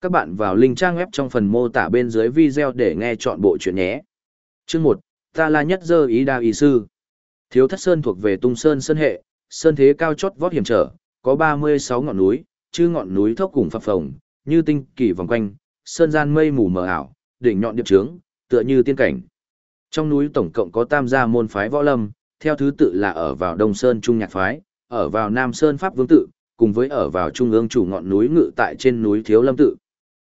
Các bạn vào link trang web trong phần mô tả bên dưới video để nghe chọn bộ chuyện nhé. Chương 1, Ta là nhất dơ ý đa ý sư. Thiếu thất sơn thuộc về tung sơn sơn hệ, sơn thế cao chót vót hiểm trở, có 36 ngọn núi, chứ ngọn núi thốc cùng phập phồng, như tinh kỳ vòng quanh, sơn gian mây mù mờ ảo, đỉnh nhọn điệp trướng, tựa như tiên cảnh. Trong núi tổng cộng có tam gia môn phái võ lâm, theo thứ tự là ở vào Đông Sơn Trung Nhạc Phái, ở vào Nam Sơn Pháp Vương Tự, cùng với ở vào Trung ương chủ ngọn núi ngự tại trên núi Thiếu Lâm Tự.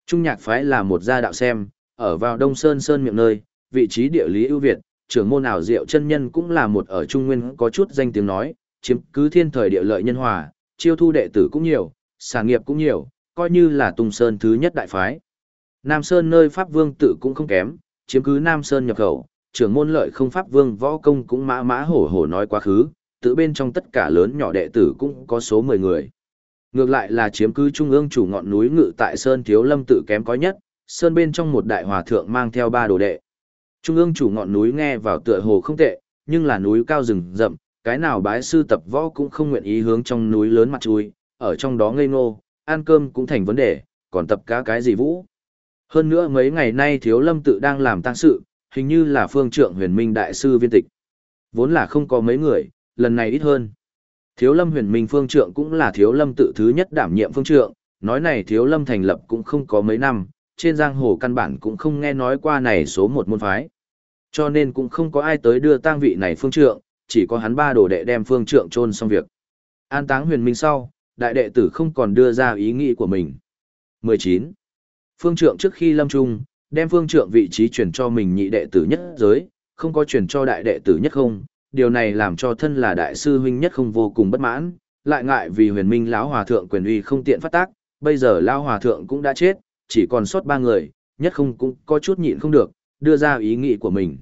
Trung Nhạc Phái là một gia đạo xem, ở vào Đông Sơn Sơn miệng nơi, vị trí địa lý ưu việt, trưởng môn ảo diệu chân nhân cũng là một ở Trung Nguyên có chút danh tiếng nói, chiếm cứ thiên thời địa lợi nhân hòa, chiêu thu đệ tử cũng nhiều, sản nghiệp cũng nhiều, coi như là Tùng Sơn thứ nhất đại phái. Nam Sơn nơi Pháp Vương tự cũng không kém, chiếm cứ Nam Sơn nhập khẩu, trưởng môn lợi không Pháp Vương võ công cũng mã mã hổ hổ nói quá khứ, tự bên trong tất cả lớn nhỏ đệ tử cũng có số 10 người. Ngược lại là chiếm cứ trung ương chủ ngọn núi ngự tại Sơn Thiếu Lâm tự kém có nhất, Sơn bên trong một đại hòa thượng mang theo ba đồ đệ. Trung ương chủ ngọn núi nghe vào tựa hồ không tệ, nhưng là núi cao rừng rậm, cái nào bái sư tập võ cũng không nguyện ý hướng trong núi lớn mặt chui, ở trong đó ngây ngô, ăn cơm cũng thành vấn đề, còn tập cá cái gì vũ. Hơn nữa mấy ngày nay thiếu lâm tự đang làm tăng sự, hình như là phương trượng huyền minh đại sư viên tịch. Vốn là không có mấy người, lần này ít hơn. Thiếu lâm huyền minh phương trượng cũng là thiếu lâm tự thứ nhất đảm nhiệm phương trượng, nói này thiếu lâm thành lập cũng không có mấy năm, trên giang hồ căn bản cũng không nghe nói qua này số một môn phái. Cho nên cũng không có ai tới đưa tang vị này phương trượng, chỉ có hắn ba đồ đệ đem phương trượng chôn xong việc. An táng huyền minh sau, đại đệ tử không còn đưa ra ý nghĩ của mình. 19. Phương trượng trước khi lâm trung, đem phương trượng vị trí chuyển cho mình nhị đệ tử nhất giới, không có chuyển cho đại đệ tử nhất không, điều này làm cho thân là đại sư huynh nhất không vô cùng bất mãn, lại ngại vì huyền minh lão hòa thượng quyền uy không tiện phát tác, bây giờ lão hòa thượng cũng đã chết, chỉ còn sót ba người, nhất không cũng có chút nhịn không được, đưa ra ý nghĩ của mình.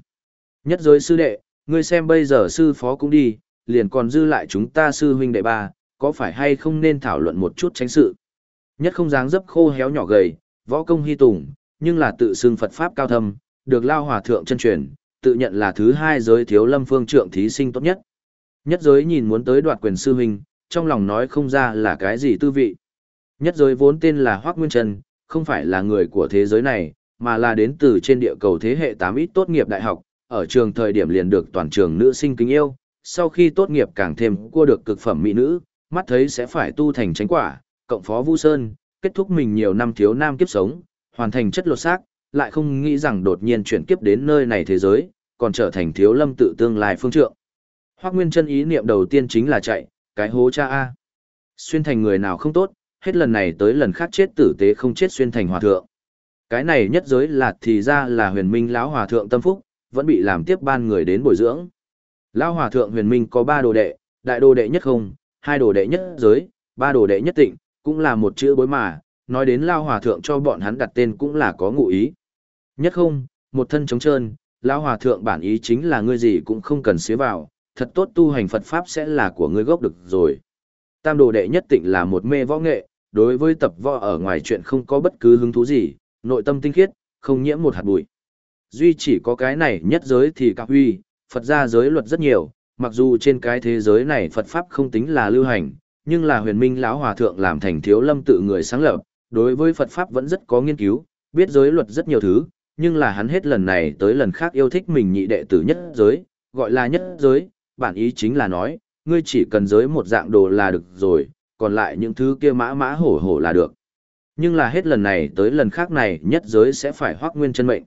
Nhất giới sư đệ, ngươi xem bây giờ sư phó cũng đi, liền còn dư lại chúng ta sư huynh đệ ba, có phải hay không nên thảo luận một chút tránh sự. Nhất không dáng dấp khô héo nhỏ gầy, võ công hy tùng, nhưng là tự xưng Phật Pháp cao thâm, được lao hòa thượng chân truyền, tự nhận là thứ hai giới thiếu lâm phương trượng thí sinh tốt nhất. Nhất giới nhìn muốn tới đoạt quyền sư huynh, trong lòng nói không ra là cái gì tư vị. Nhất giới vốn tên là Hoác Nguyên Trần, không phải là người của thế giới này, mà là đến từ trên địa cầu thế hệ 8 ít tốt nghiệp đại học, ở trường thời điểm liền được toàn trường nữ sinh kính yêu, sau khi tốt nghiệp càng thêm cua được cực phẩm mỹ nữ, mắt thấy sẽ phải tu thành tránh quả, cộng phó Vu Sơn, kết thúc mình nhiều năm thiếu nam kiếp sống, hoàn thành chất lột xác, lại không nghĩ rằng đột nhiên chuyển kiếp đến nơi này thế giới, còn trở thành thiếu lâm tự tương lai phương trượng. Hoác Nguyên chân ý niệm đầu tiên chính là chạy, cái hố cha A. Xuyên thành người nào không tốt, hết lần này tới lần khác chết tử tế không chết xuyên thành hòa thượng. Cái này nhất giới là thì ra là huyền minh lão hòa thượng tâm phúc, vẫn bị làm tiếp ban người đến bồi dưỡng. Lão hòa thượng huyền minh có ba đồ đệ, đại đồ đệ nhất không, hai đồ đệ nhất giới, ba đồ đệ nhất tịnh, cũng là một chữ bối mà, nói đến Lao Hòa Thượng cho bọn hắn đặt tên cũng là có ngụ ý. Nhất không, một thân trống trơn, lão Hòa Thượng bản ý chính là ngươi gì cũng không cần xế vào, thật tốt tu hành Phật Pháp sẽ là của ngươi gốc được rồi. Tam đồ đệ nhất tịnh là một mê võ nghệ, đối với tập võ ở ngoài chuyện không có bất cứ hứng thú gì, nội tâm tinh khiết, không nhiễm một hạt bụi. Duy chỉ có cái này nhất giới thì cao huy, Phật gia giới luật rất nhiều, mặc dù trên cái thế giới này Phật Pháp không tính là lưu hành, nhưng là huyền minh lão hòa thượng làm thành thiếu lâm tự người sáng lập, đối với Phật Pháp vẫn rất có nghiên cứu, biết giới luật rất nhiều thứ, nhưng là hắn hết lần này tới lần khác yêu thích mình nhị đệ tử nhất giới, gọi là nhất giới, bản ý chính là nói, ngươi chỉ cần giới một dạng đồ là được rồi, còn lại những thứ kia mã mã hổ hổ là được. Nhưng là hết lần này tới lần khác này nhất giới sẽ phải hoác nguyên chân mệnh.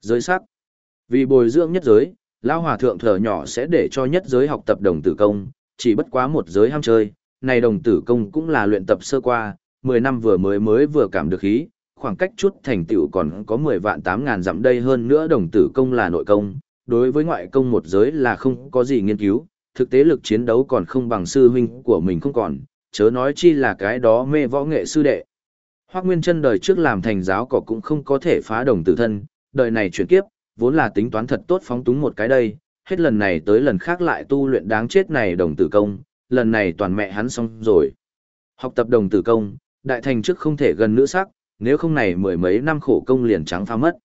Giới sắc. Vì bồi dưỡng nhất giới, Lão Hòa Thượng thở nhỏ sẽ để cho nhất giới học tập đồng tử công, chỉ bất quá một giới ham chơi, này đồng tử công cũng là luyện tập sơ qua, 10 năm vừa mới mới vừa cảm được khí, khoảng cách chút thành tựu còn có 10 vạn 8 ngàn dặm đây hơn nữa đồng tử công là nội công, đối với ngoại công một giới là không có gì nghiên cứu, thực tế lực chiến đấu còn không bằng sư huynh của mình không còn, chớ nói chi là cái đó mê võ nghệ sư đệ. Hoác Nguyên chân đời trước làm thành giáo cỏ cũng không có thể phá đồng tử thân, đời này chuyển kiếp, vốn là tính toán thật tốt phóng túng một cái đây, hết lần này tới lần khác lại tu luyện đáng chết này đồng tử công, lần này toàn mẹ hắn xong rồi. Học tập đồng tử công, đại thành trước không thể gần nữ sắc, nếu không này mười mấy năm khổ công liền trắng phá mất.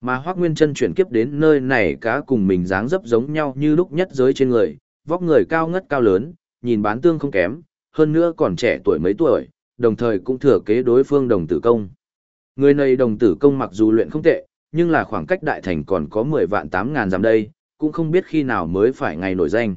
Mà Hoắc Nguyên Chân chuyển kiếp đến nơi này cá cùng mình dáng dấp giống nhau như lúc nhất giới trên người, vóc người cao ngất cao lớn, nhìn bán tương không kém, hơn nữa còn trẻ tuổi mấy tuổi, đồng thời cũng thừa kế đối phương đồng tử công. Người này đồng tử công mặc dù luyện không tệ, nhưng là khoảng cách đại thành còn có 10 vạn 8 ngàn dặm đây, cũng không biết khi nào mới phải ngày nổi danh.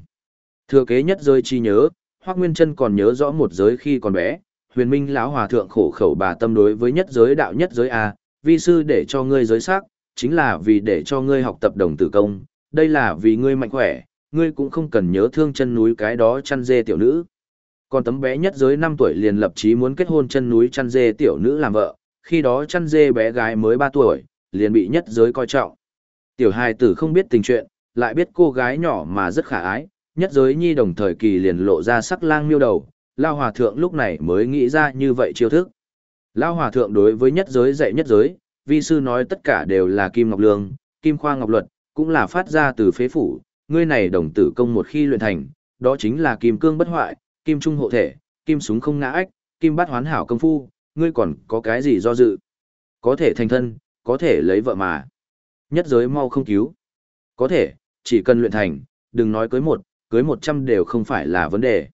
Thừa kế nhất giới chi nhớ, Hoắc Nguyên Chân còn nhớ rõ một giới khi còn bé, Huyền Minh lão hòa thượng khổ khẩu bà tâm đối với nhất giới đạo nhất giới a, vi sư để cho ngươi giới sắc, chính là vì để cho ngươi học tập đồng tử công, đây là vì ngươi mạnh khỏe, ngươi cũng không cần nhớ thương chân núi cái đó chăn dê tiểu nữ. Còn tấm bé nhất giới năm tuổi liền lập chí muốn kết hôn chân núi chăn dê tiểu nữ làm vợ, khi đó chăn dê bé gái mới ba tuổi, liền bị nhất giới coi trọng. Tiểu hài tử không biết tình chuyện, lại biết cô gái nhỏ mà rất khả ái, nhất giới nhi đồng thời kỳ liền lộ ra sắc lang miêu đầu, Lao Hòa Thượng lúc này mới nghĩ ra như vậy chiêu thức. Lao Hòa Thượng đối với nhất giới dạy nhất giới, vi sư nói tất cả đều là kim ngọc lương, kim khoa ngọc luật, cũng là phát ra từ phế phủ, ngươi này đồng tử công một khi luyện thành, đó chính là kim cương bất hoại, kim trung hộ thể, kim súng không ngã ách, kim bát hoán hảo công phu, ngươi còn có cái gì do dự? Có thể thành thân, có thể lấy vợ mà. Nhất giới mau không cứu. Có thể, chỉ cần luyện thành, đừng nói cưới một, cưới một trăm đều không phải là vấn đề.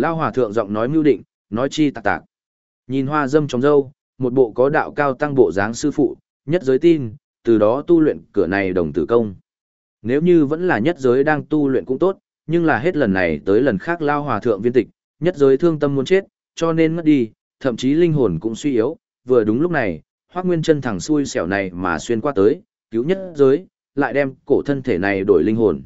Lao hòa thượng giọng nói mưu định, nói chi tạc tạc. Nhìn hoa dâm trong dâu, một bộ có đạo cao tăng bộ dáng sư phụ, nhất giới tin, từ đó tu luyện cửa này đồng tử công. Nếu như vẫn là nhất giới đang tu luyện cũng tốt, nhưng là hết lần này tới lần khác lao hòa thượng viên tịch, nhất giới thương tâm muốn chết, cho nên mất đi, thậm chí linh hồn cũng suy yếu, vừa đúng lúc này, hoác nguyên chân thẳng xui xẻo này mà xuyên qua tới, cứu nhất giới, lại đem cổ thân thể này đổi linh hồn.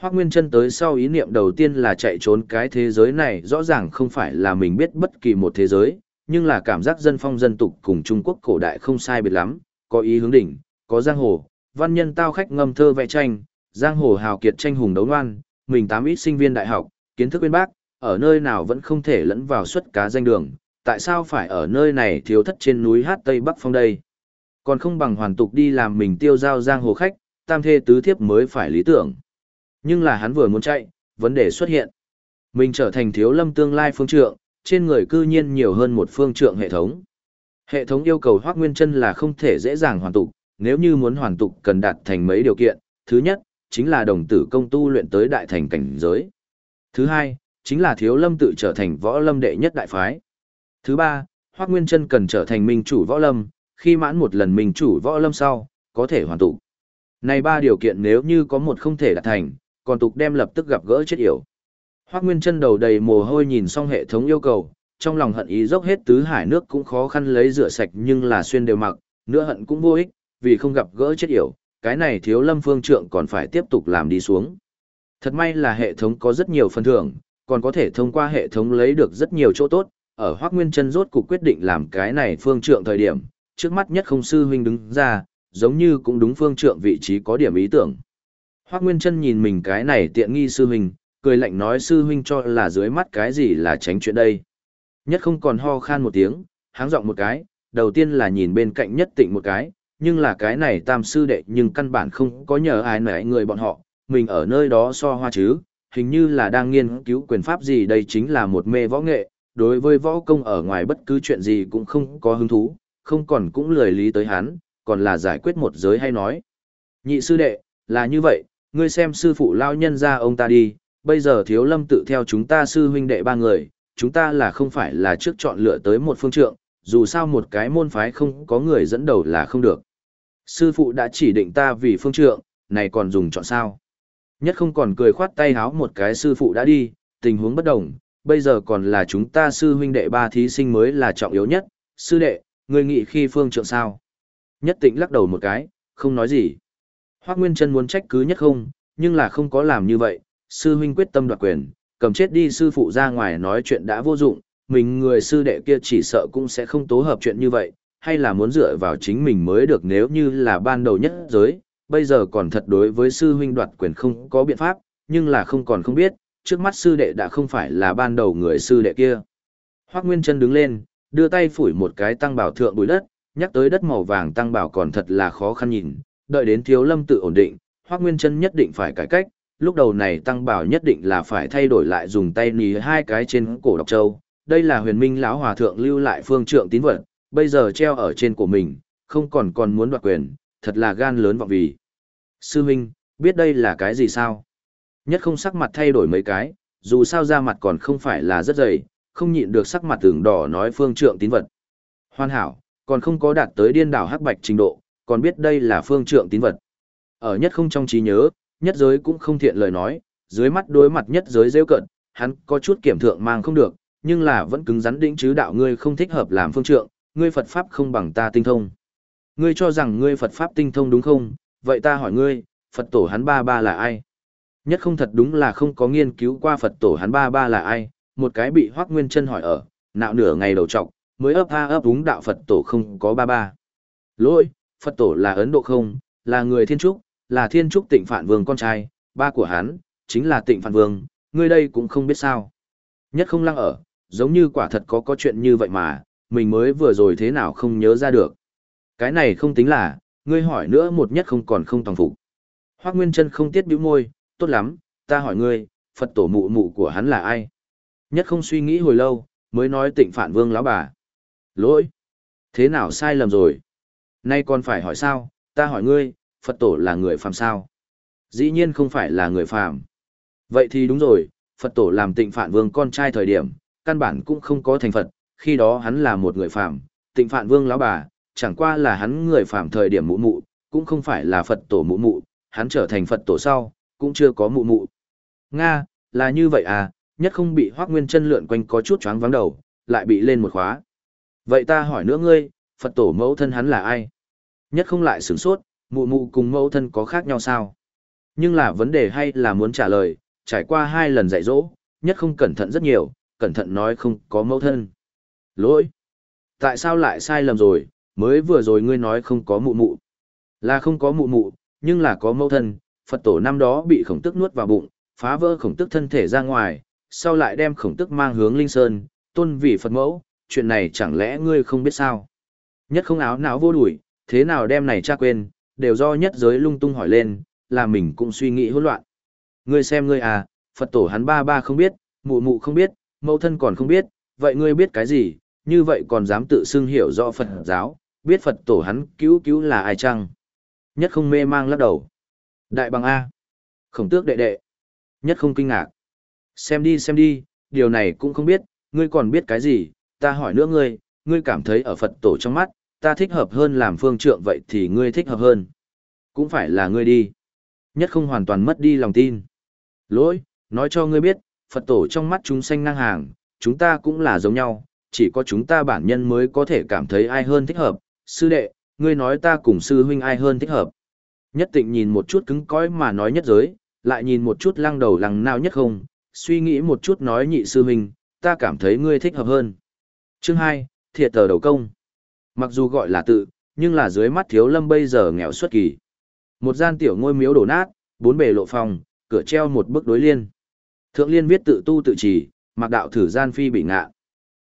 Hoác Nguyên chân tới sau ý niệm đầu tiên là chạy trốn cái thế giới này rõ ràng không phải là mình biết bất kỳ một thế giới, nhưng là cảm giác dân phong dân tục cùng Trung Quốc cổ đại không sai biệt lắm, có ý hướng đỉnh, có giang hồ, văn nhân tao khách ngâm thơ vẽ tranh, giang hồ hào kiệt tranh hùng đấu ngoan, mình tám ít sinh viên đại học, kiến thức bên bác, ở nơi nào vẫn không thể lẫn vào xuất cá danh đường, tại sao phải ở nơi này thiếu thất trên núi hát Tây Bắc Phong đây? Còn không bằng hoàn tục đi làm mình tiêu giao giang hồ khách, tam thê tứ thiếp mới phải lý tưởng. Nhưng là hắn vừa muốn chạy, vấn đề xuất hiện. Mình trở thành thiếu lâm tương lai phương trượng, trên người cư nhiên nhiều hơn một phương trượng hệ thống. Hệ thống yêu cầu Hoác Nguyên chân là không thể dễ dàng hoàn tục, nếu như muốn hoàn tục cần đạt thành mấy điều kiện. Thứ nhất, chính là đồng tử công tu luyện tới đại thành cảnh giới. Thứ hai, chính là thiếu lâm tự trở thành võ lâm đệ nhất đại phái. Thứ ba, Hoác Nguyên chân cần trở thành minh chủ võ lâm, khi mãn một lần minh chủ võ lâm sau, có thể hoàn tục. Này ba điều kiện nếu như có một không thể đạt thành, còn tục đem lập tức gặp gỡ chết yểu. Hoác Nguyên chân đầu đầy mồ hôi nhìn xong hệ thống yêu cầu, trong lòng hận ý dốc hết tứ hải nước cũng khó khăn lấy rửa sạch nhưng là xuyên đều mặc, nữa hận cũng vô ích, vì không gặp gỡ chết yểu, cái này thiếu lâm phương trượng còn phải tiếp tục làm đi xuống. Thật may là hệ thống có rất nhiều phần thưởng, còn có thể thông qua hệ thống lấy được rất nhiều chỗ tốt, ở Hoác Nguyên chân rốt cục quyết định làm cái này phương trượng thời điểm, trước mắt nhất không sư huynh đứng ra, giống như cũng đúng phương trượng vị trí có điểm ý tưởng. Hoác Nguyên Trân nhìn mình cái này tiện nghi sư huynh, cười lạnh nói sư huynh cho là dưới mắt cái gì là tránh chuyện đây. Nhất không còn ho khan một tiếng, háng giọng một cái, đầu tiên là nhìn bên cạnh nhất tịnh một cái, nhưng là cái này tam sư đệ nhưng căn bản không có nhờ ai nể người bọn họ, mình ở nơi đó so hoa chứ, hình như là đang nghiên cứu quyền pháp gì đây chính là một mê võ nghệ, đối với võ công ở ngoài bất cứ chuyện gì cũng không có hứng thú, không còn cũng lười lý tới hắn, còn là giải quyết một giới hay nói. Nhị sư đệ, là như vậy, ngươi xem sư phụ lao nhân ra ông ta đi, bây giờ thiếu lâm tự theo chúng ta sư huynh đệ ba người, chúng ta là không phải là trước chọn lựa tới một phương trượng, dù sao một cái môn phái không có người dẫn đầu là không được. Sư phụ đã chỉ định ta vì phương trượng, này còn dùng chọn sao. Nhất không còn cười khoát tay háo một cái sư phụ đã đi, tình huống bất đồng, bây giờ còn là chúng ta sư huynh đệ ba thí sinh mới là trọng yếu nhất, sư đệ, ngươi nghĩ khi phương trượng sao. Nhất tĩnh lắc đầu một cái, không nói gì. Hoác Nguyên Trân muốn trách cứ nhất không, nhưng là không có làm như vậy, sư huynh quyết tâm đoạt quyền, cầm chết đi sư phụ ra ngoài nói chuyện đã vô dụng, mình người sư đệ kia chỉ sợ cũng sẽ không tố hợp chuyện như vậy, hay là muốn dựa vào chính mình mới được nếu như là ban đầu nhất giới, bây giờ còn thật đối với sư huynh đoạt quyền không có biện pháp, nhưng là không còn không biết, trước mắt sư đệ đã không phải là ban đầu người sư đệ kia. Hoác Nguyên Trân đứng lên, đưa tay phủi một cái tăng bảo thượng bụi đất, nhắc tới đất màu vàng tăng bảo còn thật là khó khăn nhìn, đợi đến thiếu lâm tự ổn định, Hoác Nguyên Trân nhất định phải cải cách, lúc đầu này tăng bảo nhất định là phải thay đổi lại dùng tay nì hai cái trên cổ độc châu. Đây là huyền minh lão hòa thượng lưu lại phương trượng tín vật, bây giờ treo ở trên của mình, không còn còn muốn đoạt quyền, thật là gan lớn vọng vì. Sư Minh, biết đây là cái gì sao? Nhất không sắc mặt thay đổi mấy cái, dù sao da mặt còn không phải là rất dày, không nhịn được sắc mặt tưởng đỏ nói phương trượng tín vật. Hoàn hảo, còn không có đạt tới điên đảo hắc bạch trình độ, còn biết đây là phương trượng tín vật. Ở nhất không trong trí nhớ, nhất giới cũng không thiện lời nói, dưới mắt đối mặt nhất giới rêu cận, hắn có chút kiểm thượng mang không được, nhưng là vẫn cứng rắn đĩnh chứ đạo ngươi không thích hợp làm phương trượng, ngươi Phật Pháp không bằng ta tinh thông. Ngươi cho rằng ngươi Phật Pháp tinh thông đúng không? Vậy ta hỏi ngươi, Phật tổ hắn ba ba là ai? Nhất không thật đúng là không có nghiên cứu qua Phật tổ hắn ba ba là ai, một cái bị Hoắc Nguyên Chân hỏi ở, nạo nửa ngày đầu trọc, mới ấp a ấp đúng đạo Phật tổ không có ba ba. Lỗi, Phật tổ là Ấn Độ không, là người Thiên Trúc, là Thiên Trúc Tịnh Phạn Vương con trai, ba của hắn, chính là Tịnh Phạn Vương, ngươi đây cũng không biết sao. Nhất không lăng ở, giống như quả thật có có chuyện như vậy mà, mình mới vừa rồi thế nào không nhớ ra được. Cái này không tính là, ngươi hỏi nữa một nhất không còn không toàn phục. Hoác Nguyên chân không tiết bĩu môi, tốt lắm, ta hỏi ngươi, Phật tổ mụ mụ của hắn là ai? Nhất không suy nghĩ hồi lâu, mới nói tịnh phản vương lão bà. Lỗi! Thế nào sai lầm rồi? Nay còn phải hỏi sao, ta hỏi ngươi, Phật tổ là người phàm sao? Dĩ nhiên không phải là người phàm. Vậy thì đúng rồi, Phật tổ làm tịnh phản vương con trai thời điểm, căn bản cũng không có thành Phật, khi đó hắn là một người phàm, tịnh phản vương lão bà, chẳng qua là hắn người phàm thời điểm mụ mụ, cũng không phải là Phật tổ mụ mụ, hắn trở thành Phật tổ sau, cũng chưa có mụ mụ. Nga, là như vậy à, nhất không bị Hoác Nguyên chân lượn quanh có chút choáng vắng đầu, lại bị lên một khóa. Vậy ta hỏi nữa ngươi, Phật tổ mẫu thân hắn là ai? Nhất không lại sửng sốt, mụ mụ cùng mẫu thân có khác nhau sao? Nhưng là vấn đề hay là muốn trả lời, trải qua hai lần dạy dỗ, nhất không cẩn thận rất nhiều, cẩn thận nói không có mẫu thân. Lỗi! Tại sao lại sai lầm rồi, mới vừa rồi ngươi nói không có mụ mụ. Là không có mụ mụ, nhưng là có mẫu thân, Phật tổ năm đó bị khổng tức nuốt vào bụng, phá vỡ khổng tức thân thể ra ngoài, sau lại đem khổng tức mang hướng Linh Sơn, tôn vị Phật mẫu, chuyện này chẳng lẽ ngươi không biết sao? Nhất không áo não vô đuổi, thế nào đem này cha quên, đều do nhất giới lung tung hỏi lên, là mình cũng suy nghĩ hỗn loạn. Ngươi xem ngươi à, Phật tổ hắn ba ba không biết, mụ mụ không biết, mẫu thân còn không biết, vậy ngươi biết cái gì, như vậy còn dám tự xưng hiểu rõ Phật giáo, biết Phật tổ hắn cứu cứu là ai chăng? Nhất không mê mang lắc đầu. Đại bằng A. Khổng tước đệ đệ. Nhất không kinh ngạc. Xem đi xem đi, điều này cũng không biết, ngươi còn biết cái gì, ta hỏi nữa ngươi, ngươi cảm thấy ở Phật tổ trong mắt, ta thích hợp hơn làm phương trượng vậy thì ngươi thích hợp hơn. Cũng phải là ngươi đi. Nhất không hoàn toàn mất đi lòng tin. Lỗi, nói cho ngươi biết, Phật tổ trong mắt chúng sanh ngang hàng, chúng ta cũng là giống nhau, chỉ có chúng ta bản nhân mới có thể cảm thấy ai hơn thích hợp. Sư đệ, ngươi nói ta cùng sư huynh ai hơn thích hợp. Nhất tịnh nhìn một chút cứng cõi mà nói nhất giới, lại nhìn một chút lăng đầu lăng nào nhất không, suy nghĩ một chút nói nhị sư huynh, ta cảm thấy ngươi thích hợp hơn. Chương 2, thiệt tờ đầu công. Mặc dù gọi là tự, nhưng là dưới mắt thiếu lâm bây giờ nghèo xuất kỳ. Một gian tiểu ngôi miếu đổ nát, bốn bề lộ phòng, cửa treo một bức đối liên. Thượng liên viết tự tu tự trì, mặc đạo thử gian phi bị ngạ.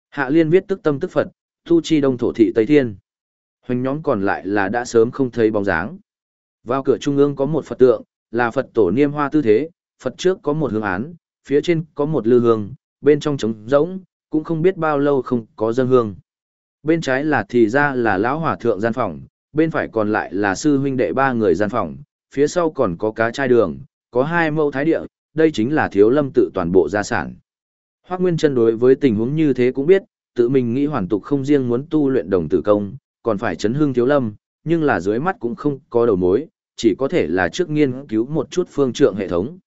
Hạ liên viết tức tâm tức Phật, thu chi đông thổ thị Tây Thiên. Hoành nhóm còn lại là đã sớm không thấy bóng dáng. Vào cửa trung ương có một Phật tượng, là Phật tổ niêm hoa tư thế, Phật trước có một hương án, phía trên có một lư hương, bên trong trống rỗng, cũng không biết bao lâu không có dân hương. Bên trái là thì ra là lão hòa thượng gian phòng, bên phải còn lại là sư huynh đệ ba người gian phòng, phía sau còn có cá chai đường, có hai mẫu thái địa, đây chính là thiếu lâm tự toàn bộ gia sản. Hoác Nguyên chân đối với tình huống như thế cũng biết, tự mình nghĩ hoàn tục không riêng muốn tu luyện đồng tử công, còn phải chấn hương thiếu lâm, nhưng là dưới mắt cũng không có đầu mối, chỉ có thể là trước nghiên cứu một chút phương trượng hệ thống.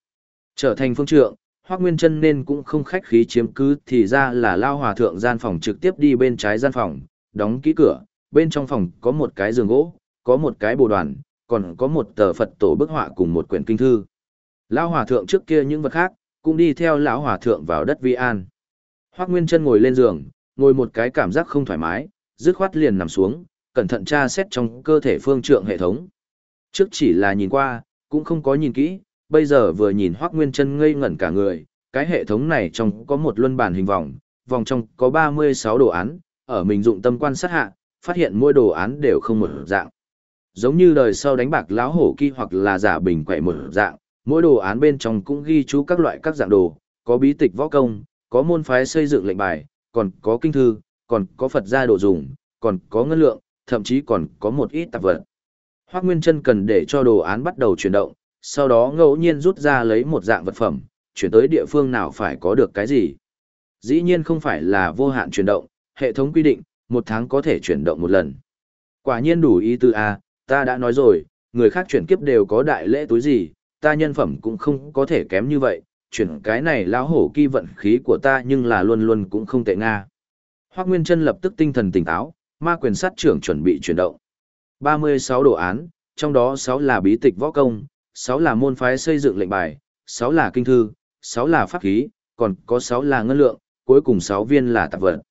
Trở thành phương trượng, Hoác Nguyên chân nên cũng không khách khí chiếm cứ thì ra là lao hòa thượng gian phòng trực tiếp đi bên trái gian phòng, đóng kỹ cửa, bên trong phòng có một cái giường gỗ, có một cái bồ đoàn, còn có một tờ Phật tổ bức họa cùng một quyển kinh thư. Lão hòa thượng trước kia những vật khác, cũng đi theo lão hòa thượng vào đất vi an. Hoác Nguyên chân ngồi lên giường, ngồi một cái cảm giác không thoải mái, dứt khoát liền nằm xuống, cẩn thận tra xét trong cơ thể phương trượng hệ thống. Trước chỉ là nhìn qua, cũng không có nhìn kỹ, bây giờ vừa nhìn Hoắc Nguyên Chân ngây ngẩn cả người, cái hệ thống này trong có một luân bản hình vòng, vòng trong có 36 đồ án, ở mình dụng tâm quan sát hạ, phát hiện mỗi đồ án đều không một dạng. Giống như đời sau đánh bạc lão hổ kỳ hoặc là giả bình quậy một dạng, mỗi đồ án bên trong cũng ghi chú các loại các dạng đồ, có bí tịch võ công, có môn phái xây dựng lệnh bài, còn có kinh thư, còn có Phật gia đồ dùng, còn có ngân lượng, thậm chí còn có một ít tạp vật. hoắc Nguyên chân cần để cho đồ án bắt đầu chuyển động, sau đó ngẫu nhiên rút ra lấy một dạng vật phẩm, chuyển tới địa phương nào phải có được cái gì. Dĩ nhiên không phải là vô hạn chuyển động, hệ thống quy định, một tháng có thể chuyển động một lần. Quả nhiên đủ ý tư A, ta đã nói rồi, người khác chuyển kiếp đều có đại lễ túi gì, ta nhân phẩm cũng không có thể kém như vậy, chuyển cái này lão hổ kỳ vận khí của ta nhưng là luôn luôn cũng không tệ nga. Hoác Nguyên chân lập tức tinh thần tỉnh táo, ma quyền sát trưởng chuẩn bị chuyển động. 36 đồ án, trong đó 6 là bí tịch võ công, sáu là môn phái xây dựng lệnh bài, sáu là kinh thư, sáu là pháp khí, còn có sáu là ngân lượng, cuối cùng sáu viên là tạp vật.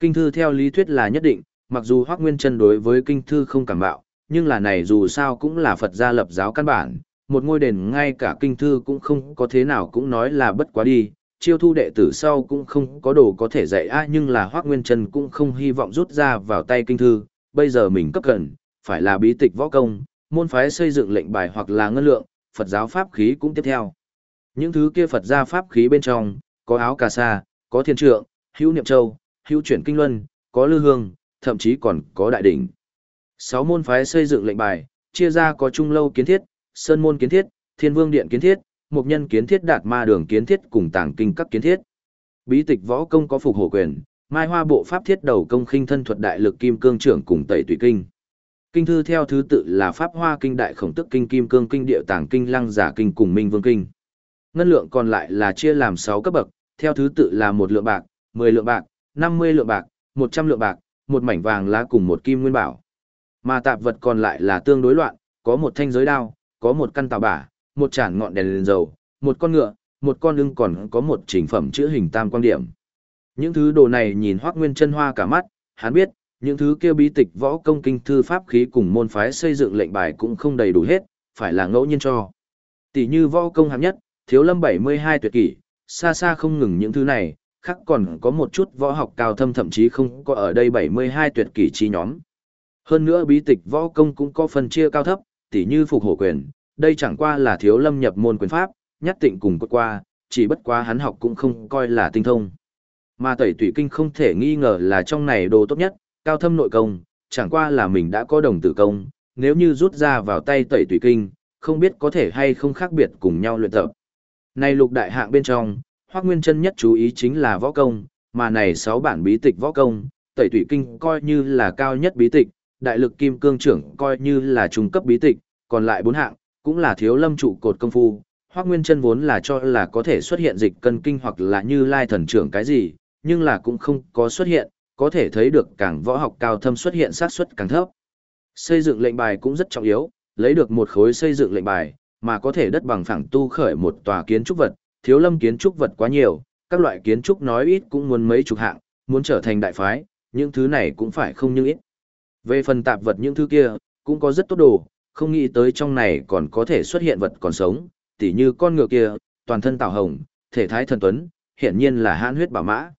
Kinh thư theo lý thuyết là nhất định, mặc dù Hoắc Nguyên Chân đối với kinh thư không cảm bạo, nhưng là này dù sao cũng là Phật gia lập giáo căn bản, một ngôi đền ngay cả kinh thư cũng không có thế nào cũng nói là bất quá đi, chiêu thu đệ tử sau cũng không có đồ có thể dạy a nhưng là Hoắc Nguyên Trần cũng không hy vọng rút ra vào tay kinh thư, bây giờ mình cấp cần, phải là bí tịch võ công, môn phái xây dựng lệnh bài hoặc là ngân lượng, Phật giáo pháp khí cũng tiếp theo. Những thứ kia Phật gia pháp khí bên trong, có áo cà sa, có thiên trượng, hữu niệm châu, hữu chuyển kinh luân, có lư hương, thậm chí còn có đại đỉnh. Sáu môn phái xây dựng lệnh bài, chia ra có trung lâu kiến thiết, sơn môn kiến thiết, thiên vương điện kiến thiết, mục nhân kiến thiết đạt ma đường kiến thiết cùng tàng kinh các kiến thiết. Bí tịch võ công có phục hổ quyền, mai hoa bộ pháp thiết đầu công khinh thân thuật đại lực kim cương trưởng cùng tẩy tùy kinh. Kinh thư theo thứ tự là pháp hoa kinh đại khổng tức kinh kim cương kinh địa tàng kinh lăng giả kinh cùng minh vương kinh. Ngân lượng còn lại là chia làm 6 cấp bậc, theo thứ tự là một lượng bạc, 10 lượng bạc, 50 lượng bạc, 100 lượng bạc, một mảnh vàng lá cùng một kim nguyên bảo. Mà tạp vật còn lại là tương đối loạn, có một thanh giới đao, có một căn tàu bả, một chản ngọn đèn lên dầu, một con ngựa, một con lưng còn có một chỉnh phẩm chữ hình tam quan điểm. Những thứ đồ này nhìn Hoắc Nguyên Chân hoa cả mắt, hắn biết, những thứ kia bí tịch võ công kinh thư pháp khí cùng môn phái xây dựng lệnh bài cũng không đầy đủ hết, phải là ngẫu nhiên cho. Tỷ như võ công hạng nhất, thiếu lâm 72 tuyệt kỷ, xa xa không ngừng những thứ này, khác còn có một chút võ học cao thâm thậm chí không có ở đây 72 tuyệt kỷ chi nhóm. Hơn nữa bí tịch võ công cũng có phần chia cao thấp, tỉ như phục hổ quyền, đây chẳng qua là thiếu lâm nhập môn quyền pháp, nhất tịnh cùng cốt qua, chỉ bất quá hắn học cũng không coi là tinh thông. Mà tẩy tủy kinh không thể nghi ngờ là trong này đồ tốt nhất, cao thâm nội công, chẳng qua là mình đã có đồng tử công, nếu như rút ra vào tay tẩy tùy kinh, không biết có thể hay không khác biệt cùng nhau luyện tập. Này lục đại hạng bên trong, Hoắc Nguyên Chân nhất chú ý chính là võ công, mà này 6 bản bí tịch võ công, Tẩy Tủy Kinh coi như là cao nhất bí tịch, Đại Lực Kim Cương Trưởng coi như là trung cấp bí tịch, còn lại bốn hạng cũng là thiếu lâm trụ cột công phu. Hoắc Nguyên Chân vốn là cho là có thể xuất hiện dịch cân kinh hoặc là như Lai thần trưởng cái gì, nhưng là cũng không có xuất hiện, có thể thấy được càng võ học cao thâm xuất hiện sát suất càng thấp. Xây dựng lệnh bài cũng rất trọng yếu, lấy được một khối xây dựng lệnh bài, mà có thể đất bằng phẳng tu khởi một tòa kiến trúc vật, thiếu lâm kiến trúc vật quá nhiều, các loại kiến trúc nói ít cũng muốn mấy chục hạng, muốn trở thành đại phái, những thứ này cũng phải không như ít. Về phần tạp vật những thứ kia, cũng có rất tốt đồ, không nghĩ tới trong này còn có thể xuất hiện vật còn sống, tỉ như con ngựa kia, toàn thân tảo hồng, thể thái thần tuấn, hiển nhiên là hãn huyết bảo mã.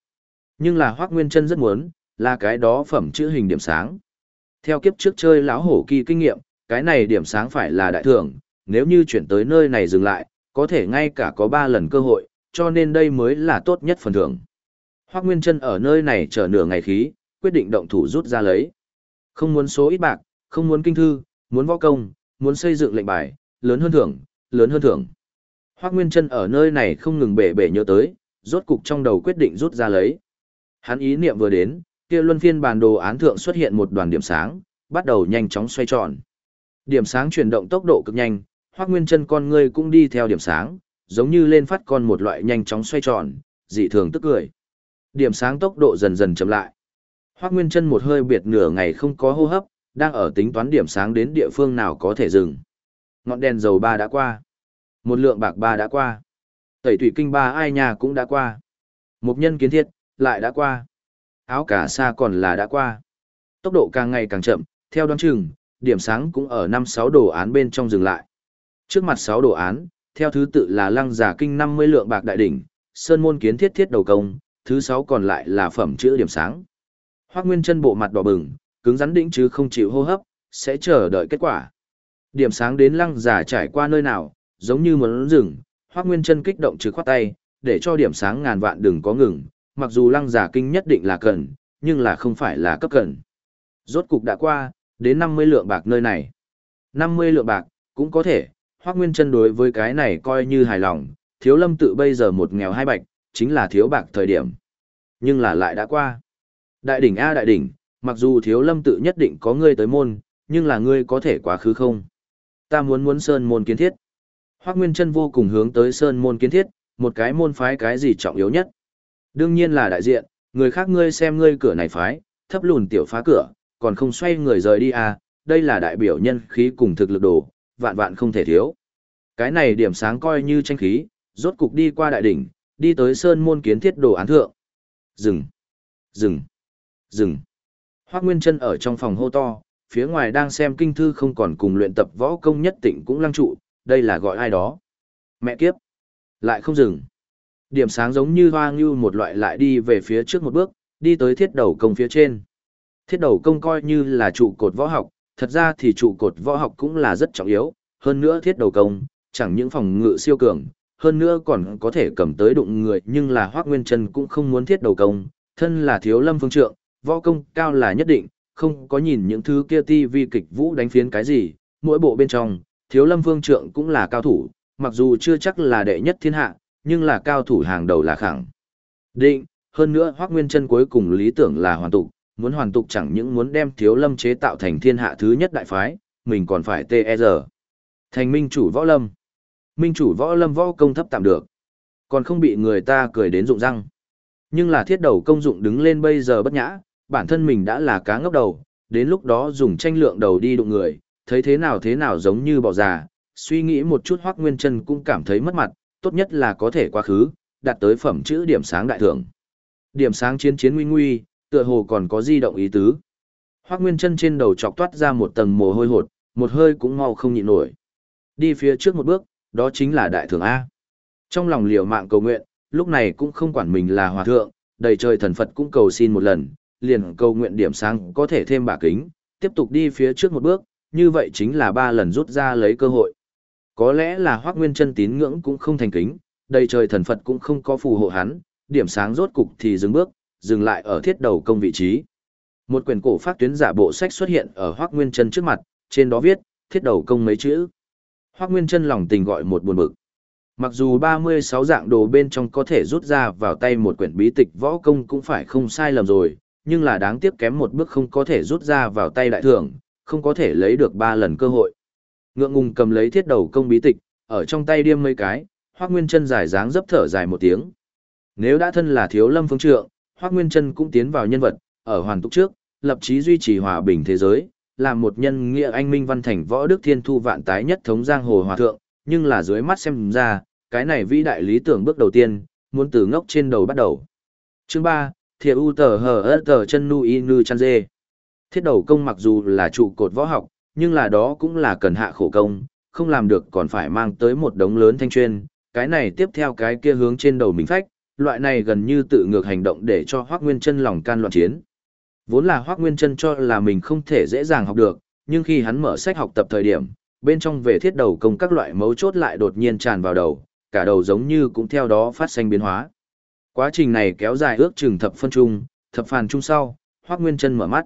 Nhưng là Hoắc Nguyên Chân rất muốn, là cái đó phẩm chữ hình điểm sáng. Theo kiếp trước chơi lão hổ kỳ kinh nghiệm, cái này điểm sáng phải là đại thưởng, nếu như chuyển tới nơi này dừng lại, có thể ngay cả có 3 lần cơ hội, cho nên đây mới là tốt nhất phần thưởng. Hoác Nguyên Trân ở nơi này chờ nửa ngày khí, quyết định động thủ rút ra lấy. Không muốn số ít bạc, không muốn kinh thư, muốn võ công, muốn xây dựng lệnh bài, lớn hơn thưởng, lớn hơn thưởng. Hoác Nguyên Trân ở nơi này không ngừng bể bể nhớ tới, rốt cục trong đầu quyết định rút ra lấy. Hắn ý niệm vừa đến, kia luân phiên bản đồ án thượng xuất hiện một đoàn điểm sáng, bắt đầu nhanh chóng xoay tròn. Điểm sáng chuyển động tốc độ cực nhanh, Hoắc Nguyên Chân con ngươi cũng đi theo điểm sáng, giống như lên phát con một loại nhanh chóng xoay tròn, dị thường tức cười. Điểm sáng tốc độ dần dần chậm lại. Hoắc Nguyên Chân một hơi biệt nửa ngày không có hô hấp, đang ở tính toán điểm sáng đến địa phương nào có thể dừng. Ngọn đèn dầu ba đã qua. Một lượng bạc ba đã qua. Tẩy thủy kinh ba ai nhà cũng đã qua. Mục nhân kiến thiết, lại đã qua. Áo cả xa còn là đã qua. Tốc độ càng ngày càng chậm, theo đoán chừng, điểm sáng cũng ở năm sáu đồ án bên trong dừng lại. Trước mặt 6 đồ án, theo thứ tự là lăng giả kinh 50 lượng bạc đại đỉnh, sơn môn kiến thiết thiết đầu công, thứ 6 còn lại là phẩm chữ điểm sáng. Hoắc Nguyên chân bộ mặt đỏ bừng, cứng rắn đĩnh chứ không chịu hô hấp, sẽ chờ đợi kết quả. Điểm sáng đến lăng giả trải qua nơi nào, giống như muốn dừng, Hoắc Nguyên chân kích động chứ khoát tay, để cho điểm sáng ngàn vạn đừng có ngừng, mặc dù lăng giả kinh nhất định là cần, nhưng là không phải là cấp cần. Rốt cục đã qua, đến 50 lượng bạc nơi này. 50 lượng bạc, cũng có thể, Hoác Nguyên chân đối với cái này coi như hài lòng, thiếu lâm tự bây giờ một nghèo hai bạch, chính là thiếu bạc thời điểm. Nhưng là lại đã qua. Đại đỉnh A đại đỉnh, mặc dù thiếu lâm tự nhất định có ngươi tới môn, nhưng là ngươi có thể quá khứ không? Ta muốn muốn sơn môn kiến thiết. Hoác Nguyên Trân vô cùng hướng tới sơn môn kiến thiết, một cái môn phái cái gì trọng yếu nhất. Đương nhiên là đại diện, người khác ngươi xem ngươi cửa này phái, thấp lùn tiểu phá cửa, còn không xoay người rời đi à, đây là đại biểu nhân khí cùng thực lực đồ, vạn vạn không thể thiếu. Cái này điểm sáng coi như tranh khí, rốt cục đi qua đại đỉnh, đi tới sơn môn kiến thiết đồ án thượng. Dừng, dừng, dừng. Hoác Nguyên chân ở trong phòng hô to, phía ngoài đang xem kinh thư không còn cùng luyện tập võ công nhất tịnh cũng lăng trụ, đây là gọi ai đó. Mẹ kiếp, lại không dừng. Điểm sáng giống như hoa ngưu một loại lại đi về phía trước một bước, đi tới thiết đầu công phía trên. Thiết đầu công coi như là trụ cột võ học, thật ra thì trụ cột võ học cũng là rất trọng yếu, hơn nữa thiết đầu công, chẳng những phòng ngự siêu cường, hơn nữa còn có thể cầm tới đụng người nhưng là Hoác Nguyên Trân cũng không muốn thiết đầu công, thân là thiếu lâm phương trượng, võ công cao là nhất định, không có nhìn những thứ kia ti vi kịch vũ đánh phiến cái gì, mỗi bộ bên trong, thiếu lâm phương trượng cũng là cao thủ, mặc dù chưa chắc là đệ nhất thiên hạ, nhưng là cao thủ hàng đầu là khẳng. Định, hơn nữa Hoác Nguyên chân cuối cùng lý tưởng là hoàn tục, muốn hoàn tục chẳng những muốn đem thiếu lâm chế tạo thành thiên hạ thứ nhất đại phái, mình còn phải TR. Thành minh chủ võ lâm. Minh chủ võ lâm võ công thấp tạm được. Còn không bị người ta cười đến rụng răng. Nhưng là thiết đầu công dụng đứng lên bây giờ bất nhã, bản thân mình đã là cá ngốc đầu, đến lúc đó dùng tranh lượng đầu đi đụng người, thấy thế nào thế nào giống như bò già, suy nghĩ một chút hoác nguyên chân cũng cảm thấy mất mặt, tốt nhất là có thể quá khứ, đạt tới phẩm chữ điểm sáng đại thưởng. Điểm sáng chiến chiến nguy nguy, tựa hồ còn có di động ý tứ. Hoác nguyên chân trên đầu chọc toát ra một tầng mồ hôi hột, một hơi cũng mau không nhịn nổi. Đi phía trước một bước, đó chính là đại thưởng A. Trong lòng liều mạng cầu nguyện, lúc này cũng không quản mình là hòa thượng, đầy trời thần Phật cũng cầu xin một lần, liền cầu nguyện điểm sáng có thể thêm bả kính, tiếp tục đi phía trước một bước, như vậy chính là ba lần rút ra lấy cơ hội. Có lẽ là Hoắc Nguyên Chân tín ngưỡng cũng không thành kính, đầy trời thần Phật cũng không có phù hộ hắn, điểm sáng rốt cục thì dừng bước, dừng lại ở thiết đầu công vị trí. Một quyển cổ phát tuyến giả bộ sách xuất hiện ở Hoắc Nguyên Chân trước mặt, trên đó viết, thiết đầu công mấy chữ. Hoắc Nguyên Chân lòng tình gọi một buồn bực. Mặc dù 36 dạng đồ bên trong có thể rút ra vào tay một quyển bí tịch võ công cũng phải không sai lầm rồi, nhưng là đáng tiếc kém một bước không có thể rút ra vào tay đại thưởng, không có thể lấy được ba lần cơ hội. Ngượng ngùng cầm lấy thiết đầu công bí tịch, ở trong tay điêm mấy cái, Hoắc Nguyên Chân dài dáng dấp thở dài một tiếng. Nếu đã thân là thiếu lâm phương trượng, Hoắc Nguyên Chân cũng tiến vào nhân vật, ở hoàn túc trước, lập chí duy trì hòa bình thế giới, làm một nhân nghĩa anh minh văn thành võ đức thiên thu vạn tái nhất thống giang hồ hòa thượng, nhưng là dưới mắt xem ra, cái này vĩ đại lý tưởng bước đầu tiên, muốn từ ngốc trên đầu bắt đầu. Chương 3, Thiệu U tờ hờ ớt tờ chân nu y nư chăn dê. Thiết đầu công mặc dù là trụ cột võ học, nhưng là đó cũng là cần hạ khổ công, không làm được còn phải mang tới một đống lớn thanh chuyên, cái này tiếp theo cái kia hướng trên đầu mình phách, loại này gần như tự ngược hành động để cho Hoắc Nguyên Chân lòng can loạn chiến. Vốn là Hoắc Nguyên Chân cho là mình không thể dễ dàng học được, nhưng khi hắn mở sách học tập thời điểm, bên trong về thiết đầu công các loại mấu chốt lại đột nhiên tràn vào đầu, cả đầu giống như cũng theo đó phát sinh biến hóa. Quá trình này kéo dài ước chừng thập phân trung, thập phàn trung sau, Hoắc Nguyên Chân mở mắt.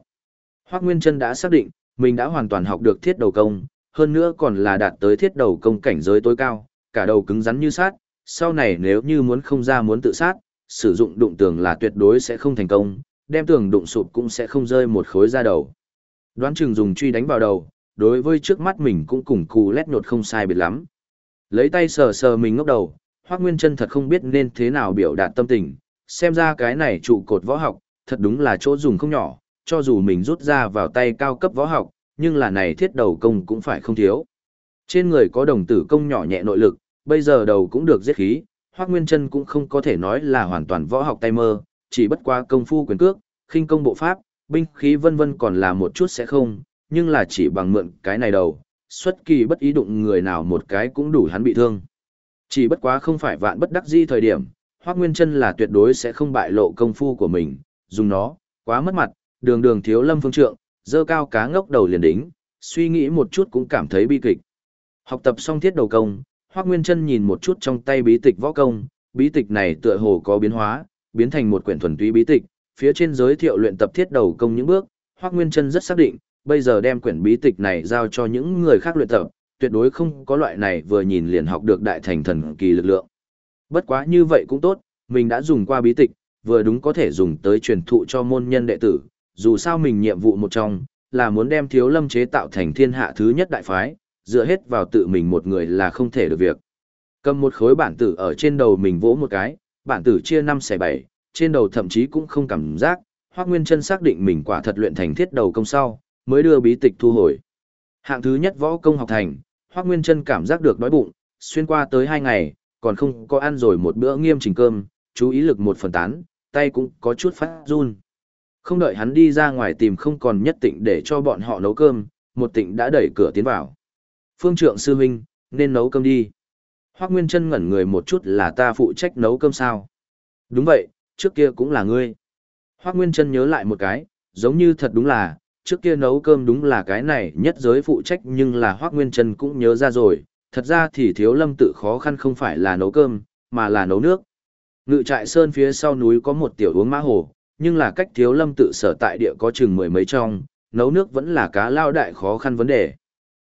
Hoắc Nguyên Chân đã xác định, mình đã hoàn toàn học được thiết đầu công, hơn nữa còn là đạt tới thiết đầu công cảnh giới tối cao, cả đầu cứng rắn như sát, sau này nếu như muốn không ra muốn tự sát, sử dụng đụng tường là tuyệt đối sẽ không thành công, đem tường đụng sụp cũng sẽ không rơi một khối ra đầu. Đoán chừng dùng truy đánh vào đầu, đối với trước mắt mình cũng cùng cù lét nhột không sai biệt lắm. Lấy tay sờ sờ mình ngốc đầu, Hoác Nguyên Trân thật không biết nên thế nào biểu đạt tâm tình, xem ra cái này trụ cột võ học, thật đúng là chỗ dùng không nhỏ, cho dù mình rút ra vào tay cao cấp võ học, nhưng là này thiết đầu công cũng phải không thiếu. Trên người có đồng tử công nhỏ nhẹ nội lực, bây giờ đầu cũng được giết khí, Hoắc Nguyên Trân cũng không có thể nói là hoàn toàn võ học tay mơ, chỉ bất qua công phu quyền cước, khinh công bộ pháp, binh khí vân vân còn là một chút sẽ không, nhưng là chỉ bằng mượn cái này đầu, xuất kỳ bất ý đụng người nào một cái cũng đủ hắn bị thương. Chỉ bất quá không phải vạn bất đắc di thời điểm, Hoắc Nguyên Trân là tuyệt đối sẽ không bại lộ công phu của mình, dùng nó, quá mất mặt, đường đường thiếu lâm phương trượng, dơ cao cá ngốc đầu liền đính, suy nghĩ một chút cũng cảm thấy bi kịch. Học tập xong thiết đầu công, Hoác Nguyên Trân nhìn một chút trong tay bí tịch võ công, bí tịch này tựa hồ có biến hóa, biến thành một quyển thuần túy bí tịch, phía trên giới thiệu luyện tập thiết đầu công những bước, Hoác Nguyên Trân rất xác định, bây giờ đem quyển bí tịch này giao cho những người khác luyện tập, tuyệt đối không có loại này vừa nhìn liền học được đại thành thần kỳ lực lượng. Bất quá như vậy cũng tốt, mình đã dùng qua bí tịch, vừa đúng có thể dùng tới truyền thụ cho môn nhân đệ tử, dù sao mình nhiệm vụ một trong, là muốn đem thiếu lâm chế tạo thành thiên hạ thứ nhất đại phái, dựa hết vào tự mình một người là không thể được việc. Cầm một khối bản tử ở trên đầu mình vỗ một cái, bản tử chia 5 xẻ 7, trên đầu thậm chí cũng không cảm giác, Hoắc Nguyên Chân xác định mình quả thật luyện thành thiết đầu công sau, mới đưa bí tịch thu hồi. Hạng thứ nhất võ công học thành, Hoắc Nguyên Chân cảm giác được đói bụng, xuyên qua tới 2 ngày, còn không có ăn rồi một bữa nghiêm chỉnh cơm, chú ý lực một phần tán, tay cũng có chút phát run. Không đợi hắn đi ra ngoài tìm không còn nhất tịnh để cho bọn họ nấu cơm, một tịnh đã đẩy cửa tiến vào. Phương trượng sư huynh, nên nấu cơm đi. Hoác Nguyên Trân ngẩn người một chút là ta phụ trách nấu cơm sao. Đúng vậy, trước kia cũng là ngươi. Hoác Nguyên Trân nhớ lại một cái, giống như thật đúng là, trước kia nấu cơm đúng là cái này nhất giới phụ trách nhưng là Hoác Nguyên Trân cũng nhớ ra rồi, thật ra thì thiếu lâm tự khó khăn không phải là nấu cơm, mà là nấu nước. Ngự trại sơn phía sau núi có một tiểu uống mã hồ, nhưng là cách thiếu lâm tự sở tại địa có chừng mười mấy trong, nấu nước vẫn là cá lao đại khó khăn vấn đề.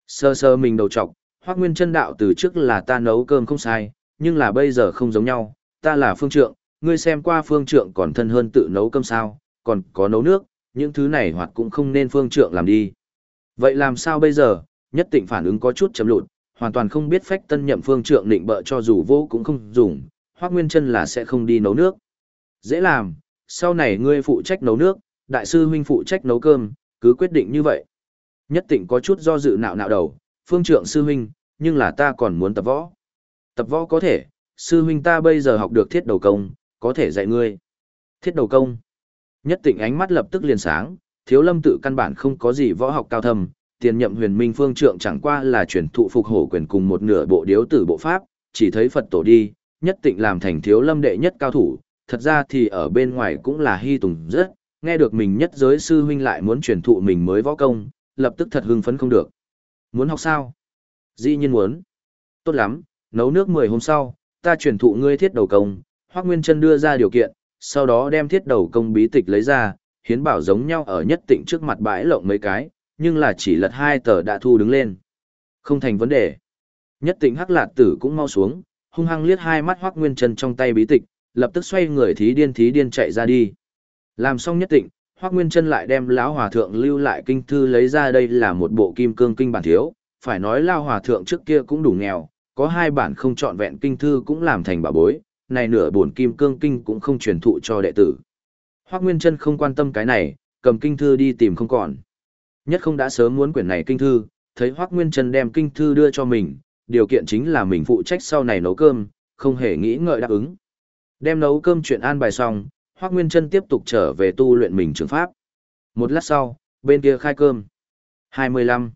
Sơ sơ mình đầu trọc, Hoắc Nguyên chân đạo từ trước là ta nấu cơm không sai, nhưng là bây giờ không giống nhau, ta là phương trượng, ngươi xem qua phương trượng còn thân hơn tự nấu cơm sao, còn có nấu nước, những thứ này hoặc cũng không nên phương trượng làm đi. Vậy làm sao bây giờ, nhất định phản ứng có chút chậm lụt, hoàn toàn không biết phách tân nhậm phương trượng định bợ cho dù vô cũng không dùng, Hoắc Nguyên chân là sẽ không đi nấu nước. Dễ làm, sau này ngươi phụ trách nấu nước, đại sư huynh phụ trách nấu cơm, cứ quyết định như vậy. Nhất Tịnh có chút do dự nạo nạo đầu, phương trượng sư huynh, nhưng là ta còn muốn tập võ. Tập võ có thể, sư huynh ta bây giờ học được thiết đầu công, có thể dạy ngươi. Thiết đầu công. Nhất Tịnh ánh mắt lập tức liền sáng, thiếu lâm tự căn bản không có gì võ học cao thầm, tiền nhậm huyền minh phương trượng chẳng qua là chuyển thụ phục hổ quyền cùng một nửa bộ điếu tử bộ pháp, chỉ thấy Phật tổ đi, nhất Tịnh làm thành thiếu lâm đệ nhất cao thủ, thật ra thì ở bên ngoài cũng là hy tùng rất, nghe được mình nhất giới sư huynh lại muốn truyền thụ mình mới võ công, lập tức thật hưng phấn không được. Muốn học sao? Dĩ nhiên muốn. Tốt lắm, nấu nước 10 hôm sau, ta truyền thụ ngươi thiết đầu công, Hoắc Nguyên Chân đưa ra điều kiện, sau đó đem thiết đầu công bí tịch lấy ra, hiến bảo giống nhau ở nhất tịnh trước mặt bãi lộng mấy cái, nhưng là chỉ lật hai tờ đã thu đứng lên. Không thành vấn đề. Nhất tịnh hắc lạt tử cũng mau xuống, hung hăng liếc hai mắt Hoắc Nguyên Chân trong tay bí tịch, lập tức xoay người thí điên thí điên chạy ra đi. Làm xong nhất định Hoắc Nguyên Chân lại đem lão hòa thượng lưu lại kinh thư lấy ra đây là một bộ kim cương kinh bản thiếu, phải nói lão hòa thượng trước kia cũng đủ nghèo, có hai bản không chọn vẹn kinh thư cũng làm thành bà bối, này nửa buồn kim cương kinh cũng không truyền thụ cho đệ tử. Hoắc Nguyên Chân không quan tâm cái này, cầm kinh thư đi tìm không còn. Nhất không đã sớm muốn quyển này kinh thư, thấy Hoắc Nguyên Chân đem kinh thư đưa cho mình, điều kiện chính là mình phụ trách sau này nấu cơm, không hề nghĩ ngợi đáp ứng. Đem nấu cơm chuyện an bài xong, Hoắc Nguyên Chân tiếp tục trở về tu luyện mình trường pháp. Một lát sau, bên kia khai cơm. 25.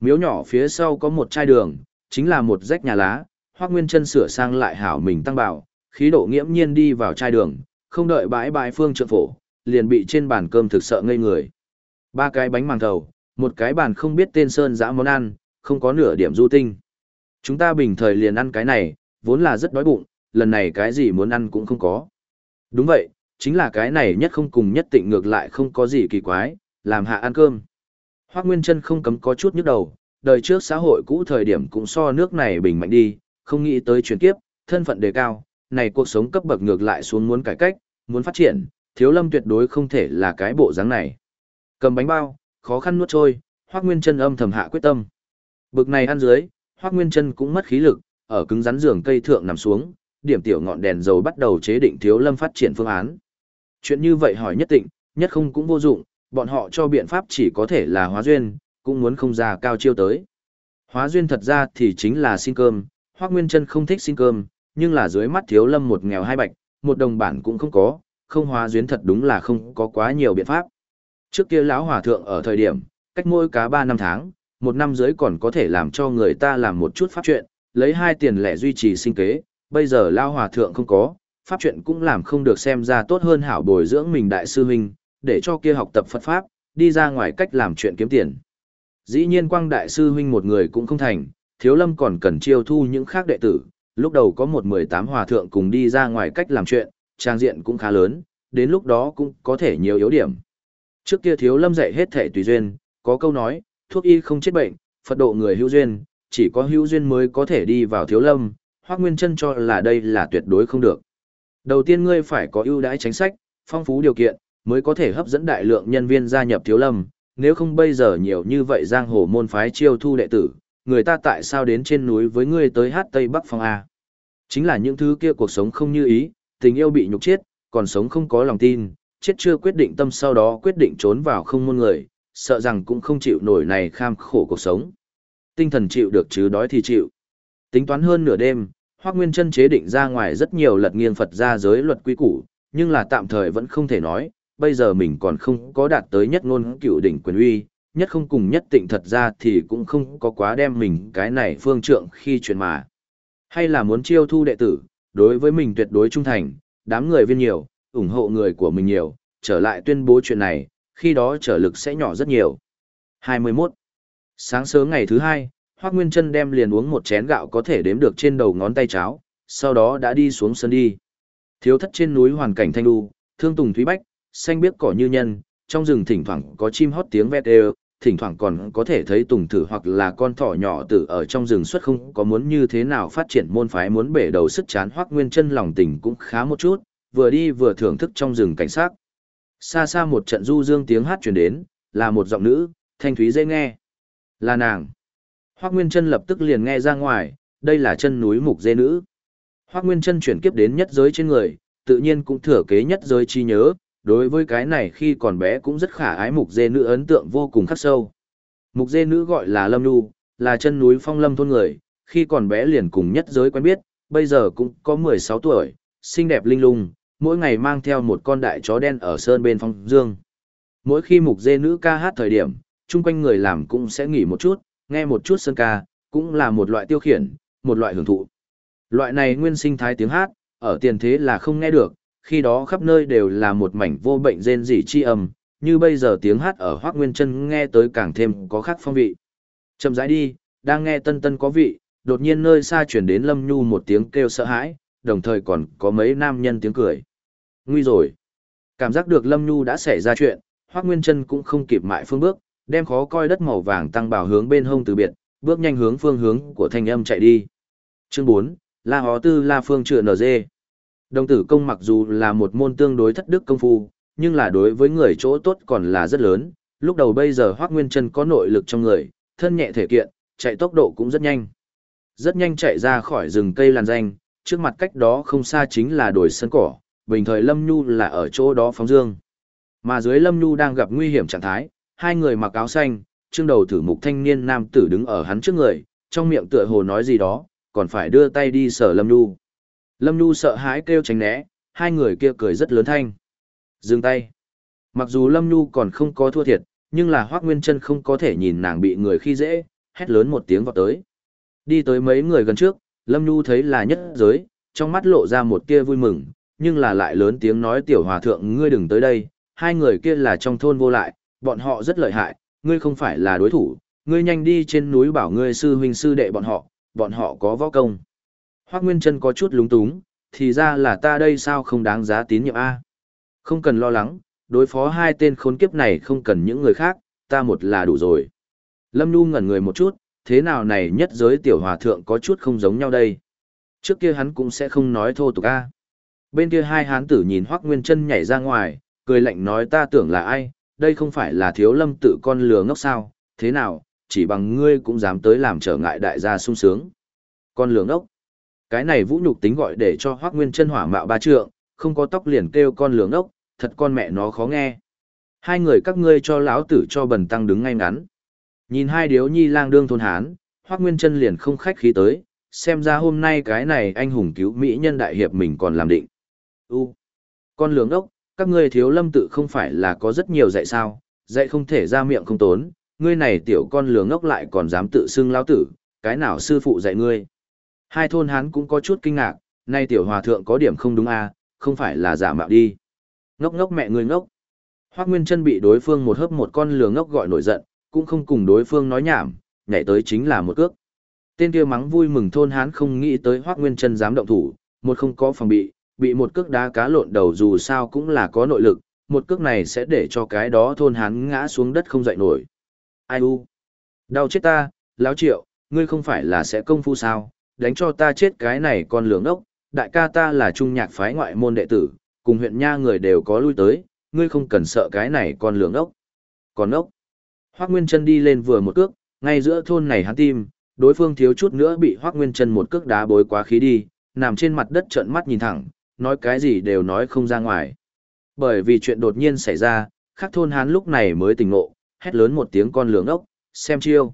Miếu nhỏ phía sau có một chai đường, chính là một rách nhà lá, Hoắc Nguyên Chân sửa sang lại hảo mình tăng bảo, khí độ nghiễm nhiên đi vào chai đường, không đợi bãi bãi phương trượng phổ, liền bị trên bàn cơm thực sợ ngây người. Ba cái bánh màng thầu, một cái bàn không biết tên sơn dã món ăn, không có nửa điểm du tinh. Chúng ta bình thời liền ăn cái này, vốn là rất đói bụng, lần này cái gì muốn ăn cũng không có. Đúng vậy, chính là cái này nhất không cùng nhất tịnh ngược lại không có gì kỳ quái, làm hạ ăn cơm. Hoác Nguyên Trân không cấm có chút nhức đầu, đời trước xã hội cũ thời điểm cũng so nước này bình mạnh đi, không nghĩ tới chuyển kiếp, thân phận đề cao, này cuộc sống cấp bậc ngược lại xuống muốn cải cách, muốn phát triển, thiếu lâm tuyệt đối không thể là cái bộ dáng này. Cầm bánh bao, khó khăn nuốt trôi, Hoác Nguyên Trân âm thầm hạ quyết tâm. Bực này ăn dưới, Hoác Nguyên Trân cũng mất khí lực, ở cứng rắn giường cây thượng nằm xuống, điểm tiểu ngọn đèn dầu bắt đầu chế định thiếu lâm phát triển phương án. Chuyện như vậy hỏi nhất định, nhất không cũng vô dụng, bọn họ cho biện pháp chỉ có thể là hóa duyên, cũng muốn không ra cao chiêu tới. Hóa duyên thật ra thì chính là xin cơm, Hoác Nguyên Trân không thích xin cơm, nhưng là dưới mắt thiếu lâm một nghèo hai bạch, một đồng bản cũng không có, không hóa duyên thật đúng là không có quá nhiều biện pháp. Trước kia lão hòa thượng ở thời điểm, cách mỗi cá 3 năm tháng, một năm dưới còn có thể làm cho người ta làm một chút pháp chuyện, lấy hai tiền lẻ duy trì sinh kế, bây giờ lao hòa thượng không có, pháp chuyện cũng làm không được xem ra tốt hơn hảo bồi dưỡng mình đại sư huynh, để cho kia học tập Phật Pháp, đi ra ngoài cách làm chuyện kiếm tiền. Dĩ nhiên quang đại sư huynh một người cũng không thành, thiếu lâm còn cần chiêu thu những khác đệ tử, lúc đầu có một mười tám hòa thượng cùng đi ra ngoài cách làm chuyện, trang diện cũng khá lớn, đến lúc đó cũng có thể nhiều yếu điểm. Trước kia thiếu lâm dạy hết thể tùy duyên, có câu nói, thuốc y không chết bệnh, Phật độ người hữu duyên, chỉ có hữu duyên mới có thể đi vào thiếu lâm, Hoắc Nguyên Chân cho là đây là tuyệt đối không được. Đầu tiên ngươi phải có ưu đãi chính sách, phong phú điều kiện, mới có thể hấp dẫn đại lượng nhân viên gia nhập thiếu lâm, nếu không bây giờ nhiều như vậy giang hồ môn phái chiêu thu đệ tử, người ta tại sao đến trên núi với ngươi tới hát Tây Bắc Phong A. Chính là những thứ kia cuộc sống không như ý, tình yêu bị nhục chết, còn sống không có lòng tin, chết chưa quyết định tâm sau đó quyết định trốn vào không môn người, sợ rằng cũng không chịu nổi này kham khổ cuộc sống. Tinh thần chịu được chứ đói thì chịu. Tính toán hơn nửa đêm, Hoắc Nguyên Chân chế định ra ngoài rất nhiều lật nghiêng Phật gia giới luật quy củ, nhưng là tạm thời vẫn không thể nói, bây giờ mình còn không có đạt tới nhất ngôn cựu đỉnh quyền uy, nhất không cùng nhất tịnh thật ra thì cũng không có quá đem mình cái này phương trượng khi chuyện mà. Hay là muốn chiêu thu đệ tử, đối với mình tuyệt đối trung thành, đám người viên nhiều, ủng hộ người của mình nhiều, trở lại tuyên bố chuyện này, khi đó trở lực sẽ nhỏ rất nhiều. 21. Sáng sớm ngày thứ hai, Hoác Nguyên Trân đem liền uống một chén gạo có thể đếm được trên đầu ngón tay cháo, sau đó đã đi xuống sân đi. Thiếu thất trên núi hoàn cảnh thanh lưu, thương tùng thúy bách, xanh biếc cỏ như nhân, trong rừng thỉnh thoảng có chim hót tiếng vẹt đều, thỉnh thoảng còn có thể thấy tùng thử hoặc là con thỏ nhỏ tử ở trong rừng xuất không có muốn như thế nào phát triển môn phái muốn bể đầu sức chán Hoác Nguyên Trân lòng tình cũng khá một chút, vừa đi vừa thưởng thức trong rừng cảnh sát. Xa xa một trận du dương tiếng hát truyền đến, là một giọng nữ, thanh thúy dễ nghe. Là nàng. Hoác Nguyên Trân lập tức liền nghe ra ngoài, đây là chân núi mục dê nữ. Hoác Nguyên Trân chuyển kiếp đến nhất giới trên người, tự nhiên cũng thừa kế nhất giới chi nhớ, đối với cái này khi còn bé cũng rất khả ái mục dê nữ ấn tượng vô cùng khắc sâu. Mục dê nữ gọi là Lâm Nhu, là chân núi phong lâm thôn người, khi còn bé liền cùng nhất giới quen biết, bây giờ cũng có 16 tuổi, xinh đẹp linh lung, mỗi ngày mang theo một con đại chó đen ở sơn bên phong dương. Mỗi khi mục dê nữ ca hát thời điểm, chung quanh người làm cũng sẽ nghỉ một chút, nghe một chút sơn ca, cũng là một loại tiêu khiển, một loại hưởng thụ. Loại này nguyên sinh thái tiếng hát, ở tiền thế là không nghe được, khi đó khắp nơi đều là một mảnh vô bệnh rên rỉ chi âm, như bây giờ tiếng hát ở Hoác Nguyên Trân nghe tới càng thêm có khác phong vị. Chậm rãi đi, đang nghe tân tân có vị, đột nhiên nơi xa chuyển đến Lâm Nhu một tiếng kêu sợ hãi, đồng thời còn có mấy nam nhân tiếng cười. Nguy rồi. Cảm giác được Lâm Nhu đã xảy ra chuyện, Hoác Nguyên Trân cũng không kịp mại phương bước, đem khó coi đất màu vàng tăng bảo hướng bên hông từ biệt, bước nhanh hướng phương hướng của thanh âm chạy đi. Chương 4, La Hó Tư La Phương Trựa NG. Đồng tử công mặc dù là một môn tương đối thất đức công phu, nhưng là đối với người chỗ tốt còn là rất lớn. Lúc đầu bây giờ Hoác Nguyên Trân có nội lực trong người, thân nhẹ thể kiện, chạy tốc độ cũng rất nhanh. Rất nhanh chạy ra khỏi rừng cây làn danh, trước mặt cách đó không xa chính là đồi sân cỏ, bình thời Lâm Nhu là ở chỗ đó phóng dương. Mà dưới Lâm Nhu đang gặp nguy hiểm trạng thái, hai người mặc áo xanh, trương đầu thử mục thanh niên nam tử đứng ở hắn trước người, trong miệng tựa hồ nói gì đó, còn phải đưa tay đi sở Lâm Nhu. Lâm Nhu sợ hãi kêu tránh né, hai người kia cười rất lớn thanh. Dừng tay. Mặc dù Lâm Nhu còn không có thua thiệt, nhưng là Hoác Nguyên Trân không có thể nhìn nàng bị người khi dễ, hét lớn một tiếng vào tới. Đi tới mấy người gần trước, Lâm Nhu thấy là nhất giới, trong mắt lộ ra một tia vui mừng, nhưng là lại lớn tiếng nói tiểu hòa thượng ngươi đừng tới đây, hai người kia là trong thôn vô lại, bọn họ rất lợi hại, ngươi không phải là đối thủ, ngươi nhanh đi trên núi bảo ngươi sư huynh sư đệ bọn họ, bọn họ có võ công. Hoác Nguyên Trân có chút lúng túng, thì ra là ta đây sao không đáng giá tín nhiệm A. Không cần lo lắng, đối phó hai tên khốn kiếp này không cần những người khác, ta một là đủ rồi. Lâm Nhu ngẩn người một chút, thế nào này nhất giới tiểu hòa thượng có chút không giống nhau đây. Trước kia hắn cũng sẽ không nói thô tục A. Bên kia hai hán tử nhìn Hoác Nguyên Trân nhảy ra ngoài, cười lạnh nói ta tưởng là ai, đây không phải là thiếu lâm tự con lừa ngốc sao, thế nào, chỉ bằng ngươi cũng dám tới làm trở ngại đại gia sung sướng. Con lừa ngốc. Cái này vũ nhục tính gọi để cho Hoác Nguyên chân hỏa mạo ba trượng, không có tóc liền kêu con lừa ngốc, thật con mẹ nó khó nghe. Hai người các ngươi cho lão tử cho bần tăng đứng ngay ngắn. Nhìn hai điếu nhi lang đương thôn hán, Hoác Nguyên chân liền không khách khí tới, xem ra hôm nay cái này anh hùng cứu mỹ nhân đại hiệp mình còn làm định. U, con lường ốc, các ngươi thiếu lâm tự không phải là có rất nhiều dạy sao, dạy không thể ra miệng không tốn, ngươi này tiểu con lừa ngốc lại còn dám tự xưng lao tử, cái nào sư phụ dạy ngươi. Hai thôn hán cũng có chút kinh ngạc, nay tiểu hòa thượng có điểm không đúng à, không phải là giả mạo đi. Ngốc ngốc mẹ ngươi ngốc. Hoác Nguyên chân bị đối phương một hớp một con lừa ngốc gọi nổi giận, cũng không cùng đối phương nói nhảm, nhảy tới chính là một cước. Tên kia mắng vui mừng thôn hán không nghĩ tới Hoác Nguyên chân dám động thủ, một không có phòng bị, bị một cước đá cá lộn đầu dù sao cũng là có nội lực, một cước này sẽ để cho cái đó thôn hán ngã xuống đất không dậy nổi. Ai u? Đau chết ta, lão triệu, ngươi không phải là sẽ công phu sao, đánh cho ta chết cái này con lường ốc, đại ca ta là trung nhạc phái ngoại môn đệ tử, cùng huyện nha người đều có lui tới, ngươi không cần sợ cái này con lường ốc. Còn ốc. Hoác Nguyên chân đi lên vừa một cước, ngay giữa thôn này hắn tim, đối phương thiếu chút nữa bị Hoác Nguyên chân một cước đá bối quá khí đi, nằm trên mặt đất trợn mắt nhìn thẳng, nói cái gì đều nói không ra ngoài. Bởi vì chuyện đột nhiên xảy ra, khắc thôn hán lúc này mới tỉnh ngộ, hét lớn một tiếng con lường ốc, xem chiêu.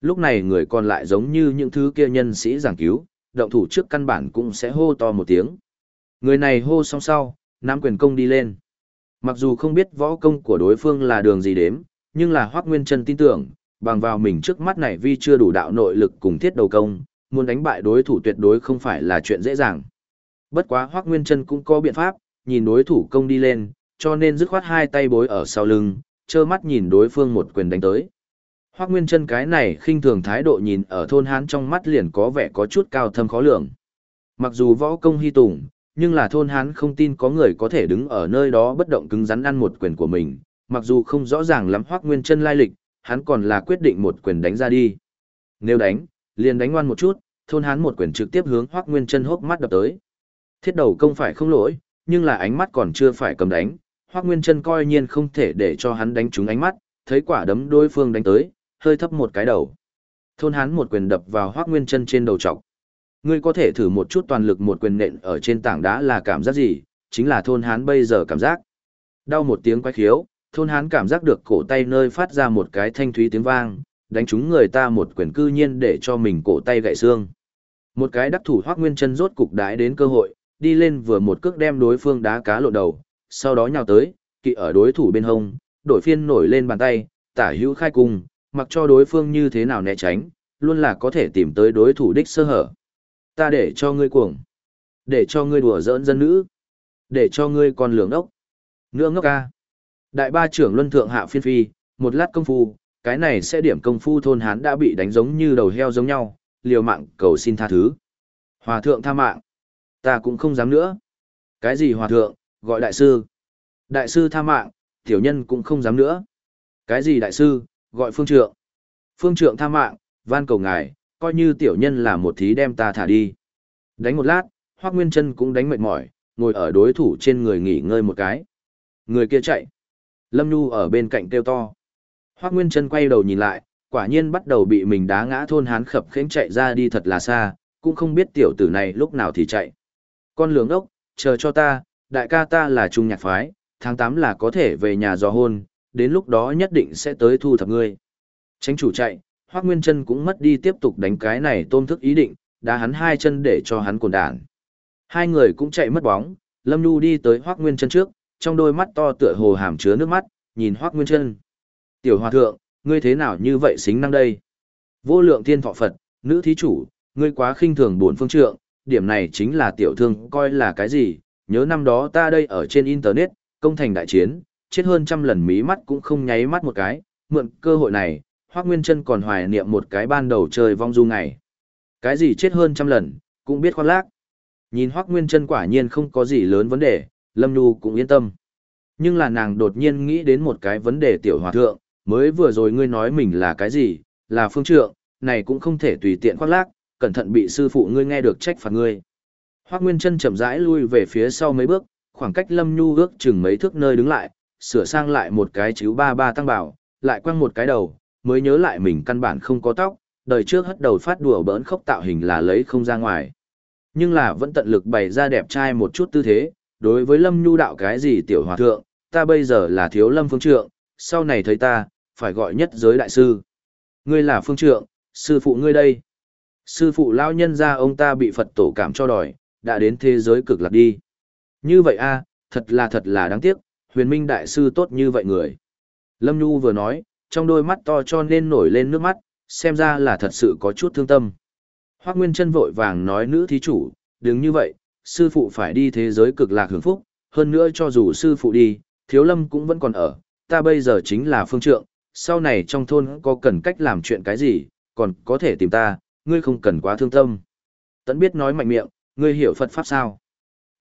Lúc này người còn lại giống như những thứ kia nhân sĩ giảng cứu, động thủ trước căn bản cũng sẽ hô to một tiếng. Người này hô xong sau, nắm quyền công đi lên. Mặc dù không biết võ công của đối phương là đường gì đếm, nhưng là Hoắc Nguyên Trân tin tưởng, bằng vào mình trước mắt này vì chưa đủ đạo nội lực cùng thiết đầu công, muốn đánh bại đối thủ tuyệt đối không phải là chuyện dễ dàng. Bất quá Hoắc Nguyên Trân cũng có biện pháp, nhìn đối thủ công đi lên, cho nên dứt khoát hai tay bối ở sau lưng, trơ mắt nhìn đối phương một quyền đánh tới. Hoắc Nguyên Trân cái này khinh thường thái độ nhìn ở thôn hán trong mắt liền có vẻ có chút cao thâm khó lường. Mặc dù võ công hy tùng, nhưng là thôn hán không tin có người có thể đứng ở nơi đó bất động cứng rắn ăn một quyền của mình, mặc dù không rõ ràng lắm Hoắc Nguyên Trân lai lịch, hắn còn là quyết định một quyền đánh ra đi. Nếu đánh, liền đánh ngoan một chút, thôn hán một quyền trực tiếp hướng Hoắc Nguyên Trân hốc mắt đập tới. Thiết đầu công phải không lỗi, nhưng là ánh mắt còn chưa phải cầm đánh, Hoắc Nguyên Trân coi nhiên không thể để cho hắn đánh trúng ánh mắt, thấy quả đấm đối phương đánh tới, hơi thấp một cái đầu. Thôn hán một quyền đập vào Hoắc Nguyên Trân trên đầu trọc. Ngươi có thể thử một chút toàn lực một quyền nện ở trên tảng đá là cảm giác gì, chính là thôn hán bây giờ cảm giác. Đau một tiếng quái khiếu, thôn hán cảm giác được cổ tay nơi phát ra một cái thanh thúy tiếng vang, đánh trúng người ta một quyền cư nhiên để cho mình cổ tay gãy xương. Một cái đắc thủ Hoắc Nguyên Chân rốt cục đái đến cơ hội, đi lên vừa một cước đem đối phương đá cá lộn đầu, sau đó nhào tới, kỵ ở đối thủ bên hông, đổi phiên nổi lên bàn tay, tả hữu khai cung, mặc cho đối phương như thế nào né tránh, luôn là có thể tìm tới đối thủ đích sơ hở. Ta để cho ngươi cuồng, để cho ngươi đùa giỡn dân nữ, để cho ngươi còn lường ốc. Nữa ngốc ca. Đại ba trưởng luân thượng hạ phiên phi, một lát công phu, cái này sẽ điểm công phu thôn hán đã bị đánh giống như đầu heo giống nhau, liều mạng cầu xin tha thứ. Hòa thượng tha mạng. Ta cũng không dám nữa. Cái gì hòa thượng, gọi đại sư. Đại sư tha mạng, tiểu nhân cũng không dám nữa. Cái gì đại sư, gọi phương trượng. Phương trượng tha mạng, van cầu ngài, coi như tiểu nhân là một thí đem ta thả đi. Đánh một lát, Hoác Nguyên Trân cũng đánh mệt mỏi, ngồi ở đối thủ trên người nghỉ ngơi một cái. Người kia chạy. Lâm Nhu ở bên cạnh kêu to. Hoác Nguyên Trân quay đầu nhìn lại, quả nhiên bắt đầu bị mình đá ngã thôn hán khập khẽnh chạy ra đi thật là xa, cũng không biết tiểu tử này lúc nào thì chạy. Con lường ốc, chờ cho ta, đại ca ta là trung nhạc phái, tháng 8 là có thể về nhà dò hôn, đến lúc đó nhất định sẽ tới thu thập ngươi. Tránh chủ chạy, Hoác Nguyên Trân cũng mất đi tiếp tục đánh cái này tôm thức ý định, đá hắn hai chân để cho hắn cồn đản. Hai người cũng chạy mất bóng, Lâm Nhu đi tới Hoác Nguyên Trân trước, trong đôi mắt to tựa hồ hàm chứa nước mắt, nhìn Hoác Nguyên Trân. Tiểu hòa thượng, ngươi thế nào như vậy xính năng đây? Vô lượng thiên thọ Phật, nữ thí chủ, ngươi quá khinh thường bổn phương trượng, điểm này chính là tiểu thương coi là cái gì, nhớ năm đó ta đây ở trên Internet, công thành đại chiến, chết hơn trăm lần mí mắt cũng không nháy mắt một cái, mượn cơ hội này, Hoác Nguyên Trân còn hoài niệm một cái ban đầu chơi vong du ngày. Cái gì chết hơn trăm lần, cũng biết khoan lác. Nhìn Hoác Nguyên Trân quả nhiên không có gì lớn vấn đề, Lâm Nhu cũng yên tâm. Nhưng là nàng đột nhiên nghĩ đến một cái vấn đề tiểu hòa thượng, mới vừa rồi ngươi nói mình là cái gì, là phương trượng, này cũng không thể tùy tiện khoác lác, cẩn thận bị sư phụ ngươi nghe được trách phạt ngươi. Hoác Nguyên Trân chậm rãi lui về phía sau mấy bước, khoảng cách Lâm Nhu ước chừng mấy thước nơi đứng lại, sửa sang lại một cái chiếu ba ba tăng bảo, lại quăng một cái đầu, mới nhớ lại mình căn bản không có tóc, đời trước hất đầu phát đùa bỡn khóc tạo hình là lấy không ra ngoài. Nhưng là vẫn tận lực bày ra đẹp trai một chút tư thế, đối với Lâm Nhu đạo cái gì tiểu hòa thượng, ta bây giờ là thiếu Lâm phương trượng, sau này thấy ta, phải gọi nhất giới đại sư. Ngươi là phương trượng, sư phụ ngươi đây. Sư phụ lao nhân ra ông ta bị Phật tổ cảm cho đòi, đã đến thế giới cực lạc đi. Như vậy a, thật là thật là đáng tiếc, huyền minh đại sư tốt như vậy người. Lâm Nhu vừa nói, trong đôi mắt to cho nên nổi lên nước mắt, xem ra là thật sự có chút thương tâm. Hoác Nguyên chân vội vàng nói nữ thí chủ, đừng như vậy, sư phụ phải đi thế giới cực lạc hưởng phúc, hơn nữa cho dù sư phụ đi, thiếu lâm cũng vẫn còn ở, ta bây giờ chính là phương trượng, sau này trong thôn có cần cách làm chuyện cái gì, còn có thể tìm ta, ngươi không cần quá thương tâm. Tẫn biết nói mạnh miệng, ngươi hiểu Phật Pháp sao?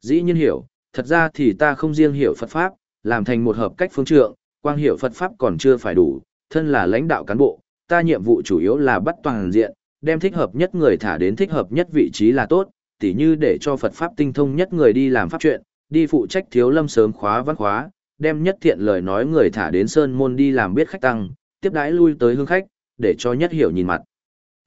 Dĩ nhiên hiểu, thật ra thì ta không riêng hiểu Phật Pháp, làm thành một hợp cách phương trượng, quang hiểu Phật Pháp còn chưa phải đủ, thân là lãnh đạo cán bộ, ta nhiệm vụ chủ yếu là bắt toàn diện, đem thích hợp nhất người thả đến thích hợp nhất vị trí là tốt, tỉ như để cho Phật Pháp tinh thông nhất người đi làm pháp chuyện, đi phụ trách thiếu lâm sớm khóa văn khóa, đem nhất thiện lời nói người thả đến sơn môn đi làm biết khách tăng, tiếp đãi lui tới hương khách, để cho nhất hiểu nhìn mặt.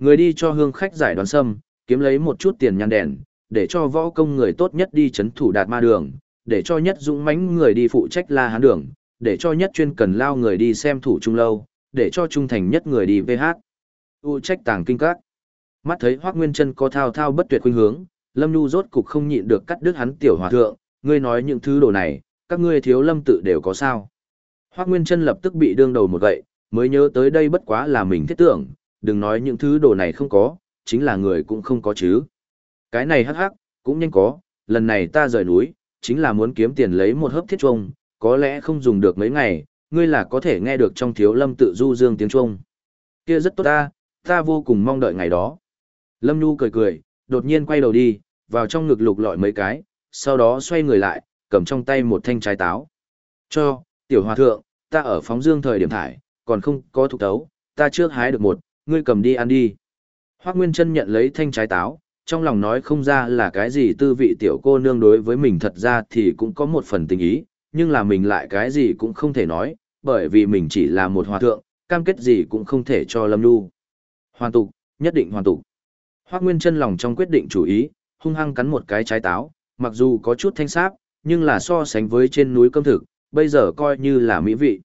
Người đi cho hương khách giải đoán sâm, kiếm lấy một chút tiền nhăn đèn, để cho võ công người tốt nhất đi chấn thủ đạt ma đường, để cho nhất dũng mãnh người đi phụ trách la hán đường, để cho nhất chuyên cần lao người đi xem thủ trung lâu, để cho trung thành nhất người đi VH. U trách tàng kinh các. Mắt thấy Hoắc Nguyên Chân có thao thao bất tuyệt khuynh hướng, Lâm Nhu rốt cục không nhịn được cắt đứt hắn tiểu hòa thượng, ngươi nói những thứ đồ này, các ngươi thiếu Lâm tự đều có sao? Hoắc Nguyên Chân lập tức bị đương đầu một gậy, mới nhớ tới đây bất quá là mình thiết tưởng, đừng nói những thứ đồ này không có, chính là người cũng không có chứ. Cái này hắc hắc, cũng nhanh có, lần này ta rời núi, chính là muốn kiếm tiền lấy một hớp thiết trông, có lẽ không dùng được mấy ngày, ngươi là có thể nghe được trong thiếu lâm tự du dương tiếng trông. Kia rất tốt ta, ta vô cùng mong đợi ngày đó. Lâm Nhu cười cười, đột nhiên quay đầu đi, vào trong ngực lục lọi mấy cái, sau đó xoay người lại, cầm trong tay một thanh trái táo. Cho, tiểu hòa thượng, ta ở phóng dương thời điểm thải, còn không có thục tấu, ta trước hái được một, ngươi cầm đi ăn đi. Hoác Nguyên Trân nhận lấy thanh trái táo, trong lòng nói không ra là cái gì tư vị tiểu cô nương đối với mình thật ra thì cũng có một phần tình ý, nhưng là mình lại cái gì cũng không thể nói, bởi vì mình chỉ là một hòa thượng, cam kết gì cũng không thể cho Lâm Nhu. Hoàn tục, nhất định hoàn tục. Hoác Nguyên Trân lòng trong quyết định chủ ý, hung hăng cắn một cái trái táo, mặc dù có chút thanh sáp, nhưng là so sánh với trên núi cơm thực, bây giờ coi như là mỹ vị.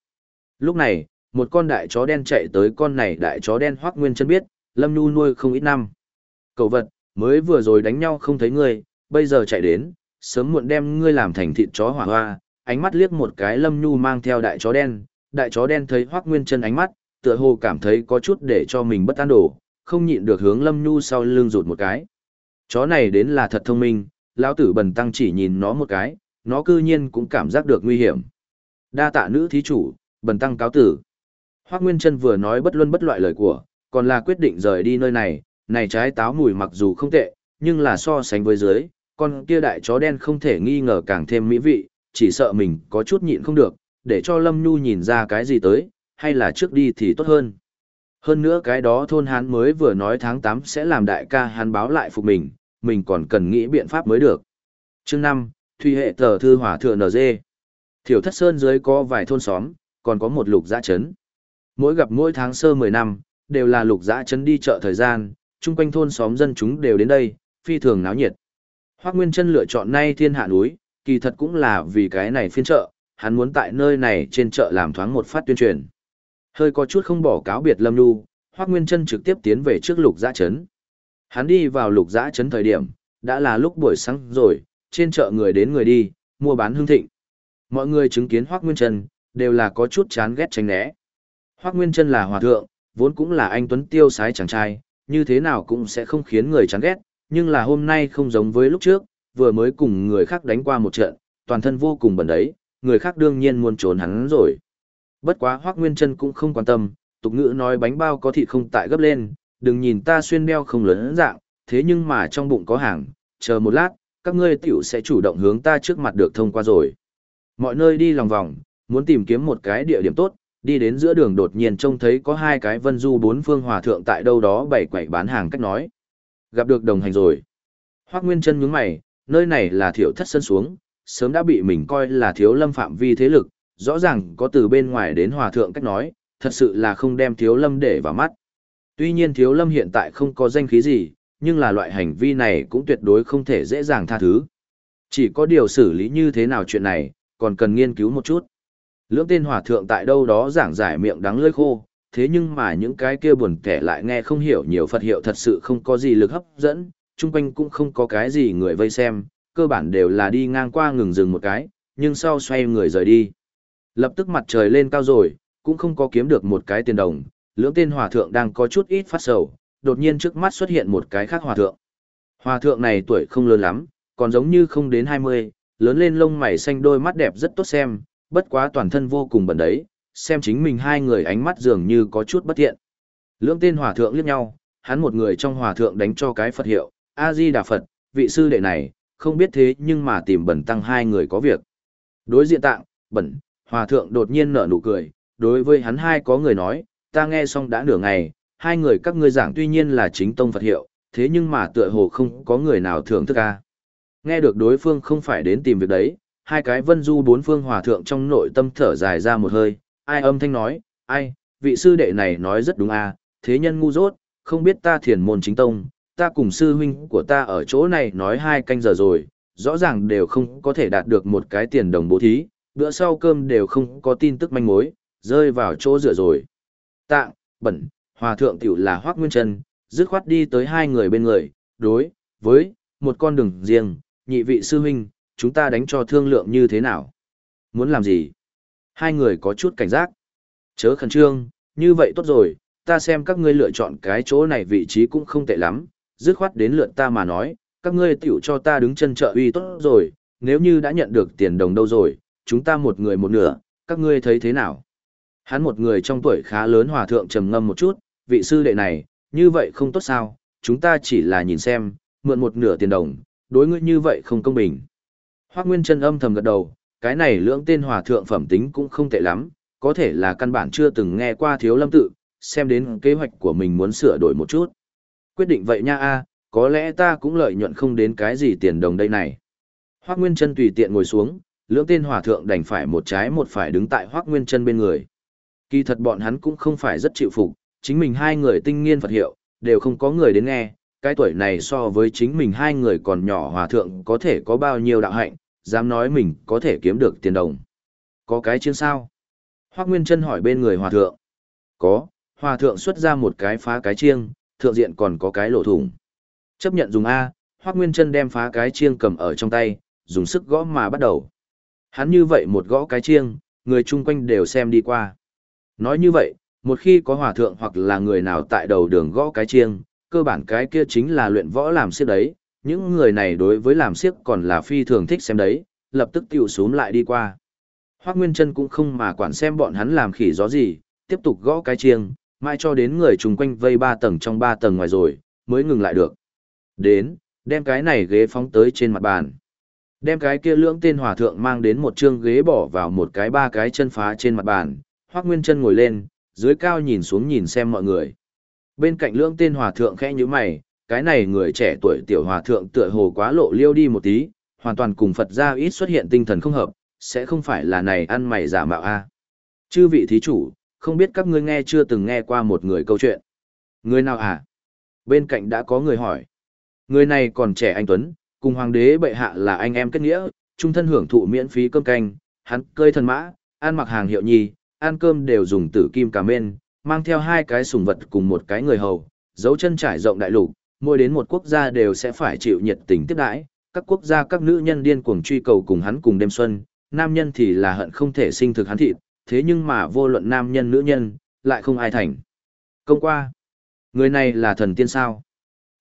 Lúc này, một con đại chó đen chạy tới con này đại chó đen Hoác Nguyên chân biết, Lâm Nhu nuôi không ít năm. Cậu vật, mới vừa rồi đánh nhau không thấy ngươi, bây giờ chạy đến, sớm muộn đem ngươi làm thành thịt chó hỏa hoa, ánh mắt liếc một cái Lâm Nhu mang theo đại chó đen, đại chó đen thấy Hoắc Nguyên Chân ánh mắt, tựa hồ cảm thấy có chút để cho mình bất an đổ, không nhịn được hướng Lâm Nhu sau lưng rụt một cái. Chó này đến là thật thông minh, lão tử bần tăng chỉ nhìn nó một cái, nó cư nhiên cũng cảm giác được nguy hiểm. Đa tạ nữ thí chủ, bần tăng cáo tử. Hoắc Nguyên Chân vừa nói bất luân bất loại lời của, còn là quyết định rời đi nơi này, này trái táo mùi mặc dù không tệ, nhưng là so sánh với dưới, con kia đại chó đen không thể nghi ngờ càng thêm mỹ vị, chỉ sợ mình có chút nhịn không được, để cho Lâm Nhu nhìn ra cái gì tới, hay là trước đi thì tốt hơn. Hơn nữa cái đó thôn hán mới vừa nói tháng 8 sẽ làm đại ca hán báo lại phục mình, mình còn cần nghĩ biện pháp mới được. chương 5, Thủy hệ tờ thư hỏa thừa NG. Thiểu thất sơn dưới có vài thôn xóm, còn có một lục giã chấn. Mỗi gặp mỗi tháng sơ 10 năm, đều là lục dã chấn đi chợ thời gian, chung quanh thôn xóm dân chúng đều đến đây, phi thường náo nhiệt. Hoác Nguyên Trân lựa chọn nay thiên hạ núi, kỳ thật cũng là vì cái này phiên chợ, hắn muốn tại nơi này trên chợ làm thoáng một phát tuyên truyền. Hơi có chút không bỏ cáo biệt Lâm Nhu, Hoắc Nguyên Chân trực tiếp tiến về trước Lục Dã chấn. Hắn đi vào Lục Dã chấn thời điểm, đã là lúc buổi sáng rồi, trên chợ người đến người đi, mua bán hương thịnh. Mọi người chứng kiến Hoắc Nguyên Chân đều là có chút chán ghét tránh né. Hoắc Nguyên Trân là hòa thượng, vốn cũng là anh tuấn tiêu sái chàng trai, như thế nào cũng sẽ không khiến người chán ghét, nhưng là hôm nay không giống với lúc trước, vừa mới cùng người khác đánh qua một trận, toàn thân vô cùng bẩn đấy, người khác đương nhiên muốn trốn hắn rồi. Bất quá Hoắc Nguyên Trân cũng không quan tâm, tục ngữ nói bánh bao có thịt không tại gấp lên, đừng nhìn ta xuyên đeo không lớn dạng, thế nhưng mà trong bụng có hàng, chờ một lát, các ngươi tiểu sẽ chủ động hướng ta trước mặt được thông qua rồi. Mọi nơi đi lòng vòng, muốn tìm kiếm một cái địa điểm tốt, đi đến giữa đường đột nhiên trông thấy có hai cái vân du bốn phương hòa thượng tại đâu đó bày quẩy bán hàng cách nói. Gặp được đồng hành rồi. Hoắc Nguyên Chân nhướng mày, nơi này là thiểu thất sân xuống, sớm đã bị mình coi là thiếu lâm phạm vi thế lực, rõ ràng có từ bên ngoài đến hòa thượng cách nói, thật sự là không đem thiếu lâm để vào mắt. Tuy nhiên thiếu lâm hiện tại không có danh khí gì, nhưng là loại hành vi này cũng tuyệt đối không thể dễ dàng tha thứ. Chỉ có điều xử lý như thế nào chuyện này, còn cần nghiên cứu một chút. Lưỡng tên hòa thượng tại đâu đó giảng giải miệng đắng lưỡi khô, thế nhưng mà những cái kia buồn kẻ lại nghe không hiểu nhiều Phật hiệu thật sự không có gì lực hấp dẫn, chung quanh cũng không có cái gì người vây xem, cơ bản đều là đi ngang qua ngừng dừng một cái, nhưng sau xoay người rời đi. Lập tức mặt trời lên cao rồi, cũng không có kiếm được một cái tiền đồng, lưỡng tên hòa thượng đang có chút ít phát sầu, đột nhiên trước mắt xuất hiện một cái khác hòa thượng. Hòa thượng này tuổi không lớn lắm, còn giống như không đến 20, lớn lên lông mày xanh đôi mắt đẹp rất tốt xem, bất quá toàn thân vô cùng bẩn đấy, xem chính mình hai người ánh mắt dường như có chút bất thiện. Lưỡng tên hòa thượng liếc nhau, hắn một người trong hòa thượng đánh cho cái Phật hiệu, A-di Đà Phật, vị sư đệ này, không biết thế nhưng mà tìm bẩn tăng hai người có việc. Đối diện tạng, bẩn, hòa thượng đột nhiên nở nụ cười, đối với hắn hai có người nói, ta nghe xong đã nửa ngày, hai người các ngươi giảng tuy nhiên là chính tông Phật hiệu, thế nhưng mà tựa hồ không có người nào thưởng thức a. Nghe được đối phương không phải đến tìm việc đấy, hai cái vân du bốn phương hòa thượng trong nội tâm thở dài ra một hơi, ai âm thanh nói, ai, vị sư đệ này nói rất đúng à, thế nhân ngu dốt, không biết ta thiền môn chính tông, ta cùng sư huynh của ta ở chỗ này nói hai canh giờ rồi, rõ ràng đều không có thể đạt được một cái tiền đồng bố thí, bữa sau cơm đều không có tin tức manh mối, rơi vào chỗ rửa rồi. Tạng, bẩn, hòa thượng tiểu là Hoác Nguyên chân, dứt khoát đi tới hai người bên người, đối, với, một con đường riêng, nhị vị sư huynh, chúng ta đánh cho thương lượng như thế nào? Muốn làm gì? Hai người có chút cảnh giác. Chớ khẩn trương, như vậy tốt rồi, ta xem các ngươi lựa chọn cái chỗ này vị trí cũng không tệ lắm, dứt khoát đến lượt ta mà nói, các ngươi tiểu cho ta đứng chân trợ uy tốt rồi, nếu như đã nhận được tiền đồng đâu rồi, chúng ta một người một nửa, các ngươi thấy thế nào? Hắn một người trong tuổi khá lớn hòa thượng trầm ngâm một chút, vị sư đệ này, như vậy không tốt sao, chúng ta chỉ là nhìn xem, mượn một nửa tiền đồng, đối ngươi như vậy không công bình. Hoác Nguyên Trân âm thầm gật đầu, cái này lưỡng tên hòa thượng phẩm tính cũng không tệ lắm, có thể là căn bản chưa từng nghe qua thiếu lâm tự, xem đến kế hoạch của mình muốn sửa đổi một chút. Quyết định vậy nha a, có lẽ ta cũng lợi nhuận không đến cái gì tiền đồng đây này. Hoác Nguyên Trân tùy tiện ngồi xuống, lưỡng tên hòa thượng đành phải một trái một phải đứng tại Hoác Nguyên Trân bên người. Kỳ thật bọn hắn cũng không phải rất chịu phục, chính mình hai người tinh nghiên Phật hiệu, đều không có người đến nghe, cái tuổi này so với chính mình hai người còn nhỏ hòa thượng có thể có bao nhiêu đạo hạnh, dám nói mình có thể kiếm được tiền đồng. Có cái chiến sao? Hoác Nguyên Trân hỏi bên người hòa thượng. Có, hòa thượng xuất ra một cái phá cái chiêng, thượng diện còn có cái lỗ thủng. Chấp nhận dùng A, Hoác Nguyên Trân đem phá cái chiêng cầm ở trong tay, dùng sức gõ mà bắt đầu. Hắn như vậy một gõ cái chiêng, người chung quanh đều xem đi qua. Nói như vậy, một khi có hòa thượng hoặc là người nào tại đầu đường gõ cái chiêng, cơ bản cái kia chính là luyện võ làm siết đấy, những người này đối với làm siếc còn là phi thường thích xem đấy, lập tức tiểu xuống lại đi qua. Hoác Nguyên Trân cũng không mà quản xem bọn hắn làm khỉ gió gì, tiếp tục gõ cái chiêng, mai cho đến người chung quanh vây ba tầng trong ba tầng ngoài rồi, mới ngừng lại được. Đến, đem cái này ghế phóng tới trên mặt bàn. Đem cái kia lưỡng tên hòa thượng mang đến một chương ghế bỏ vào một cái ba cái chân phá trên mặt bàn, Hoác Nguyên Trân ngồi lên, dưới cao nhìn xuống nhìn xem mọi người. Bên cạnh lưỡng tên hòa thượng khẽ như mày, cái này người trẻ tuổi tiểu hòa thượng tựa hồ quá lộ liêu đi một tí, hoàn toàn cùng Phật gia ít xuất hiện tinh thần không hợp, sẽ không phải là này ăn mày giả mạo a. Chư vị thí chủ, không biết các ngươi nghe chưa từng nghe qua một người câu chuyện. Người nào à? Bên cạnh đã có người hỏi. Người này còn trẻ anh Tuấn, cùng hoàng đế bệ hạ là anh em kết nghĩa, trung thân hưởng thụ miễn phí cơm canh, hắn cơi thần mã, ăn mặc hàng hiệu nhi, ăn cơm đều dùng tử kim cà mên, mang theo hai cái sùng vật cùng một cái người hầu, dấu chân trải rộng đại lục, mỗi đến một quốc gia đều sẽ phải chịu nhiệt tình tiếp đãi, các quốc gia các nữ nhân điên cuồng truy cầu cùng hắn cùng đêm xuân, nam nhân thì là hận không thể sinh thực hắn thịt, thế nhưng mà vô luận nam nhân nữ nhân, lại không ai thành. Công qua. Người này là thần tiên sao?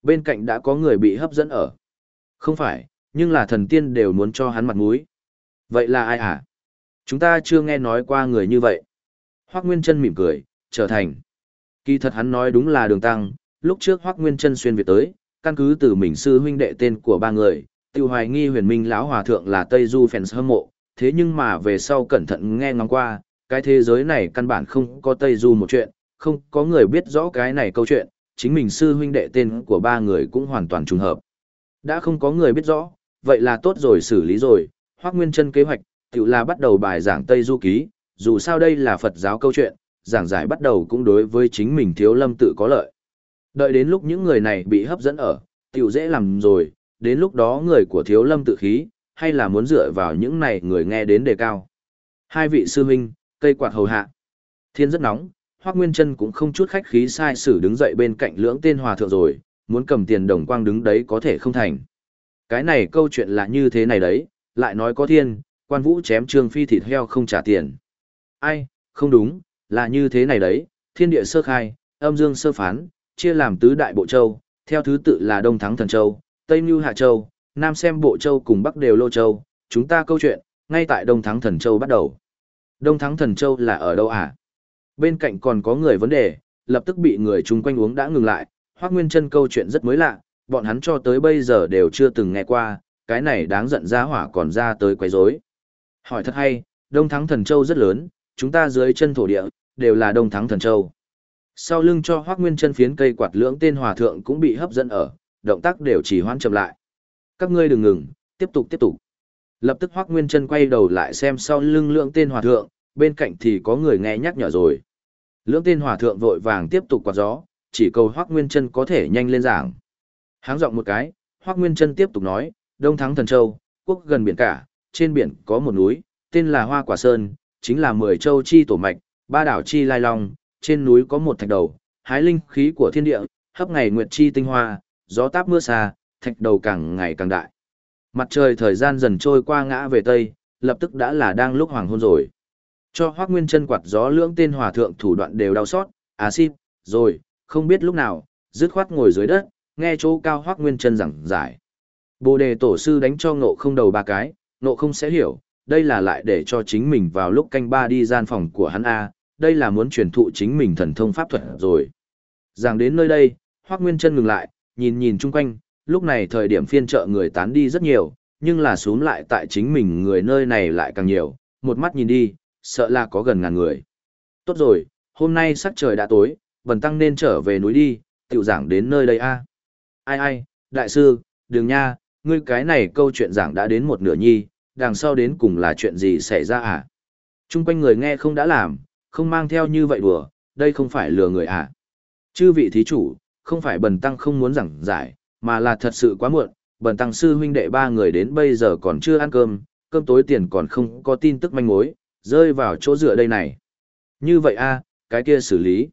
Bên cạnh đã có người bị hấp dẫn ở. Không phải, nhưng là thần tiên đều muốn cho hắn mặt mũi. Vậy là ai hả? Chúng ta chưa nghe nói qua người như vậy. Hoác Nguyên Trân mỉm cười, trở thành. Kỳ thật hắn nói đúng là đường tăng, lúc trước Hoắc Nguyên Trân xuyên Việt tới, căn cứ từ mình sư huynh đệ tên của ba người, tiêu hoài nghi huyền minh lão hòa thượng là Tây Du fans hâm mộ, thế nhưng mà về sau cẩn thận nghe ngóng qua, cái thế giới này căn bản không có Tây Du một chuyện, không có người biết rõ cái này câu chuyện, chính mình sư huynh đệ tên của ba người cũng hoàn toàn trùng hợp. Đã không có người biết rõ, vậy là tốt rồi xử lý rồi, Hoắc Nguyên Trân kế hoạch, tự là bắt đầu bài giảng Tây Du Ký, dù sao đây là Phật giáo câu chuyện, giảng giải bắt đầu cũng đối với chính mình thiếu lâm tự có lợi. Đợi đến lúc những người này bị hấp dẫn ở, tiểu dễ làm rồi, đến lúc đó người của thiếu lâm tự khí, hay là muốn dựa vào những này người nghe đến đề cao. Hai vị sư huynh, cây quạt hầu hạ. Thiên rất nóng, Hoác Nguyên Trân cũng không chút khách khí sai sử đứng dậy bên cạnh lưỡng tên hòa thượng rồi, muốn cầm tiền đồng quang đứng đấy có thể không thành. Cái này câu chuyện là như thế này đấy, lại nói có thiên, quan vũ chém trương phi thịt heo không trả tiền. Ai, không đúng, là như thế này đấy, thiên địa sơ khai, âm dương sơ phán, chia làm tứ đại bộ châu, theo thứ tự là Đông Thắng Thần Châu, Tây Mưu Hạ Châu, Nam xem Bộ Châu cùng Bắc đều Lô Châu, chúng ta câu chuyện, ngay tại Đông Thắng Thần Châu bắt đầu. Đông Thắng Thần Châu là ở đâu à? Bên cạnh còn có người vấn đề, lập tức bị người chung quanh uống đã ngừng lại, Hoác Nguyên chân câu chuyện rất mới lạ, bọn hắn cho tới bây giờ đều chưa từng nghe qua, cái này đáng giận ra hỏa còn ra tới quấy rối. Hỏi thật hay, Đông Thắng Thần Châu rất lớn, chúng ta dưới chân thổ địa, đều là Đông Thắng Thần Châu. Sau lưng cho Hoác Nguyên chân phiến cây quạt lưỡng tên hòa thượng cũng bị hấp dẫn ở, động tác đều chỉ hoãn chậm lại. Các ngươi đừng ngừng, tiếp tục tiếp tục. Lập tức Hoắc Nguyên Chân quay đầu lại xem sau lưng lưỡng tên hòa thượng, bên cạnh thì có người nghe nhắc nhở rồi. Lưỡng tên hòa thượng vội vàng tiếp tục quạt gió, chỉ cầu Hoắc Nguyên Chân có thể nhanh lên giảng. Háng giọng một cái, Hoắc Nguyên Chân tiếp tục nói, Đông Thắng Thần Châu, quốc gần biển cả, trên biển có một núi, tên là Hoa Quả Sơn, chính là mười châu chi tổ mạch, ba đảo chi lai long, trên núi có một thạch đầu, hái linh khí của thiên địa, hấp ngày nguyệt chi tinh hoa, gió táp mưa xa, thạch đầu càng ngày càng đại. Mặt trời thời gian dần trôi qua ngã về tây, lập tức đã là đang lúc hoàng hôn rồi. Cho Hoắc Nguyên Chân quạt gió lưỡng tên hòa thượng thủ đoạn đều đau xót, à xin, rồi, không biết lúc nào, dứt khoát ngồi dưới đất, nghe chỗ cao Hoắc Nguyên Chân giảng giải. Bồ đề tổ sư đánh cho ngộ không đầu ba cái, ngộ không sẽ hiểu, đây là lại để cho chính mình vào lúc canh ba đi gian phòng của hắn A, đây là muốn truyền thụ chính mình thần thông pháp thuật rồi. Giảng đến nơi đây, Hoắc Nguyên Chân ngừng lại, nhìn nhìn chung quanh, lúc này thời điểm phiên chợ người tán đi rất nhiều, nhưng là xuống lại tại chính mình người nơi này lại càng nhiều, một mắt nhìn đi, sợ là có gần ngàn người. Tốt rồi, hôm nay sắc trời đã tối, bần tăng nên trở về núi đi, tiểu giảng đến nơi đây a. Ai ai, đại sư, đừng nha, ngươi cái này câu chuyện giảng đã đến một nửa nhi, đằng sau đến cùng là chuyện gì xảy ra à? Trung quanh người nghe không đã làm, không mang theo như vậy đùa, đây không phải lừa người à? Chư vị thí chủ, không phải bần tăng không muốn giảng giải, mà là thật sự quá muộn, bần tăng sư huynh đệ ba người đến bây giờ còn chưa ăn cơm, cơm tối tiền còn không có tin tức manh mối, rơi vào chỗ dựa đây này. Như vậy a, cái kia xử lý.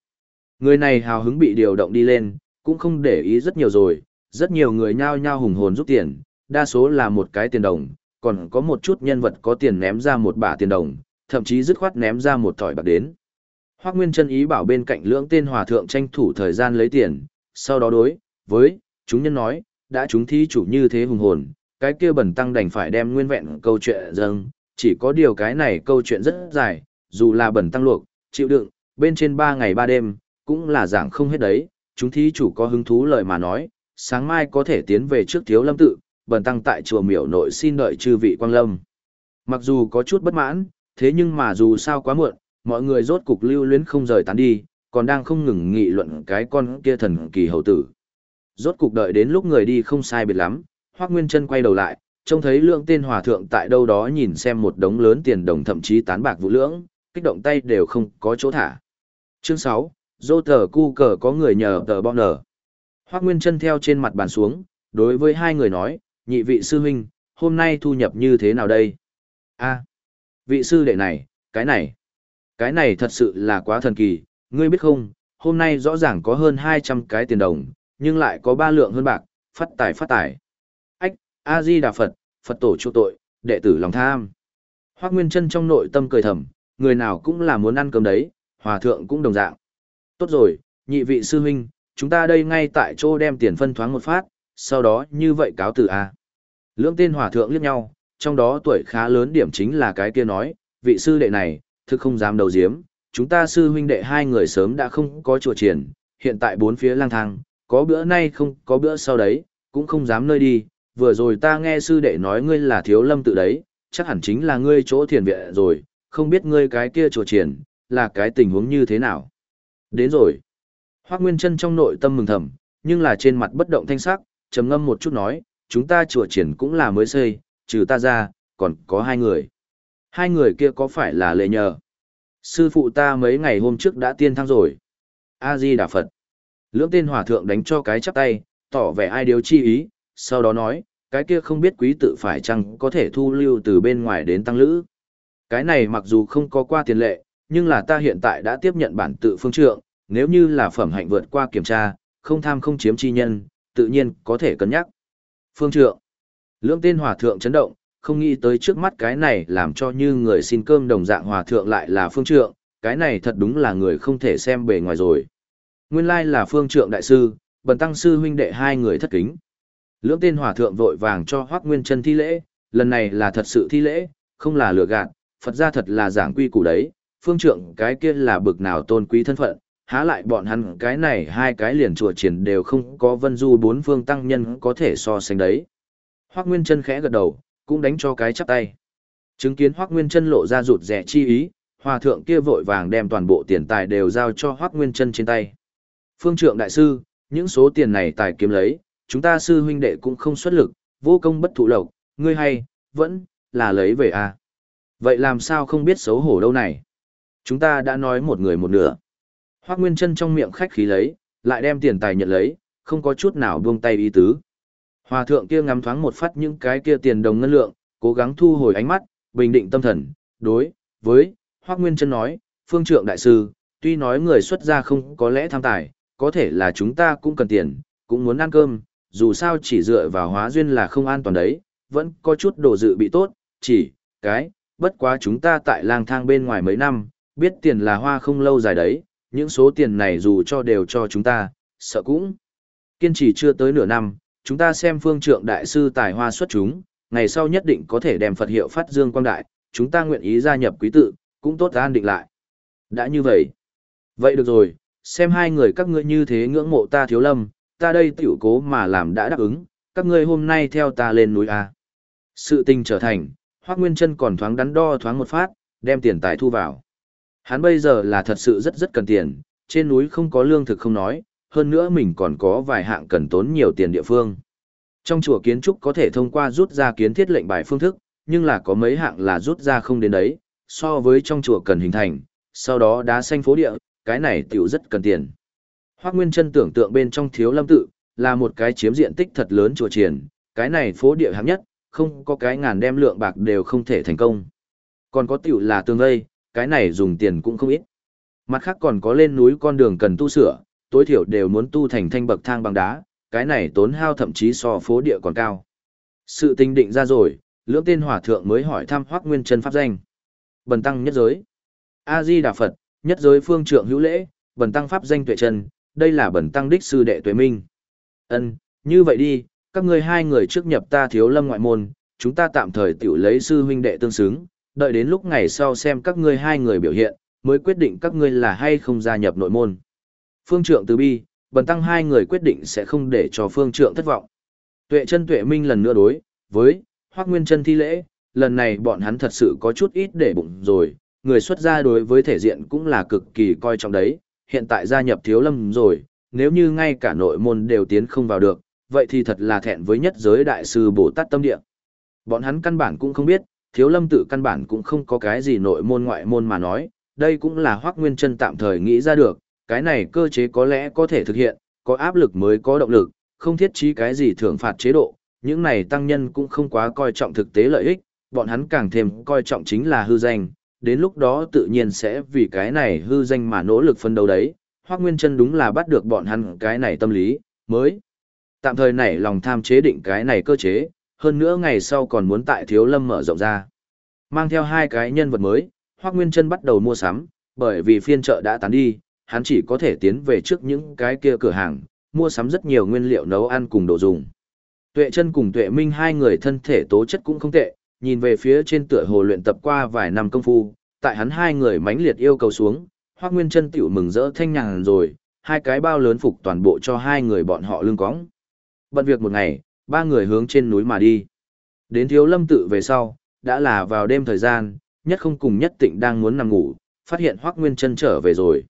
Người này hào hứng bị điều động đi lên, cũng không để ý rất nhiều rồi, rất nhiều người nhao nhao hùng hồn giúp tiền, đa số là một cái tiền đồng, còn có một chút nhân vật có tiền ném ra một bả tiền đồng, thậm chí dứt khoát ném ra một thỏi bạc đến. Hoắc Nguyên chân ý bảo bên cạnh lưỡng tên hòa thượng tranh thủ thời gian lấy tiền, sau đó đối với chúng nhân nói, đã chúng thí chủ như thế hùng hồn, cái kia bẩn tăng đành phải đem nguyên vẹn câu chuyện dâng, chỉ có điều cái này câu chuyện rất dài, dù là bẩn tăng luộc, chịu đựng, bên trên 3 ngày 3 đêm, cũng là giảng không hết đấy, chúng thí chủ có hứng thú lời mà nói, sáng mai có thể tiến về trước thiếu lâm tự, bẩn tăng tại chùa miểu nội xin đợi chư vị quang lâm. Mặc dù có chút bất mãn, thế nhưng mà dù sao quá muộn, mọi người rốt cục lưu luyến không rời tán đi, còn đang không ngừng nghị luận cái con kia thần kỳ hầu tử. Rốt cục đợi đến lúc người đi không sai biệt lắm, Hoắc Nguyên Chân quay đầu lại, trông thấy lượng tên hòa thượng tại đâu đó nhìn xem một đống lớn tiền đồng thậm chí tán bạc vũ lưỡng, kích động tay đều không có chỗ thả. Chương 6, dô tờ cu cờ có người nhờ tờ bom nở. Hoác Nguyên chân theo trên mặt bàn xuống, đối với hai người nói, nhị vị sư huynh, hôm nay thu nhập như thế nào đây? a vị sư đệ này, cái này, cái này thật sự là quá thần kỳ, ngươi biết không, hôm nay rõ ràng có hơn 200 cái tiền đồng, nhưng lại có ba lượng hơn bạc, phát tài phát tài. Ách, A Di Đà Phật, Phật tổ chu tội, đệ tử lòng tham. Hoác Nguyên Chân trong nội tâm cười thầm, người nào cũng là muốn ăn cơm đấy, hòa thượng cũng đồng dạng. Tốt rồi, nhị vị sư huynh, chúng ta đây ngay tại chỗ đem tiền phân thoáng một phát, sau đó như vậy cáo từ a. Lưỡng tên hòa thượng liếc nhau, trong đó tuổi khá lớn điểm chính là cái kia nói, vị sư đệ này, thực không dám đầu diếm, chúng ta sư huynh đệ hai người sớm đã không có chùa triển, hiện tại bốn phía lang thang, có bữa nay không có bữa sau đấy, cũng không dám nơi đi, vừa rồi ta nghe sư đệ nói ngươi là thiếu lâm tự đấy, chắc hẳn chính là ngươi chỗ thiền viện rồi, không biết ngươi cái kia chùa triển, là cái tình huống như thế nào. Đến rồi. Hoác Nguyên chân trong nội tâm mừng thầm, nhưng là trên mặt bất động thanh sắc, trầm ngâm một chút nói, chúng ta chùa triển cũng là mới xây, trừ ta ra, còn có hai người. Hai người kia có phải là lệ nhờ? Sư phụ ta mấy ngày hôm trước đã tiên thăng rồi. A-di Đà Phật. Lưỡng tên hòa thượng đánh cho cái chắp tay, tỏ vẻ ai điều chi ý, sau đó nói, cái kia không biết quý tự phải chăng có thể thu lưu từ bên ngoài đến tăng lữ. Cái này mặc dù không có qua tiền lệ, nhưng là ta hiện tại đã tiếp nhận bản tự phương trượng, nếu như là phẩm hạnh vượt qua kiểm tra, không tham không chiếm chi nhân, tự nhiên có thể cân nhắc. Phương trượng. Lưỡng tên hòa thượng chấn động, không nghĩ tới trước mắt cái này làm cho như người xin cơm đồng dạng hòa thượng lại là phương trượng, cái này thật đúng là người không thể xem bề ngoài rồi. Nguyên lai là phương trượng đại sư, bần tăng sư huynh đệ hai người thất kính. Lưỡng tên hòa thượng vội vàng cho Hoắc Nguyên Chân thi lễ, lần này là thật sự thi lễ, không là lừa gạt, Phật gia thật là giảng quy củ đấy, phương trượng cái kia là bực nào tôn quý thân phận, há lại bọn hắn cái này hai cái liền chùa triển đều không có vân du bốn phương tăng nhân có thể so sánh đấy. Hoắc Nguyên Chân khẽ gật đầu, cũng đánh cho cái chắp tay. Chứng kiến Hoắc Nguyên Chân lộ ra rụt rẻ chi ý, hòa thượng kia vội vàng đem toàn bộ tiền tài đều giao cho Hoắc Nguyên Chân trên tay. Phương trượng đại sư, những số tiền này tài kiếm lấy, chúng ta sư huynh đệ cũng không xuất lực, vô công bất thụ lộc, ngươi hay, vẫn, là lấy về à. Vậy làm sao không biết xấu hổ đâu này? Chúng ta đã nói một người một nửa. Hoắc Nguyên Trân trong miệng khách khí lấy, lại đem tiền tài nhận lấy, không có chút nào buông tay ý tứ. Hòa thượng kia ngắm thoáng một phát những cái kia tiền đồng ngân lượng, cố gắng thu hồi ánh mắt, bình định tâm thần, đối với Hoắc Nguyên Trân nói, phương trượng đại sư, tuy nói người xuất gia không có lẽ tham tài, có thể là chúng ta cũng cần tiền, cũng muốn ăn cơm, dù sao chỉ dựa vào hóa duyên là không an toàn đấy, vẫn có chút đồ dự bị tốt, chỉ, cái, bất quá chúng ta tại lang thang bên ngoài mấy năm, biết tiền là hoa không lâu dài đấy, những số tiền này dù cho đều cho chúng ta, sợ cũng. Kiên trì chưa tới nửa năm, chúng ta xem phương trượng đại sư tài hoa xuất chúng, ngày sau nhất định có thể đem Phật hiệu phát dương quang đại, chúng ta nguyện ý gia nhập quý tự, cũng tốt an định lại. Đã như vậy. Vậy được rồi, xem hai người các ngươi như thế ngưỡng mộ ta thiếu lâm, ta đây tiểu cố mà làm đã đáp ứng, các ngươi hôm nay theo ta lên núi A. Sự tình trở thành, Hoác Nguyên chân còn thoáng đắn đo thoáng một phát, đem tiền tài thu vào. Hắn bây giờ là thật sự rất rất cần tiền, trên núi không có lương thực không nói, hơn nữa mình còn có vài hạng cần tốn nhiều tiền địa phương. Trong chùa kiến trúc có thể thông qua rút ra kiến thiết lệnh bài phương thức, nhưng là có mấy hạng là rút ra không đến đấy, so với trong chùa cần hình thành, sau đó đá xanh phố địa, cái này tiểu rất cần tiền. Hoác Nguyên Trân tưởng tượng bên trong thiếu lâm tự, là một cái chiếm diện tích thật lớn chùa triển, cái này phố địa hạng nhất, không có cái ngàn đem lượng bạc đều không thể thành công. Còn có tiểu là tương lây cái này dùng tiền cũng không ít. Mặt khác còn có lên núi con đường cần tu sửa, tối thiểu đều muốn tu thành thanh bậc thang bằng đá, cái này tốn hao thậm chí so phố địa còn cao. Sự tình định ra rồi, lưỡng tên hỏa thượng mới hỏi thăm Hoắc Nguyên Chân pháp danh. Bần tăng nhất giới. A Di Đà Phật, nhất giới phương trượng hữu lễ, bần tăng pháp danh tuệ chân, đây là bần tăng đích sư đệ tuệ minh. Ân, như vậy đi, các ngươi hai người trước nhập ta thiếu lâm ngoại môn, chúng ta tạm thời tiểu lấy sư huynh đệ tương xứng, đợi đến lúc ngày sau xem các ngươi hai người biểu hiện, mới quyết định các ngươi là hay không gia nhập nội môn. Phương trượng từ bi, bần tăng hai người quyết định sẽ không để cho phương trượng thất vọng. Tuệ chân tuệ minh lần nữa đối, với, hoác nguyên chân thi lễ, lần này bọn hắn thật sự có chút ít để bụng rồi, người xuất gia đối với thể diện cũng là cực kỳ coi trọng đấy, hiện tại gia nhập thiếu lâm rồi, nếu như ngay cả nội môn đều tiến không vào được, vậy thì thật là thẹn với nhất giới đại sư Bồ Tát Tâm Địa. Bọn hắn căn bản cũng không biết, thiếu lâm tự căn bản cũng không có cái gì nội môn ngoại môn mà nói, đây cũng là hoác nguyên chân tạm thời nghĩ ra được, cái này cơ chế có lẽ có thể thực hiện, có áp lực mới có động lực, không thiết trí cái gì thưởng phạt chế độ, những này tăng nhân cũng không quá coi trọng thực tế lợi ích, bọn hắn càng thêm coi trọng chính là hư danh, đến lúc đó tự nhiên sẽ vì cái này hư danh mà nỗ lực phân đấu đấy. Hoắc Nguyên Trân đúng là bắt được bọn hắn cái này tâm lý, mới. Tạm thời nảy lòng tham chế định cái này cơ chế, hơn nữa ngày sau còn muốn tại Thiếu Lâm mở rộng ra. Mang theo hai cái nhân vật mới, Hoắc Nguyên Trân bắt đầu mua sắm, bởi vì phiên chợ đã tán đi, hắn chỉ có thể tiến về trước những cái kia cửa hàng, mua sắm rất nhiều nguyên liệu nấu ăn cùng đồ dùng. Tuệ chân cùng Tuệ Minh hai người thân thể tố chất cũng không tệ, nhìn về phía trên tựa hồ luyện tập qua vài năm công phu, tại hắn hai người mãnh liệt yêu cầu xuống, Hoắc Nguyên Chân tiểu mừng rỡ thanh nhàn rồi, hai cái bao lớn phục toàn bộ cho hai người bọn họ lưng cõng. Bận việc một ngày, ba người hướng trên núi mà đi. Đến Thiếu Lâm tự về sau, đã là vào đêm thời gian, nhất không cùng nhất tịnh đang muốn nằm ngủ, phát hiện Hoắc Nguyên Chân trở về rồi.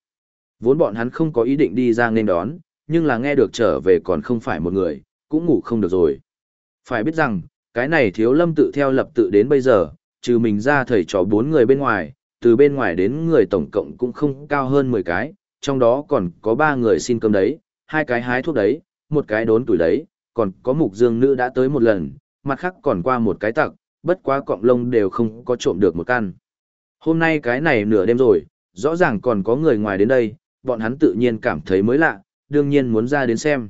Vốn bọn hắn không có ý định đi ra nên đón, nhưng là nghe được trở về còn không phải một người, cũng ngủ không được rồi. Phải biết rằng, cái này thiếu lâm tự theo lập tự đến bây giờ, trừ mình ra thầy trò bốn người bên ngoài, từ bên ngoài đến người tổng cộng cũng không cao hơn 10 cái, trong đó còn có ba người xin cơm đấy, hai cái hái thuốc đấy, một cái đốn tuổi đấy, còn có mục dương nữ đã tới một lần, mặt khác còn qua một cái tặc, bất quá cọng lông đều không có trộm được một căn. Hôm nay cái này nửa đêm rồi, rõ ràng còn có người ngoài đến đây, bọn hắn tự nhiên cảm thấy mới lạ, đương nhiên muốn ra đến xem.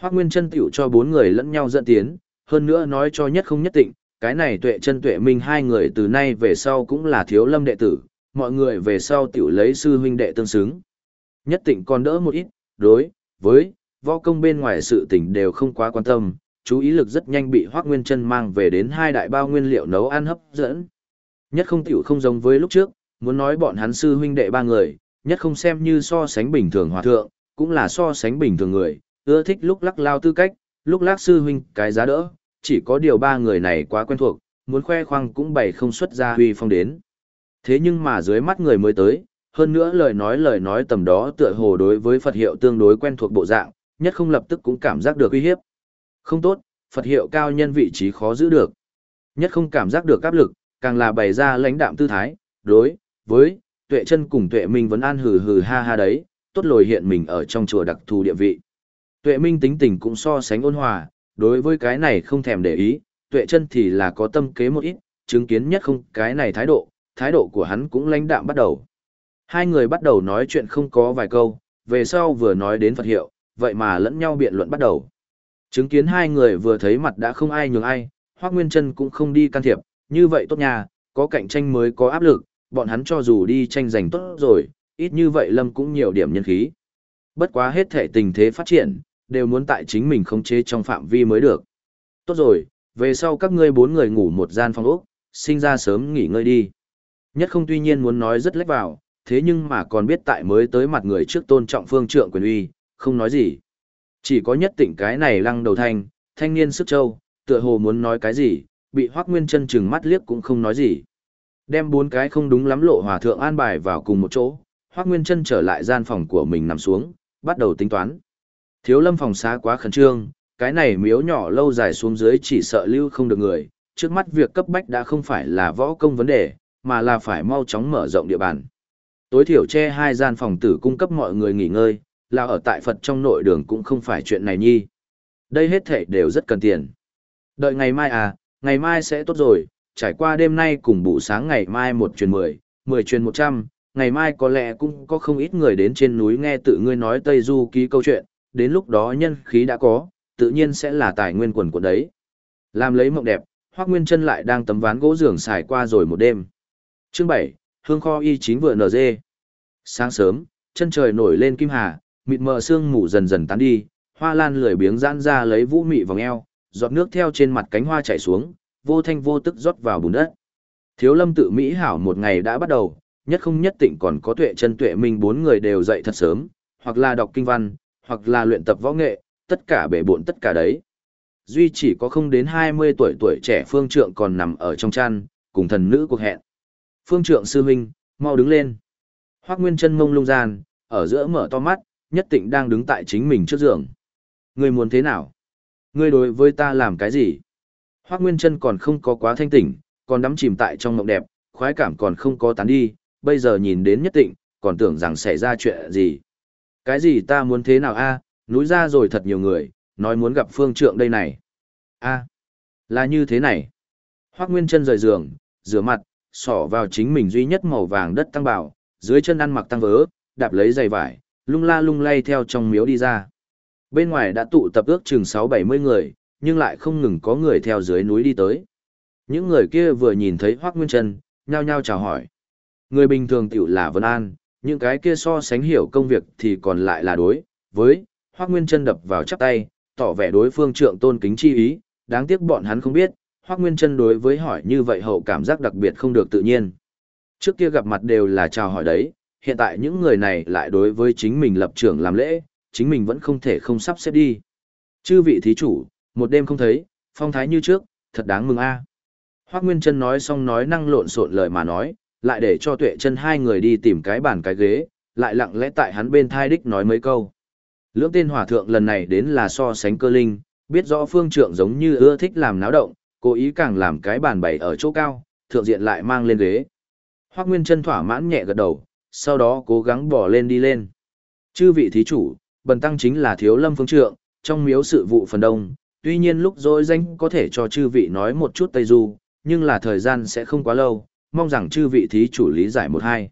Hoác Nguyên Trân tiểu cho bốn người lẫn nhau dẫn tiến, hơn nữa nói cho nhất không nhất định, cái này tuệ chân tuệ minh hai người từ nay về sau cũng là thiếu lâm đệ tử, mọi người về sau tiểu lấy sư huynh đệ tương xứng. Nhất tịnh còn đỡ một ít, đối, với, võ công bên ngoài sự tình đều không quá quan tâm, chú ý lực rất nhanh bị Hoác Nguyên Trân mang về đến hai đại bao nguyên liệu nấu ăn hấp dẫn. Nhất không tiểu không giống với lúc trước, muốn nói bọn hắn sư huynh đệ ba người, nhất không xem như so sánh bình thường hòa thượng, cũng là so sánh bình thường người, ưa thích lúc lắc lao tư cách, lúc lắc sư huynh cái giá đỡ, chỉ có điều ba người này quá quen thuộc, muốn khoe khoang cũng bày không xuất ra huy phong đến. Thế nhưng mà dưới mắt người mới tới, hơn nữa lời nói lời nói tầm đó tựa hồ đối với Phật hiệu tương đối quen thuộc bộ dạng, nhất không lập tức cũng cảm giác được uy hiếp. Không tốt, Phật hiệu cao nhân vị trí khó giữ được. Nhất không cảm giác được áp lực, càng là bày ra lãnh đạm tư thái, đối với tuệ chân cùng tuệ minh vẫn an hừ hừ ha ha đấy, tốt lồi hiện mình ở trong chùa đặc thù địa vị. Tuệ minh tính tình cũng so sánh ôn hòa, đối với cái này không thèm để ý, tuệ chân thì là có tâm kế một ít, chứng kiến nhất không cái này thái độ, thái độ của hắn cũng lãnh đạm bắt đầu. Hai người bắt đầu nói chuyện không có vài câu, về sau vừa nói đến Phật hiệu, vậy mà lẫn nhau biện luận bắt đầu. Chứng kiến hai người vừa thấy mặt đã không ai nhường ai, Hoác Nguyên Trân cũng không đi can thiệp, như vậy tốt nha, có cạnh tranh mới có áp lực, bọn hắn cho dù đi tranh giành tốt rồi, ít như vậy Lâm cũng nhiều điểm nhân khí. Bất quá hết thể tình thế phát triển, đều muốn tại chính mình khống chế trong phạm vi mới được. Tốt rồi, về sau các ngươi bốn người ngủ một gian phòng ốc, sinh ra sớm nghỉ ngơi đi. Nhất không tuy nhiên muốn nói rất lách vào, thế nhưng mà còn biết tại mới tới mặt người trước tôn trọng phương trượng quyền uy, không nói gì. Chỉ có nhất tỉnh cái này lăng đầu thanh, thanh niên sức châu, tựa hồ muốn nói cái gì, bị Hoắc Nguyên Chân chừng mắt liếc cũng không nói gì. Đem bốn cái không đúng lắm lộ hòa thượng an bài vào cùng một chỗ, Hoắc Nguyên Chân trở lại gian phòng của mình nằm xuống, bắt đầu tính toán. Thiếu Lâm phòng xá quá khẩn trương, cái này miếu nhỏ lâu dài xuống dưới chỉ sợ lưu không được người, trước mắt việc cấp bách đã không phải là võ công vấn đề, mà là phải mau chóng mở rộng địa bàn. Tối thiểu che hai gian phòng tử cung cấp mọi người nghỉ ngơi, là ở tại Phật trong nội đường cũng không phải chuyện này nhi. Đây hết thảy đều rất cần tiền. Đợi ngày mai à, ngày mai sẽ tốt rồi, trải qua đêm nay cùng bụ sáng ngày mai một truyền mười, mười truyền một trăm, ngày mai có lẽ cũng có không ít người đến trên núi nghe tự ngươi nói Tây Du ký câu chuyện, đến lúc đó nhân khí đã có, tự nhiên sẽ là tài nguyên quần của đấy. Làm lấy mộng đẹp, Hoắc Nguyên Chân lại đang tấm ván gỗ giường xài qua rồi một đêm. Chương 7, hương kho y chín vừa nở dê. Sáng sớm, chân trời nổi lên kim hà, mịt mờ sương mù dần dần tán đi, hoa lan lười biếng giãn ra lấy vũ mị vòng eo, giọt nước theo trên mặt cánh hoa chảy xuống, vô thanh vô tức rót vào bùn đất. Thiếu lâm tự Mỹ hảo một ngày đã bắt đầu, nhất không nhất tịnh còn có tuệ chân tuệ minh bốn người đều dậy thật sớm, hoặc là đọc kinh văn, hoặc là luyện tập võ nghệ, tất cả bể buộn tất cả đấy. Duy chỉ có không đến 20 tuổi tuổi trẻ phương trượng còn nằm ở trong chăn, cùng thần nữ cuộc hẹn. Phương trượng sư huynh, mau đứng lên. Hoác Nguyên chân mông lung gian, ở giữa mở to mắt, nhất tịnh đang đứng tại chính mình trước giường. Ngươi muốn thế nào? Ngươi đối với ta làm cái gì? Hoác Nguyên Trân còn không có quá thanh tỉnh, còn đắm chìm tại trong mộng đẹp, khoái cảm còn không có tán đi, bây giờ nhìn đến nhất Tịnh, còn tưởng rằng xảy ra chuyện gì. Cái gì ta muốn thế nào a? núi ra rồi thật nhiều người, nói muốn gặp phương trượng đây này. a là như thế này. Hoác Nguyên Trân rời giường, rửa mặt, xỏ vào chính mình duy nhất màu vàng đất tăng bảo, dưới chân ăn mặc tăng vớ, đạp lấy giày vải, lung la lung lay theo trong miếu đi ra. Bên ngoài đã tụ tập ước chừng 6-70 người, nhưng lại không ngừng có người theo dưới núi đi tới. Những người kia vừa nhìn thấy Hoác Nguyên Trân, nhao nhao chào hỏi. Người bình thường tiểu là Vân An, những cái kia so sánh hiểu công việc thì còn lại là đối, với, Hoác Nguyên Trân đập vào chắp tay, tỏ vẻ đối phương trượng tôn kính chi ý, đáng tiếc bọn hắn không biết, Hoác Nguyên Trân đối với hỏi như vậy hậu cảm giác đặc biệt không được tự nhiên. Trước kia gặp mặt đều là chào hỏi đấy, hiện tại những người này lại đối với chính mình lập trưởng làm lễ, chính mình vẫn không thể không sắp xếp đi. Chư vị thí chủ, một đêm không thấy, phong thái như trước, thật đáng mừng a. À. Hoác Nguyên Trân nói xong nói năng lộn xộn lời mà nói, lại để cho tuệ chân hai người đi tìm cái bàn cái ghế, lại lặng lẽ tại hắn bên thai đích nói mấy câu. Lưỡng tên hòa thượng lần này đến là so sánh cơ linh, biết rõ phương trượng giống như ưa thích làm náo động, cố ý càng làm cái bàn bày ở chỗ cao, thượng diện lại mang lên ghế. Hoác Nguyên Trân thỏa mãn nhẹ gật đầu, sau đó cố gắng bỏ lên đi lên. Chư vị thí chủ, bần tăng chính là thiếu lâm phương trượng, trong miếu sự vụ phần đông, tuy nhiên lúc dối danh có thể cho chư vị nói một chút Tây Du, nhưng là thời gian sẽ không quá lâu, mong rằng chư vị thí chủ lý giải một hai.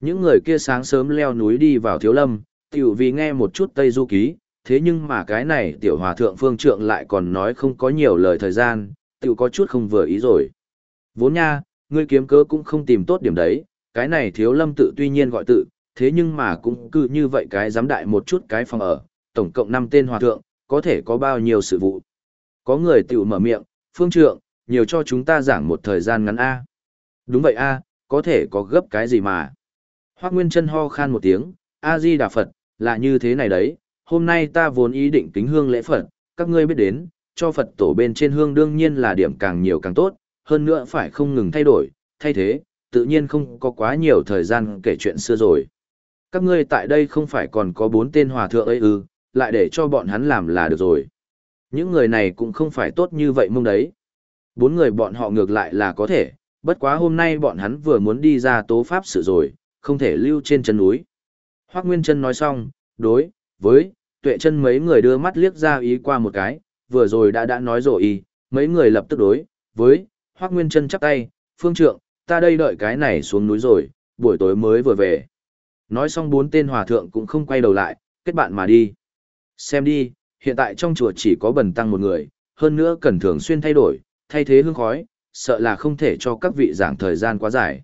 Những người kia sáng sớm leo núi đi vào thiếu lâm, tiểu vì nghe một chút Tây Du ký, thế nhưng mà cái này tiểu hòa thượng phương trượng lại còn nói không có nhiều lời thời gian, tiểu có chút không vừa ý rồi. Vốn nha, ngươi kiếm cớ cũng không tìm tốt điểm đấy, cái này thiếu lâm tự tuy nhiên gọi tự, thế nhưng mà cũng cứ như vậy cái giám đại một chút cái phòng ở, tổng cộng 5 tên hòa thượng, có thể có bao nhiêu sự vụ. Có người tiểu mở miệng, phương trượng, nhiều cho chúng ta giảng một thời gian ngắn A. Đúng vậy A, có thể có gấp cái gì mà. Hoác Nguyên chân ho khan một tiếng, A-di Đà Phật, là như thế này đấy, hôm nay ta vốn ý định kính hương lễ Phật, các ngươi biết đến, cho Phật tổ bên trên hương đương nhiên là điểm càng nhiều càng tốt, hơn nữa phải không ngừng thay đổi, thay thế, tự nhiên không có quá nhiều thời gian kể chuyện xưa rồi. Các ngươi tại đây không phải còn có bốn tên hòa thượng ấy ư, lại để cho bọn hắn làm là được rồi. Những người này cũng không phải tốt như vậy mông đấy. bốn người bọn họ ngược lại là có thể, bất quá hôm nay bọn hắn vừa muốn đi ra tố pháp sự rồi, không thể lưu trên chân núi. Hoác Nguyên Trân nói xong, đối, với, tuệ chân mấy người đưa mắt liếc ra ý qua một cái, vừa rồi đã đã nói rồi ý, mấy người lập tức đối, với, Hoác Nguyên Trân chắp tay, phương trượng, ta đây đợi cái này xuống núi rồi, buổi tối mới vừa về. Nói xong bốn tên hòa thượng cũng không quay đầu lại, kết bạn mà đi. Xem đi, hiện tại trong chùa chỉ có bần tăng một người, hơn nữa cần thường xuyên thay đổi, thay thế hương khói, sợ là không thể cho các vị giảng thời gian quá dài.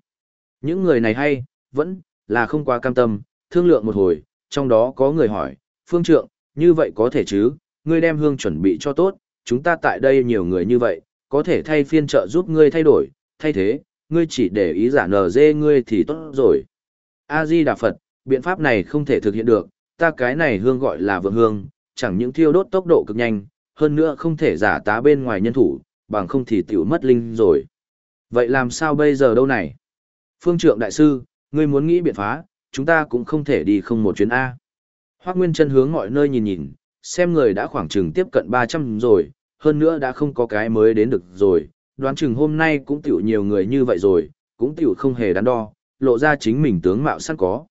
Những người này hay, vẫn là không quá cam tâm, thương lượng một hồi, trong đó có người hỏi, phương trượng, như vậy có thể chứ, ngươi đem hương chuẩn bị cho tốt, chúng ta tại đây nhiều người như vậy, có thể thay phiên trợ giúp ngươi thay đổi, thay thế, ngươi chỉ để ý giả nở dê ngươi thì tốt rồi. A-di Đà Phật, biện pháp này không thể thực hiện được, ta cái này hương gọi là vượng hương, chẳng những thiêu đốt tốc độ cực nhanh, hơn nữa không thể giả tá bên ngoài nhân thủ, bằng không thì tiểu mất linh rồi. Vậy làm sao bây giờ đâu này? Phương trượng đại sư, ngươi muốn nghĩ biện phá, chúng ta cũng không thể đi không một chuyến A. Hoác Nguyên chân hướng mọi nơi nhìn nhìn, xem người đã khoảng chừng tiếp cận 300 rồi, hơn nữa đã không có cái mới đến được rồi, đoán chừng hôm nay cũng tiểu nhiều người như vậy rồi, cũng tiểu không hề đắn đo, lộ ra chính mình tướng mạo sẵn có.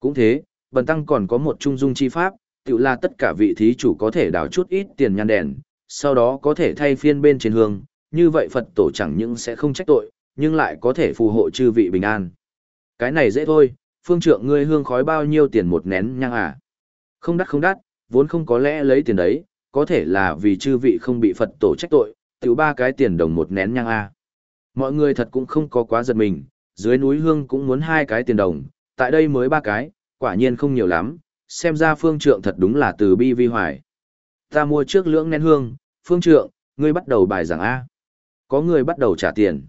Cũng thế, bần tăng còn có một trung dung chi pháp, tự là tất cả vị thí chủ có thể đào chút ít tiền nhan đèn, sau đó có thể thay phiên bên trên hương, như vậy Phật tổ chẳng những sẽ không trách tội, nhưng lại có thể phù hộ chư vị bình an. Cái này dễ thôi, phương trượng ngươi hương khói bao nhiêu tiền một nén nhang à? Không đắt không đắt, vốn không có lẽ lấy tiền đấy, có thể là vì chư vị không bị Phật tổ trách tội, tiểu ba cái tiền đồng một nén nhang à. Mọi người thật cũng không có quá giật mình, dưới núi hương cũng muốn hai cái tiền đồng, tại đây mới ba cái, quả nhiên không nhiều lắm, xem ra phương trượng thật đúng là từ bi vi hoài. Ta mua trước lưỡng nén hương, phương trượng, ngươi bắt đầu bài giảng A. Có người bắt đầu trả tiền.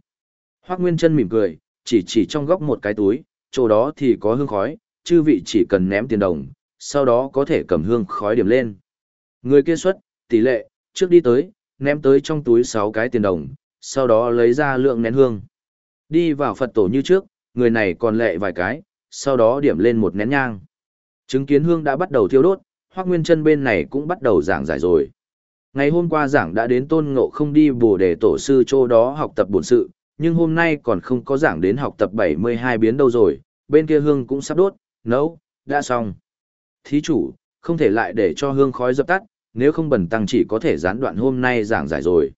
Hoác Nguyên chân mỉm cười, chỉ chỉ trong góc một cái túi, chỗ đó thì có hương khói, chư vị chỉ cần ném tiền đồng, sau đó có thể cầm hương khói điểm lên. Người kia xuất, tỷ lệ, trước đi tới, ném tới trong túi 6 cái tiền đồng, sau đó lấy ra lượng nén hương. Đi vào Phật tổ như trước, người này còn lệ vài cái, sau đó điểm lên một nén nhang. Chứng kiến hương đã bắt đầu thiêu đốt, Hoắc Nguyên Chân bên này cũng bắt đầu giảng giải rồi. Ngày hôm qua giảng đã đến tôn ngộ không đi bổ đề tổ sư chỗ đó học tập bổn sự, nhưng hôm nay còn không có giảng đến học tập 72 biến đâu rồi, bên kia hương cũng sắp đốt, nấu, đã xong. Thí chủ, không thể lại để cho hương khói dập tắt, nếu không bẩn tăng chỉ có thể gián đoạn hôm nay giảng giải rồi.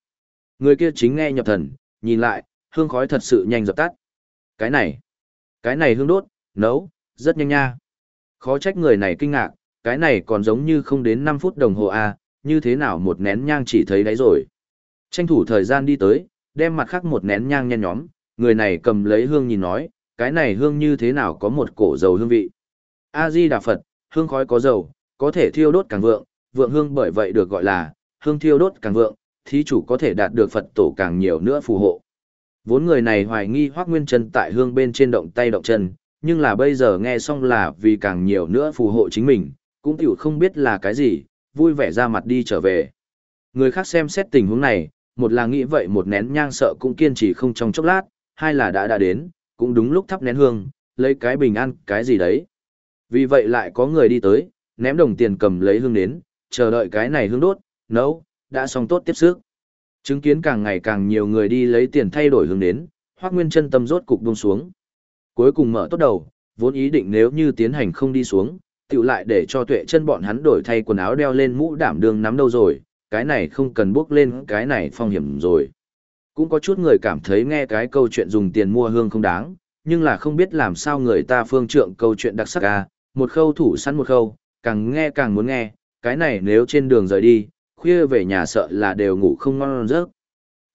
Người kia chính nghe nhập thần, nhìn lại, hương khói thật sự nhanh dập tắt. Cái này, cái này hương đốt, nấu, rất nhanh nha. Khó trách người này kinh ngạc, cái này còn giống như không đến 5 phút đồng hồ à, như thế nào một nén nhang chỉ thấy đấy rồi. Tranh thủ thời gian đi tới, đem mặt khác một nén nhang nhen nhóm, người này cầm lấy hương nhìn nói, cái này hương như thế nào có một cổ dầu hương vị. A-di Đà Phật, hương khói có dầu, có thể thiêu đốt càng vượng, vượng hương bởi vậy được gọi là, hương thiêu đốt càng vượng, thí chủ có thể đạt được Phật tổ càng nhiều nữa phù hộ. Vốn người này hoài nghi Hoắc Nguyên Chân tại hương bên trên động tay động chân, nhưng là bây giờ nghe xong là vì càng nhiều nữa phù hộ chính mình, cũng tiểu không biết là cái gì, vui vẻ ra mặt đi trở về. Người khác xem xét tình huống này, một là nghĩ vậy một nén nhang sợ cũng kiên trì không trong chốc lát, hai là đã đã đến, cũng đúng lúc thắp nén hương, lấy cái bình ăn, cái gì đấy. Vì vậy lại có người đi tới, ném đồng tiền cầm lấy hương nến chờ đợi cái này hương đốt, nấu, đã xong tốt tiếp sức. Chứng kiến càng ngày càng nhiều người đi lấy tiền thay đổi hương nến Hoắc Nguyên chân tâm rốt cục buông xuống. Cuối cùng mở tốt đầu, vốn ý định nếu như tiến hành không đi xuống, tiểu lại để cho tuệ chân bọn hắn đổi thay quần áo đeo lên mũ đảm đường nắm đâu rồi, cái này không cần bước lên cái này phong hiểm rồi. Cũng có chút người cảm thấy nghe cái câu chuyện dùng tiền mua hương không đáng, nhưng là không biết làm sao người ta phương trượng câu chuyện đặc sắc à, một khâu thủ sẵn một khâu, càng nghe càng muốn nghe, cái này nếu trên đường rời đi, khuya về nhà sợ là đều ngủ không ngon giấc.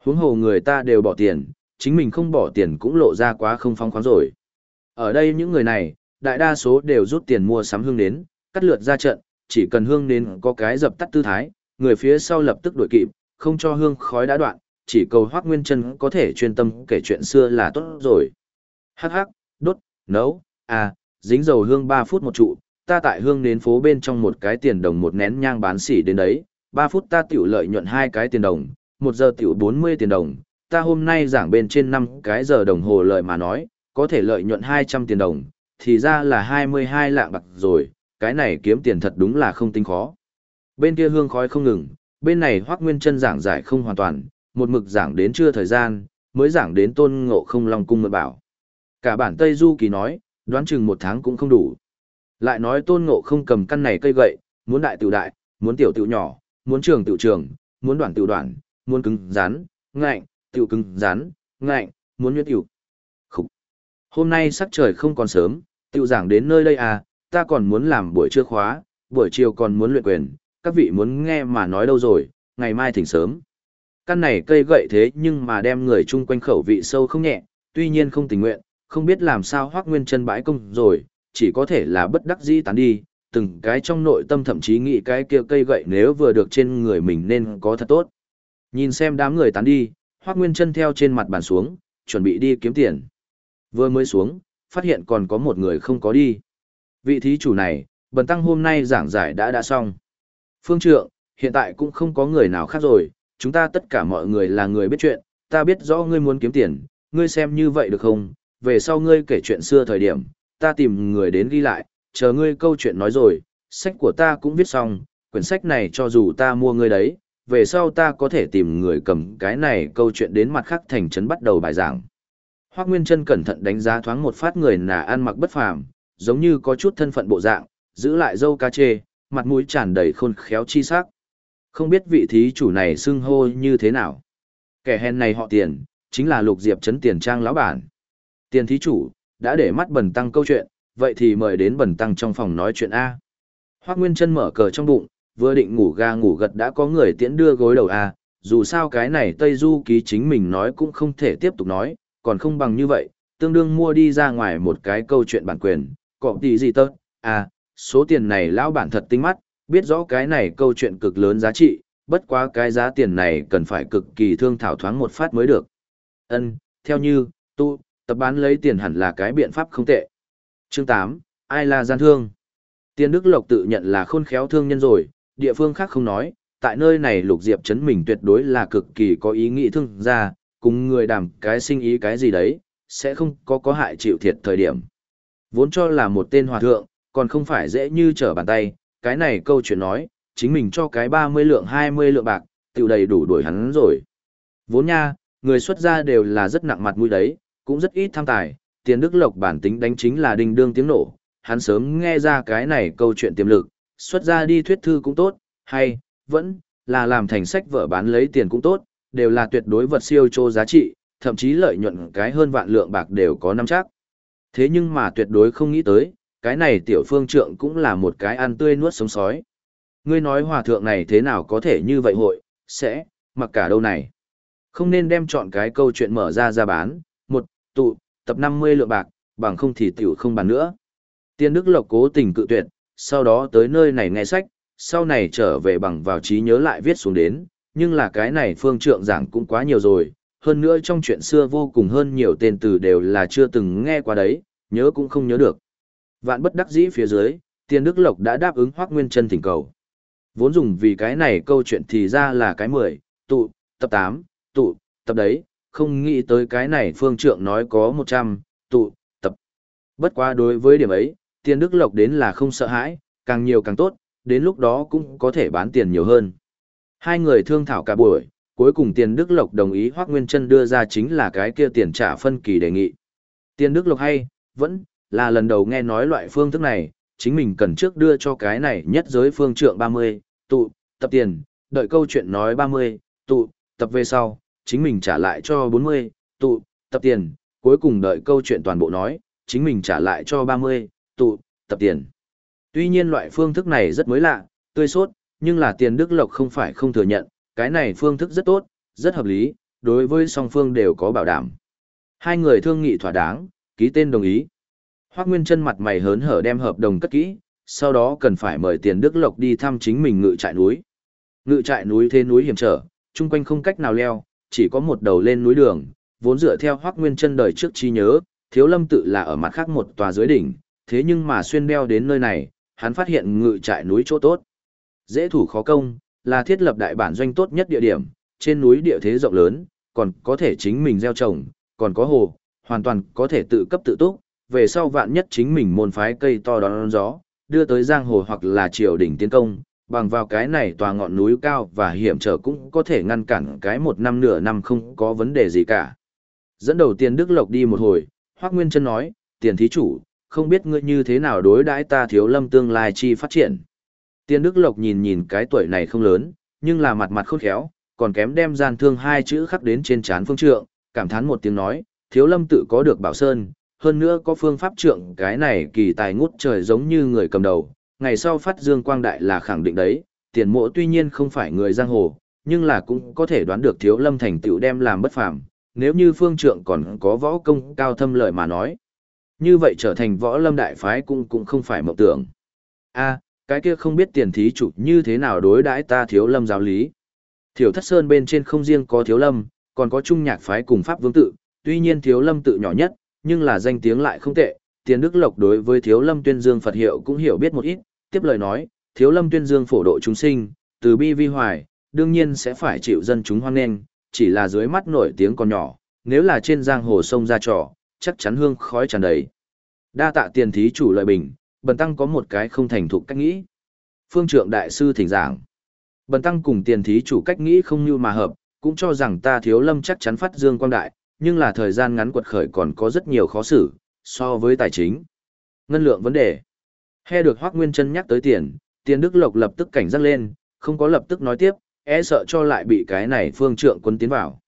Huống hồ người ta đều bỏ tiền, chính mình không bỏ tiền cũng lộ ra quá không phong khoáng rồi. Ở đây những người này, đại đa số đều rút tiền mua sắm hương nến, cắt lượt ra trận, chỉ cần hương nến có cái dập tắt tư thái, người phía sau lập tức đuổi kịp, không cho hương khói đã đoạn, chỉ cầu Hoắc Nguyên Chân có thể chuyên tâm kể chuyện xưa là tốt rồi. Hắc hắc, đốt, nấu, à, dính dầu hương 3 phút một trụ, ta tại hương nến phố bên trong một cái tiền đồng một nén nhang bán xỉ đến đấy, 3 phút ta tiểu lợi nhuận hai cái tiền đồng, 1 giờ tiểu 40 tiền đồng, ta hôm nay giảng bên trên 5 cái giờ đồng hồ lợi mà nói, có thể lợi nhuận 200 tiền đồng, thì ra là 22 lạng bạc rồi, cái này kiếm tiền thật đúng là không tính khó. Bên kia hương khói không ngừng, bên này Hoắc Nguyên Chân giảng giải không hoàn toàn, một mực giảng đến chưa thời gian, mới giảng đến tôn ngộ không long cung mượn bảo. Cả bản Tây Du Kỳ nói, đoán chừng một tháng cũng không đủ. Lại nói tôn ngộ không cầm căn này cây gậy, muốn đại tiểu đại, muốn tiểu tiểu nhỏ, muốn trường tiểu trường, muốn đoạn tiểu đoạn, muốn cứng rắn, ngạnh, tiểu cứng rắn, ngạnh, muốn nhuyễn tiểu. Hôm nay sắc trời không còn sớm, tiểu giảng đến nơi đây à, ta còn muốn làm buổi trưa khóa, buổi chiều còn muốn luyện quyền, các vị muốn nghe mà nói đâu rồi, ngày mai thỉnh sớm. Căn này cây gậy thế nhưng mà đem người chung quanh khẩu vị sâu không nhẹ, tuy nhiên không tình nguyện, không biết làm sao hoác nguyên chân bãi công rồi, chỉ có thể là bất đắc dĩ tán đi, từng cái trong nội tâm thậm chí nghĩ cái kia cây gậy nếu vừa được trên người mình nên có thật tốt. Nhìn xem đám người tán đi, hoác nguyên chân theo trên mặt bàn xuống, chuẩn bị đi kiếm tiền. Vừa mới xuống, phát hiện còn có một người không có đi. Vị thí chủ này, bần tăng hôm nay giảng giải đã đã xong. Phương trượng, hiện tại cũng không có người nào khác rồi, chúng ta tất cả mọi người là người biết chuyện, ta biết rõ ngươi muốn kiếm tiền, ngươi xem như vậy được không, về sau ngươi kể chuyện xưa thời điểm, ta tìm người đến ghi lại, chờ ngươi câu chuyện nói rồi, sách của ta cũng viết xong, quyển sách này cho dù ta mua ngươi đấy, về sau ta có thể tìm người cầm cái này câu chuyện đến mặt khác thành trấn bắt đầu bài giảng. Hoác Nguyên Trân cẩn thận đánh giá thoáng một phát người nà ăn mặc bất phàm, giống như có chút thân phận bộ dạng, giữ lại dâu ca chê, mặt mũi tràn đầy khôn khéo chi sắc. Không biết vị thí chủ này xưng hô như thế nào. Kẻ hèn này họ tiền, chính là lục diệp Trấn tiền trang lão bản. Tiền thí chủ, đã để mắt bẩn tăng câu chuyện, vậy thì mời đến bẩn tăng trong phòng nói chuyện A. Hoác Nguyên chân mở cờ trong bụng, vừa định ngủ ga ngủ gật đã có người tiễn đưa gối đầu A, dù sao cái này Tây Du ký chính mình nói cũng không thể tiếp tục nói, còn không bằng như vậy, tương đương mua đi ra ngoài một cái câu chuyện bản quyền, có tí gì tớ, à, số tiền này lão bản thật tinh mắt, biết rõ cái này câu chuyện cực lớn giá trị, bất quá cái giá tiền này cần phải cực kỳ thương thảo thoáng một phát mới được. Ân, theo như, tu, tập bán lấy tiền hẳn là cái biện pháp không tệ. Chương 8, ai là gian thương? Tiên Đức Lộc tự nhận là khôn khéo thương nhân rồi, địa phương khác không nói, tại nơi này Lục Diệp chấn mình tuyệt đối là cực kỳ có ý nghĩ thương gia, cùng người đàm cái sinh ý cái gì đấy, sẽ không có có hại chịu thiệt thời điểm. Vốn cho là một tên hòa thượng, còn không phải dễ như trở bàn tay, cái này câu chuyện nói, chính mình cho cái 30 lượng 20 lượng bạc, tiểu đầy đủ đuổi hắn rồi. Vốn nha, người xuất gia đều là rất nặng mặt mũi đấy, cũng rất ít tham tài, tiền đức lộc bản tính đánh chính là đình đương tiếng nổ, hắn sớm nghe ra cái này câu chuyện tiềm lực, xuất ra đi thuyết thư cũng tốt, hay, vẫn, là làm thành sách vở bán lấy tiền cũng tốt, đều là tuyệt đối vật siêu trô giá trị, thậm chí lợi nhuận cái hơn vạn lượng bạc đều có năm chắc. Thế nhưng mà tuyệt đối không nghĩ tới, cái này tiểu phương trượng cũng là một cái ăn tươi nuốt sống sói. Ngươi nói hòa thượng này thế nào có thể như vậy hội, sẽ, mặc cả đâu này. Không nên đem chọn cái câu chuyện mở ra ra bán, một, tụ, tập 50 lượng bạc, bằng không thì tiểu không bàn nữa. Tiên Đức Lộc cố tình cự tuyệt, sau đó tới nơi này nghe sách, sau này trở về bằng vào trí nhớ lại viết xuống đến, nhưng là cái này phương trượng giảng cũng quá nhiều rồi, hơn nữa trong chuyện xưa vô cùng hơn nhiều tên từ đều là chưa từng nghe qua đấy, nhớ cũng không nhớ được. Vạn bất đắc dĩ phía dưới, Tiên Đức Lộc đã đáp ứng Hoắc Nguyên Chân thỉnh cầu. Vốn dùng vì cái này câu chuyện thì ra là cái 10, tụ, tập 8, tụ, tập đấy, không nghĩ tới cái này phương trượng nói có 100, tụ, tập. Bất quá đối với điểm ấy, Tiên Đức Lộc đến là không sợ hãi, càng nhiều càng tốt, đến lúc đó cũng có thể bán tiền nhiều hơn. Hai người thương thảo cả buổi, cuối cùng Tiền Đức Lộc đồng ý Hoắc Nguyên Chân đưa ra chính là cái kia tiền trả phân kỳ đề nghị. Tiền Đức Lộc hay, vẫn là lần đầu nghe nói loại phương thức này, chính mình cần trước đưa cho cái này nhất giới phương trượng 30, tụ, tập tiền, đợi câu chuyện nói 30, tụ, tập về sau, chính mình trả lại cho 40, tụ, tập tiền, cuối cùng đợi câu chuyện toàn bộ nói, chính mình trả lại cho 30, tụ, tập tiền. Tuy nhiên loại phương thức này rất mới lạ, tươi sốt, nhưng là tiền đức lộc không phải không thừa nhận, cái này phương thức rất tốt, rất hợp lý, đối với song phương đều có bảo đảm. Hai người thương nghị thỏa đáng, ký tên đồng ý. Hoác Nguyên chân mặt mày hớn hở đem hợp đồng cất kỹ, sau đó cần phải mời tiền đức lộc đi thăm chính mình ngự trại núi. Ngự trại núi thế núi hiểm trở, chung quanh không cách nào leo, chỉ có một đầu lên núi đường, vốn dựa theo Hoắc Nguyên Chân đời trước chi nhớ, Thiếu Lâm tự là ở mặt khác một tòa dưới đỉnh, thế nhưng mà xuyên đeo đến nơi này, hắn phát hiện ngự trại núi chỗ tốt. Dễ thủ khó công, là thiết lập đại bản doanh tốt nhất địa điểm, trên núi địa thế rộng lớn, còn có thể chính mình gieo trồng, còn có hồ, hoàn toàn có thể tự cấp tự túc, về sau vạn nhất chính mình môn phái cây to đón gió, đưa tới giang hồ hoặc là triều đỉnh tiến công, bằng vào cái này tòa ngọn núi cao và hiểm trở cũng có thể ngăn cản cái một năm nửa năm không có vấn đề gì cả. Dẫn đầu tiền Đức Lộc đi một hồi, Hoác Nguyên Trân nói, tiền thí chủ, không biết ngươi như thế nào đối đãi ta thiếu lâm tương lai chi phát triển. Tiên Đức Lộc nhìn nhìn cái tuổi này không lớn, nhưng là mặt mặt khôn khéo, còn kém đem gian thương hai chữ khắc đến trên trán phương trượng, cảm thán một tiếng nói, thiếu lâm tự có được bảo sơn, hơn nữa có phương pháp trượng cái này kỳ tài ngút trời giống như người cầm đầu, ngày sau phát dương quang đại là khẳng định đấy, tiền mộ tuy nhiên không phải người giang hồ, nhưng là cũng có thể đoán được thiếu lâm thành tựu đem làm bất phàm, nếu như phương trượng còn có võ công cao thâm lợi mà nói. Như vậy trở thành võ lâm đại phái cũng cũng không phải mộng tưởng. a cái kia không biết tiền thí chủ như thế nào đối đãi ta thiếu lâm giáo lý. Thiểu thất sơn bên trên không riêng có thiếu lâm, còn có trung nhạc phái cùng pháp vương tự, tuy nhiên thiếu lâm tự nhỏ nhất, nhưng là danh tiếng lại không tệ. Tiền Đức Lộc đối với thiếu lâm tuyên dương Phật hiệu cũng hiểu biết một ít, tiếp lời nói, thiếu lâm tuyên dương phổ độ chúng sinh, từ bi vi hoài, đương nhiên sẽ phải chịu dân chúng hoan nghênh, chỉ là dưới mắt nổi tiếng còn nhỏ, nếu là trên giang hồ sông ra trò, chắc chắn hương khói tràn đầy. Đa tạ tiền thí chủ lợi bình, bần tăng có một cái không thành thục cách nghĩ. Phương trượng đại sư thỉnh giảng. Bần tăng cùng tiền thí chủ cách nghĩ không như mà hợp, cũng cho rằng ta thiếu lâm chắc chắn phát dương quang đại, nhưng là thời gian ngắn quật khởi còn có rất nhiều khó xử, so với tài chính. Ngân lượng vấn đề. He được Hoác Nguyên Trân nhắc tới tiền, tiền Đức Lộc lập tức cảnh giác lên, không có lập tức nói tiếp, e sợ cho lại bị cái này phương trượng quân tiến vào.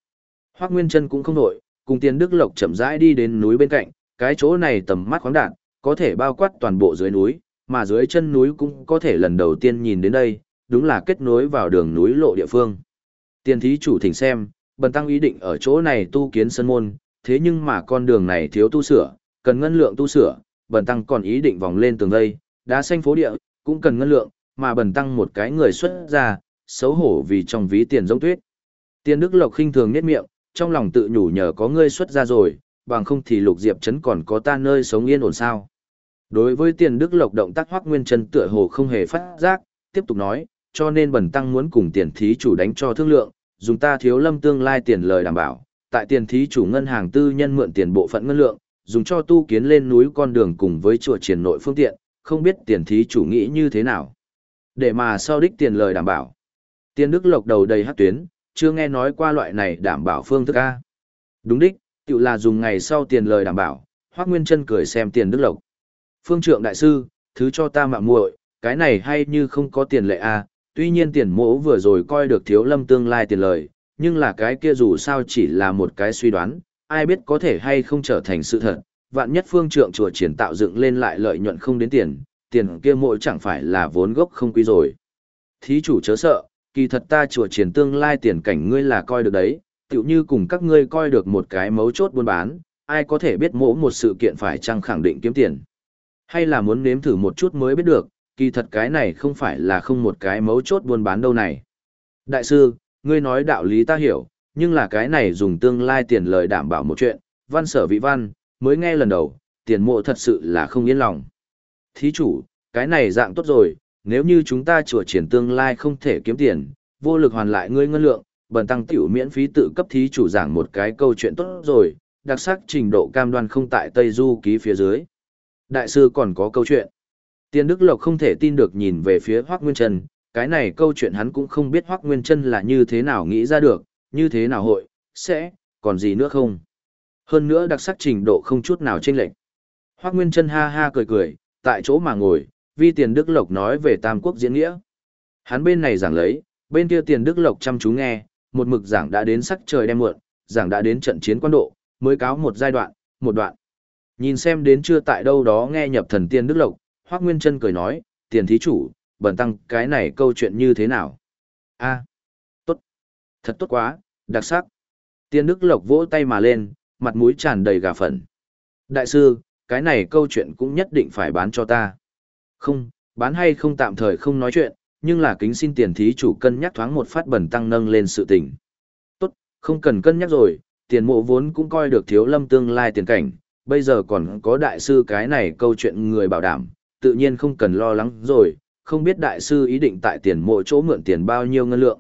Hoác Nguyên Trân cũng không nổi, cùng tiền Đức Lộc chậm rãi đi đến núi bên cạnh, cái chỗ này tầm mắt khoáng đạn, có thể bao quát toàn bộ dưới núi, mà dưới chân núi cũng có thể lần đầu tiên nhìn đến đây, đúng là kết nối vào đường núi lộ địa phương. Tiền thí chủ thỉnh xem, bần tăng ý định ở chỗ này tu kiến sân môn, thế nhưng mà con đường này thiếu tu sửa, cần ngân lượng tu sửa, bần tăng còn ý định vòng lên tường đây, đá xanh phố địa, cũng cần ngân lượng, mà bần tăng một cái người xuất ra, xấu hổ vì trong ví tiền giống tuyết. Tiền Đức Lộc khinh thường nhếch miệng, trong lòng tự nhủ nhờ có ngươi xuất ra rồi, bằng không thì Lục Diệp Trấn còn có ta nơi sống yên ổn sao. Đối với tiền Đức Lộc động tác hoác nguyên chân tựa hồ không hề phát giác, tiếp tục nói, cho nên bần tăng muốn cùng tiền thí chủ đánh cho thương lượng, dùng ta thiếu lâm tương lai tiền lời đảm bảo, tại tiền thí chủ ngân hàng tư nhân mượn tiền bộ phận ngân lượng, dùng cho tu kiến lên núi con đường cùng với chùa triển nội phương tiện, không biết tiền thí chủ nghĩ như thế nào. Để mà sau đích tiền lời đảm bảo. Tiền Đức Lộc đầu đầy hát tuyến, chưa nghe nói qua loại này đảm bảo phương thức A. Đúng đích, tự là dùng ngày sau tiền lời đảm bảo, hoắc Nguyên chân cười xem tiền Đức Lộc. Phương trượng đại sư, thứ cho ta mạo muội, cái này hay như không có tiền lệ A, tuy nhiên tiền mỗ vừa rồi coi được thiếu lâm tương lai tiền lời, nhưng là cái kia dù sao chỉ là một cái suy đoán, ai biết có thể hay không trở thành sự thật, vạn nhất phương trượng chùa triển tạo dựng lên lại lợi nhuận không đến tiền, tiền kia mỗi chẳng phải là vốn gốc không quý rồi. Thí chủ chớ sợ, kỳ thật ta chùa triển tương lai tiền cảnh ngươi là coi được đấy, tựu như cùng các ngươi coi được một cái mấu chốt buôn bán, ai có thể biết mỗi một sự kiện phải chăng khẳng định kiếm tiền. Hay là muốn nếm thử một chút mới biết được, kỳ thật cái này không phải là không một cái mấu chốt buôn bán đâu này. Đại sư, ngươi nói đạo lý ta hiểu, nhưng là cái này dùng tương lai tiền lời đảm bảo một chuyện, văn sở vị văn, mới nghe lần đầu, tiền mộ thật sự là không yên lòng. Thí chủ, cái này dạng tốt rồi, nếu như chúng ta chùa triển tương lai không thể kiếm tiền, vô lực hoàn lại ngươi ngân lượng, bần tăng tiểu miễn phí tự cấp thí chủ giảng một cái câu chuyện tốt rồi, đặc sắc trình độ cam đoan không tại Tây Du ký phía dưới. Đại sư còn có câu chuyện. Tiên Đức Lộc không thể tin được nhìn về phía Hoác Nguyên Trân, cái này câu chuyện hắn cũng không biết Hoác Nguyên Trân là như thế nào nghĩ ra được, như thế nào hội, sẽ, còn gì nữa không. Hơn nữa đặc sắc trình độ không chút nào chênh lệch. Hoác Nguyên Trân ha ha cười cười, tại chỗ mà ngồi, vi tiền Đức Lộc nói về Tam Quốc diễn nghĩa. Hắn bên này giảng lấy, bên kia tiền Đức Lộc chăm chú nghe, một mực giảng đã đến sắc trời đem muộn, giảng đã đến trận chiến quan độ, mới cáo một giai đoạn, một đoạn. Nhìn xem đến chưa tại đâu đó nghe nhập thần tiên Đức Lộc, Hoác Nguyên Trân cười nói, tiền thí chủ, bẩn tăng cái này câu chuyện như thế nào? a tốt, thật tốt quá, đặc sắc. Tiên Đức Lộc vỗ tay mà lên, mặt mũi tràn đầy gà phẩn. Đại sư, cái này câu chuyện cũng nhất định phải bán cho ta. Không, bán hay không tạm thời không nói chuyện, nhưng là kính xin tiền thí chủ cân nhắc thoáng một phát bẩn tăng nâng lên sự tình. Tốt, không cần cân nhắc rồi, tiền mộ vốn cũng coi được thiếu lâm tương lai tiền cảnh, bây giờ còn có đại sư cái này câu chuyện người bảo đảm, tự nhiên không cần lo lắng rồi, không biết đại sư ý định tại tiền mộ chỗ mượn tiền bao nhiêu ngân lượng.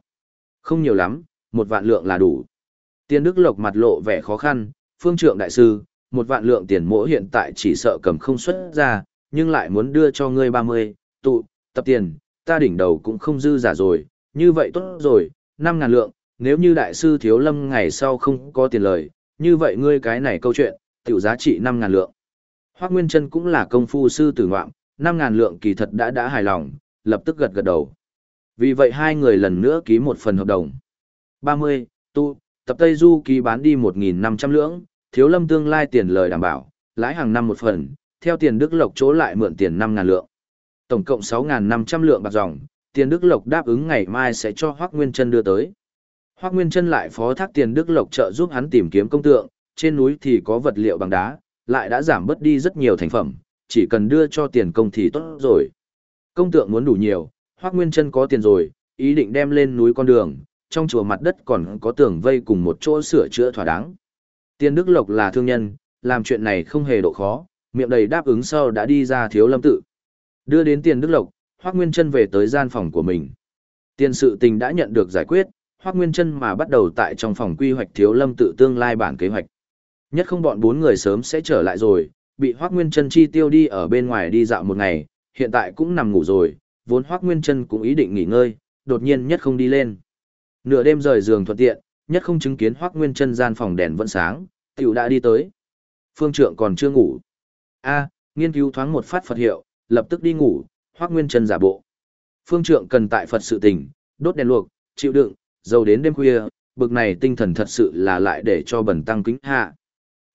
Không nhiều lắm, một vạn lượng là đủ. Tiên Đức Lộc mặt lộ vẻ khó khăn, phương trượng đại sư, một vạn lượng tiền mộ hiện tại chỉ sợ cầm không xuất ra, nhưng lại muốn đưa cho ngươi 30, tụ, tập tiền, ta đỉnh đầu cũng không dư giả rồi, như vậy tốt rồi, 5 ngàn lượng, nếu như đại sư thiếu lâm ngày sau không có tiền lời, như vậy ngươi cái này câu chuyện, tiểu giá trị 5 ngàn lượng. Hoác Nguyên Trân cũng là công phu sư tử ngoạm, 5 ngàn lượng kỳ thật đã đã hài lòng, lập tức gật gật đầu. Vì vậy hai người lần nữa ký một phần hợp đồng. 30, tu, tập Tây Du ký bán đi 1.500 lượng, thiếu lâm tương lai tiền lời đảm bảo, lãi hàng năm một phần, theo tiền Đức Lộc chỗ lại mượn tiền 5.000 lượng. Tổng cộng 6.500 lượng bạc dòng, tiền Đức Lộc đáp ứng ngày mai sẽ cho Hoác Nguyên Trân đưa tới. Hoác Nguyên Trân lại phó thác tiền Đức Lộc trợ giúp hắn tìm kiếm công tượng, trên núi thì có vật liệu bằng đá, lại đã giảm bớt đi rất nhiều thành phẩm, chỉ cần đưa cho tiền công thì tốt rồi. Công tượng muốn đủ nhiều, Hoác Nguyên Trân có tiền rồi, ý định đem lên núi con đường, trong chùa mặt đất còn có tường vây cùng một chỗ sửa chữa thỏa đáng. Tiền Đức Lộc là thương nhân, làm chuyện này không hề độ khó, miệng đầy đáp ứng sau đã đi ra thiếu lâm tự. Đưa đến tiền Đức Lộc, Hoác Nguyên Trân về tới gian phòng của mình. Tiền sự tình đã nhận được giải quyết, Hoác Nguyên Trân mà bắt đầu tại trong phòng quy hoạch thiếu lâm tự tương lai bản kế hoạch. Nhất không bọn bốn người sớm sẽ trở lại rồi, bị Hoác Nguyên Trân chi tiêu đi ở bên ngoài đi dạo một ngày, hiện tại cũng nằm ngủ rồi, vốn Hoác Nguyên Trân cũng ý định nghỉ ngơi, đột nhiên nhất không đi lên. Nửa đêm rời giường thuận tiện, nhất không chứng kiến Hoác Nguyên Trân gian phòng đèn vẫn sáng, tiểu đã đi tới. Phương trượng còn chưa ngủ. A, nghiên cứu thoáng một phát Phật hiệu, lập tức đi ngủ, Hoác Nguyên chân giả bộ. Phương trượng cần tại Phật sự tình, đốt đèn luộc, chịu đựng, dầu đến đêm khuya, bực này tinh thần thật sự là lại để cho bẩn tăng kính hạ.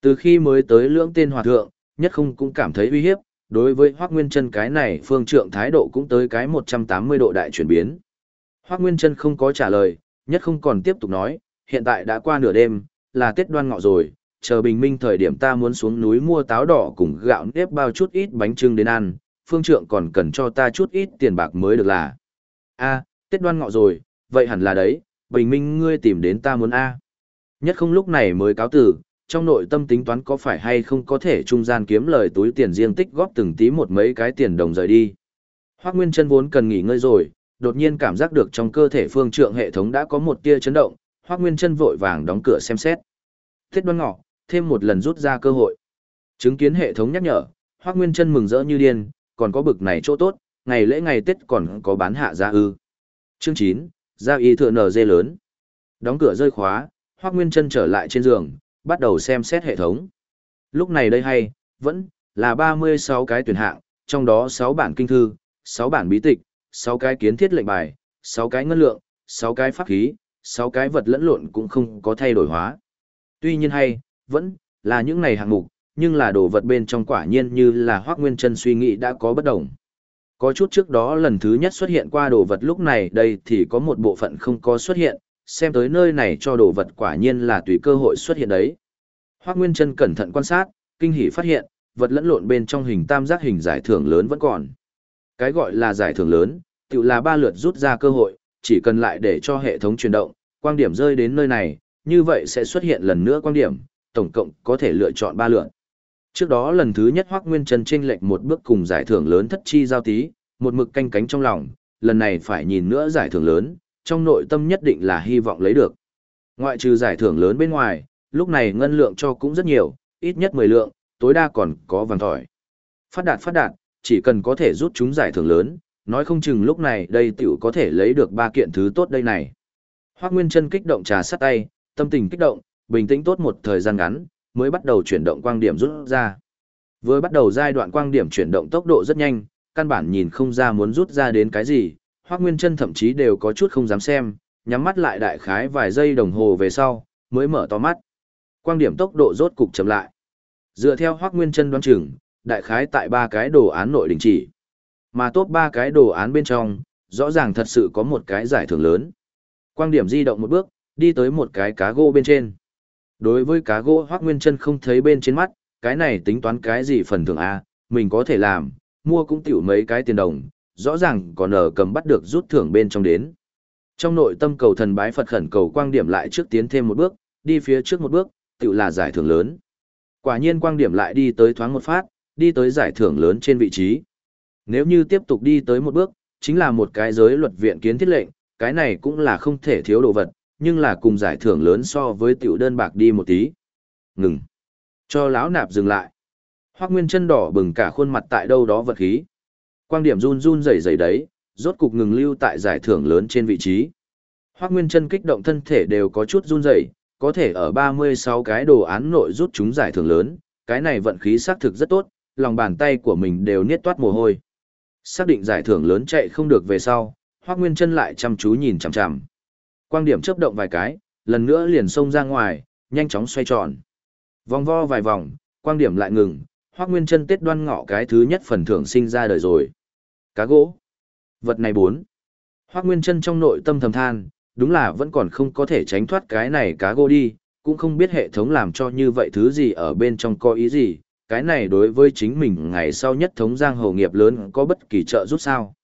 Từ khi mới tới lưỡng tên hòa thượng, nhất không cũng cảm thấy uy hiếp, đối với Hoác Nguyên Trân cái này phương trượng thái độ cũng tới cái 180 độ đại chuyển biến. Hoác Nguyên Trân không có trả lời, nhất không còn tiếp tục nói, hiện tại đã qua nửa đêm, là Tết đoan ngọ rồi, chờ bình minh thời điểm ta muốn xuống núi mua táo đỏ cùng gạo nếp bao chút ít bánh trưng đến ăn, phương trượng còn cần cho ta chút ít tiền bạc mới được là. a Tết đoan ngọ rồi, vậy hẳn là đấy, bình minh ngươi tìm đến ta muốn a Nhất không lúc này mới cáo tử, trong nội tâm tính toán có phải hay không có thể trung gian kiếm lời túi tiền riêng tích góp từng tí một mấy cái tiền đồng rời đi. Hoác Nguyên chân vốn cần nghỉ ngơi rồi, đột nhiên cảm giác được trong cơ thể phương trượng hệ thống đã có một tia chấn động, Hoác Nguyên chân vội vàng đóng cửa xem xét. Thiết đoan ngọ, thêm một lần rút ra cơ hội. Chứng kiến hệ thống nhắc nhở, Hoác Nguyên chân mừng rỡ như điên, còn có bực này chỗ tốt, ngày lễ ngày Tết còn có bán hạ giá ư. Chương 9, giao y thừa nở dê lớn. Đóng cửa rơi khóa, Hoác Nguyên chân trở lại trên giường, bắt đầu xem xét hệ thống. Lúc này đây hay, vẫn là 36 cái tuyển hạng, trong đó 6 bản kinh thư, 6 bản bí tịch, 6 cái kiến thiết lệnh bài, 6 cái ngân lượng, 6 cái pháp khí, 6 cái vật lẫn lộn cũng không có thay đổi hóa. Tuy nhiên hay, vẫn là những này hạng mục, nhưng là đồ vật bên trong quả nhiên như là Hoắc Nguyên Chân suy nghĩ đã có bất đồng. Có chút trước đó lần thứ nhất xuất hiện qua đồ vật lúc này đây thì có một bộ phận không có xuất hiện, xem tới nơi này cho đồ vật quả nhiên là tùy cơ hội xuất hiện đấy. Hoác Nguyên Trân cẩn thận quan sát, kinh hỉ phát hiện, vật lẫn lộn bên trong hình tam giác hình giải thưởng lớn vẫn còn. Cái gọi là giải thưởng lớn, tự là ba lượt rút ra cơ hội, chỉ cần lại để cho hệ thống chuyển động, quang điểm rơi đến nơi này, như vậy sẽ xuất hiện lần nữa quang điểm, tổng cộng có thể lựa chọn ba lượt. Trước đó lần thứ nhất Hoắc Nguyên Trần chênh lệch một bước cùng giải thưởng lớn thất chi giao tí, một mực canh cánh trong lòng, lần này phải nhìn nữa giải thưởng lớn, trong nội tâm nhất định là hy vọng lấy được. Ngoại trừ giải thưởng lớn bên ngoài, lúc này ngân lượng cho cũng rất nhiều, ít nhất 10 lượng, tối đa còn có vàng thỏi. Phát đạt phát đạt, chỉ cần có thể rút chúng giải thưởng lớn, nói không chừng lúc này đây tiểu có thể lấy được ba kiện thứ tốt đây này. Hoắc Nguyên chân kích động trà sắt tay, tâm tình kích động, bình tĩnh tốt một thời gian ngắn, mới bắt đầu chuyển động quang điểm rút ra. Vừa bắt đầu giai đoạn quang điểm chuyển động tốc độ rất nhanh, căn bản nhìn không ra muốn rút ra đến cái gì, Hoắc Nguyên Chân thậm chí đều có chút không dám xem, nhắm mắt lại đại khái vài giây đồng hồ về sau, mới mở to mắt. Quang điểm tốc độ rốt cục chậm lại. Dựa theo Hoắc Nguyên Chân đoán chừng, đại khái tại ba cái đồ án nội đình chỉ. Mà top ba cái đồ án bên trong, rõ ràng thật sự có một cái giải thưởng lớn. Quang điểm di động một bước, đi tới một cái cá gỗ bên trên. Đối với cá gỗ hoác Nguyên Chân không thấy bên trên mắt, cái này tính toán cái gì phần thưởng a, mình có thể làm, mua cũng tiểu mấy cái tiền đồng, rõ ràng còn ở cầm bắt được rút thưởng bên trong đến. Trong nội tâm cầu thần bái Phật khẩn cầu quang điểm lại trước tiến thêm một bước, đi phía trước một bước, tiểu là giải thưởng lớn. Quả nhiên quang điểm lại đi tới thoáng một phát, đi tới giải thưởng lớn trên vị trí. Nếu như tiếp tục đi tới một bước, chính là một cái giới luật viện kiến thiết lệnh, cái này cũng là không thể thiếu đồ vật, nhưng là cùng giải thưởng lớn so với tiểu đơn bạc đi một tí. Ngừng. Cho lão nạp dừng lại. Hoắc Nguyên chân đỏ bừng cả khuôn mặt tại đâu đó vật khí. Quang điểm run run rẩy rẩy đấy, rốt cục ngừng lưu tại giải thưởng lớn trên vị trí. Hoắc Nguyên chân kích động thân thể đều có chút run rẩy, có thể ở 36 cái đồ án nội rút chúng giải thưởng lớn, cái này vận khí xác thực rất tốt, lòng bàn tay của mình đều niết toát mồ hôi. Xác định giải thưởng lớn chạy không được về sau, Hoắc Nguyên chân lại chăm chú nhìn chằm chằm. Quang điểm chớp động vài cái, lần nữa liền xông ra ngoài, nhanh chóng xoay tròn. Vòng vo vài vòng, quang điểm lại ngừng, Hoắc Nguyên Trân tết đoan ngọ cái thứ nhất phần thưởng sinh ra đời rồi. Cá gỗ. Vật này bốn. Hoắc Nguyên Trân trong nội tâm thầm than, đúng là vẫn còn không có thể tránh thoát cái này cá gỗ đi, cũng không biết hệ thống làm cho như vậy thứ gì ở bên trong có ý gì, cái này đối với chính mình ngày sau nhất thống giang hồ nghiệp lớn có bất kỳ trợ giúp sao.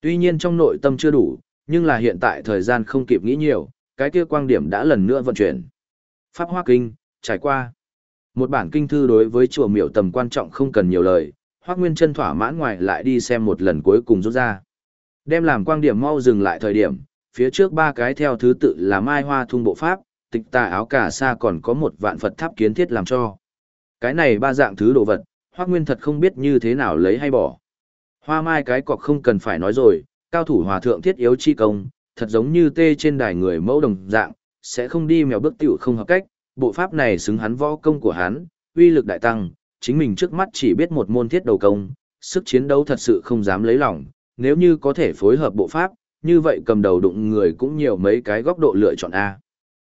Tuy nhiên trong nội tâm chưa đủ, nhưng là hiện tại thời gian không kịp nghĩ nhiều, cái kia quang điểm đã lần nữa vận chuyển. Pháp Hoa Kinh, trải qua. Một bản kinh thư đối với chùa miểu tầm quan trọng không cần nhiều lời, Hoác Nguyên chân thỏa mãn ngoài lại đi xem một lần cuối cùng rút ra. Đem làm quang điểm mau dừng lại thời điểm, phía trước ba cái theo thứ tự là Mai Hoa Thung Bộ Pháp, tịch tà áo cả sa còn có một vạn Phật tháp kiến thiết làm cho. Cái này ba dạng thứ đồ vật, Hoác Nguyên thật không biết như thế nào lấy hay bỏ. Hoa mai cái cọc không cần phải nói rồi, cao thủ hòa thượng thiết yếu chi công, thật giống như tê trên đài người mẫu đồng dạng, sẽ không đi mèo bước tiểu không hợp cách, bộ pháp này xứng hắn võ công của hắn, uy lực đại tăng, chính mình trước mắt chỉ biết một môn thiết đầu công, sức chiến đấu thật sự không dám lấy lòng, nếu như có thể phối hợp bộ pháp, như vậy cầm đầu đụng người cũng nhiều mấy cái góc độ lựa chọn A.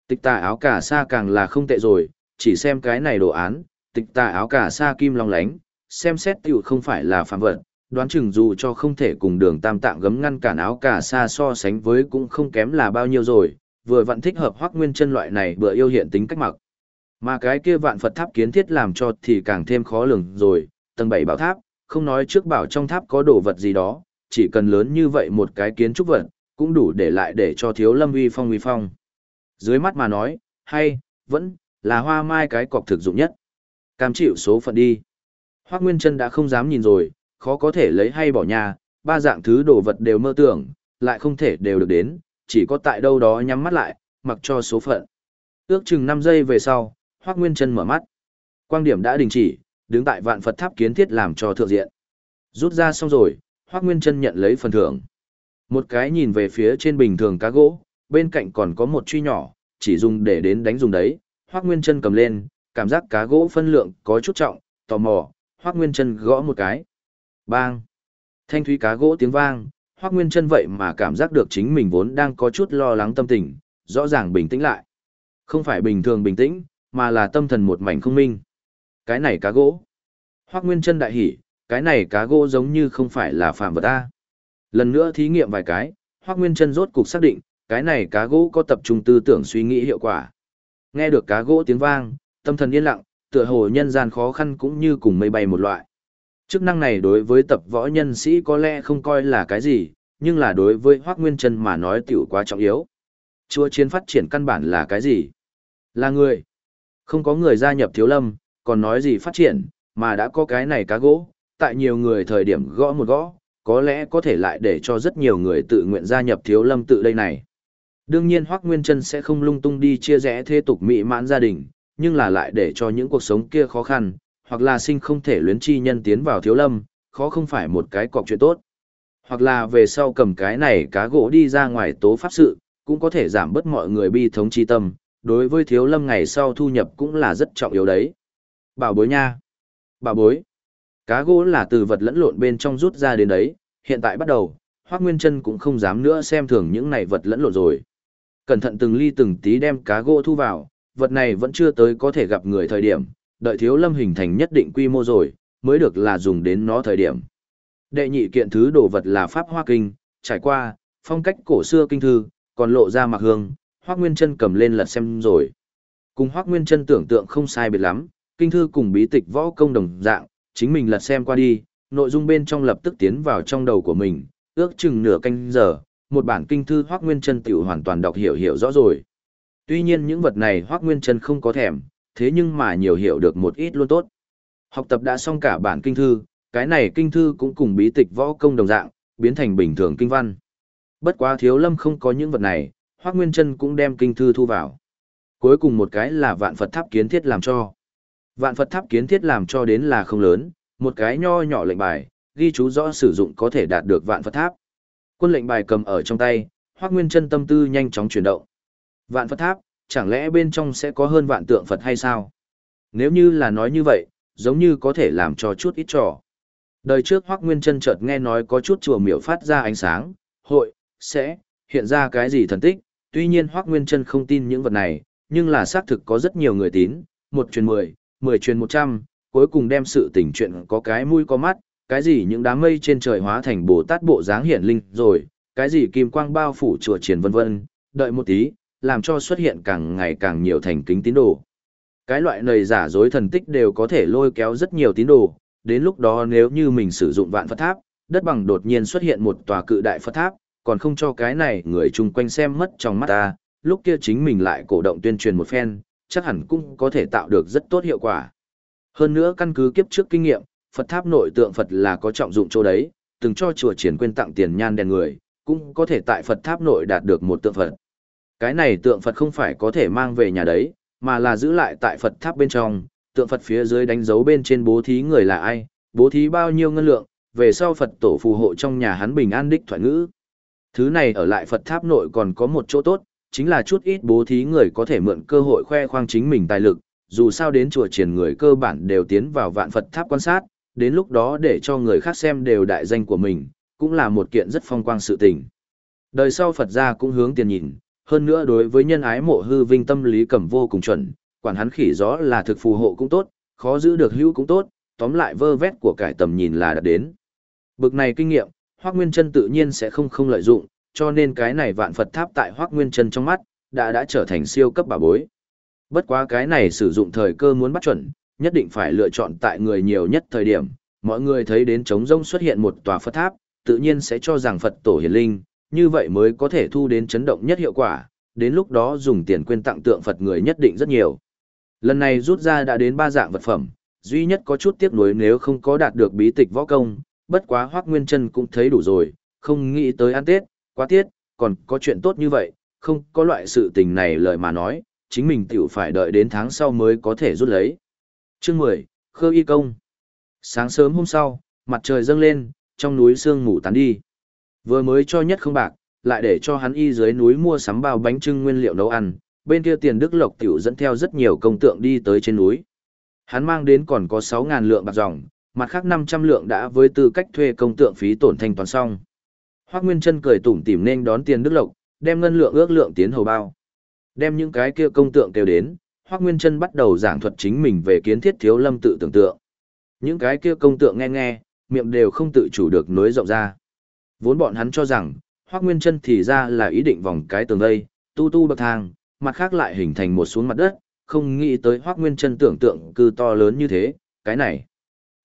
Tịch tà áo cả sa càng là không tệ rồi, chỉ xem cái này đồ án, tịch tà áo cả sa kim long lánh, xem xét tiểu không phải là phạm vật, đoán chừng dù cho không thể cùng đường tam tạng gấm ngăn cản áo cả xa so sánh với cũng không kém là bao nhiêu rồi, vừa vặn thích hợp hoác nguyên chân loại này bữa yêu hiện tính cách mặc. Mà cái kia vạn Phật tháp kiến thiết làm cho thì càng thêm khó lường rồi, tầng bảy bảo tháp, không nói trước bảo trong tháp có đồ vật gì đó, chỉ cần lớn như vậy một cái kiến trúc vật, cũng đủ để lại để cho thiếu lâm uy phong uy phong. Dưới mắt mà nói, hay, vẫn, là hoa mai cái cọc thực dụng nhất. Cam chịu số phận đi. Hoác Nguyên chân đã không dám nhìn rồi, khó có thể lấy hay bỏ nhà, ba dạng thứ đồ vật đều mơ tưởng, lại không thể đều được đến, chỉ có tại đâu đó nhắm mắt lại, mặc cho số phận. Ước chừng 5 giây về sau, Hoắc Nguyên Trân mở mắt. Quang điểm đã đình chỉ, đứng tại vạn Phật tháp kiến thiết làm cho thượng diện. Rút ra xong rồi, Hoắc Nguyên Trân nhận lấy phần thưởng. Một cái nhìn về phía trên bình thường cá gỗ, bên cạnh còn có một truy nhỏ, chỉ dùng để đến đánh dùng đấy. Hoắc Nguyên Trân cầm lên, cảm giác cá gỗ phân lượng có chút trọng, tò mò, Hoắc Nguyên Trân gõ một cái. Bang! Thanh thúy cá gỗ tiếng vang, Hoác Nguyên chân vậy mà cảm giác được chính mình vốn đang có chút lo lắng tâm tình, rõ ràng bình tĩnh lại. Không phải bình thường bình tĩnh, mà là tâm thần một mảnh không minh. Cái này cá gỗ. Hoác Nguyên chân đại hỉ, cái này cá gỗ giống như không phải là phạm vật ta. Lần nữa thí nghiệm vài cái, Hoác Nguyên chân rốt cục xác định, cái này cá gỗ có tập trung tư tưởng suy nghĩ hiệu quả. Nghe được cá gỗ tiếng vang, tâm thần yên lặng, tựa hồ nhân gian khó khăn cũng như cùng mây bay một loại. Chức năng này đối với tập võ nhân sĩ có lẽ không coi là cái gì, nhưng là đối với Hoác Nguyên Trân mà nói tiểu quá trọng yếu. Chúa chiến phát triển căn bản là cái gì? Là người. Không có người gia nhập thiếu lâm, còn nói gì phát triển, mà đã có cái này cá gỗ, tại nhiều người thời điểm gõ một gõ, có lẽ có thể lại để cho rất nhiều người tự nguyện gia nhập thiếu lâm tự đây này. Đương nhiên Hoác Nguyên Trân sẽ không lung tung đi chia rẽ thế tục mỹ mãn gia đình, nhưng là lại để cho những cuộc sống kia khó khăn, hoặc là sinh không thể luyến chi nhân tiến vào thiếu lâm, khó không phải một cái cọc chuyện tốt. Hoặc là về sau cầm cái này cá gỗ đi ra ngoài tố pháp sự, cũng có thể giảm bớt mọi người bi thống chi tâm, đối với thiếu lâm ngày sau thu nhập cũng là rất trọng yếu đấy. Bảo bối nha. Bảo bối. Cá gỗ là từ vật lẫn lộn bên trong rút ra đến đấy, hiện tại bắt đầu, Hoác Nguyên Trân cũng không dám nữa xem thường những này vật lẫn lộn rồi. Cẩn thận từng ly từng tí đem cá gỗ thu vào, vật này vẫn chưa tới có thể gặp người thời điểm, đợi thiếu lâm hình thành nhất định quy mô rồi, mới được là dùng đến nó thời điểm. Đệ nhị kiện thứ đồ vật là Pháp Hoa Kinh, trải qua, phong cách cổ xưa kinh thư, còn lộ ra mặc hương, Hoác Nguyên chân cầm lên lật xem rồi. Cùng Hoác Nguyên chân tưởng tượng không sai biệt lắm, kinh thư cùng bí tịch võ công đồng dạng, chính mình lật xem qua đi, nội dung bên trong lập tức tiến vào trong đầu của mình, ước chừng nửa canh giờ, một bản kinh thư Hoác Nguyên chân tiểu hoàn toàn đọc hiểu hiểu rõ rồi. Tuy nhiên những vật này Hoác Nguyên chân không có thèm, thế nhưng mà nhiều hiểu được một ít luôn tốt. Học tập đã xong cả bản kinh thư, cái này kinh thư cũng cùng bí tịch võ công đồng dạng, biến thành bình thường kinh văn. Bất quá thiếu lâm không có những vật này, Hoác Nguyên Trân cũng đem kinh thư thu vào. Cuối cùng một cái là vạn Phật tháp kiến thiết làm cho. Vạn Phật tháp kiến thiết làm cho đến là không lớn, một cái nho nhỏ lệnh bài, ghi chú rõ sử dụng có thể đạt được vạn Phật tháp. Quân lệnh bài cầm ở trong tay, Hoác Nguyên Chân tâm tư nhanh chóng chuyển động. Vạn Phật Tháp, chẳng lẽ bên trong sẽ có hơn vạn tượng Phật hay sao? Nếu như là nói như vậy, giống như có thể làm cho chút ít trò. Đời trước Hoắc Nguyên Chân chợt nghe nói có chút chùa miểu phát ra ánh sáng, hội, sẽ, hiện ra cái gì thần tích, tuy nhiên Hoắc Nguyên Chân không tin những vật này, nhưng là xác thực có rất nhiều người tín, một truyền mười, mười truyền một trăm, cuối cùng đem sự tình chuyện có cái mũi có mắt, cái gì những đám mây trên trời hóa thành Bồ Tát bộ dáng hiển linh rồi, cái gì kim quang bao phủ chùa triển vân vân, đợi một tí, làm cho xuất hiện càng ngày càng nhiều thành kính tín đồ. Cái loại này giả dối thần tích đều có thể lôi kéo rất nhiều tín đồ, đến lúc đó nếu như mình sử dụng vạn Phật tháp, đất bằng đột nhiên xuất hiện một tòa cự đại Phật tháp, còn không cho cái này người chung quanh xem mất trong mắt ta, lúc kia chính mình lại cổ động tuyên truyền một phen, chắc hẳn cũng có thể tạo được rất tốt hiệu quả. Hơn nữa căn cứ kiếp trước kinh nghiệm, Phật tháp nội tượng Phật là có trọng dụng chỗ đấy, từng cho chùa triển quên tặng tiền nhan đèn người, cũng có thể tại Phật tháp nội đạt được một tượng Phật. Cái này tượng Phật không phải có thể mang về nhà đấy, mà là giữ lại tại Phật tháp bên trong, tượng Phật phía dưới đánh dấu bên trên bố thí người là ai, bố thí bao nhiêu ngân lượng, về sau Phật tổ phù hộ trong nhà hắn bình an đích thoại ngữ. Thứ này ở lại Phật tháp nội còn có một chỗ tốt, chính là chút ít bố thí người có thể mượn cơ hội khoe khoang chính mình tài lực, dù sao đến chùa triển người cơ bản đều tiến vào vạn Phật tháp quan sát, đến lúc đó để cho người khác xem đều đại danh của mình, cũng là một kiện rất phong quang sự tình. Đời sau Phật gia cũng hướng tiền nhìn, hơn nữa đối với nhân ái mộ hư vinh tâm lý cầm vô cùng chuẩn, quản hắn khỉ gió là thực phù hộ cũng tốt, khó giữ được hữu cũng tốt, tóm lại vơ vét của cải tầm nhìn là đã đến. Bực này kinh nghiệm, Hoắc Nguyên Chân tự nhiên sẽ không không lợi dụng, cho nên cái này vạn Phật tháp tại Hoắc Nguyên Chân trong mắt, đã đã trở thành siêu cấp bà bối. Bất quá cái này sử dụng thời cơ muốn bắt chuẩn, nhất định phải lựa chọn tại người nhiều nhất thời điểm, mọi người thấy đến trống rông xuất hiện một tòa Phật tháp, tự nhiên sẽ cho rằng Phật tổ hiển linh, như vậy mới có thể thu đến chấn động nhất hiệu quả, đến lúc đó dùng tiền quên tặng tượng Phật người nhất định rất nhiều. Lần này rút ra đã đến ba dạng vật phẩm, duy nhất có chút tiếc nuối nếu không có đạt được bí tịch võ công, bất quá Hoắc Nguyên Chân cũng thấy đủ rồi, không nghĩ tới ăn Tết, quá tiết, còn có chuyện tốt như vậy, không có loại sự tình này lời mà nói, chính mình tiểu phải đợi đến tháng sau mới có thể rút lấy. Chương 10, Khơ Y Công Sáng sớm hôm sau, mặt trời dâng lên, trong núi sương ngủ tán đi. Vừa mới cho nhất không bạc, lại để cho hắn y dưới núi mua sắm bao bánh trưng nguyên liệu nấu ăn, bên kia tiền đức lộc tiểu dẫn theo rất nhiều công tượng đi tới trên núi. Hắn mang đến còn có 6.000 lượng bạc dòng, mặt khác 500 lượng đã với tư cách thuê công tượng phí tổn thanh toán xong. Hoác Nguyên Trân cười tủm tỉm nên đón tiền đức lộc, đem ngân lượng ước lượng tiến hầu bao. Đem những cái kia công tượng kêu đến, Hoác Nguyên Trân bắt đầu giảng thuật chính mình về kiến thiết thiếu lâm tự tưởng tượng. Những cái kia công tượng nghe nghe, miệng đều không tự chủ được nối rộng ra. Vốn bọn hắn cho rằng, Hoác Nguyên Trân thì ra là ý định vòng cái tường đây, tu tu bậc thang, mặt khác lại hình thành một xuống mặt đất, không nghĩ tới Hoác Nguyên Trân tưởng tượng cư to lớn như thế, cái này.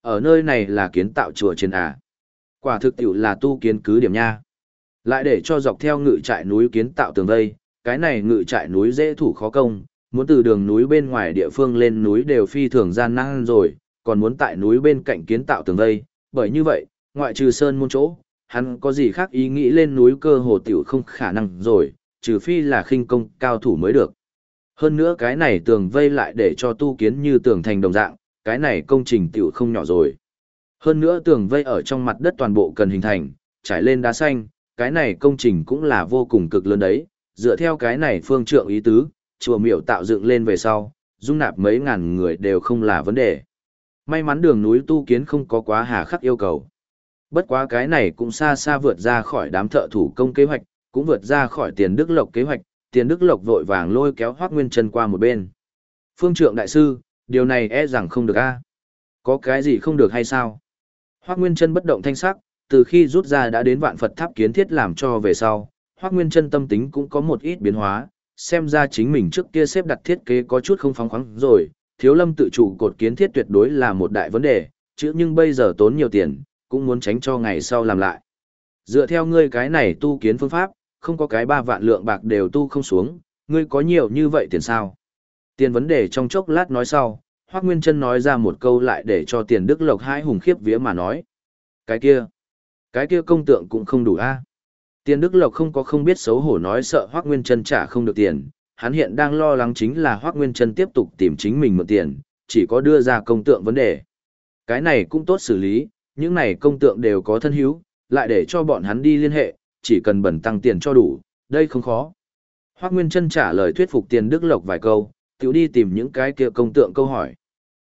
Ở nơi này là kiến tạo chùa trên à. Quả thực tiểu là tu kiến cứ điểm nha. Lại để cho dọc theo ngự trại núi kiến tạo tường đây cái này ngự trại núi dễ thủ khó công, muốn từ đường núi bên ngoài địa phương lên núi đều phi thường gian nan rồi, còn muốn tại núi bên cạnh kiến tạo tường đây bởi như vậy, ngoại trừ sơn môn chỗ, hắn có gì khác ý nghĩ lên núi cơ hồ tiểu không khả năng rồi, trừ phi là khinh công cao thủ mới được. Hơn nữa cái này tường vây lại để cho tu kiến như tường thành đồng dạng, cái này công trình tiểu không nhỏ rồi. Hơn nữa tường vây ở trong mặt đất toàn bộ cần hình thành, trải lên đá xanh, cái này công trình cũng là vô cùng cực lớn đấy, dựa theo cái này phương trượng ý tứ, chùa miểu tạo dựng lên về sau, dung nạp mấy ngàn người đều không là vấn đề. May mắn đường núi tu kiến không có quá hà khắc yêu cầu. Bất quá cái này cũng xa xa vượt ra khỏi đám thợ thủ công kế hoạch, cũng vượt ra khỏi tiền đức lộc kế hoạch, tiền đức lộc vội vàng lôi kéo Hoác Nguyên Trân qua một bên. Phương trượng đại sư, điều này e rằng không được a Có cái gì không được hay sao? Hoác Nguyên Trân bất động thanh sắc, từ khi rút ra đã đến vạn Phật tháp kiến thiết làm cho về sau, Hoác Nguyên Trân tâm tính cũng có một ít biến hóa, xem ra chính mình trước kia xếp đặt thiết kế có chút không phóng khoáng rồi, thiếu lâm tự chủ cột kiến thiết tuyệt đối là một đại vấn đề, chứ nhưng bây giờ tốn nhiều tiền, cũng muốn tránh cho ngày sau làm lại. Dựa theo ngươi cái này tu kiến phương pháp, không có cái ba vạn lượng bạc đều tu không xuống, ngươi có nhiều như vậy tiền sao? Tiền vấn đề trong chốc lát nói sau, Hoác Nguyên Trân nói ra một câu lại để cho tiền đức lộc hai hùng khiếp vía mà nói. Cái kia, cái kia công tượng cũng không đủ a Tiền đức lộc không có không biết xấu hổ nói sợ Hoác Nguyên Trân trả không được tiền, hắn hiện đang lo lắng chính là Hoác Nguyên Trân tiếp tục tìm chính mình mượn tiền, chỉ có đưa ra công tượng vấn đề. Cái này cũng tốt xử lý, những này công tượng đều có thân hữu, lại để cho bọn hắn đi liên hệ, chỉ cần bẩn tăng tiền cho đủ, đây không khó. Hoác Nguyên Trân trả lời thuyết phục tiền Đức Lộc vài câu, tiểu đi tìm những cái kia công tượng câu hỏi.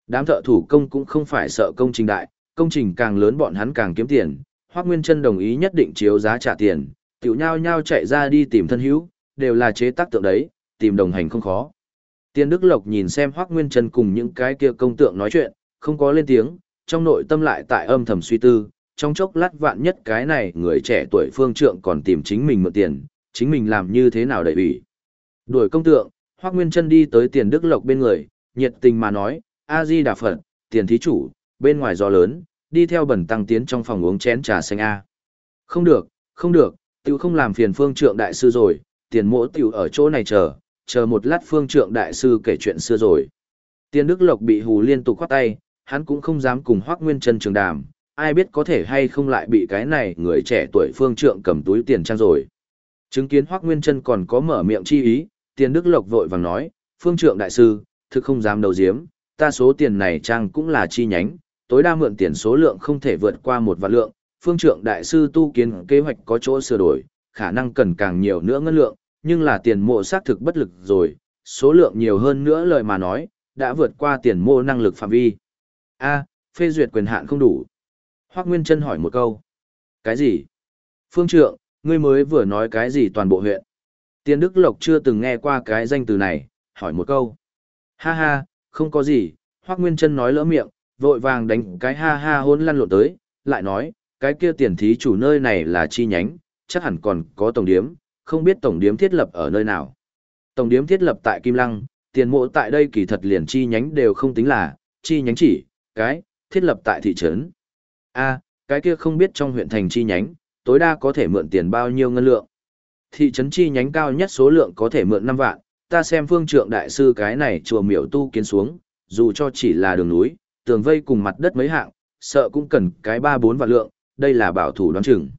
Đám thợ thủ công cũng không phải sợ công trình đại, công trình càng lớn bọn hắn càng kiếm tiền. Hoác Nguyên Trân đồng ý nhất định chiếu giá trả tiền, tiểu nhau nhau chạy ra đi tìm thân hữu, đều là chế tác tượng đấy, tìm đồng hành không khó. Tiền Đức Lộc nhìn xem Hoác Nguyên Trân cùng những cái kia công tượng nói chuyện, không có lên tiếng, trong nội tâm lại tại âm thầm suy tư, trong chốc lát vạn nhất cái này người trẻ tuổi phương trượng còn tìm chính mình mượn tiền, chính mình làm như thế nào đầy ủy. Đuổi công tượng, Hoác Nguyên Trân đi tới tiền Đức Lộc bên người, nhiệt tình mà nói, A-di Đà Phật, tiền thí chủ, bên ngoài gió lớn, đi theo bẩn tăng tiến trong phòng uống chén trà xanh A. Không được, không được, tiểu không làm phiền phương trượng đại sư rồi, tiền mỗ tiểu ở chỗ này chờ, chờ một lát phương trượng đại sư kể chuyện xưa rồi. Tiền Đức Lộc bị hù liên tục khoát tay, hắn cũng không dám cùng Hoác Nguyên Trân trường đàm, ai biết có thể hay không lại bị cái này người trẻ tuổi phương trượng cầm túi tiền trang rồi. Chứng kiến Hoác Nguyên Trân còn có mở miệng chi ý, tiền Đức Lộc vội vàng nói, phương trượng đại sư, thực không dám đầu diếm, ta số tiền này trang cũng là chi nhánh, tối đa mượn tiền số lượng không thể vượt qua một vạn lượng, phương trượng đại sư tu kiến kế hoạch có chỗ sửa đổi, khả năng cần càng nhiều nữa ngân lượng, nhưng là tiền mộ xác thực bất lực rồi, số lượng nhiều hơn nữa lời mà nói, đã vượt qua tiền mô năng lực phạm vi. A, phê duyệt quyền hạn không đủ. Hoác Nguyên Trân hỏi một câu. Cái gì? Phương trượng, ngươi mới vừa nói cái gì toàn bộ huyện? Tiền Đức Lộc chưa từng nghe qua cái danh từ này, hỏi một câu. Ha ha, không có gì, Hoác Nguyên Trân nói lỡ miệng, vội vàng đánh cái ha ha hôn lăn lộn tới, lại nói, cái kia tiền thí chủ nơi này là chi nhánh, chắc hẳn còn có tổng điếm, không biết tổng điếm thiết lập ở nơi nào. Tổng điếm thiết lập tại Kim Lăng, tiền mộ tại đây kỳ thật liền chi nhánh đều không tính là, chi nhánh chỉ, cái, thiết lập tại thị trấn. a cái kia không biết trong huyện thành chi nhánh, tối đa có thể mượn tiền bao nhiêu ngân lượng. Thị trấn chi nhánh cao nhất số lượng có thể mượn 5 vạn, ta xem phương trượng đại sư cái này chùa miểu tu kiến xuống, dù cho chỉ là đường núi, tường vây cùng mặt đất mấy hạng, sợ cũng cần cái 3-4 vạn lượng, đây là bảo thủ đoán chừng.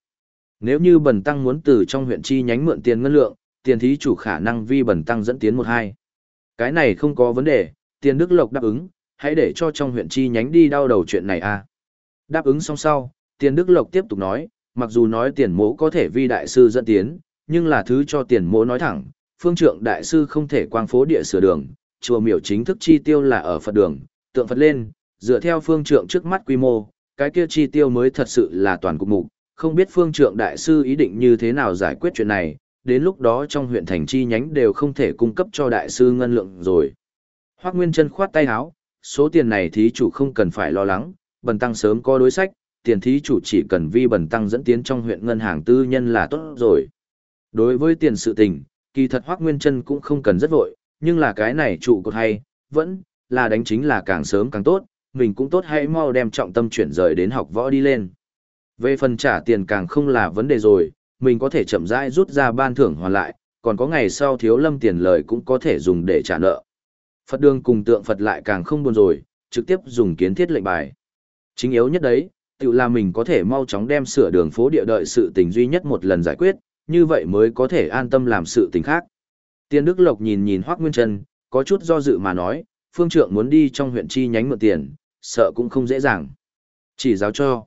Nếu như bần tăng muốn từ trong huyện chi nhánh mượn tiền ngân lượng, tiền thí chủ khả năng vi bần tăng dẫn tiến một hai. Cái này không có vấn đề, tiền đức lộc đáp ứng, hãy để cho trong huyện chi nhánh đi đau đầu chuyện này a. Đáp ứng xong sau, tiền đức lộc tiếp tục nói, mặc dù nói tiền mỗ có thể vi đại sư dẫn tiến, nhưng là thứ cho tiền mỗ nói thẳng, phương trượng đại sư không thể quang phố địa sửa đường, chùa miểu chính thức chi tiêu là ở Phật đường, tượng Phật lên, dựa theo phương trượng trước mắt quy mô, cái kia chi tiêu mới thật sự là toàn cục mục, không biết phương trượng đại sư ý định như thế nào giải quyết chuyện này, đến lúc đó trong huyện thành chi nhánh đều không thể cung cấp cho đại sư ngân lượng rồi. Hoác Nguyên chân khoát tay áo, số tiền này thí chủ không cần phải lo lắng, bần tăng sớm có đối sách, tiền thí chủ chỉ cần vi bần tăng dẫn tiến trong huyện ngân hàng tư nhân là tốt rồi. Đối với tiền sự tình, kỳ thật Hoác Nguyên chân cũng không cần rất vội, nhưng là cái này trụ cột hay, vẫn là đánh chính là càng sớm càng tốt, mình cũng tốt hãy mau đem trọng tâm chuyển rời đến học võ đi lên. Về phần trả tiền càng không là vấn đề rồi, mình có thể chậm rãi rút ra ban thưởng hoàn lại, còn có ngày sau thiếu lâm tiền lời cũng có thể dùng để trả nợ. Phật đường cùng tượng Phật lại càng không buồn rồi, trực tiếp dùng kiến thiết lệnh bài. Chính yếu nhất đấy, tự là mình có thể mau chóng đem sửa đường phố địa đợi sự tình duy nhất một lần giải quyết, như vậy mới có thể an tâm làm sự tình khác. Tiên Đức Lộc nhìn nhìn Hoác Nguyên Trân, có chút do dự mà nói, phương trượng muốn đi trong huyện chi nhánh mượn tiền, sợ cũng không dễ dàng. Chỉ giáo cho.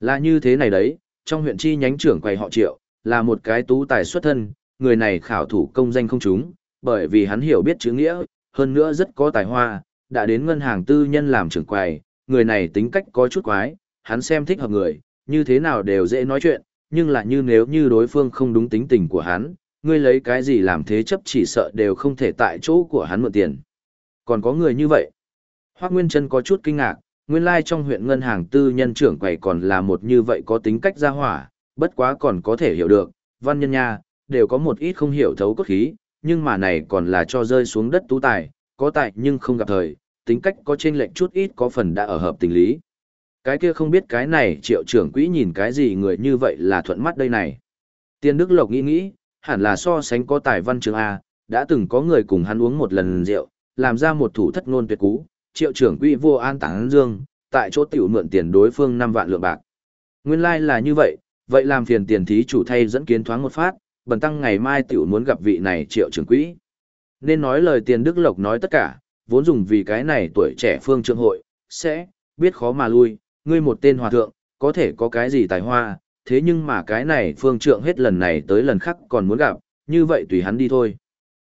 Là như thế này đấy, trong huyện chi nhánh trưởng quầy họ triệu, là một cái tú tài xuất thân, người này khảo thủ công danh không chúng, bởi vì hắn hiểu biết chữ nghĩa, hơn nữa rất có tài hoa, đã đến ngân hàng tư nhân làm trưởng quầy, người này tính cách có chút quái, hắn xem thích hợp người, như thế nào đều dễ nói chuyện, nhưng là như nếu như đối phương không đúng tính tình của hắn, ngươi lấy cái gì làm thế chấp chỉ sợ đều không thể tại chỗ của hắn mượn tiền. Còn có người như vậy. Hoác Nguyên Trân có chút kinh ngạc, nguyên lai trong huyện ngân hàng tư nhân trưởng quầy còn là một như vậy có tính cách ra hỏa, bất quá còn có thể hiểu được, văn nhân nha, đều có một ít không hiểu thấu cốt khí, nhưng mà này còn là cho rơi xuống đất tú tài, có tài nhưng không gặp thời, tính cách có trên lệnh chút ít có phần đã ở hợp tình lý. Cái kia không biết cái này triệu trưởng quỹ nhìn cái gì người như vậy là thuận mắt đây này. Tiên Đức Lộc nghĩ nghĩ, hẳn là so sánh có tài văn trường A, đã từng có người cùng hắn uống một lần rượu, làm ra một thủ thất ngôn tuyệt cú, triệu trưởng quỹ vô an táng dương, tại chỗ tiểu mượn tiền đối phương 5 vạn lượng bạc. Nguyên lai like là như vậy, vậy làm phiền tiền thí chủ thay dẫn kiến thoáng một phát, bần tăng ngày mai tiểu muốn gặp vị này triệu trưởng quỹ. Nên nói lời tiền Đức Lộc nói tất cả, vốn dùng vì cái này tuổi trẻ phương trượng hội, sẽ, biết khó mà lui, ngươi một tên hòa thượng, có thể có cái gì tài hoa, thế nhưng mà cái này phương trượng hết lần này tới lần khác còn muốn gặp, như vậy tùy hắn đi thôi.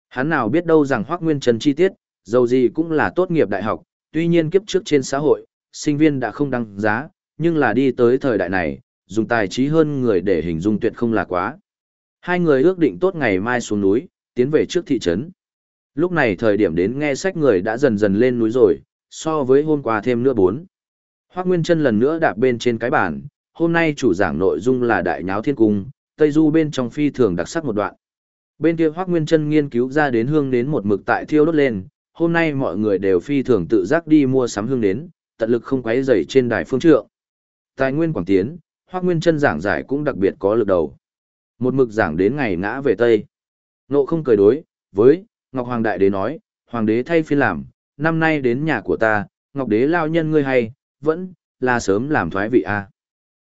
Hắn nào biết đâu rằng Hoác Nguyên Trần chi tiết, dầu gì cũng là tốt nghiệp đại học, tuy nhiên kiếp trước trên xã hội, sinh viên đã không đăng giá, nhưng là đi tới thời đại này, dùng tài trí hơn người để hình dung tuyệt không là quá. Hai người ước định tốt ngày mai xuống núi, tiến về trước thị trấn. Lúc này thời điểm đến nghe sách người đã dần dần lên núi rồi, so với hôm qua thêm nữa bốn. Hoác Nguyên Trân lần nữa đạp bên trên cái bàn, hôm nay chủ giảng nội dung là đại nháo thiên cung, Tây Du bên trong phi thường đặc sắc một đoạn. Bên kia Hoác Nguyên Trân nghiên cứu ra đến hương đến một mực tại thiêu đốt lên, hôm nay mọi người đều phi thường tự giác đi mua sắm hương đến, tận lực không quấy rầy trên đài phương trượng. Tài nguyên quảng tiến, Hoác Nguyên Trân giảng giải cũng đặc biệt có lực đầu. Một mực giảng đến ngày ngã về Tây. Nộ không cười đối, với, Ngọc Hoàng Đại Đế nói, Hoàng đế thay phiên làm, năm nay đến nhà của ta, Ngọc Đế lao nhân ngươi hay, vẫn, là sớm làm thoái vị a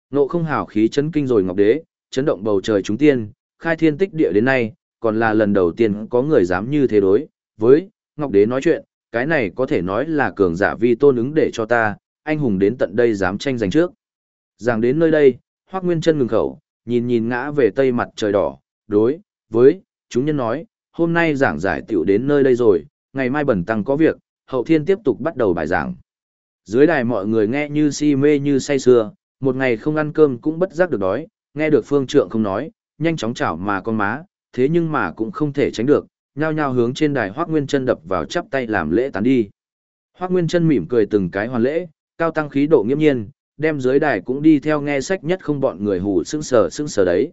Nộ không hào khí chấn kinh rồi Ngọc Đế, chấn động bầu trời chúng tiên, khai thiên tích địa đến nay, còn là lần đầu tiên có người dám như thế đối, với, Ngọc Đế nói chuyện, cái này có thể nói là cường giả vi tôn ứng để cho ta, anh hùng đến tận đây dám tranh giành trước. Giảng đến nơi đây, Hoác Nguyên chân ngừng khẩu, nhìn nhìn ngã về tây mặt trời đỏ, đối, với, chúng nhân nói, hôm nay giảng giải tiểu đến nơi đây rồi, ngày mai bẩn tăng có việc, hậu thiên tiếp tục bắt đầu bài giảng. Dưới đài mọi người nghe như si mê như say sưa, một ngày không ăn cơm cũng bất giác được đói, nghe được phương trượng không nói, nhanh chóng chảo mà con má, thế nhưng mà cũng không thể tránh được, nhao nhao hướng trên đài Hoắc Nguyên Chân đập vào chắp tay làm lễ tán đi. Hoắc Nguyên Chân mỉm cười từng cái hoàn lễ, cao tăng khí độ nghiêm nhiên, đem dưới đài cũng đi theo nghe sách nhất không bọn người hù sững sờ sững sờ đấy.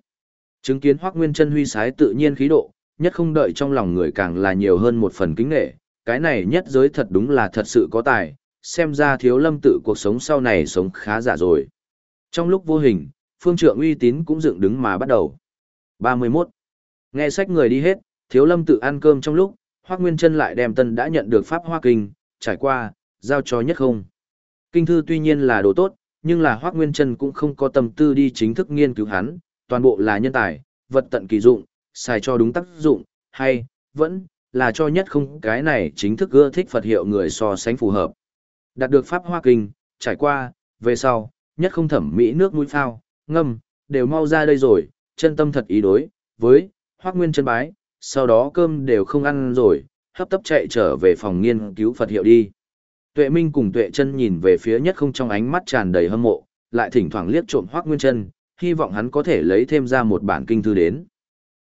Chứng kiến Hoắc Nguyên Chân huy sái tự nhiên khí độ, nhất không đợi trong lòng người càng là nhiều hơn một phần kính nể, cái này nhất giới thật đúng là thật sự có tài, xem ra thiếu lâm tự cuộc sống sau này sống khá giả rồi. Trong lúc vô hình, phương trượng uy tín cũng dựng đứng mà bắt đầu. 31. Nghe sách người đi hết, thiếu lâm tự ăn cơm trong lúc, Hoắc Nguyên Trân lại đem tân đã nhận được Pháp Hoa Kinh, trải qua, giao cho nhất không. Kinh thư tuy nhiên là đồ tốt, nhưng là Hoác Nguyên Trân cũng không có tâm tư đi chính thức nghiên cứu hắn, toàn bộ là nhân tài, vật tận kỳ dụng, xài cho đúng tác dụng, hay, vẫn, là cho nhất không cái này chính thức ưa thích Phật hiệu người so sánh phù hợp. Đạt được Pháp Hoa Kinh, trải qua, về sau, nhất không thẩm mỹ nước mũi phao, ngâm, đều mau ra đây rồi, chân tâm thật ý đối, với, Hoác Nguyên Trân bái, sau đó cơm đều không ăn rồi, hấp tấp chạy trở về phòng nghiên cứu Phật hiệu đi. Tuệ Minh cùng Tuệ chân nhìn về phía nhất không trong ánh mắt tràn đầy hâm mộ, lại thỉnh thoảng liếc trộm Hoắc Nguyên chân, hy vọng hắn có thể lấy thêm ra một bản kinh thư đến.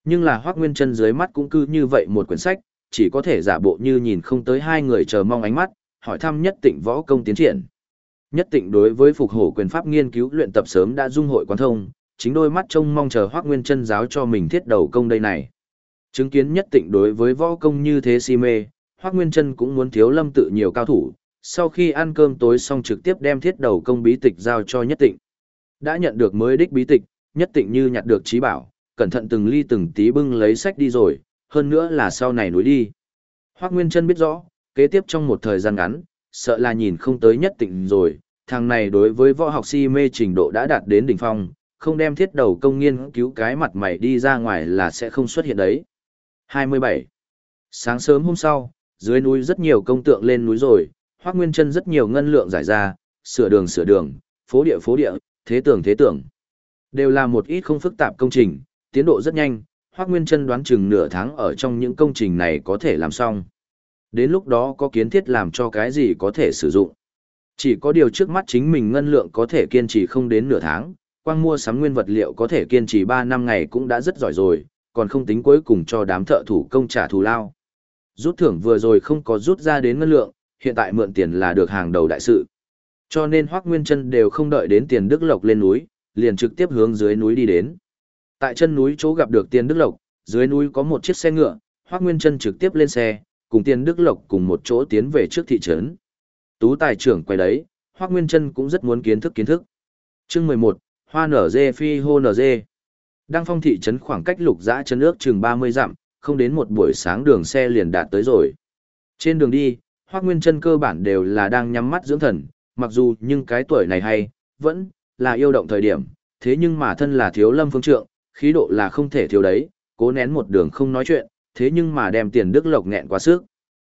Nhưng là Hoắc Nguyên chân dưới mắt cũng cứ như vậy một quyển sách, chỉ có thể giả bộ như nhìn không tới hai người chờ mong ánh mắt, hỏi thăm nhất tịnh võ công tiến triển. Nhất tịnh đối với phục hổ quyền pháp nghiên cứu luyện tập sớm đã dung hội quán thông, chính đôi mắt trông mong chờ Hoắc Nguyên Chân giáo cho mình thiết đầu công đây này. Chứng kiến nhất tịnh đối với võ công như thế si mê, Hoắc Nguyên Chân cũng muốn thiếu lâm tự nhiều cao thủ, sau khi ăn cơm tối xong trực tiếp đem thiết đầu công bí tịch giao cho nhất tịnh. Đã nhận được mới đích bí tịch, nhất tịnh như nhặt được trí bảo, cẩn thận từng ly từng tí bưng lấy sách đi rồi, hơn nữa là sau này núi đi. Hoắc Nguyên Chân biết rõ, kế tiếp trong một thời gian ngắn, sợ là nhìn không tới nhất tịnh rồi, thằng này đối với võ học si mê trình độ đã đạt đến đỉnh phong, không đem thiết đầu công nghiên cứu cái mặt mày đi ra ngoài là sẽ không xuất hiện đấy. 27. Sáng sớm hôm sau, dưới núi rất nhiều công tượng lên núi rồi, Hoắc Nguyên Chân rất nhiều ngân lượng giải ra, sửa đường sửa đường, phố địa phố địa, thế tưởng thế tưởng. Đều là một ít không phức tạp công trình, tiến độ rất nhanh, Hoắc Nguyên Chân đoán chừng nửa tháng ở trong những công trình này có thể làm xong. Đến lúc đó có kiến thiết làm cho cái gì có thể sử dụng. Chỉ có điều trước mắt chính mình ngân lượng có thể kiên trì không đến nửa tháng, quang mua sắm nguyên vật liệu có thể kiên trì 3 năm ngày cũng đã rất giỏi rồi, còn không tính cuối cùng cho đám thợ thủ công trả thù lao. Rút thưởng vừa rồi không có rút ra đến ngân lượng, hiện tại mượn tiền là được hàng đầu đại sự. Cho nên Hoắc Nguyên Chân đều không đợi đến tiền Đức Lộc lên núi, liền trực tiếp hướng dưới núi đi đến. Tại chân núi chỗ gặp được tiền Đức Lộc, dưới núi có một chiếc xe ngựa, Hoắc Nguyên Chân trực tiếp lên xe, cùng tiền Đức Lộc cùng một chỗ tiến về trước thị trấn. Tú tài trưởng quay đấy, Hoắc Nguyên Chân cũng rất muốn kiến thức kiến thức. Chương 11, Hoa nở dê phi hô nở dê. Đăng phong thị trấn khoảng cách lục dã chân ước chừng 30 dặm, không đến một buổi sáng đường xe liền đạt tới rồi. Trên đường đi, Hoác Nguyên Chân cơ bản đều là đang nhắm mắt dưỡng thần, mặc dù nhưng cái tuổi này hay, vẫn là yêu động thời điểm, thế nhưng mà thân là thiếu lâm phương trượng, khí độ là không thể thiếu đấy, cố nén một đường không nói chuyện, thế nhưng mà đem tiền đức lộc nghẹn quá sức.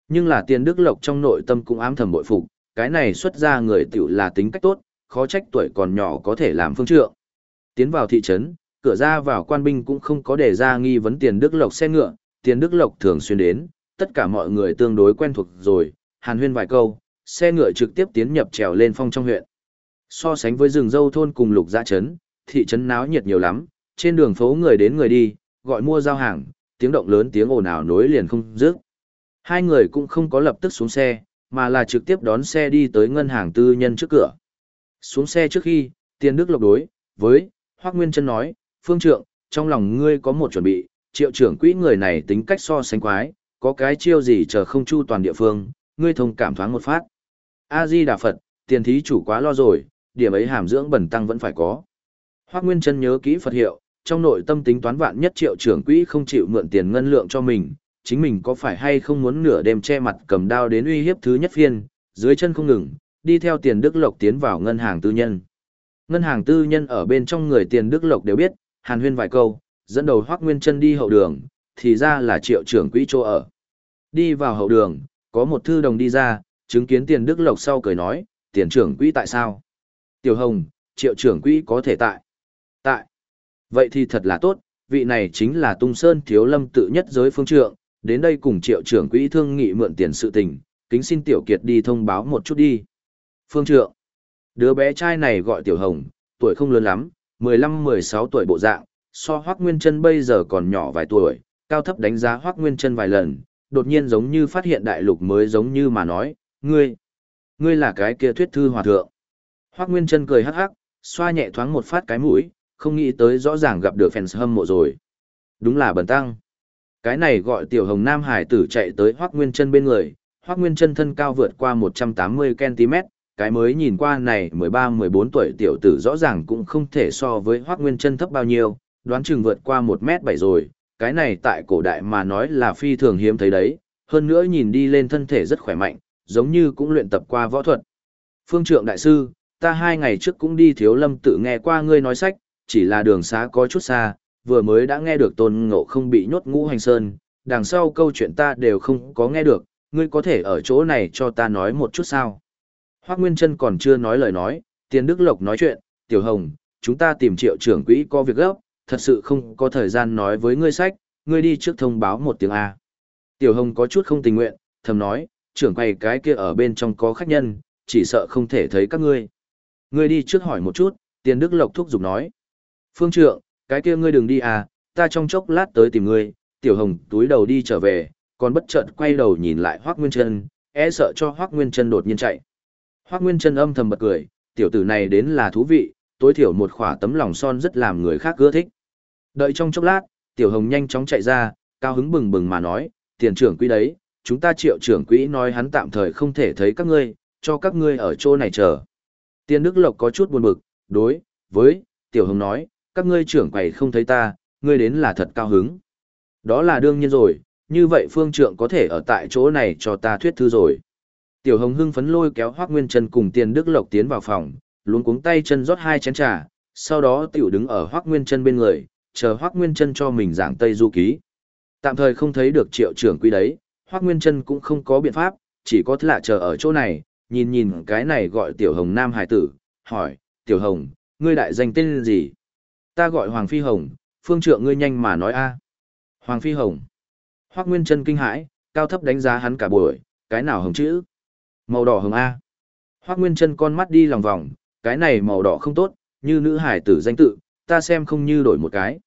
Nhưng là tiền đức lộc trong nội tâm cũng ám thầm bội phục, cái này xuất ra người tiểu là tính cách tốt, khó trách tuổi còn nhỏ có thể làm phương trượng. Tiến vào thị trấn, cửa ra vào quan binh cũng không có để ra nghi vấn tiền Đức Lộc xe ngựa, tiền Đức Lộc thường xuyên đến, tất cả mọi người tương đối quen thuộc rồi, hàn huyên vài câu, xe ngựa trực tiếp tiến nhập trèo lên phong trong huyện. So sánh với rừng dâu thôn cùng lục gia trấn, thị trấn náo nhiệt nhiều lắm, trên đường phố người đến người đi, gọi mua giao hàng, tiếng động lớn tiếng ồn ào nối liền không dứt. Hai người cũng không có lập tức xuống xe, mà là trực tiếp đón xe đi tới ngân hàng tư nhân trước cửa. Xuống xe trước khi, tiền đức lộc đối, với, Hoác Nguyên Trân nói, Phương Trượng, trong lòng ngươi có một chuẩn bị, triệu trưởng quỹ người này tính cách so sánh quái, có cái chiêu gì chờ không chu toàn địa phương, ngươi thông cảm thoáng một phát. A-di Đà Phật, tiền thí chủ quá lo rồi, điểm ấy hàm dưỡng bẩn tăng vẫn phải có. Hoác Nguyên Trân nhớ kỹ Phật hiệu, trong nội tâm tính toán vạn nhất triệu trưởng quỹ không chịu mượn tiền ngân lượng cho mình, chính mình có phải hay không muốn nửa đêm che mặt cầm đao đến uy hiếp thứ nhất phiên, dưới chân không ngừng, đi theo tiền Đức Lộc tiến vào ngân hàng tư nhân. Ngân hàng tư nhân ở bên trong người tiền Đức Lộc đều biết, hàn huyên vài câu, dẫn đầu Hoác Nguyên Trân đi hậu đường, thì ra là triệu trưởng quỹ chỗ ở. Đi vào hậu đường, có một thư đồng đi ra, chứng kiến tiền Đức Lộc sau cười nói, tiền trưởng quỹ tại sao? Tiểu Hồng, triệu trưởng quỹ có thể tại. Tại. Vậy thì thật là tốt, vị này chính là Tung Sơn Thiếu Lâm tự nhất giới phương trượng, đến đây cùng triệu trưởng quỹ thương nghị mượn tiền sự tình, kính xin Tiểu Kiệt đi thông báo một chút đi. Phương trượng. Đứa bé trai này gọi Tiểu Hồng, tuổi không lớn lắm, 15-16 tuổi bộ dạng, so Hoác Nguyên chân bây giờ còn nhỏ vài tuổi, cao thấp đánh giá Hoác Nguyên Trân vài lần, đột nhiên giống như phát hiện đại lục mới giống như mà nói, ngươi, ngươi là cái kia thuyết thư hòa thượng. Hoác Nguyên Trân cười hắc hắc, xoa nhẹ thoáng một phát cái mũi, không nghĩ tới rõ ràng gặp được fans hâm mộ rồi. Đúng là bẩn tăng. Cái này gọi tiểu hồng nam hải tử chạy tới Hoác Nguyên Trân bên người, Hoác Nguyên Trân thân cao vượt qua 180cm, cái mới nhìn qua này 13-14 tuổi tiểu tử rõ ràng cũng không thể so với Hoác Nguyên Trân thấp bao nhiêu, đoán chừng vượt qua 1m7 rồi, cái này tại cổ đại mà nói là phi thường hiếm thấy đấy, hơn nữa nhìn đi lên thân thể rất khỏe mạnh, giống như cũng luyện tập qua võ thuật. Phương trượng đại sư, ta hai ngày trước cũng đi thiếu lâm tự nghe qua ngươi nói sách, chỉ là đường xá có chút xa, vừa mới đã nghe được tôn ngộ không bị nhốt ngũ hành sơn, đằng sau câu chuyện ta đều không có nghe được, ngươi có thể ở chỗ này cho ta nói một chút sao. Hoác Nguyên Trân còn chưa nói lời nói, Tiền Đức Lộc nói chuyện, Tiểu Hồng, chúng ta tìm triệu trưởng quỹ có việc gấp, thật sự không có thời gian nói với ngươi sách, ngươi đi trước thông báo một tiếng A. Tiểu Hồng có chút không tình nguyện, thầm nói, trưởng quầy cái kia ở bên trong có khách nhân, chỉ sợ không thể thấy các ngươi. Ngươi đi trước hỏi một chút, Tiền Đức Lộc thúc giục nói. Phương trượng, cái kia ngươi đừng đi à, ta trong chốc lát tới tìm ngươi, Tiểu Hồng túi đầu đi trở về, còn bất chợt quay đầu nhìn lại Hoác Nguyên Trân, e sợ cho Hoác Nguyên Trân đột nhiên chạy. Hoác Nguyên Trân âm thầm bật cười, tiểu tử này đến là thú vị, tối thiểu một khỏa tấm lòng son rất làm người khác ưa thích. Đợi trong chốc lát, Tiểu Hồng nhanh chóng chạy ra, cao hứng bừng bừng mà nói, tiền trưởng quỹ đấy, chúng ta triệu trưởng quỹ nói hắn tạm thời không thể thấy các ngươi, cho các ngươi ở chỗ này chờ. tiên Đức Lộc có chút buồn bực, đối, với, Tiểu Hồng nói, các ngươi trưởng quầy không thấy ta, ngươi đến là thật cao hứng. Đó là đương nhiên rồi, như vậy phương trượng có thể ở tại chỗ này cho ta thuyết thư rồi. Tiểu Hồng hưng phấn lôi kéo Hoắc Nguyên Trân cùng tiên Đức Lộc tiến vào phòng, luống cuống tay chân rót hai chén trà, sau đó tiểu đứng ở Hoắc Nguyên Trân bên người, chờ Hoắc Nguyên Trân cho mình giảng Tây Du ký. Tạm thời không thấy được Triệu trưởng quý đấy, Hoắc Nguyên Trân cũng không có biện pháp, chỉ có lạ chờ ở chỗ này, nhìn nhìn cái này gọi Tiểu Hồng Nam hải tử, hỏi, Tiểu Hồng, ngươi đại danh tên gì? Ta gọi Hoàng Phi Hồng, phương trượng ngươi nhanh mà nói a. Hoàng Phi Hồng. Hoắc Nguyên Trân kinh hãi, cao thấp đánh giá hắn cả buổi, cái nào hồng chữ? Màu đỏ hồng A. Hoác Nguyên chân con mắt đi lòng vòng, cái này màu đỏ không tốt, như nữ hải tử danh tự, ta xem không như đổi một cái.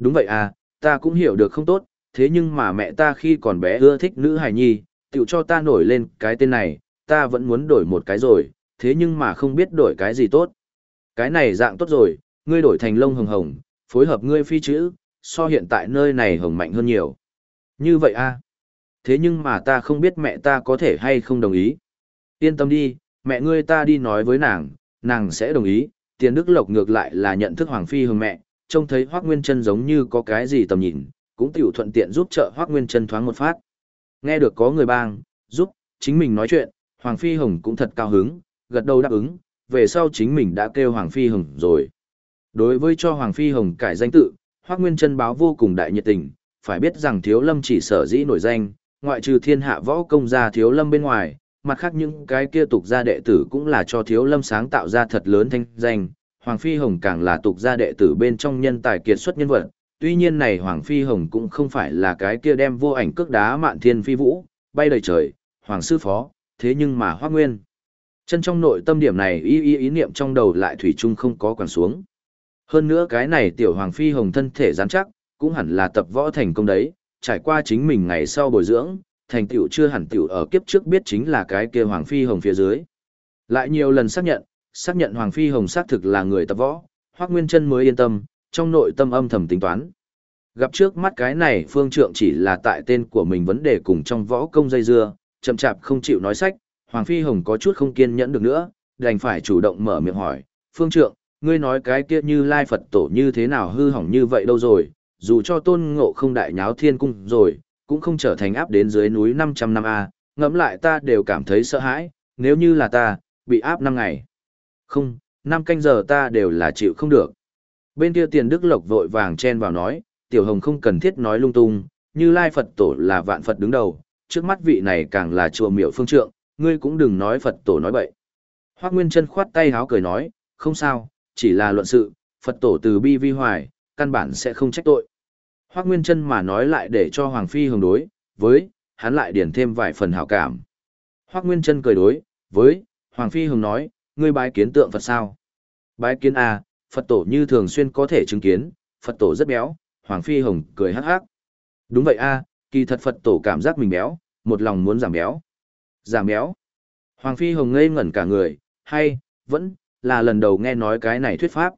Đúng vậy à, ta cũng hiểu được không tốt, thế nhưng mà mẹ ta khi còn bé ưa thích nữ hài nhi, tự cho ta nổi lên cái tên này, ta vẫn muốn đổi một cái rồi, thế nhưng mà không biết đổi cái gì tốt. Cái này dạng tốt rồi, ngươi đổi thành lông hồng hồng, phối hợp ngươi phi chữ, so hiện tại nơi này hồng mạnh hơn nhiều. Như vậy à? Thế nhưng mà ta không biết mẹ ta có thể hay không đồng ý. Yên tâm đi, mẹ ngươi ta đi nói với nàng, nàng sẽ đồng ý, tiền đức lộc ngược lại là nhận thức Hoàng Phi hương mẹ, trông thấy Hoác Nguyên Trân giống như có cái gì tầm nhìn, cũng tiểu thuận tiện giúp trợ Hoác Nguyên Trân thoáng một phát. Nghe được có người bang, giúp, chính mình nói chuyện, Hoàng Phi Hồng cũng thật cao hứng, gật đầu đáp ứng, về sau chính mình đã kêu Hoàng Phi Hồng rồi. Đối với cho Hoàng Phi Hồng cải danh tự, Hoác Nguyên Trân báo vô cùng đại nhiệt tình, phải biết rằng Thiếu Lâm chỉ sở dĩ nổi danh, ngoại trừ thiên hạ võ công gia Thiếu Lâm bên ngoài, mặt khác những cái kia tục gia đệ tử cũng là cho thiếu lâm sáng tạo ra thật lớn thanh danh, Hoàng Phi Hồng càng là tục gia đệ tử bên trong nhân tài kiệt xuất nhân vật, tuy nhiên này Hoàng Phi Hồng cũng không phải là cái kia đem vô ảnh cước đá mạn thiên phi vũ, bay đầy trời, Hoàng Sư Phó, thế nhưng mà Hoác Nguyên. Chân trong nội tâm điểm này ý ý ý niệm trong đầu lại thủy chung không có quản xuống. Hơn nữa cái này tiểu Hoàng Phi Hồng thân thể rắn chắc, cũng hẳn là tập võ thành công đấy, trải qua chính mình ngày sau bồi dưỡng, thành tiểu chưa hẳn tiểu ở kiếp trước biết chính là cái kia Hoàng Phi Hồng phía dưới. Lại nhiều lần xác nhận, xác nhận Hoàng Phi Hồng xác thực là người tập võ, Hoác Nguyên Trân mới yên tâm, trong nội tâm âm thầm tính toán. Gặp trước mắt cái này phương trượng chỉ là tại tên của mình vấn đề cùng trong võ công dây dưa, chậm chạp không chịu nói sách, Hoàng Phi Hồng có chút không kiên nhẫn được nữa, đành phải chủ động mở miệng hỏi, phương trượng, ngươi nói cái kia như Lai Phật tổ như thế nào hư hỏng như vậy đâu rồi, dù cho tôn ngộ không đại nháo thiên cung rồi, cũng không trở thành áp đến dưới núi 500 năm A, ngẫm lại ta đều cảm thấy sợ hãi, nếu như là ta, bị áp 5 ngày. Không, năm canh giờ ta đều là chịu không được. Bên kia tiền đức lộc vội vàng chen vào nói, tiểu hồng không cần thiết nói lung tung, như Lai Phật tổ là vạn Phật đứng đầu, trước mắt vị này càng là chùa miệu phương trượng, ngươi cũng đừng nói Phật tổ nói bậy. Hoác Nguyên chân khoát tay háo cười nói, không sao, chỉ là luận sự, Phật tổ từ bi vi hoài, căn bản sẽ không trách tội. Hoác Nguyên chân mà nói lại để cho Hoàng Phi hưởng đối, với, hắn lại điển thêm vài phần hảo cảm. Hoác Nguyên chân cười đối, với, Hoàng Phi hưởng nói, ngươi bái kiến tượng Phật sao? Bái kiến à, Phật tổ như thường xuyên có thể chứng kiến, Phật tổ rất béo, Hoàng Phi Hồng cười hắc hắc. Đúng vậy a, kỳ thật Phật tổ cảm giác mình béo, một lòng muốn giảm béo. Giảm béo. Hoàng Phi Hồng ngây ngẩn cả người, hay, vẫn, là lần đầu nghe nói cái này thuyết pháp.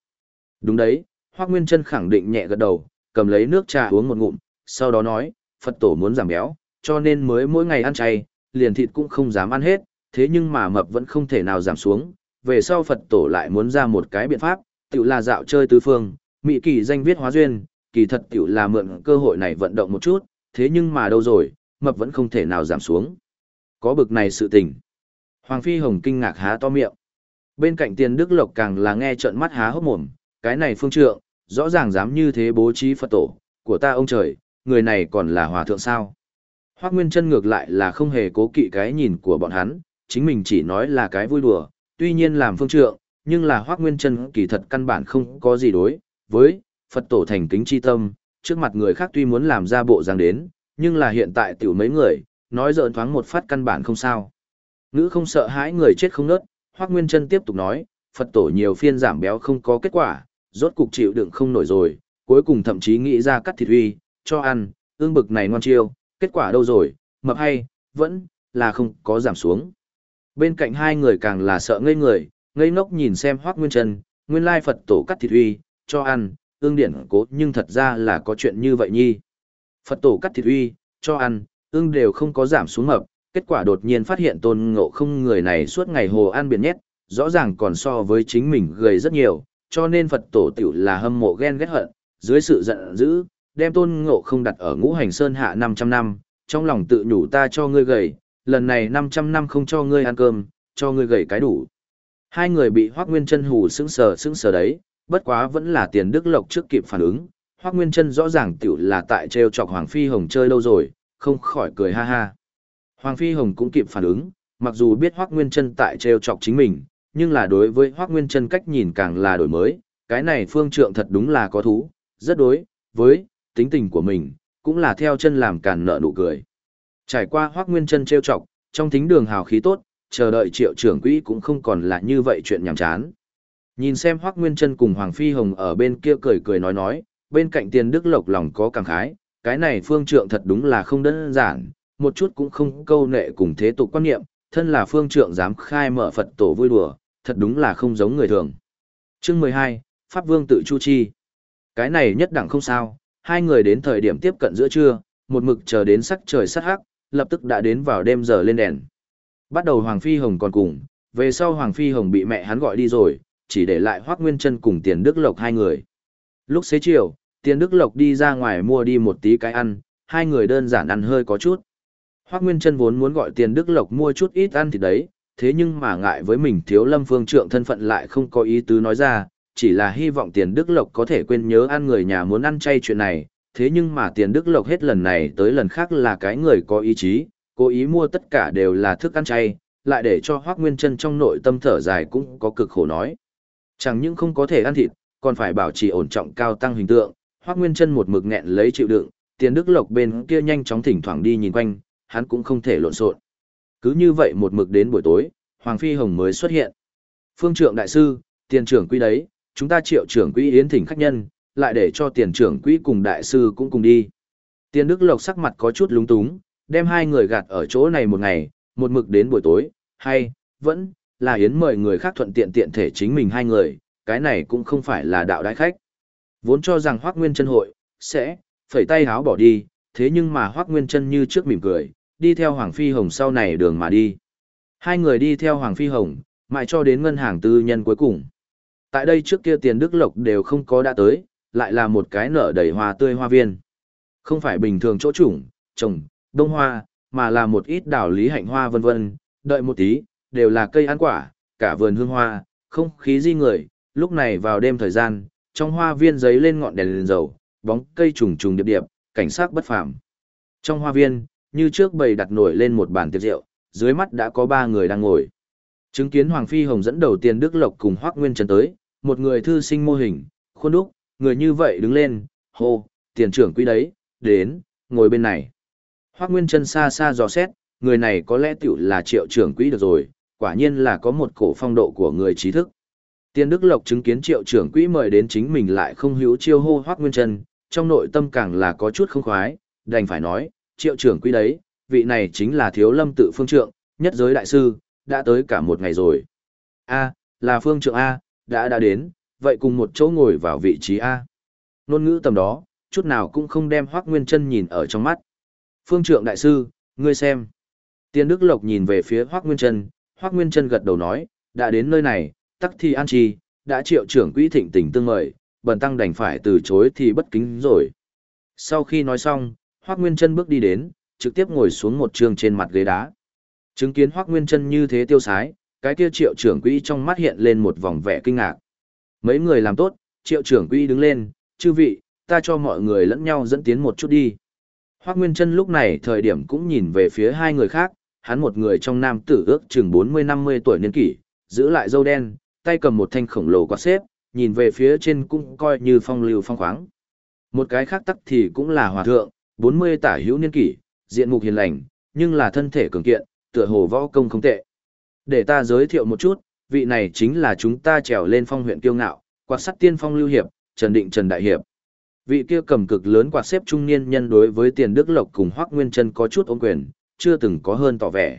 Đúng đấy, Hoác Nguyên Trân khẳng định nhẹ gật đầu, cầm lấy nước trà uống một ngụm, sau đó nói, Phật tổ muốn giảm béo, cho nên mới mỗi ngày ăn chay, liền thịt cũng không dám ăn hết, thế nhưng mà mập vẫn không thể nào giảm xuống. Về sau Phật tổ lại muốn ra một cái biện pháp, tự là dạo chơi tứ phương, mỹ kỳ danh viết hóa duyên, kỳ thật tiểu là mượn cơ hội này vận động một chút, thế nhưng mà đâu rồi, mập vẫn không thể nào giảm xuống. Có bực này sự tình. Hoàng Phi Hồng kinh ngạc há to miệng. Bên cạnh tiền Đức Lộc càng là nghe trợn mắt há hốc mồm, cái này phương trượng, rõ ràng dám như thế bố trí Phật tổ, của ta ông trời, người này còn là hòa thượng sao. Hoác Nguyên chân ngược lại là không hề cố kỵ cái nhìn của bọn hắn, chính mình chỉ nói là cái vui đùa, tuy nhiên làm phương trượng, nhưng là Hoác Nguyên chân kỳ thật căn bản không có gì đối, với, Phật tổ thành kính chi tâm, trước mặt người khác tuy muốn làm ra bộ dáng đến, nhưng là hiện tại tiểu mấy người, nói dợn thoáng một phát căn bản không sao. Nữ không sợ hãi người chết không nớt, Hoắc Nguyên Chân tiếp tục nói, Phật tổ nhiều phiên giảm béo không có kết quả, rốt cục chịu đựng không nổi rồi, cuối cùng thậm chí nghĩ ra cắt thịt huy cho ăn, ương bực này ngon chiêu, kết quả đâu rồi, mập hay, vẫn là không có giảm xuống. Bên cạnh hai người càng là sợ ngây người, ngây ngốc nhìn xem Hoắc Nguyên Chân, nguyên lai Phật tổ cắt thịt uy, cho ăn, ương điển cố nhưng thật ra là có chuyện như vậy nhi. Phật tổ cắt thịt uy, cho ăn, ương đều không có giảm xuống mập, kết quả đột nhiên phát hiện tôn ngộ không người này suốt ngày hồ ăn biển nhét, rõ ràng còn so với chính mình gầy rất nhiều, cho nên Phật tổ tiểu là hâm mộ ghen ghét hận, dưới sự giận dữ, đem tôn ngộ không đặt ở ngũ hành sơn hạ 500 năm, trong lòng tự nhủ ta cho ngươi gầy, lần này 500 năm không cho ngươi ăn cơm, cho ngươi gầy cái đủ. Hai người bị Hoác Nguyên chân hù sững sờ sững sờ đấy, bất quá vẫn là tiền đức lộc trước kịp phản ứng, Hoắc Nguyên Chân rõ ràng tiểu là tại trêu chọc Hoàng Phi Hồng chơi lâu rồi, không khỏi cười ha ha. Hoàng Phi Hồng cũng kịp phản ứng, mặc dù biết Hoắc Nguyên Chân tại trêu chọc chính mình, nhưng là đối với Hoắc Nguyên Chân cách nhìn càng là đổi mới, cái này phương trượng thật đúng là có thú, rất đối với tính tình của mình, cũng là theo chân làm càn nợ nụ cười. Trải qua Hoắc Nguyên Chân trêu chọc, trong thính đường hào khí tốt, chờ đợi Triệu trưởng quỹ cũng không còn là như vậy chuyện nhàm chán. Nhìn xem Hoắc Nguyên Trân cùng Hoàng Phi Hồng ở bên kia cười cười nói nói, bên cạnh Tiền Đức Lộc lòng có cảm khái, cái này phương trượng thật đúng là không đơn giản, một chút cũng không câu nệ cùng thế tục quan niệm, thân là phương trượng dám khai mở Phật tổ vui đùa, thật đúng là không giống người thường. Chương mười hai, Pháp Vương tự chu chi. Cái này nhất đẳng không sao, hai người đến thời điểm tiếp cận giữa trưa, một mực chờ đến sắc trời sắt hắc, lập tức đã đến vào đêm giờ lên đèn. Bắt đầu Hoàng Phi Hồng còn cùng, về sau Hoàng Phi Hồng bị mẹ hắn gọi đi rồi, chỉ để lại Hoác Nguyên Trân cùng Tiền Đức Lộc hai người. Lúc xế chiều, Tiền Đức Lộc đi ra ngoài mua đi một tí cái ăn, hai người đơn giản ăn hơi có chút. Hoác Nguyên Trân vốn muốn gọi Tiền Đức Lộc mua chút ít ăn thì đấy, thế nhưng mà ngại với mình thiếu lâm phương trượng thân phận lại không có ý tứ nói ra, chỉ là hy vọng Tiền Đức Lộc có thể quên nhớ ăn người nhà muốn ăn chay chuyện này, thế nhưng mà Tiền Đức Lộc hết lần này tới lần khác là cái người có ý chí, cố ý mua tất cả đều là thức ăn chay, lại để cho Hoác Nguyên Trân trong nội tâm thở dài cũng có cực khổ nói. Chẳng những không có thể ăn thịt, còn phải bảo trì ổn trọng cao tăng hình tượng, Hoắc Nguyên Chân một mực nghẹn lấy chịu đựng, Tiền Đức Lộc bên kia nhanh chóng thỉnh thoảng đi nhìn quanh, hắn cũng không thể lộn xộn. Cứ như vậy một mực đến buổi tối, Hoàng Phi Hồng mới xuất hiện. Phương trưởng đại sư, tiền trưởng Quý đấy, chúng ta triệu trưởng Quý yến thỉnh khách nhân, lại để cho tiền trưởng quỹ cùng đại sư cũng cùng đi. Tiền Đức Lộc sắc mặt có chút lúng túng, đem hai người gạt ở chỗ này một ngày, một mực đến buổi tối, hay, vẫn, là yến mời người khác thuận tiện tiện thể chính mình hai người, cái này cũng không phải là đạo đại khách. Vốn cho rằng Hoác Nguyên chân hội, sẽ, phẩy tay háo bỏ đi, thế nhưng mà Hoác Nguyên chân như trước mỉm cười, đi theo Hoàng Phi Hồng sau này đường mà đi. Hai người đi theo Hoàng Phi Hồng, mãi cho đến ngân hàng tư nhân cuối cùng. Tại đây trước kia tiền Đức Lộc đều không có đã tới, lại là một cái nở đầy hoa tươi hoa viên. Không phải bình thường chỗ chủng, trồng, đông hoa, mà là một ít đảo lý hạnh hoa vân vân, đợi một tí, đều là cây ăn quả, cả vườn hương hoa, không khí di người, lúc này vào đêm thời gian, trong hoa viên giấy lên ngọn đèn lên dầu, bóng cây trùng trùng điệp điệp, cảnh sắc bất phàm. Trong hoa viên, như trước bầy đặt nổi lên một bàn tiệc rượu, dưới mắt đã có ba người đang ngồi. Chứng kiến Hoàng Phi Hồng dẫn đầu tiền Đức Lộc cùng Hoác Nguyên Trần tới, một người thư sinh mô hình, khuôn đúc, người như vậy đứng lên, hô, tiền trưởng quý đấy, đến, ngồi bên này. Hoác Nguyên Trân xa xa dò xét, người này có lẽ tiểu là triệu trưởng quỹ được rồi, quả nhiên là có một cổ phong độ của người trí thức. Tiên Đức Lộc chứng kiến triệu trưởng quỹ mời đến chính mình lại không hữu chiêu hô Hoác Nguyên Trân, trong nội tâm càng là có chút không khoái, đành phải nói, triệu trưởng quỹ đấy, vị này chính là thiếu lâm tự phương trượng, nhất giới đại sư, đã tới cả một ngày rồi. A, là phương trượng A, đã đã đến, vậy cùng một chỗ ngồi vào vị trí A. Nôn ngữ tầm đó, chút nào cũng không đem Hoác Nguyên Trân nhìn ở trong mắt. Phương trượng đại sư, ngươi xem. Tiên Đức Lộc nhìn về phía Hoác Nguyên Trân, Hoác Nguyên Trân gật đầu nói, đã đến nơi này, tắc thi an chi, đã triệu trưởng quỹ thịnh tình tương mời, bần tăng đành phải từ chối thì bất kính rồi. Sau khi nói xong, Hoác Nguyên Trân bước đi đến, trực tiếp ngồi xuống một trường trên mặt ghế đá. Chứng kiến Hoác Nguyên Trân như thế tiêu sái, cái kia triệu trưởng quỹ trong mắt hiện lên một vòng vẻ kinh ngạc. Mấy người làm tốt, triệu trưởng quỹ đứng lên, chư vị, ta cho mọi người lẫn nhau dẫn tiến một chút đi. Hoác Nguyên Trân lúc này thời điểm cũng nhìn về phía hai người khác, hắn một người trong nam tử ước chừng 40-50 tuổi niên kỷ, giữ lại dâu đen, tay cầm một thanh khổng lồ quạt xếp, nhìn về phía trên cũng coi như phong lưu phong khoáng. Một cái khác tắc thì cũng là hòa thượng, 40 tả hữu niên kỷ, diện mục hiền lành, nhưng là thân thể cường kiện, tựa hồ võ công không tệ. Để ta giới thiệu một chút, vị này chính là chúng ta trèo lên phong huyện kiêu ngạo, quạt sắt tiên phong lưu hiệp, Trần Định Trần Đại Hiệp. Vị kia cầm cực lớn quạt xếp trung niên nhân đối với tiền đức lộc cùng Hoắc Nguyên Trân có chút ôm quyền, chưa từng có hơn tỏ vẻ.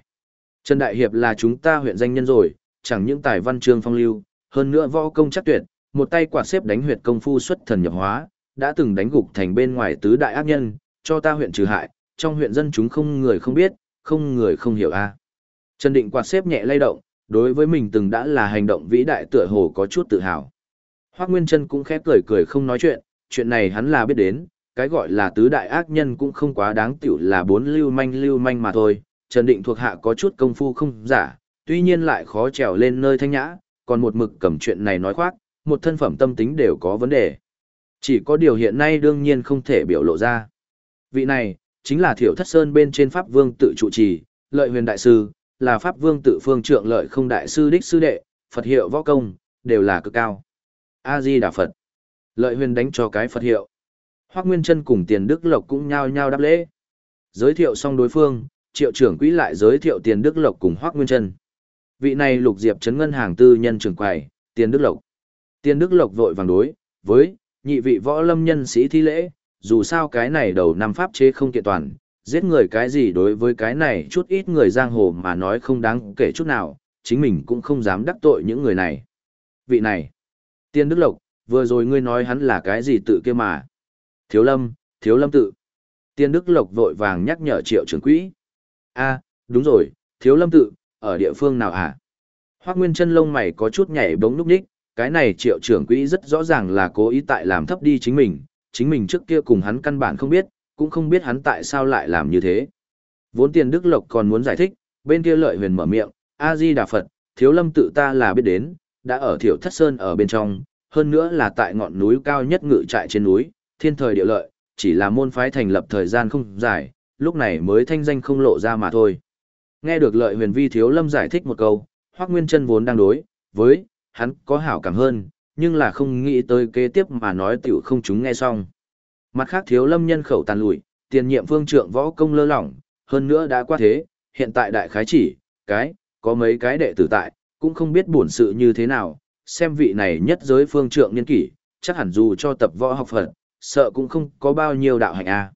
Trần Đại Hiệp là chúng ta huyện danh nhân rồi, chẳng những tài văn chương phong lưu, hơn nữa võ công chắc tuyệt, một tay quạt xếp đánh huyệt công phu xuất thần nhập hóa, đã từng đánh gục thành bên ngoài tứ đại ác nhân, cho ta huyện trừ hại, trong huyện dân chúng không người không biết, không người không hiểu a. Trần Định quạt xếp nhẹ lay động, đối với mình từng đã là hành động vĩ đại tựa hồ có chút tự hào. Hoắc Nguyên Trân cũng khẽ cười cười không nói chuyện, chuyện này hắn là biết đến, cái gọi là tứ đại ác nhân cũng không quá đáng tiểu là bốn lưu manh lưu manh mà thôi. Trần Định thuộc hạ có chút công phu không giả, tuy nhiên lại khó trèo lên nơi thanh nhã, còn một mực cầm chuyện này nói khoác, một thân phẩm tâm tính đều có vấn đề. Chỉ có điều hiện nay đương nhiên không thể biểu lộ ra. Vị này, chính là Thiểu Thất Sơn bên trên Pháp Vương tự trụ trì, lợi huyền đại sư, là Pháp Vương tự phương trượng lợi không đại sư đích sư đệ, Phật hiệu võ công, đều là cực cao. A-di Đà Phật. Lợi huyền đánh cho cái Phật hiệu. Hoác Nguyên Trân cùng Tiền Đức Lộc cũng nhao nhao đáp lễ. Giới thiệu xong đối phương, triệu trưởng quỹ lại giới thiệu Tiền Đức Lộc cùng Hoác Nguyên Trân. Vị này lục diệp chấn ngân hàng tư nhân trưởng quầy, Tiền Đức Lộc. Tiền Đức Lộc vội vàng đối, với, nhị vị võ lâm nhân sĩ thi lễ, dù sao cái này đầu năm pháp chế không kiện toàn, giết người cái gì đối với cái này chút ít người giang hồ mà nói không đáng kể chút nào, chính mình cũng không dám đắc tội những người này. Vị này, Tiên Đức Lộc, vừa rồi ngươi nói hắn là cái gì tự kia mà. Thiếu lâm, thiếu lâm tự. Tiên Đức Lộc vội vàng nhắc nhở triệu trưởng quỹ. a đúng rồi, thiếu lâm tự, ở địa phương nào hả? Hoác Nguyên chân lông mày có chút nhảy bóng núp đích, cái này triệu trưởng quỹ rất rõ ràng là cố ý tại làm thấp đi chính mình, chính mình trước kia cùng hắn căn bản không biết, cũng không biết hắn tại sao lại làm như thế. Vốn tiền Đức Lộc còn muốn giải thích, bên kia lợi huyền mở miệng, A-di Đà Phật, thiếu lâm tự ta là biết đến, đã ở thiểu thất sơn ở bên trong, hơn nữa là tại ngọn núi cao nhất ngự trại trên núi, thiên thời địa lợi, chỉ là môn phái thành lập thời gian không dài, lúc này mới thanh danh không lộ ra mà thôi. Nghe được lợi huyền vi thiếu lâm giải thích một câu, Hoác Nguyên chân vốn đang đối, với, hắn có hảo cảm hơn, nhưng là không nghĩ tới kế tiếp mà nói tiểu không chúng nghe xong. Mặt khác thiếu lâm nhân khẩu tàn lụi, tiền nhiệm phương trượng võ công lơ lỏng, hơn nữa đã qua thế, hiện tại đại khái chỉ, cái, có mấy cái đệ tử tại, cũng không biết buồn sự như thế nào, xem vị này nhất giới phương trượng niên kỷ, chắc hẳn dù cho tập võ học Phật, sợ cũng không có bao nhiêu đạo hạnh a.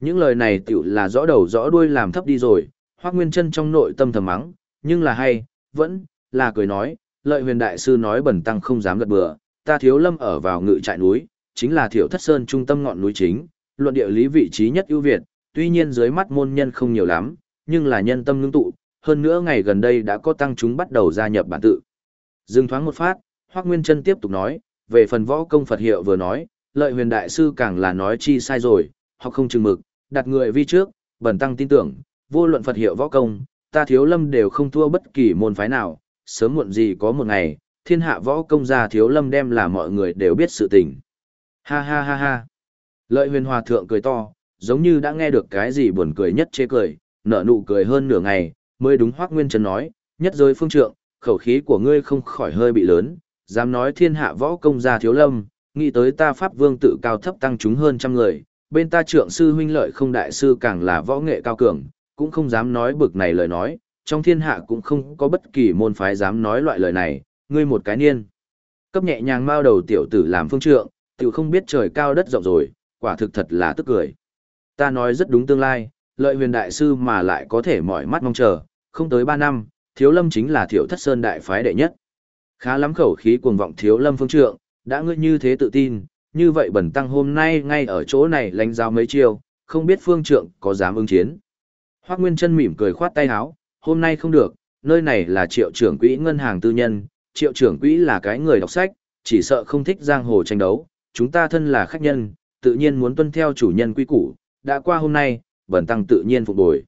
Những lời này tiểu là rõ đầu rõ đuôi làm thấp đi rồi, Hoắc Nguyên Chân trong nội tâm thầm mắng, nhưng là hay, vẫn là cười nói, lợi huyền đại sư nói bẩn tăng không dám gật bừa, ta thiếu lâm ở vào ngự trại núi, chính là thiểu thất sơn trung tâm ngọn núi chính, luận địa lý vị trí nhất ưu việt, tuy nhiên dưới mắt môn nhân không nhiều lắm, nhưng là nhân tâm ngưng tụ, hơn nữa ngày gần đây đã có tăng chúng bắt đầu gia nhập bản tự. Dừng thoáng một phát, Hoắc Nguyên Chân tiếp tục nói, về phần võ công Phật hiệu vừa nói, lợi huyền đại sư càng là nói chi sai rồi, học không chừng mực, đặt người vi trước, bẩn tăng tin tưởng, vô luận Phật hiệu võ công, ta thiếu lâm đều không thua bất kỳ môn phái nào, sớm muộn gì có một ngày, thiên hạ võ công gia thiếu lâm đem là mọi người đều biết sự tình. Ha ha ha ha. Lợi huyền hòa thượng cười to, giống như đã nghe được cái gì buồn cười nhất chê cười, nở nụ cười hơn nửa ngày, mới đúng hoác nguyên trần nói, nhất giới phương trượng, khẩu khí của ngươi không khỏi hơi bị lớn, dám nói thiên hạ võ công gia thiếu lâm, nghĩ tới ta pháp vương tự cao thấp tăng chúng hơn trăm người, bên ta trượng sư huynh lợi không đại sư càng là võ nghệ cao cường, cũng không dám nói bực này lời nói, trong thiên hạ cũng không có bất kỳ môn phái dám nói loại lời này, ngươi một cái niên. Cấp nhẹ nhàng mao đầu tiểu tử làm phương trượng, tiểu không biết trời cao đất rộng rồi, quả thực thật là tức cười. Ta nói rất đúng tương lai, lợi huyền đại sư mà lại có thể mỏi mắt mong chờ, không tới 3 năm, thiếu lâm chính là thiểu thất sơn đại phái đệ nhất. Khá lắm khẩu khí cuồng vọng thiếu lâm phương trượng, đã ngươi như thế tự tin, như vậy bẩn tăng hôm nay ngay ở chỗ này lánh giao mấy chiêu, không biết phương trượng có dám ứng chiến. Hoác Nguyên chân mỉm cười khoát tay áo, hôm nay không được, nơi này là triệu trưởng quỹ ngân hàng tư nhân, triệu trưởng quỹ là cái người đọc sách, chỉ sợ không thích giang hồ tranh đấu, chúng ta thân là khách nhân, tự nhiên muốn tuân theo chủ nhân quy củ, đã qua hôm nay, bẩn tăng tự nhiên phục bồi.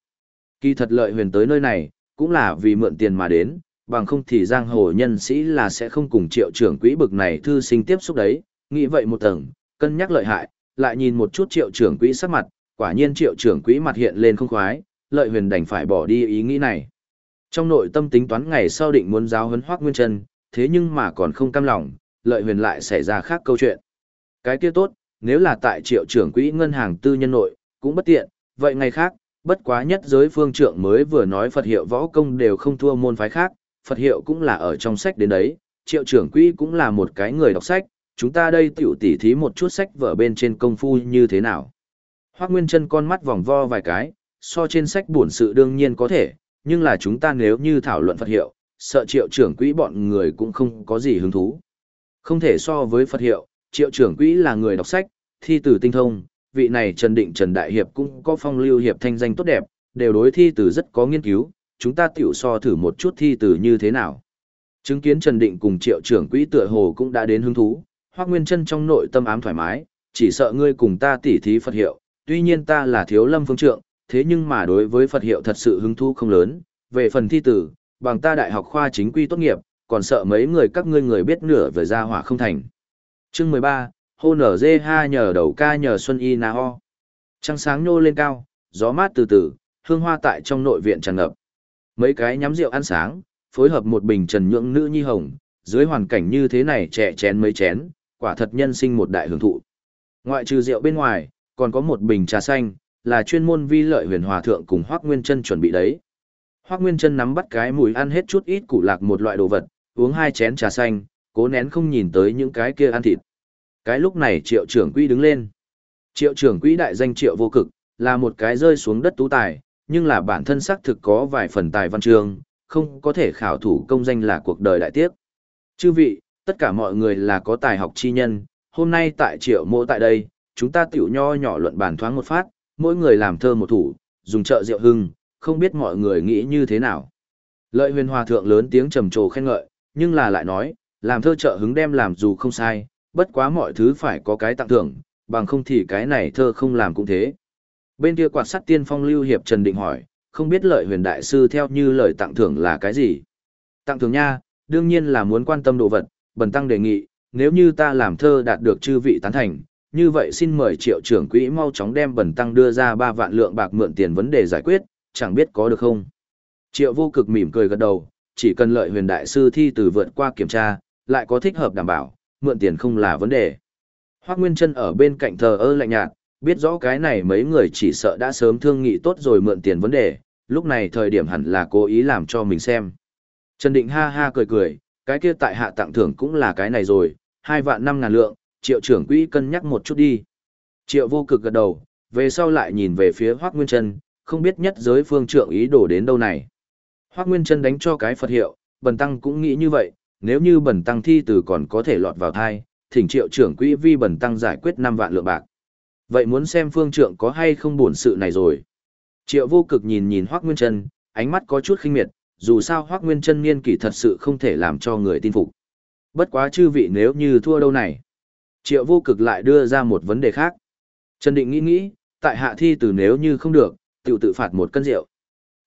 Kỳ thật lợi huyền tới nơi này, cũng là vì mượn tiền mà đến, bằng không thì giang hồ nhân sĩ là sẽ không cùng triệu trưởng quỹ bực này thư sinh tiếp xúc đấy, nghĩ vậy một tầng, cân nhắc lợi hại, lại nhìn một chút triệu trưởng quỹ sắc mặt, quả nhiên triệu trưởng quỹ mặt hiện lên không khoái, lợi huyền đành phải bỏ đi ý nghĩ này. Trong nội tâm tính toán ngày sau định muốn giáo huấn hoác nguyên chân, thế nhưng mà còn không cam lòng, lợi huyền lại xảy ra khác câu chuyện. Cái kia tốt, nếu là tại triệu trưởng quỹ ngân hàng tư nhân nội, cũng bất tiện, vậy ngày khác, bất quá nhất giới phương trưởng mới vừa nói Phật hiệu võ công đều không thua môn phái khác, Phật hiệu cũng là ở trong sách đến đấy, triệu trưởng quỹ cũng là một cái người đọc sách, chúng ta đây tiểu tỉ thí một chút sách vở bên trên công phu như thế nào. Hoác Nguyên chân con mắt vòng vo vài cái, so trên sách buồn sự đương nhiên có thể, nhưng là chúng ta nếu như thảo luận Phật hiệu, sợ triệu trưởng quỹ bọn người cũng không có gì hứng thú. Không thể so với Phật hiệu, triệu trưởng quỹ là người đọc sách, thi tử tinh thông, vị này Trần Định Trần Đại Hiệp cũng có phong lưu hiệp thanh danh tốt đẹp, đều đối thi tử rất có nghiên cứu, chúng ta tiểu so thử một chút thi tử như thế nào. Chứng kiến Trần Định cùng triệu trưởng quỹ tựa hồ cũng đã đến hứng thú, Hoác Nguyên chân trong nội tâm ám thoải mái, chỉ sợ ngươi cùng ta tỉ thí Phật hiệu, tuy nhiên ta là thiếu lâm phương trượng, thế nhưng mà đối với Phật hiệu thật sự hứng thú không lớn, về phần thi tử, bằng ta đại học khoa chính quy tốt nghiệp, còn sợ mấy người các ngươi người biết nửa về ra hỏa không thành. Chương 13, hô nở dê ha nhờ đầu ca nhờ xuân y na ho. Trăng sáng nhô lên cao, gió mát từ từ, hương hoa tại trong nội viện tràn ngập. Mấy cái nhắm rượu ăn sáng, phối hợp một bình trần nhượng nữ nhi hồng, dưới hoàn cảnh như thế này trẻ chén mấy chén, quả thật nhân sinh một đại hưởng thụ. Ngoại trừ rượu bên ngoài, còn có một bình trà xanh, là chuyên môn vi lợi huyền hòa thượng cùng Hoác Nguyên Trân chuẩn bị đấy. Hoác Nguyên Trân nắm bắt cái mùi ăn hết chút ít củ lạc một loại đồ vật, uống hai chén trà xanh, cố nén không nhìn tới những cái kia ăn thịt. Cái lúc này triệu trưởng quỹ đứng lên. Triệu trưởng quỹ đại danh triệu vô cực, là một cái rơi xuống đất tú tài, nhưng là bản thân xác thực có vài phần tài văn trường, không có thể khảo thủ công danh là cuộc đời đại tiếc. Chư vị, tất cả mọi người là có tài học chi nhân, hôm nay tại triệu mộ tại đây, chúng ta tiểu nho nhỏ luận bàn thoáng một phát, mỗi người làm thơ một thủ, dùng trợ rượu hưng, không biết mọi người nghĩ như thế nào. Lợi huyền hòa thượng lớn tiếng trầm trồ khen ngợi, nhưng là lại nói, làm thơ trợ hứng đem làm dù không sai, bất quá mọi thứ phải có cái tặng thưởng, bằng không thì cái này thơ không làm cũng thế. Bên kia quạt sắt tiên phong lưu hiệp Trần Định hỏi, không biết lợi huyền đại sư theo như lời tặng thưởng là cái gì? Tặng thưởng nha, đương nhiên là muốn quan tâm đồ vật, bần tăng đề nghị, nếu như ta làm thơ đạt được chư vị tán thành, như vậy xin mời triệu trưởng quỹ mau chóng đem bần tăng đưa ra ba vạn lượng bạc mượn tiền vấn đề giải quyết, chẳng biết có được không. Triệu vô cực mỉm cười gật đầu, chỉ cần lợi huyền đại sư thi từ vượt qua kiểm tra, lại có thích hợp đảm bảo, mượn tiền không là vấn đề. Hoác Nguyên Trân ở bên cạnh thờ ơ lạnh nhạt, biết rõ cái này mấy người chỉ sợ đã sớm thương nghị tốt rồi mượn tiền vấn đề, lúc này thời điểm hẳn là cố ý làm cho mình xem. Trần Định ha ha cười cười, cái kia tại hạ tặng thưởng cũng là cái này rồi, hai vạn năm ngàn lượng, triệu trưởng quỹ cân nhắc một chút đi. Triệu vô cực gật đầu, về sau lại nhìn về phía Hoác Nguyên Trân, không biết nhất giới phương trưởng ý đồ đến đâu này. Hoác Nguyên Trân đánh cho cái Phật hiệu, Bần Tăng cũng nghĩ như vậy, nếu như Bần Tăng thi từ còn có thể lọt vào thai, thỉnh triệu trưởng quỹ vi Bần Tăng giải quyết 5 vạn lượng bạc. Vậy muốn xem phương trưởng có hay không buồn sự này rồi. Triệu vô cực nhìn nhìn Hoác Nguyên Trân, ánh mắt có chút khinh miệt, dù sao Hoác Nguyên Trân niên kỷ thật sự không thể làm cho người tin phục. Bất quá chư vị nếu như thua đâu này. Triệu vô cực lại đưa ra một vấn đề khác. Trần Định nghĩ nghĩ, tại hạ thi từ nếu như không được, tự tự phạt một cân rượu.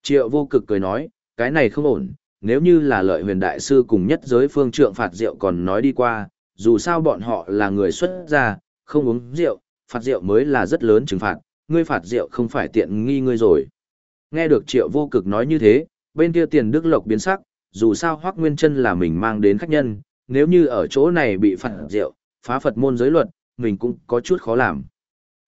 Triệu vô cực cười nói, cái này không ổn, nếu như là lợi huyền đại sư cùng nhất giới phương trượng phạt rượu còn nói đi qua, dù sao bọn họ là người xuất gia, không uống rượu, phạt rượu mới là rất lớn trừng phạt, ngươi phạt rượu không phải tiện nghi ngươi rồi. Nghe được triệu vô cực nói như thế, bên kia tiền đức lộc biến sắc, dù sao hoác nguyên chân là mình mang đến khách nhân, nếu như ở chỗ này bị phạt rượu, phá Phật môn giới luật, mình cũng có chút khó làm.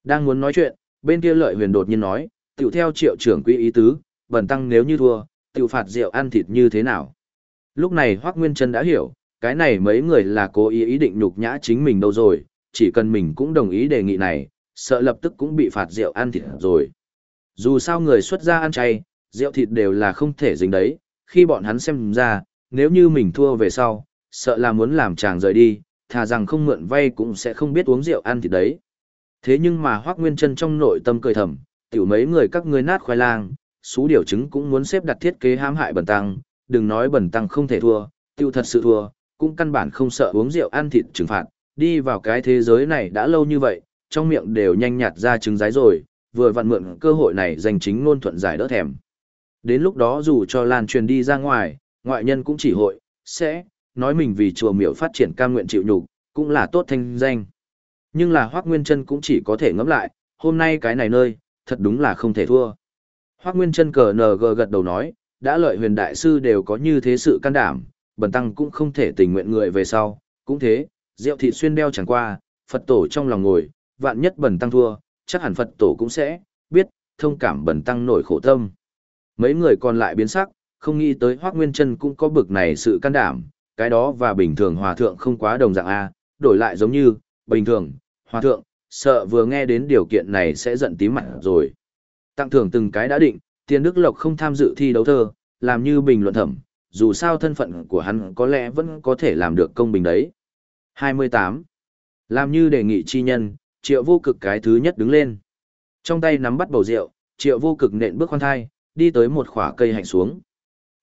Đang muốn nói chuyện, bên kia lợi huyền đột nhiên nói, tiểu theo triệu trưởng quy ý tứ, bần tăng nếu như thua, tiểu phạt rượu ăn thịt như thế nào. Lúc này Hoác Nguyên Trân đã hiểu, cái này mấy người là cố ý ý định nhục nhã chính mình đâu rồi, chỉ cần mình cũng đồng ý đề nghị này, sợ lập tức cũng bị phạt rượu ăn thịt rồi. Dù sao người xuất gia ăn chay, rượu thịt đều là không thể dính đấy, khi bọn hắn xem ra, nếu như mình thua về sau, sợ là muốn làm chàng rời đi, thà rằng không mượn vay cũng sẽ không biết uống rượu ăn thịt đấy. Thế nhưng mà Hoác Nguyên Trân trong nội tâm cười thầm, tiểu mấy người các ngươi nát khoai lang, xú điều chứng cũng muốn xếp đặt thiết kế hãm hại bẩn tăng, đừng nói bẩn tăng không thể thua, tiêu thật sự thua, cũng căn bản không sợ uống rượu ăn thịt trừng phạt, đi vào cái thế giới này đã lâu như vậy, trong miệng đều nhanh nhạt ra trứng rái rồi, vừa vặn mượn cơ hội này dành chính ngôn thuận giải đỡ thèm. Đến lúc đó dù cho lan truyền đi ra ngoài, ngoại nhân cũng chỉ hội, sẽ, nói mình vì chùa miểu phát triển cam nguyện chịu nhục, cũng là tốt thanh danh. Nhưng là Hoác Nguyên Trân cũng chỉ có thể ngẫm lại, hôm nay cái này nơi, thật đúng là không thể thua. Hoác Nguyên Trân cờ nờ gờ gật đầu nói, đã lợi huyền đại sư đều có như thế sự can đảm, bần tăng cũng không thể tình nguyện người về sau, cũng thế, rượu thịt xuyên đeo chẳng qua, Phật tổ trong lòng ngồi, vạn nhất bần tăng thua, chắc hẳn Phật tổ cũng sẽ, biết, thông cảm bần tăng nổi khổ tâm. Mấy người còn lại biến sắc, không nghĩ tới Hoác Nguyên Trân cũng có bực này sự can đảm, cái đó và bình thường hòa thượng không quá đồng dạng A, đổi lại giống như, bình thường, hòa thượng, sợ vừa nghe đến điều kiện này sẽ giận tím mặt rồi. Tặng thưởng từng cái đã định, tiền đức lộc không tham dự thi đấu thơ, làm như bình luận thẩm, dù sao thân phận của hắn có lẽ vẫn có thể làm được công bình đấy. 28. Làm như đề nghị chi nhân, triệu vô cực cái thứ nhất đứng lên. Trong tay nắm bắt bầu rượu, triệu vô cực nện bước khoan thai, đi tới một khỏa cây hạnh xuống.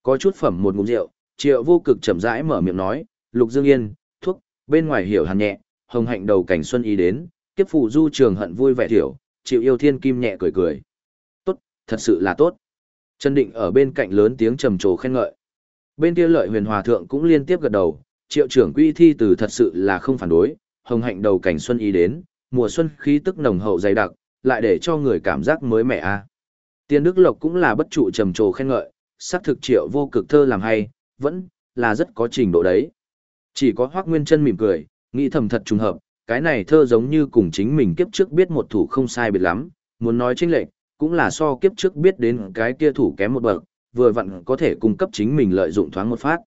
Có chút phẩm một ngụm rượu, triệu vô cực chậm rãi mở miệng nói, lục dương yên, thuốc, bên ngoài hiểu hàn nhẹ, hồng hạnh đầu cảnh xuân ý đến, kiếp phụ du trường hận vui vẻ thiểu, chịu yêu thiên kim nhẹ cười cười. Thật sự là tốt. Trần Định ở bên cạnh lớn tiếng trầm trồ khen ngợi. Bên kia lợi huyền hòa thượng cũng liên tiếp gật đầu, triệu trưởng quy thi từ thật sự là không phản đối, hồng hạnh đầu cảnh xuân Y đến, mùa xuân khí tức nồng hậu dày đặc, lại để cho người cảm giác mới mẻ a. À. Tiên Đức Lộc cũng là bất trụ trầm trồ khen ngợi, sắc thực triệu vô cực thơ làm hay, vẫn là rất có trình độ đấy. Chỉ có Hoắc Nguyên Chân mỉm cười, nghĩ thầm thật trùng hợp, cái này thơ giống như cùng chính mình kiếp trước biết một thủ không sai biệt lắm, muốn nói chính lệch, cũng là so kiếp trước biết đến cái kia thủ kém một bậc, vừa vặn có thể cung cấp chính mình lợi dụng thoáng một phát.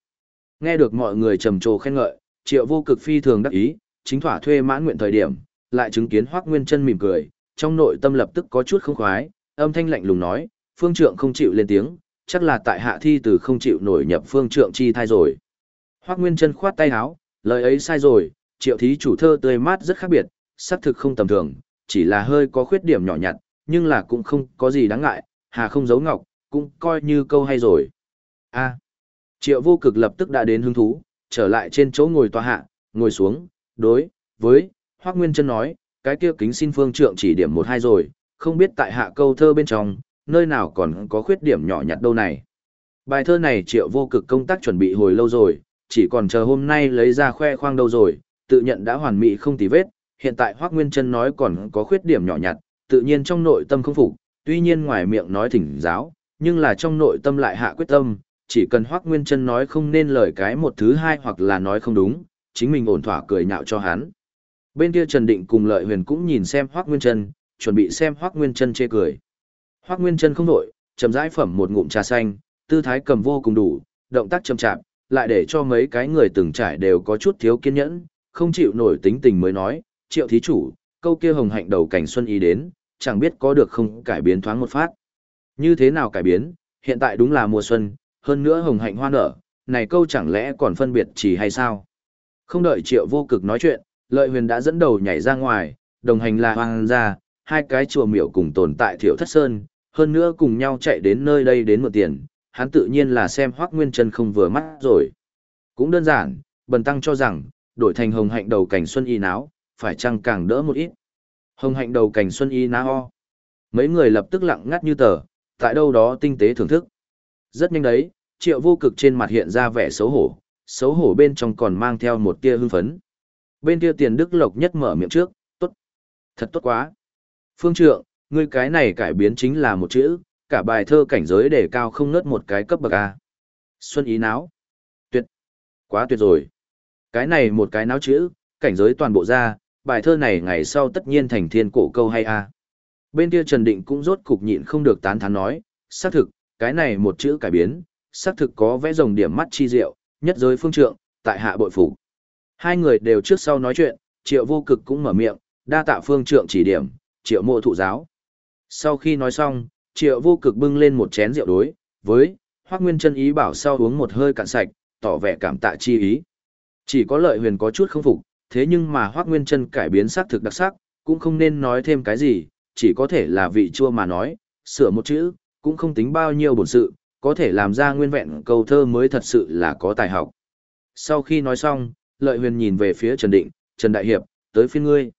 Nghe được mọi người trầm trồ khen ngợi, Triệu Vô Cực phi thường đắc ý, chính thỏa thuê mãn nguyện thời điểm, lại chứng kiến Hoắc Nguyên Chân mỉm cười, trong nội tâm lập tức có chút không khoái, âm thanh lạnh lùng nói, "Phương trượng không chịu lên tiếng, chắc là tại hạ thi từ không chịu nổi nhập phương trượng chi thai rồi." Hoắc Nguyên Chân khoát tay áo, lời ấy sai rồi, Triệu thí chủ thơ tươi mát rất khác biệt, sắc thực không tầm thường, chỉ là hơi có khuyết điểm nhỏ nhặt, nhưng là cũng không có gì đáng ngại, hà không giấu ngọc, cũng coi như câu hay rồi. A. Triệu vô cực lập tức đã đến hứng thú, trở lại trên chỗ ngồi tòa hạ, ngồi xuống, đối, với, Hoác Nguyên chân nói, cái kia kính xin phương trượng chỉ điểm một hai rồi, không biết tại hạ câu thơ bên trong, nơi nào còn có khuyết điểm nhỏ nhặt đâu này. Bài thơ này triệu vô cực công tác chuẩn bị hồi lâu rồi, chỉ còn chờ hôm nay lấy ra khoe khoang đâu rồi, tự nhận đã hoàn mỹ không tì vết, hiện tại Hoác Nguyên chân nói còn có khuyết điểm nhỏ nhặt, tự nhiên trong nội tâm không phục, tuy nhiên ngoài miệng nói thỉnh giáo, nhưng là trong nội tâm lại hạ quyết tâm, chỉ cần Hoắc Nguyên Trân nói không nên lời cái một thứ hai hoặc là nói không đúng, chính mình ổn thỏa cười nhạo cho hắn. Bên kia Trần Định cùng Lợi Huyền cũng nhìn xem Hoắc Nguyên Chân, chuẩn bị xem Hoắc Nguyên Chân chê cười. Hoắc Nguyên Chân không đổi, chậm rãi phẩm một ngụm trà xanh, tư thái cầm vô cùng đủ, động tác chậm chạp, lại để cho mấy cái người từng trải đều có chút thiếu kiên nhẫn, không chịu nổi tính tình mới nói, "Triệu thí chủ, câu kia hồng hạnh đầu cảnh xuân ý đến, chẳng biết có được không cải biến thoáng một phát." Như thế nào cải biến, hiện tại đúng là mùa xuân, hơn nữa hồng hạnh hoa nở, này câu chẳng lẽ còn phân biệt chỉ hay sao? Không đợi triệu vô cực nói chuyện, lợi huyền đã dẫn đầu nhảy ra ngoài, đồng hành là hoàng gia, hai cái chùa miểu cùng tồn tại thiểu thất sơn, hơn nữa cùng nhau chạy đến nơi đây đến một tiền, hắn tự nhiên là xem hoác nguyên chân không vừa mắt rồi. Cũng đơn giản, bần tăng cho rằng, đổi thành hồng hạnh đầu cảnh xuân y náo, phải chăng càng đỡ một ít. Hồng hạnh đầu cảnh xuân y náo ho. Mấy người lập tức lặng ngắt như tờ, tại đâu đó tinh tế thưởng thức. Rất nhanh đấy, triệu vô cực trên mặt hiện ra vẻ xấu hổ, xấu hổ bên trong còn mang theo một tia hưng phấn. Bên kia tiền đức lộc nhất mở miệng trước, tốt, thật tốt quá. Phương trượng, ngươi cái này cải biến chính là một chữ, cả bài thơ cảnh giới đề cao không nớt một cái cấp bậc A. Xuân ý náo. Tuyệt. Quá tuyệt rồi. Cái này một cái náo chữ, cảnh giới toàn bộ ra, bài thơ này ngày sau tất nhiên thành thiên cổ câu hay A. Bên kia Trần Định cũng rốt cục nhịn không được tán thán nói, xác thực, cái này một chữ cải biến, xác thực có vẽ rồng điểm mắt chi diệu, nhất giới phương trượng, tại hạ bội phủ. Hai người đều trước sau nói chuyện, triệu vô cực cũng mở miệng, đa tạ phương trượng chỉ điểm, triệu mộ thụ giáo. Sau khi nói xong, triệu vô cực bưng lên một chén rượu đối, với, hoác nguyên chân ý bảo sau uống một hơi cạn sạch, tỏ vẻ cảm tạ chi ý. Chỉ có lợi huyền có chút không phục, thế nhưng mà hoác nguyên chân cải biến xác thực đặc sắc, cũng không nên nói thêm cái gì, chỉ có thể là vị chua mà nói, sửa một chữ, cũng không tính bao nhiêu bổn sự, có thể làm ra nguyên vẹn câu thơ mới thật sự là có tài học. Sau khi nói xong, lợi huyền nhìn về phía Trần Định, Trần Đại Hiệp, tới phiên ngươi.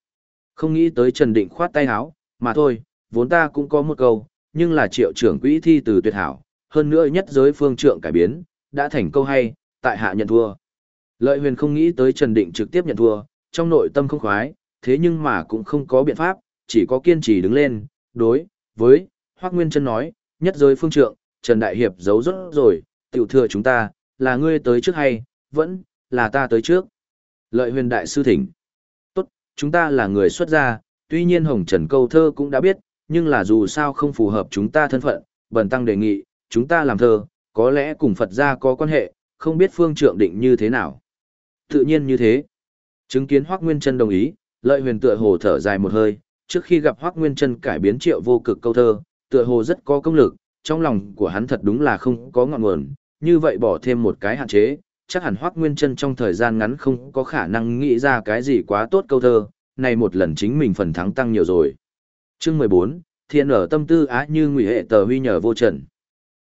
Không nghĩ tới Trần Định khoát tay áo, mà thôi, vốn ta cũng có một câu, nhưng là triệu trưởng quỹ thi từ tuyệt hảo, hơn nữa nhất giới phương trượng cải biến, đã thành câu hay, tại hạ nhận thua. Lợi huyền không nghĩ tới Trần Định trực tiếp nhận thua, trong nội tâm không khoái, thế nhưng mà cũng không có biện pháp, chỉ có kiên trì đứng lên, đối, với, Hoác Nguyên Trân nói, nhất giới phương trượng, Trần Đại Hiệp giấu rốt rồi, tiểu thừa chúng ta, là ngươi tới trước hay, vẫn, là ta tới trước. Lợi huyền đại sư thỉnh. Tốt, chúng ta là người xuất gia, tuy nhiên Hồng Trần câu thơ cũng đã biết, nhưng là dù sao không phù hợp chúng ta thân phận, bần tăng đề nghị, chúng ta làm thơ, có lẽ cùng Phật gia có quan hệ, không biết phương trượng định như thế nào. Tự nhiên như thế. Chứng kiến Hoác Nguyên Trân đồng ý, lợi huyền tựa hồ thở dài một hơi, trước khi gặp Hoác Nguyên Trân cải biến triệu vô cực câu thơ, tựa hồ rất có công lực, trong lòng của hắn thật đúng là không có ngọn nguồn, như vậy bỏ thêm một cái hạn chế, chắc hẳn Hoắc Nguyên Chân trong thời gian ngắn không có khả năng nghĩ ra cái gì quá tốt câu thơ, này một lần chính mình phần thắng tăng nhiều rồi. Chương 14, Thiên ở tâm tư á như ngụy hệ tờ huy nhờ vô trần.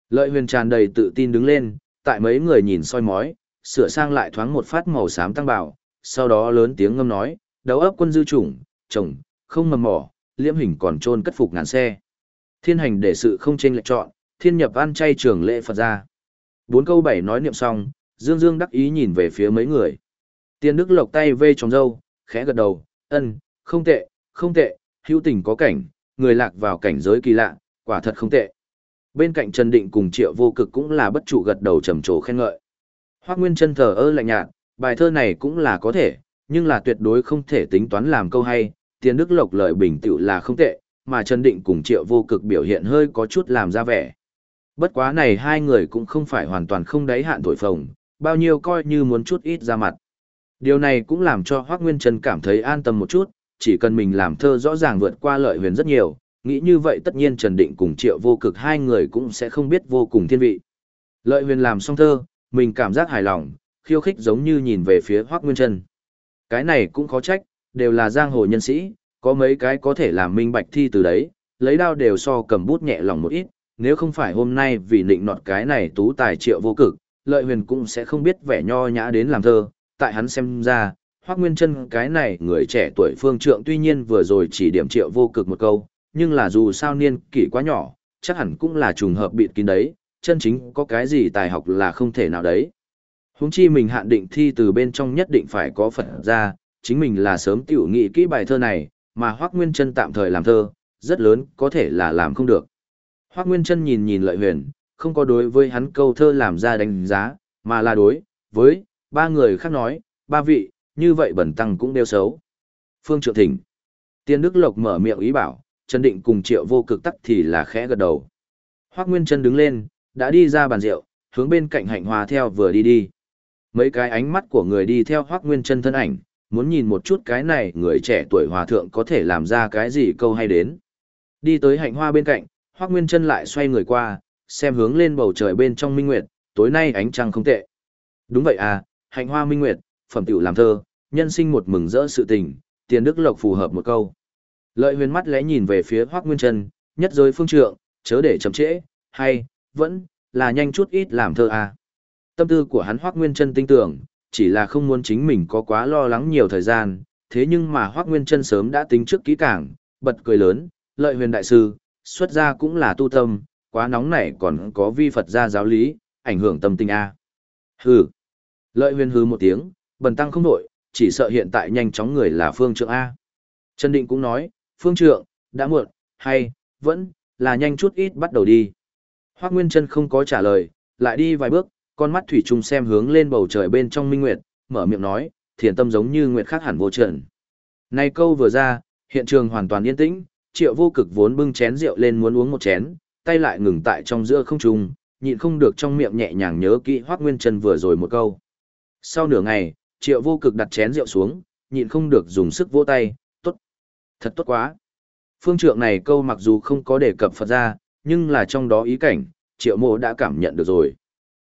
Lợi huyền tràn đầy tự tin đứng lên, tại mấy người nhìn soi mói, sửa sang lại thoáng một phát màu xám tăng bảo, sau đó lớn tiếng ngâm nói, đấu ấp quân dư chủng, chồng, không mầm mỏ, liễm hình còn trôn cất phục ngàn xe. Thiên hành để sự không chênh lệch chọn, thiên nhập ăn chay trường lễ Phật ra. Bốn câu bảy nói niệm xong, Dương Dương đắc ý nhìn về phía mấy người. Tiên Đức lộc tay vê trong râu, khẽ gật đầu, ân, không tệ, không tệ, hữu tình có cảnh, người lạc vào cảnh giới kỳ lạ, quả thật không tệ. Bên cạnh Trần Định cùng Triệu Vô Cực cũng là bất trụ gật đầu trầm trồ khen ngợi. Hoắc Nguyên Trân thờ ơ lạnh nhạt, bài thơ này cũng là có thể, nhưng là tuyệt đối không thể tính toán làm câu hay, Tiền Đức Lộc lợi bình tựu là không tệ, mà Trần Định cùng Triệu Vô Cực biểu hiện hơi có chút làm ra vẻ. Bất quá này hai người cũng không phải hoàn toàn không đáy hạn thổi phồng, bao nhiêu coi như muốn chút ít ra mặt. Điều này cũng làm cho Hoác Nguyên Trần cảm thấy an tâm một chút, chỉ cần mình làm thơ rõ ràng vượt qua lợi huyền rất nhiều, nghĩ như vậy tất nhiên Trần Định cùng Triệu Vô Cực hai người cũng sẽ không biết vô cùng thiên vị. Lợi huyền làm xong thơ, mình cảm giác hài lòng, khiêu khích giống như nhìn về phía Hoắc Nguyên Trân. Cái này cũng khó trách, đều là giang hồ nhân sĩ, có mấy cái có thể làm minh bạch thi từ đấy, lấy đao đều so cầm bút nhẹ lòng một ít, nếu không phải hôm nay vì nịnh nọt cái này tú tài triệu vô cực, lợi huyền cũng sẽ không biết vẻ nho nhã đến làm thơ, tại hắn xem ra, Hoắc Nguyên chân cái này người trẻ tuổi phương trượng tuy nhiên vừa rồi chỉ điểm triệu vô cực một câu, nhưng là dù sao niên kỷ quá nhỏ, chắc hẳn cũng là trùng hợp bịt kín đấy, chân chính có cái gì tài học là không thể nào đấy. Huống chi mình hạn định thi từ bên trong nhất định phải có Phật ra, chính mình là sớm tiểu nghị kỹ bài thơ này, mà Hoác Nguyên Trân tạm thời làm thơ, rất lớn có thể là làm không được. Hoác Nguyên Trân nhìn nhìn lợi huyền, không có đối với hắn câu thơ làm ra đánh giá, mà là đối với ba người khác nói, ba vị, như vậy bẩn tăng cũng đều xấu. Phương Trượng Thỉnh. Tiên Đức Lộc mở miệng ý bảo, Trần Định cùng Triệu Vô Cực tắc thì là khẽ gật đầu. Hoắc Nguyên Trân đứng lên, đã đi ra bàn rượu, hướng bên cạnh hạnh hoa theo vừa đi đi. Mấy cái ánh mắt của người đi theo Hoắc Nguyên Chân thân ảnh, muốn nhìn một chút cái này người trẻ tuổi hòa thượng có thể làm ra cái gì câu hay đến. Đi tới hạnh hoa bên cạnh, Hoắc Nguyên Chân lại xoay người qua, xem hướng lên bầu trời bên trong minh nguyệt, tối nay ánh trăng không tệ. Đúng vậy à, hạnh hoa minh nguyệt, phẩm tiểu làm thơ, nhân sinh một mừng rỡ sự tình, tiền đức lộc phù hợp một câu. Lợi huyền mắt lẽ nhìn về phía Hoác Nguyên chân, nhất giới phương trượng, chớ để chậm trễ, hay, vẫn, là nhanh chút ít làm thơ à. Tâm tư của hắn Hoác Nguyên Trân tin tưởng, chỉ là không muốn chính mình có quá lo lắng nhiều thời gian, thế nhưng mà Hoác Nguyên Trân sớm đã tính trước kỹ càng, bật cười lớn, lợi huyền đại sư, xuất gia cũng là tu tâm, quá nóng nảy còn có vi Phật gia giáo lý, ảnh hưởng tâm tình a. À. Hừ. Lợi huyền hừ một tiếng, bần tăng không đổi, chỉ sợ hiện tại nhanh chóng người là phương trượng A. Trần Định cũng nói, phương trượng, đã muộn, hay, vẫn, là nhanh chút ít bắt đầu đi. Hoác Nguyên Trân không có trả lời, lại đi vài bước, con mắt thủy trùng xem hướng lên bầu trời bên trong minh nguyệt, mở miệng nói, thiền tâm giống như nguyệt khác hẳn vô trần. Này câu vừa ra, hiện trường hoàn toàn yên tĩnh, triệu vô cực vốn bưng chén rượu lên muốn uống một chén, tay lại ngừng tại trong giữa không trung, nhịn không được trong miệng nhẹ nhàng nhớ kỹ Hoác Nguyên Trân vừa rồi một câu. Sau nửa ngày, triệu vô cực đặt chén rượu xuống, nhịn không được dùng sức vỗ tay, tốt, thật tốt quá. Phương trượng này câu mặc dù không có đề cập Phật ra, nhưng là trong đó ý cảnh, triệu mộ đã cảm nhận được rồi.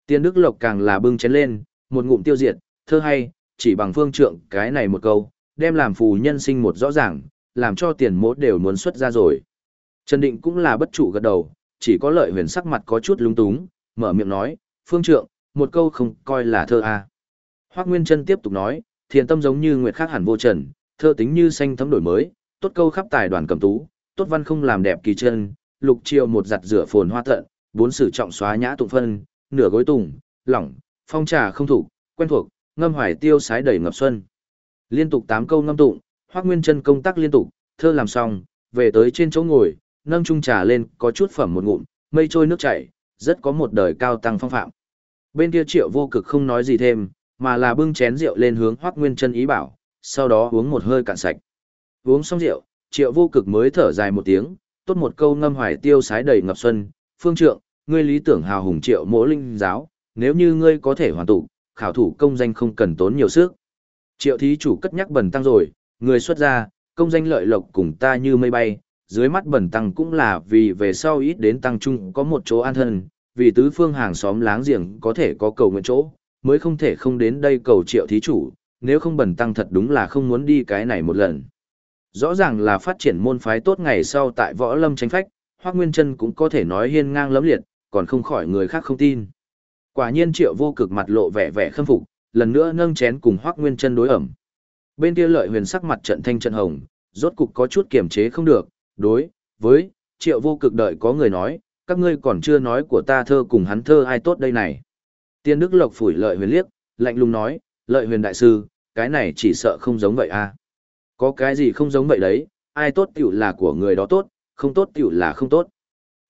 Tiên Đức Lộc càng là bưng chén lên, một ngụm tiêu diệt, thơ hay, chỉ bằng phương trượng cái này một câu, đem làm phù nhân sinh một rõ ràng, làm cho tiền mộ đều muốn xuất ra rồi. Trần Định cũng là bất trụ gật đầu, chỉ có lợi huyền sắc mặt có chút lung túng, mở miệng nói, phương trượng, một câu không coi là thơ à. Hoác Nguyên Trân tiếp tục nói, thiền tâm giống như nguyệt khác hẳn vô trần, thơ tính như xanh thấm đổi mới, tốt câu khắp tài đoàn cầm tú, tốt văn không làm đẹp kỳ chân, lục chiều một giặt rửa phồn hoa tận, bốn sử trọng xóa nhã tụng phân, nửa gối tùng, lỏng, phong trà không thủ, quen thuộc, ngâm hoài tiêu sái đầy ngập xuân. Liên tục tám câu ngâm tụng, Hoác Nguyên Trân công tác liên tục, thơ làm xong, về tới trên chỗ ngồi, nâng chung trà lên, có chút phẩm một ngụm, mây trôi nước chảy, rất có một đời cao tăng phong phạm. Bên kia triệu vô cực không nói gì thêm, mà là bưng chén rượu lên hướng Hoắc Nguyên Chân ý bảo, sau đó uống một hơi cạn sạch. Uống xong rượu, Triệu Vô Cực mới thở dài một tiếng, tốt một câu ngâm hoài tiêu sái đầy ngập xuân, "Phương trượng, ngươi lý tưởng hào hùng Triệu Mỗ Linh giáo, nếu như ngươi có thể hoàn tụ, khảo thủ công danh không cần tốn nhiều sức." Triệu thí chủ cất nhắc bẩn tăng rồi, người xuất gia, công danh lợi lộc cùng ta như mây bay, dưới mắt bẩn tăng cũng là vì về sau ít đến tăng trung có một chỗ an thân, vì tứ phương hàng xóm láng giềng có thể có cầu nguyện chỗ, mới không thể không đến đây cầu triệu thí chủ, nếu không bẩn tăng thật đúng là không muốn đi cái này một lần. Rõ ràng là phát triển môn phái tốt ngày sau tại võ lâm tranh phách, Hoác Nguyên Trân cũng có thể nói hiên ngang lẫm liệt, còn không khỏi người khác không tin. Quả nhiên triệu vô cực mặt lộ vẻ vẻ khâm phục, lần nữa nâng chén cùng Hoác Nguyên Trân đối ẩm. Bên kia lợi huyền sắc mặt trận thanh trận hồng, rốt cục có chút kiềm chế không được, đối, với, triệu vô cực đợi có người nói, các ngươi còn chưa nói của ta thơ cùng hắn thơ ai tốt đây này. Tiên Đức Lộc phủi lợi huyền liếc, lạnh lùng nói, lợi huyền đại sư, cái này chỉ sợ không giống vậy à. Có cái gì không giống vậy đấy, ai tốt tiểu là của người đó tốt, không tốt tiểu là không tốt.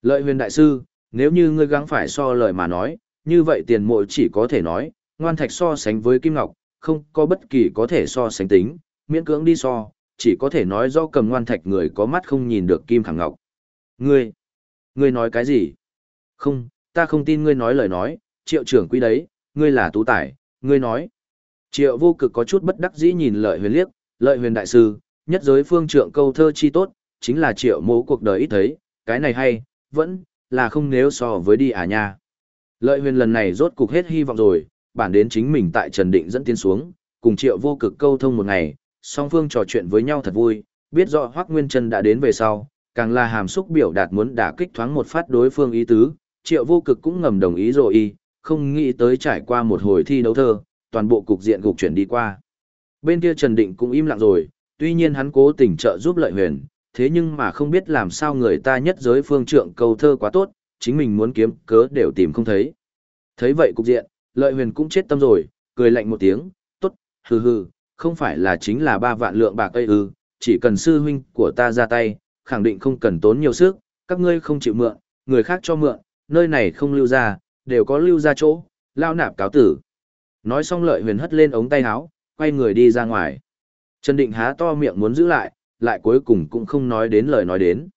Lợi huyền đại sư, nếu như ngươi gắng phải so lời mà nói, như vậy tiền mội chỉ có thể nói, ngoan thạch so sánh với kim ngọc, không có bất kỳ có thể so sánh tính, miễn cưỡng đi so, chỉ có thể nói do cầm ngoan thạch người có mắt không nhìn được kim khẳng ngọc. Ngươi, ngươi nói cái gì? Không, ta không tin ngươi nói lời nói, triệu trưởng quý đấy, ngươi là tú tài, ngươi nói. Triệu vô cực có chút bất đắc dĩ nhìn lợi huyền liếc, lợi huyền đại sư, nhất giới phương trượng câu thơ chi tốt, chính là triệu mố cuộc đời ít thấy, cái này hay, vẫn, là không nếu so với đi à nha. Lợi huyền lần này rốt cục hết hy vọng rồi, bản đến chính mình tại Trần Định dẫn tiến xuống, cùng triệu vô cực câu thông một ngày, song phương trò chuyện với nhau thật vui, biết rõ Hoác Nguyên Trân đã đến về sau, càng là hàm xúc biểu đạt muốn đả kích thoáng một phát đối phương ý tứ, triệu vô cực cũng ngầm đồng ý rồi y, không nghĩ tới trải qua một hồi thi đấu thơ, toàn bộ cục diện gục chuyển đi qua. Bên kia Trần Định cũng im lặng rồi, tuy nhiên hắn cố tình trợ giúp lợi huyền, thế nhưng mà không biết làm sao người ta nhất giới phương trượng câu thơ quá tốt, chính mình muốn kiếm cớ đều tìm không thấy. Thấy vậy cục diện, lợi huyền cũng chết tâm rồi, cười lạnh một tiếng, tốt, hừ hừ, không phải là chính là ba vạn lượng bạc ây ư, chỉ cần sư huynh của ta ra tay, khẳng định không cần tốn nhiều sức, các ngươi không chịu mượn, người khác cho mượn, nơi này không lưu ra, đều có lưu ra chỗ, lao nạp cáo tử. Nói xong lợi huyền hất lên ống tay áo, quay người đi ra ngoài. Trần Định há to miệng muốn giữ lại, lại cuối cùng cũng không nói đến lời nói đến.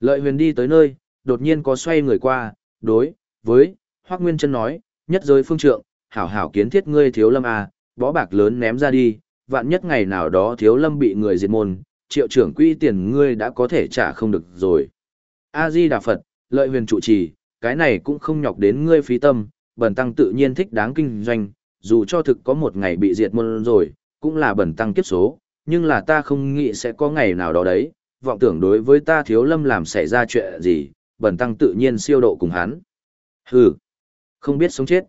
Lợi huyền đi tới nơi, đột nhiên có xoay người qua, đối, với, Hoác Nguyên Trân nói, nhất giới phương trượng, hảo hảo kiến thiết ngươi thiếu lâm à, bó bạc lớn ném ra đi, vạn nhất ngày nào đó thiếu lâm bị người diệt môn, triệu trưởng quỹ tiền ngươi đã có thể trả không được rồi. A-di Đà Phật, lợi huyền trụ trì, cái này cũng không nhọc đến ngươi phí tâm, bẩn tăng tự nhiên thích đáng kinh doanh, dù cho thực có một ngày bị diệt môn rồi, cũng là bẩn tăng kiếp số, nhưng là ta không nghĩ sẽ có ngày nào đó đấy, vọng tưởng đối với ta thiếu lâm làm xảy ra chuyện gì, bẩn tăng tự nhiên siêu độ cùng hắn. Hừ, không biết sống chết.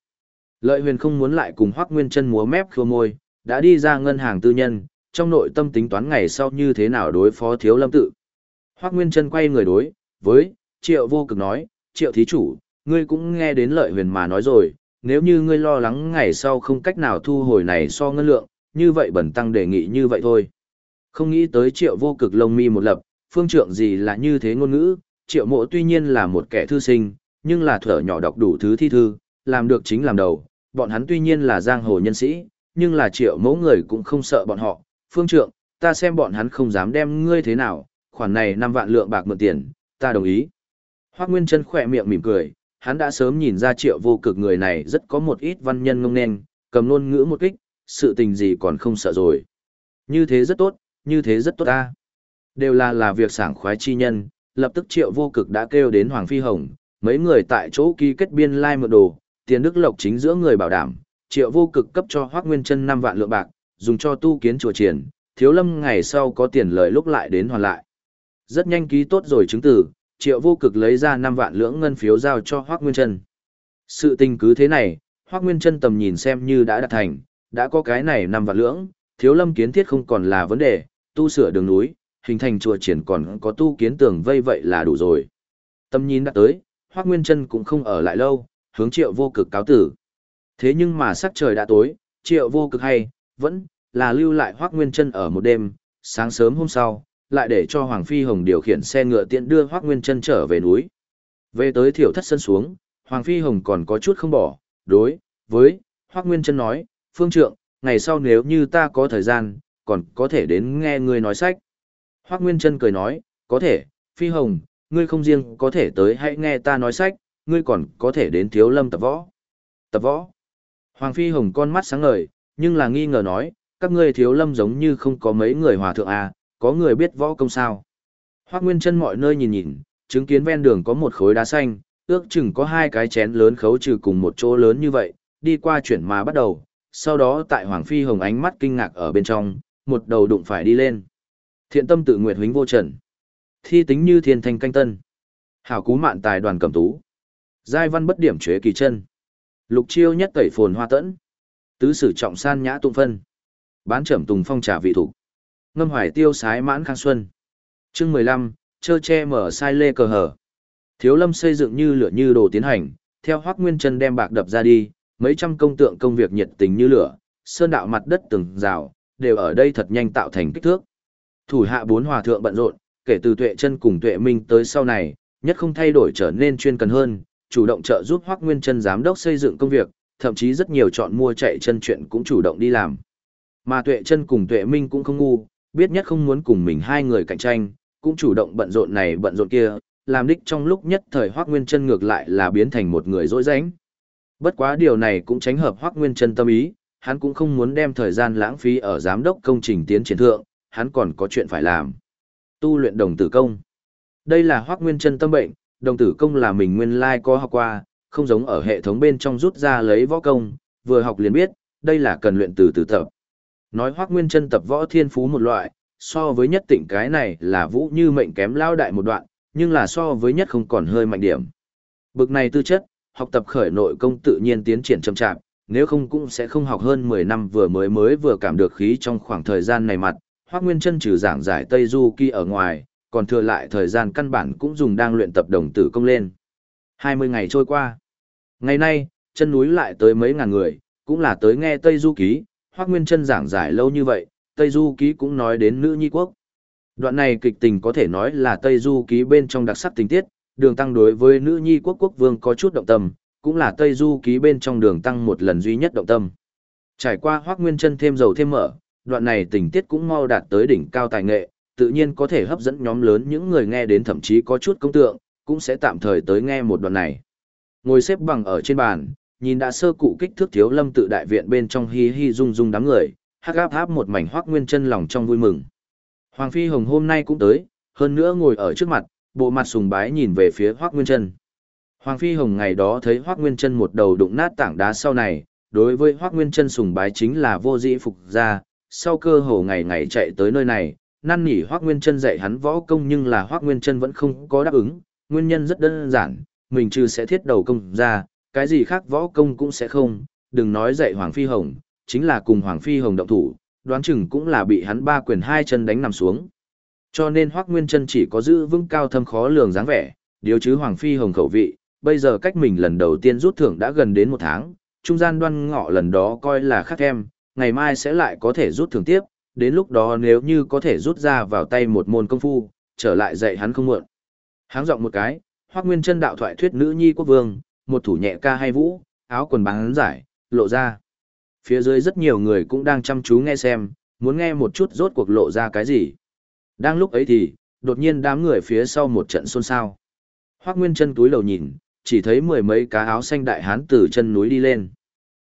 Lợi huyền không muốn lại cùng Hoác Nguyên chân múa mép khua môi, đã đi ra ngân hàng tư nhân, trong nội tâm tính toán ngày sau như thế nào đối phó thiếu lâm tự. Hoác Nguyên chân quay người đối, với, triệu vô cực nói, triệu thí chủ, ngươi cũng nghe đến lợi huyền mà nói rồi, nếu như ngươi lo lắng ngày sau không cách nào thu hồi này so ngân lượng, như vậy bẩn tăng đề nghị như vậy thôi. Không nghĩ tới triệu vô cực lông mi một lập, phương trượng gì là như thế ngôn ngữ, triệu mộ tuy nhiên là một kẻ thư sinh, nhưng là thở nhỏ đọc đủ thứ thi thư, làm được chính làm đầu, bọn hắn tuy nhiên là giang hồ nhân sĩ, nhưng là triệu mẫu người cũng không sợ bọn họ, phương trượng, ta xem bọn hắn không dám đem ngươi thế nào, khoản này 5 vạn lượng bạc mượn tiền, ta đồng ý. Hoác Nguyên chân khỏe miệng mỉm cười, hắn đã sớm nhìn ra triệu vô cực người này rất có một ít văn nhân ngông nên, cầm luôn ngữ một kích, sự tình gì còn không sợ rồi. Như thế rất tốt, như thế rất tốt ta. Đều là là việc sảng khoái chi nhân, lập tức triệu vô cực đã kêu đến Hoàng Phi Hồng, mấy người tại chỗ ký kết biên lai like mượn đồ, tiền đức lộc chính giữa người bảo đảm, triệu vô cực cấp cho Hoác Nguyên chân 5 vạn lượng bạc, dùng cho tu kiến chùa triển, thiếu lâm ngày sau có tiền lời lúc lại đến hoàn lại. Rất nhanh ký tốt rồi chứng từ, triệu vô cực lấy ra 5 vạn lưỡng ngân phiếu giao cho Hoác Nguyên Trân. Sự tình cứ thế này, Hoác Nguyên Trân tầm nhìn xem như đã đạt thành, đã có cái này 5 vạn lưỡng, thiếu lâm kiến thiết không còn là vấn đề, tu sửa đường núi, hình thành chùa triển còn có tu kiến tường vây vậy là đủ rồi. Tâm nhìn đã tới, Hoác Nguyên Trân cũng không ở lại lâu, hướng triệu vô cực cáo tử. Thế nhưng mà sắc trời đã tối, triệu vô cực hay, vẫn là lưu lại Hoác Nguyên Trân ở một đêm, sáng sớm hôm sau, lại để cho Hoàng Phi Hồng điều khiển xe ngựa tiện đưa Hoác Nguyên Trân trở về núi. Về tới thiểu thất sân xuống, Hoàng Phi Hồng còn có chút không bỏ, đối, với, Hoác Nguyên Trân nói, Phương Trượng, ngày sau nếu như ta có thời gian, còn có thể đến nghe ngươi nói sách. Hoác Nguyên Trân cười nói, có thể, Phi Hồng, ngươi không riêng có thể tới hãy nghe ta nói sách, ngươi còn có thể đến thiếu lâm tập võ. Tập võ. Hoàng Phi Hồng con mắt sáng ngời, nhưng là nghi ngờ nói, các ngươi thiếu lâm giống như không có mấy người hòa thượng à, có người biết võ công sao. Hoác Nguyên chân mọi nơi nhìn nhìn, chứng kiến ven đường có một khối đá xanh, ước chừng có hai cái chén lớn khấu trừ cùng một chỗ lớn như vậy, đi qua chuyển mà bắt đầu, sau đó tại Hoàng Phi Hồng ánh mắt kinh ngạc ở bên trong, một đầu đụng phải đi lên. Thiện tâm tự nguyện huynh vô trần. Thi tính như thiên thanh canh tân. Hảo cú mạn tài đoàn cầm tú. Giai văn bất điểm chế kỳ chân. Lục chiêu nhất tẩy phồn hoa tẫn. Tứ sử trọng san nhã tụng phân. Bán trầm tùng phong trà vị thủ ngâm hoài tiêu sái mãn khang xuân. chương mười lăm chơ che mở sai lê cờ hở. Thiếu lâm xây dựng như lửa như đồ tiến hành, theo hoác nguyên chân đem bạc đập ra đi, mấy trăm công tượng công việc nhiệt tình như lửa, sơn đạo mặt đất từng rào, đều ở đây thật nhanh tạo thành kích thước. Thủ hạ bốn hòa thượng bận rộn, kể từ tuệ chân cùng tuệ minh tới sau này, nhất không thay đổi trở nên chuyên cần hơn, chủ động trợ giúp hoác nguyên chân giám đốc xây dựng công việc, thậm chí rất nhiều chọn mua chạy chân chuyện cũng chủ động đi làm. Mà tuệ chân cùng tuệ minh cũng không ngu, biết nhất không muốn cùng mình hai người cạnh tranh, cũng chủ động bận rộn này bận rộn kia, làm đích trong lúc nhất thời Hoắc Nguyên Chân ngược lại là biến thành một người dối rảnh. Bất quá điều này cũng tránh hợp Hoắc Nguyên Chân tâm ý, hắn cũng không muốn đem thời gian lãng phí ở giám đốc công trình tiến triển thượng, hắn còn có chuyện phải làm. Tu luyện đồng tử công. Đây là Hoắc Nguyên Chân tâm bệnh, đồng tử công là mình nguyên lai có học qua, không giống ở hệ thống bên trong rút ra lấy võ công, vừa học liền biết, đây là cần luyện từ từ tập. Nói Hoác Nguyên chân tập võ thiên phú một loại, so với nhất tỉnh cái này là vũ như mệnh kém lao đại một đoạn, nhưng là so với nhất không còn hơi mạnh điểm. Bực này tư chất, học tập khởi nội công tự nhiên tiến triển chậm chạp, nếu không cũng sẽ không học hơn 10 năm vừa mới mới vừa cảm được khí trong khoảng thời gian này mặt. Hoác Nguyên chân trừ giảng giải Tây Du Kỳ ở ngoài, còn thừa lại thời gian căn bản cũng dùng đang luyện tập đồng tử công lên. 20 ngày trôi qua. Ngày nay, chân núi lại tới mấy ngàn người, cũng là tới nghe Tây Du Ký, Hoác Nguyên Trân giảng giải lâu như vậy, Tây Du Ký cũng nói đến nữ nhi quốc. Đoạn này kịch tình có thể nói là Tây Du Ký bên trong đặc sắc tình tiết, đường tăng đối với nữ nhi quốc quốc vương có chút động tâm, cũng là Tây Du Ký bên trong đường tăng một lần duy nhất động tâm. Trải qua Hoắc Nguyên Trân thêm dầu thêm mở, đoạn này tình tiết cũng mau đạt tới đỉnh cao tài nghệ, tự nhiên có thể hấp dẫn nhóm lớn những người nghe đến thậm chí có chút công tượng, cũng sẽ tạm thời tới nghe một đoạn này. Ngồi xếp bằng ở trên bàn, nhìn đã sơ cụ kích thước thiếu lâm tự đại viện bên trong hi hi rung rung đám người, hắc áp áp một mảnh hoác nguyên chân lòng trong vui mừng. Hoàng Phi Hồng hôm nay cũng tới, hơn nữa ngồi ở trước mặt, bộ mặt sùng bái nhìn về phía hoác nguyên chân. Hoàng Phi Hồng ngày đó thấy hoác nguyên chân một đầu đụng nát tảng đá sau này, đối với hoác nguyên chân sùng bái chính là vô dĩ phục ra, sau cơ hồ ngày ngày chạy tới nơi này, năn nỉ hoác nguyên chân dạy hắn võ công nhưng là hoác nguyên chân vẫn không có đáp ứng, nguyên nhân rất đơn giản, mình trừ sẽ thiết đầu công ra, cái gì khác võ công cũng sẽ không, đừng nói dạy Hoàng Phi Hồng, chính là cùng Hoàng Phi Hồng động thủ, đoán chừng cũng là bị hắn ba quyền hai chân đánh nằm xuống. Cho nên Hoắc Nguyên Chân chỉ có giữ vững cao thâm khó lường dáng vẻ, điều chứ Hoàng Phi Hồng khẩu vị, bây giờ cách mình lần đầu tiên rút thưởng đã gần đến một tháng, trung gian đoan ngọ lần đó coi là khắc em, ngày mai sẽ lại có thể rút thưởng tiếp, đến lúc đó nếu như có thể rút ra vào tay một môn công phu, trở lại dạy hắn không muộn. Háng giọng một cái, Hoắc Nguyên Chân đạo thoại thuyết nữ nhi quốc vương, một thủ nhẹ ca hay vũ, áo quần bán giải, lộ ra. Phía dưới rất nhiều người cũng đang chăm chú nghe xem, muốn nghe một chút rốt cuộc lộ ra cái gì. Đang lúc ấy thì, đột nhiên đám người phía sau một trận xôn xao. Hoắc Nguyên Chân túi lầu nhìn, chỉ thấy mười mấy cá áo xanh đại hán từ chân núi đi lên.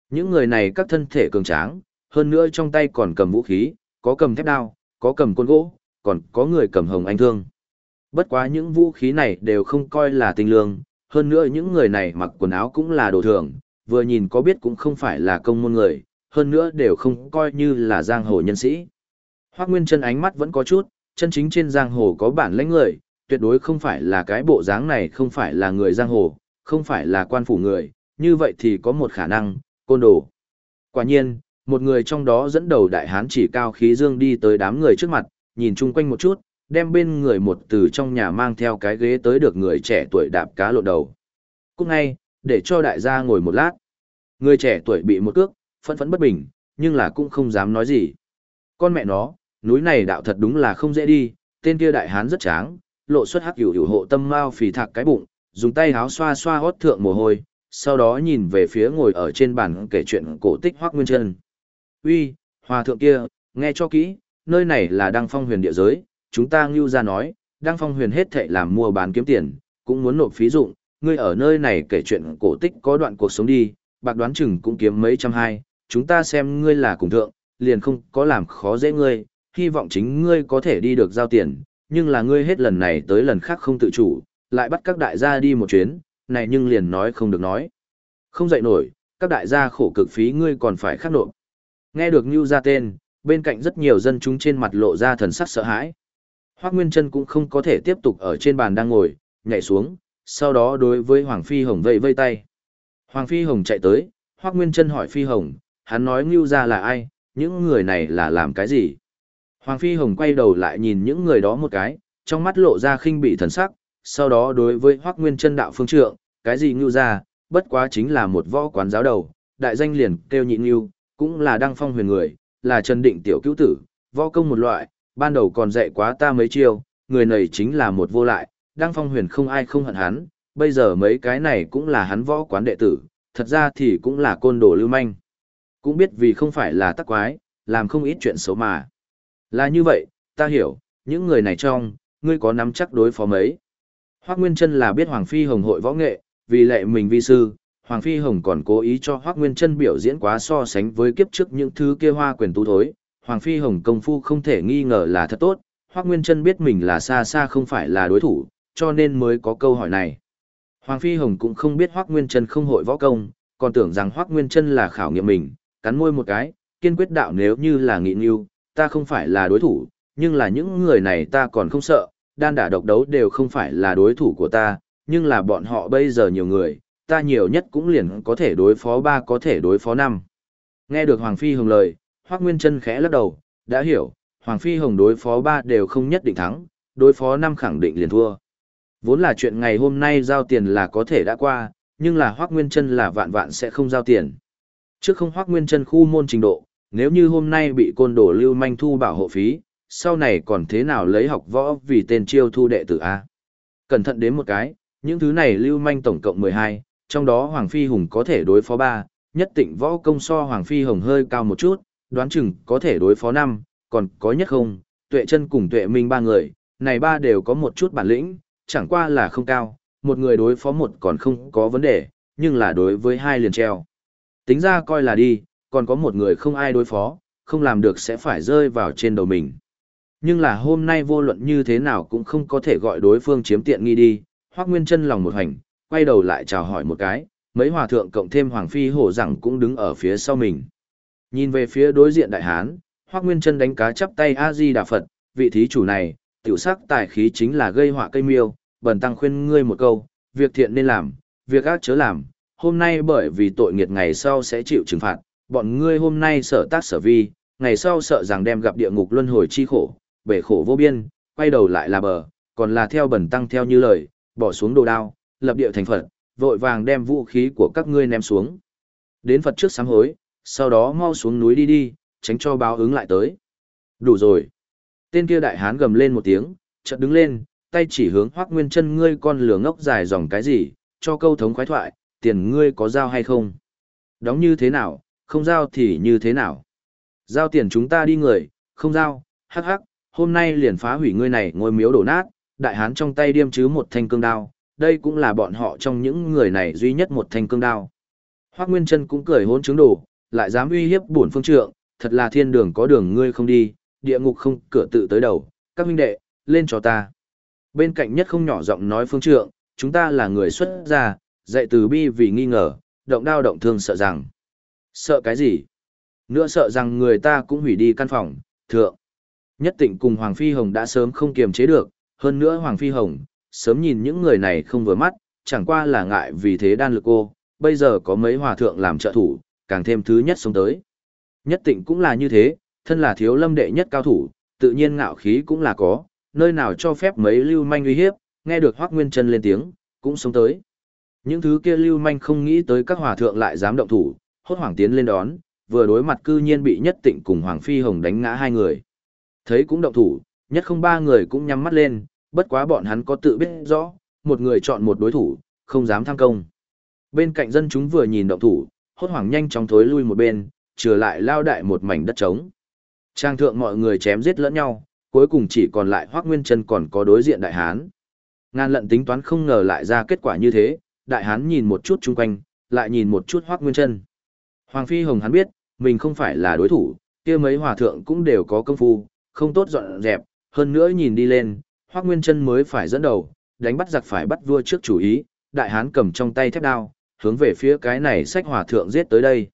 Những người này các thân thể cường tráng, hơn nữa trong tay còn cầm vũ khí, có cầm thép đao, có cầm côn gỗ, còn có người cầm hồng anh thương. Bất quá những vũ khí này đều không coi là tinh lương, hơn nữa những người này mặc quần áo cũng là đồ thường, vừa nhìn có biết cũng không phải là công môn người, hơn nữa đều không coi như là giang hồ nhân sĩ. Hoác Nguyên chân ánh mắt vẫn có chút, chân chính trên giang hồ có bản lãnh người, tuyệt đối không phải là cái bộ dáng này không phải là người giang hồ, không phải là quan phủ người, như vậy thì có một khả năng, côn đồ. Quả nhiên, một người trong đó dẫn đầu đại hán chỉ cao khí dương đi tới đám người trước mặt, nhìn chung quanh một chút, đem bên người một từ trong nhà mang theo cái ghế tới được người trẻ tuổi đạp cá lộ đầu. Cúc ngay, để cho đại gia ngồi một lát. Người trẻ tuổi bị một cước, phẫn phẫn bất bình, nhưng là cũng không dám nói gì. Con mẹ nó, núi này đạo thật đúng là không dễ đi, tên kia đại hán rất tráng, lộ xuất hắc hữu hữu hộ tâm mau phì thạc cái bụng, dùng tay háo xoa xoa hót thượng mồ hôi, sau đó nhìn về phía ngồi ở trên bàn kể chuyện cổ tích Hoắc Nguyên Chân. "Uy, hòa thượng kia, nghe cho kỹ, nơi này là Đăng Phong Huyền địa giới, chúng ta ngưu ra nói, Đăng Phong Huyền hết thệ làm mua bán kiếm tiền, cũng muốn nộp phí dụng, ngươi ở nơi này kể chuyện cổ tích có đoạn cuộc sống đi, bạc đoán chừng cũng kiếm mấy trăm hai, chúng ta xem ngươi là cùng thượng, liền không có làm khó dễ ngươi, hy vọng chính ngươi có thể đi được giao tiền, nhưng là ngươi hết lần này tới lần khác không tự chủ, lại bắt các đại gia đi một chuyến, này nhưng liền nói không được nói. Không dậy nổi, các đại gia khổ cực phí ngươi còn phải khắc nộp. Nghe được Ngưu ra tên, bên cạnh rất nhiều dân chúng trên mặt lộ ra thần sắc sợ hãi. Hoắc Nguyên Trân cũng không có thể tiếp tục ở trên bàn đang ngồi, nhảy xuống, sau đó đối với Hoàng Phi Hồng vẫy vây tay. Hoàng Phi Hồng chạy tới, Hoắc Nguyên Trân hỏi Phi Hồng, hắn nói Ngưu ra là ai, những người này là làm cái gì? Hoàng Phi Hồng quay đầu lại nhìn những người đó một cái, trong mắt lộ ra khinh bị thần sắc, sau đó đối với Hoắc Nguyên Trân đạo phương trượng, cái gì Ngưu ra, bất quá chính là một võ quán giáo đầu, đại danh liền kêu nhị Ngưu, cũng là đăng phong huyền người, là Trần Định tiểu cứu tử, võ công một loại, ban đầu còn dạy quá ta mấy chiêu, người này chính là một vô lại, Đăng Phong Huyền không ai không hận hắn, bây giờ mấy cái này cũng là hắn võ quán đệ tử, thật ra thì cũng là côn đồ lưu manh. Cũng biết vì không phải là tắc quái, làm không ít chuyện xấu mà. Là như vậy, ta hiểu, những người này trong, ngươi có nắm chắc đối phó mấy. Hoác Nguyên Trân là biết Hoàng Phi Hồng hội võ nghệ, vì lệ mình vi sư, Hoàng Phi Hồng còn cố ý cho Hoác Nguyên Trân biểu diễn quá so sánh với kiếp trước những thứ kia hoa quyền tú thối, Hoàng Phi Hồng công phu không thể nghi ngờ là thật tốt, Hoác Nguyên Trân biết mình là xa xa không phải là đối thủ, cho nên mới có câu hỏi này. Hoàng Phi Hồng cũng không biết Hoác Nguyên Trân không hội võ công, còn tưởng rằng Hoác Nguyên Trân là khảo nghiệm mình, cắn môi một cái, kiên quyết đạo nếu như là nghị nghiêu, ta không phải là đối thủ, nhưng là những người này ta còn không sợ, đan đả độc đấu đều không phải là đối thủ của ta, nhưng là bọn họ bây giờ nhiều người, ta nhiều nhất cũng liền có thể đối phó ba có thể đối phó năm. Nghe được Hoàng Phi Hồng lời, Hoác Nguyên Trân khẽ lắc đầu, đã hiểu, Hoàng Phi Hồng đối phó ba đều không nhất định thắng, đối phó năm khẳng định liền thua. Vốn là chuyện ngày hôm nay giao tiền là có thể đã qua, nhưng là Hoác Nguyên Trân là vạn vạn sẽ không giao tiền. Trước không Hoác Nguyên Trân khu môn trình độ, nếu như hôm nay bị côn đổ lưu manh thu bảo hộ phí, sau này còn thế nào lấy học võ vì tên chiêu thu đệ tử A. Cẩn thận đến một cái, những thứ này lưu manh tổng cộng 12, trong đó Hoàng Phi Hùng có thể đối phó 3, nhất tịnh võ công so Hoàng Phi Hồng hơi cao một chút, đoán chừng có thể đối phó năm, còn có nhất không, tuệ chân cùng tuệ minh ba người, này ba đều có một chút bản lĩnh, chẳng qua là không cao, một người đối phó một còn không có vấn đề, nhưng là đối với hai liền treo. Tính ra coi là đi, còn có một người không ai đối phó, không làm được sẽ phải rơi vào trên đầu mình. Nhưng là hôm nay vô luận như thế nào cũng không có thể gọi đối phương chiếm tiện nghi đi, Hoắc Nguyên Chân lòng một hành, quay đầu lại chào hỏi một cái, mấy hòa thượng cộng thêm Hoàng Phi hổ rằng cũng đứng ở phía sau mình. Nhìn về phía đối diện đại hán, Hoắc Nguyên Chân đánh cá chắp tay A Di Đà Phật, vị thí chủ này, tiểu sắc tài khí chính là gây họa cây miêu, bần tăng khuyên ngươi một câu, việc thiện nên làm, việc ác chớ làm, hôm nay bởi vì tội nghiệt ngày sau sẽ chịu trừng phạt, bọn ngươi hôm nay sở tác sở vi, ngày sau sợ rằng đem gặp địa ngục luân hồi chi khổ, bể khổ vô biên, quay đầu lại là bờ, còn là theo bần tăng theo như lời, bỏ xuống đồ đao, lập địa thành Phật, vội vàng đem vũ khí của các ngươi ném xuống. Đến Phật trước sám hối, sau đó mau xuống núi đi đi, tránh cho báo ứng lại tới. Đủ rồi. Tên kia đại hán gầm lên một tiếng, chợt đứng lên, tay chỉ hướng Hoắc Nguyên Chân ngươi con lửa ngốc dài dòng cái gì, cho câu thống khoái thoại, tiền ngươi có giao hay không? Đóng như thế nào, không giao thì như thế nào? Giao tiền chúng ta đi người, không giao, hắc hắc, hôm nay liền phá hủy ngươi này ngôi miếu đổ nát, đại hán trong tay điêm chứ một thanh cương đao, đây cũng là bọn họ trong những người này duy nhất một thanh cương đao. Hoắc Nguyên Chân cũng cười hỗn chứng đồ, lại dám uy hiếp bổn phương trượng, thật là thiên đường có đường ngươi không đi, địa ngục không cửa tự tới đầu, các huynh đệ, lên cho ta. Bên cạnh nhất không nhỏ giọng nói phương trượng, chúng ta là người xuất gia, dạy từ bi vì nghi ngờ, động đao động thương sợ rằng. Sợ cái gì? Nữa sợ rằng người ta cũng hủy đi căn phòng, thượng. Nhất tịnh cùng Hoàng Phi Hồng đã sớm không kiềm chế được, hơn nữa Hoàng Phi Hồng, sớm nhìn những người này không vừa mắt, chẳng qua là ngại vì thế đan lực cô, bây giờ có mấy hòa thượng làm trợ thủ, càng thêm thứ nhất sống tới. Nhất tịnh cũng là như thế, thân là thiếu lâm đệ nhất cao thủ, tự nhiên ngạo khí cũng là có, nơi nào cho phép mấy lưu manh uy hiếp, nghe được Hoắc Nguyên Chân lên tiếng, cũng sống tới. Những thứ kia lưu manh không nghĩ tới các hòa thượng lại dám động thủ, hốt hoảng tiến lên đón, vừa đối mặt cư nhiên bị Nhất Tịnh cùng Hoàng Phi Hồng đánh ngã hai người. Thấy cũng động thủ, nhất không ba người cũng nhắm mắt lên, bất quá bọn hắn có tự biết rõ, một người chọn một đối thủ, không dám tham công. Bên cạnh dân chúng vừa nhìn động thủ, hốt hoảng nhanh chóng thối lui một bên, trở lại lao đại một mảnh đất trống. Trang thượng mọi người chém giết lẫn nhau, cuối cùng chỉ còn lại Hoắc Nguyên Chân còn có đối diện đại hán. Ngàn lận tính toán không ngờ lại ra kết quả như thế, đại hán nhìn một chút chung quanh, lại nhìn một chút Hoắc Nguyên Chân. Hoàng Phi Hồng hắn biết, mình không phải là đối thủ, kia mấy hòa thượng cũng đều có công phu, không tốt dọn dẹp, hơn nữa nhìn đi lên, Hoắc Nguyên Chân mới phải dẫn đầu, đánh bắt giặc phải bắt vua trước chủ ý, đại hán cầm trong tay thép đao, hướng về phía cái này sách hòa thượng giết tới đây.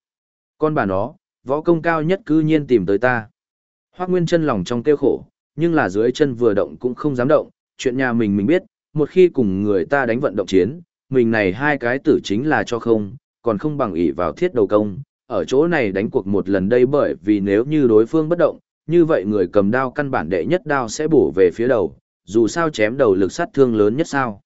Con bà nó, võ công cao nhất cư nhiên tìm tới ta. Hoác Nguyên Chân lòng trong kêu khổ, nhưng là dưới chân vừa động cũng không dám động, chuyện nhà mình mình biết, một khi cùng người ta đánh vận động chiến, mình này hai cái tử chính là cho không, còn không bằng ỷ vào thiết đầu công, ở chỗ này đánh cuộc một lần đây bởi vì nếu như đối phương bất động, như vậy người cầm đao căn bản đệ nhất đao sẽ bổ về phía đầu, dù sao chém đầu lực sát thương lớn nhất sao.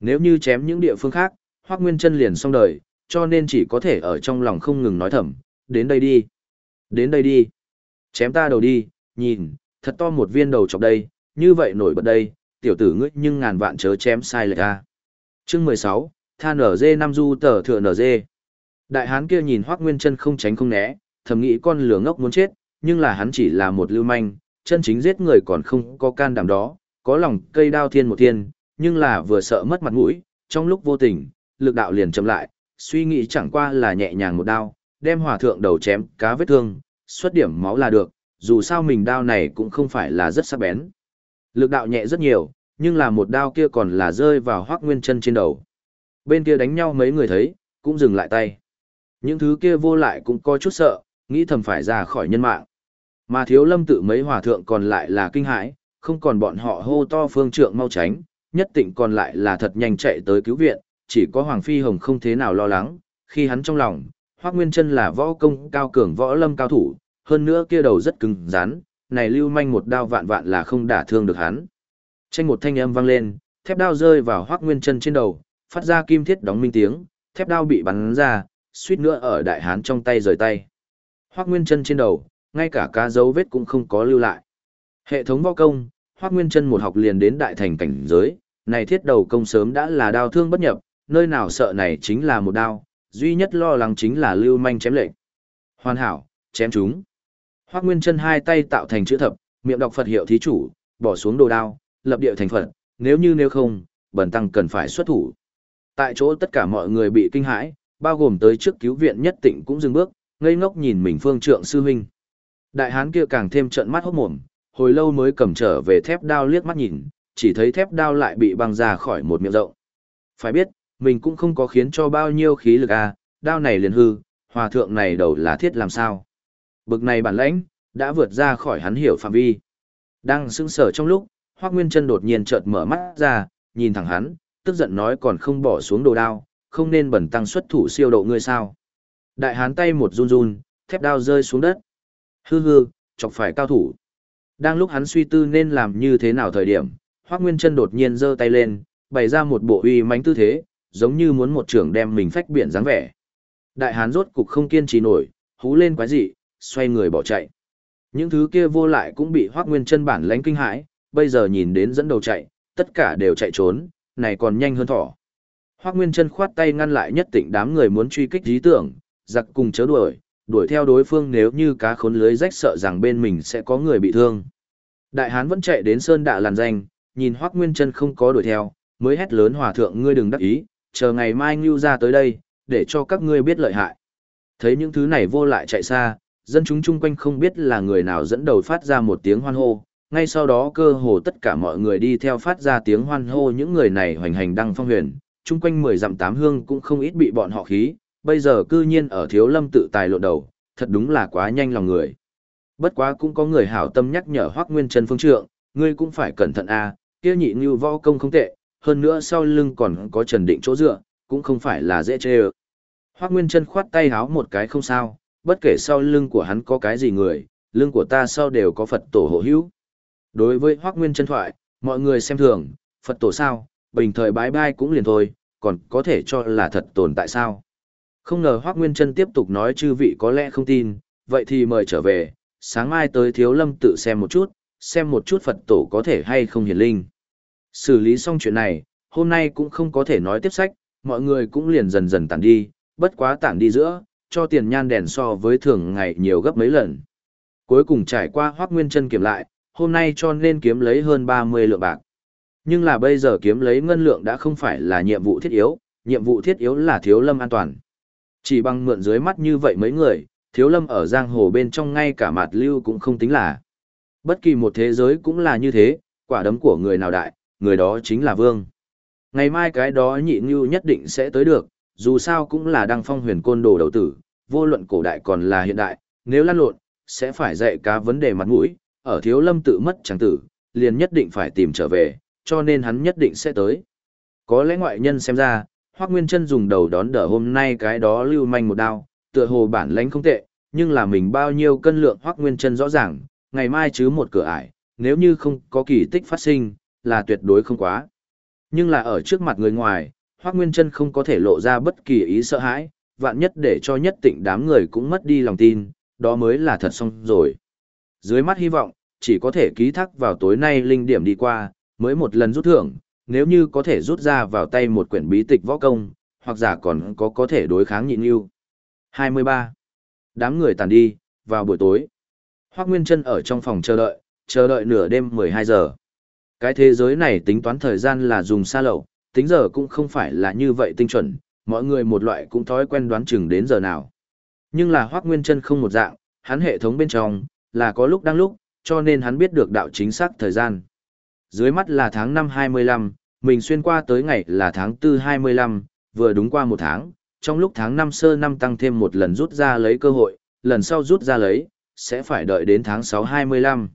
Nếu như chém những địa phương khác, Hoắc Nguyên Chân liền xong đời, cho nên chỉ có thể ở trong lòng không ngừng nói thầm, đến đây đi, đến đây đi, chém ta đầu đi, nhìn, thật to một viên đầu chọc đây, như vậy nổi bật đây, tiểu tử ngươi nhưng ngàn vạn chớ chém sai lệch a. Chương 16, tha nở dê năm du tờ thừa nở dê. Đại hán kia nhìn Hoắc Nguyên Chân không tránh không né, thầm nghĩ con lửa ngốc muốn chết, nhưng là hắn chỉ là một lưu manh, chân chính giết người còn không có can đảm đó, có lòng cây đao thiên một thiên, nhưng là vừa sợ mất mặt mũi, trong lúc vô tình, lực đạo liền chậm lại, suy nghĩ chẳng qua là nhẹ nhàng một đao, đem hòa thượng đầu chém cá vết thương, xuất điểm máu là được, dù sao mình đao này cũng không phải là rất sắc bén. Lực đạo nhẹ rất nhiều, nhưng là một đao kia còn là rơi vào hoác nguyên chân trên đầu. Bên kia đánh nhau mấy người thấy, cũng dừng lại tay. Những thứ kia vô lại cũng có chút sợ, nghĩ thầm phải ra khỏi nhân mạng. Mà thiếu lâm tự mấy hòa thượng còn lại là kinh hãi, không còn bọn họ hô to phương trượng mau tránh, nhất định còn lại là thật nhanh chạy tới cứu viện, chỉ có Hoàng Phi Hồng không thế nào lo lắng, khi hắn trong lòng, Hoác Nguyên chân là võ công cao cường võ lâm cao thủ, hơn nữa kia đầu rất cứng rắn, này lưu manh một đao vạn vạn là không đả thương được hắn. Tranh một thanh âm vang lên, thép đao rơi vào Hoắc Nguyên Chân trên đầu, phát ra kim thiết đóng minh tiếng, thép đao bị bắn ra, suýt nữa ở đại hán trong tay rời tay. Hoắc Nguyên Chân trên đầu, ngay cả cá dấu vết cũng không có lưu lại. Hệ thống võ công, Hoắc Nguyên Chân một học liền đến đại thành cảnh giới, này thiết đầu công sớm đã là đao thương bất nhập, nơi nào sợ này chính là một đao, duy nhất lo lắng chính là lưu manh chém lệnh. Hoàn hảo, chém chúng. Hoắc Nguyên Chân hai tay tạo thành chữ thập, miệng đọc Phật hiệu thí chủ, bỏ xuống đồ đao, lập địa thành Phật, nếu như nếu không, bần tăng cần phải xuất thủ. Tại chỗ tất cả mọi người bị kinh hãi, bao gồm tới trước cứu viện nhất tịnh cũng dừng bước, ngây ngốc nhìn mình phương trượng sư huynh. Đại hán kia càng thêm trợn mắt hốt mồm, hồi lâu mới cầm trở về thép đao liếc mắt nhìn, chỉ thấy thép đao lại bị băng ra khỏi một miệng rộng. Phải biết, mình cũng không có khiến cho bao nhiêu khí lực à, đao này liền hư, hòa thượng này đầu là thiết làm sao. Bực này bản lãnh, đã vượt ra khỏi hắn hiểu phạm vi. Đang sững sờ trong lúc, Hoắc Nguyên Chân đột nhiên chợt mở mắt ra, nhìn thẳng hắn, tức giận nói còn không bỏ xuống đồ đao, không nên bẩn tăng xuất thủ siêu độ ngươi sao. Đại hán tay một run run, thép đao rơi xuống đất. Hư hư, chọc phải cao thủ. Đang lúc hắn suy tư nên làm như thế nào thời điểm, Hoắc Nguyên Chân đột nhiên giơ tay lên, bày ra một bộ uy mãnh tư thế, giống như muốn một trưởng đem mình phách biển dáng vẻ. Đại hán rốt cục không kiên trì nổi, hú lên quái dị, xoay người bỏ chạy. Những thứ kia vô lại cũng bị Hoắc Nguyên Chân bản lãnh kinh hãi, bây giờ nhìn đến dẫn đầu chạy, tất cả đều chạy trốn, này còn nhanh hơn thỏ. Hoắc Nguyên Chân khoát tay ngăn lại nhất định đám người muốn truy kích lý tưởng, giặc cùng chớ đuổi, đuổi theo đối phương nếu như cá khốn lưới rách sợ rằng bên mình sẽ có người bị thương. Đại hán vẫn chạy đến sơn đạ làn danh, nhìn Hoắc Nguyên Chân không có đuổi theo, mới hét lớn hòa thượng ngươi đừng đắc ý, chờ ngày mai Ngưu ra tới đây, để cho các ngươi biết lợi hại. Thấy những thứ này vô lại chạy xa, dân chúng chung quanh không biết là người nào dẫn đầu phát ra một tiếng hoan hô, ngay sau đó cơ hồ tất cả mọi người đi theo phát ra tiếng hoan hô những người này hoành hành đăng phong huyền, chung quanh mười dặm tám hương cũng không ít bị bọn họ khí, bây giờ cư nhiên ở thiếu lâm tự tài lộ đầu, thật đúng là quá nhanh lòng người. Bất quá cũng có người hảo tâm nhắc nhở Hoắc Nguyên Trần phương trượng, ngươi cũng phải cẩn thận a, kia nhị như võ công không tệ, hơn nữa sau lưng còn có Trần Định chỗ dựa, cũng không phải là dễ chê ơ. Hoác Nguyên chân khoát tay háo một cái không sao, bất kể sau lưng của hắn có cái gì người, lưng của ta sau đều có Phật tổ hộ hữu. Đối với Hoác Nguyên chân thoại, mọi người xem thường, Phật tổ sao, bình thời bái bai cũng liền thôi, còn có thể cho là thật tồn tại sao. Không ngờ Hoác Nguyên chân tiếp tục nói chư vị có lẽ không tin, vậy thì mời trở về, sáng mai tới Thiếu Lâm tự xem một chút, xem một chút Phật tổ có thể hay không hiển linh. Xử lý xong chuyện này, hôm nay cũng không có thể nói tiếp sách, mọi người cũng liền dần dần tản đi, bất quá tản đi giữa, cho tiền nhan đèn so với thường ngày nhiều gấp mấy lần. Cuối cùng trải qua hoác nguyên chân kiểm lại, hôm nay cho nên kiếm lấy hơn 30 lượng bạc. Nhưng là bây giờ kiếm lấy ngân lượng đã không phải là nhiệm vụ thiết yếu, nhiệm vụ thiết yếu là thiếu lâm an toàn. Chỉ bằng mượn dưới mắt như vậy mấy người, thiếu lâm ở giang hồ bên trong ngay cả mạt lưu cũng không tính là. Bất kỳ một thế giới cũng là như thế, quả đấm của người nào đại, người đó chính là vương. Ngày mai cái đó nhị như nhất định sẽ tới được, dù sao cũng là đăng phong huyền côn đồ đầu tử, vô luận cổ đại còn là hiện đại, nếu lăn lộn, sẽ phải dạy cá vấn đề mặt mũi, ở thiếu lâm tự mất chẳng tử, liền nhất định phải tìm trở về, cho nên hắn nhất định sẽ tới. Có lẽ ngoại nhân xem ra, Hoác Nguyên chân dùng đầu đón đỡ hôm nay cái đó lưu manh một đao, tựa hồ bản lãnh không tệ, nhưng là mình bao nhiêu cân lượng Hoác Nguyên chân rõ ràng, ngày mai chứ một cửa ải, nếu như không có kỳ tích phát sinh, là tuyệt đối không quá. Nhưng là ở trước mặt người ngoài, Hoác Nguyên Trân không có thể lộ ra bất kỳ ý sợ hãi, vạn nhất để cho nhất tịnh đám người cũng mất đi lòng tin, đó mới là thật xong rồi. Dưới mắt hy vọng, chỉ có thể ký thác vào tối nay linh điểm đi qua, mới một lần rút thưởng, nếu như có thể rút ra vào tay một quyển bí tịch võ công, hoặc giả còn có có thể đối kháng nhịn yêu. 23. Đám người tàn đi, vào buổi tối. Hoác Nguyên Trân ở trong phòng chờ đợi, chờ đợi nửa đêm 12 giờ. Cái thế giới này tính toán thời gian là dùng xa lậu, tính giờ cũng không phải là như vậy tinh chuẩn, mọi người một loại cũng thói quen đoán chừng đến giờ nào. Nhưng là Hoác Nguyên chân không một dạng, hắn hệ thống bên trong, là có lúc đang lúc, cho nên hắn biết được đạo chính xác thời gian. Dưới mắt là tháng 5 25, mình xuyên qua tới ngày là tháng 4 25, vừa đúng qua một tháng, trong lúc tháng 5 sơ năm tăng thêm một lần rút ra lấy cơ hội, lần sau rút ra lấy, sẽ phải đợi đến tháng 6 25.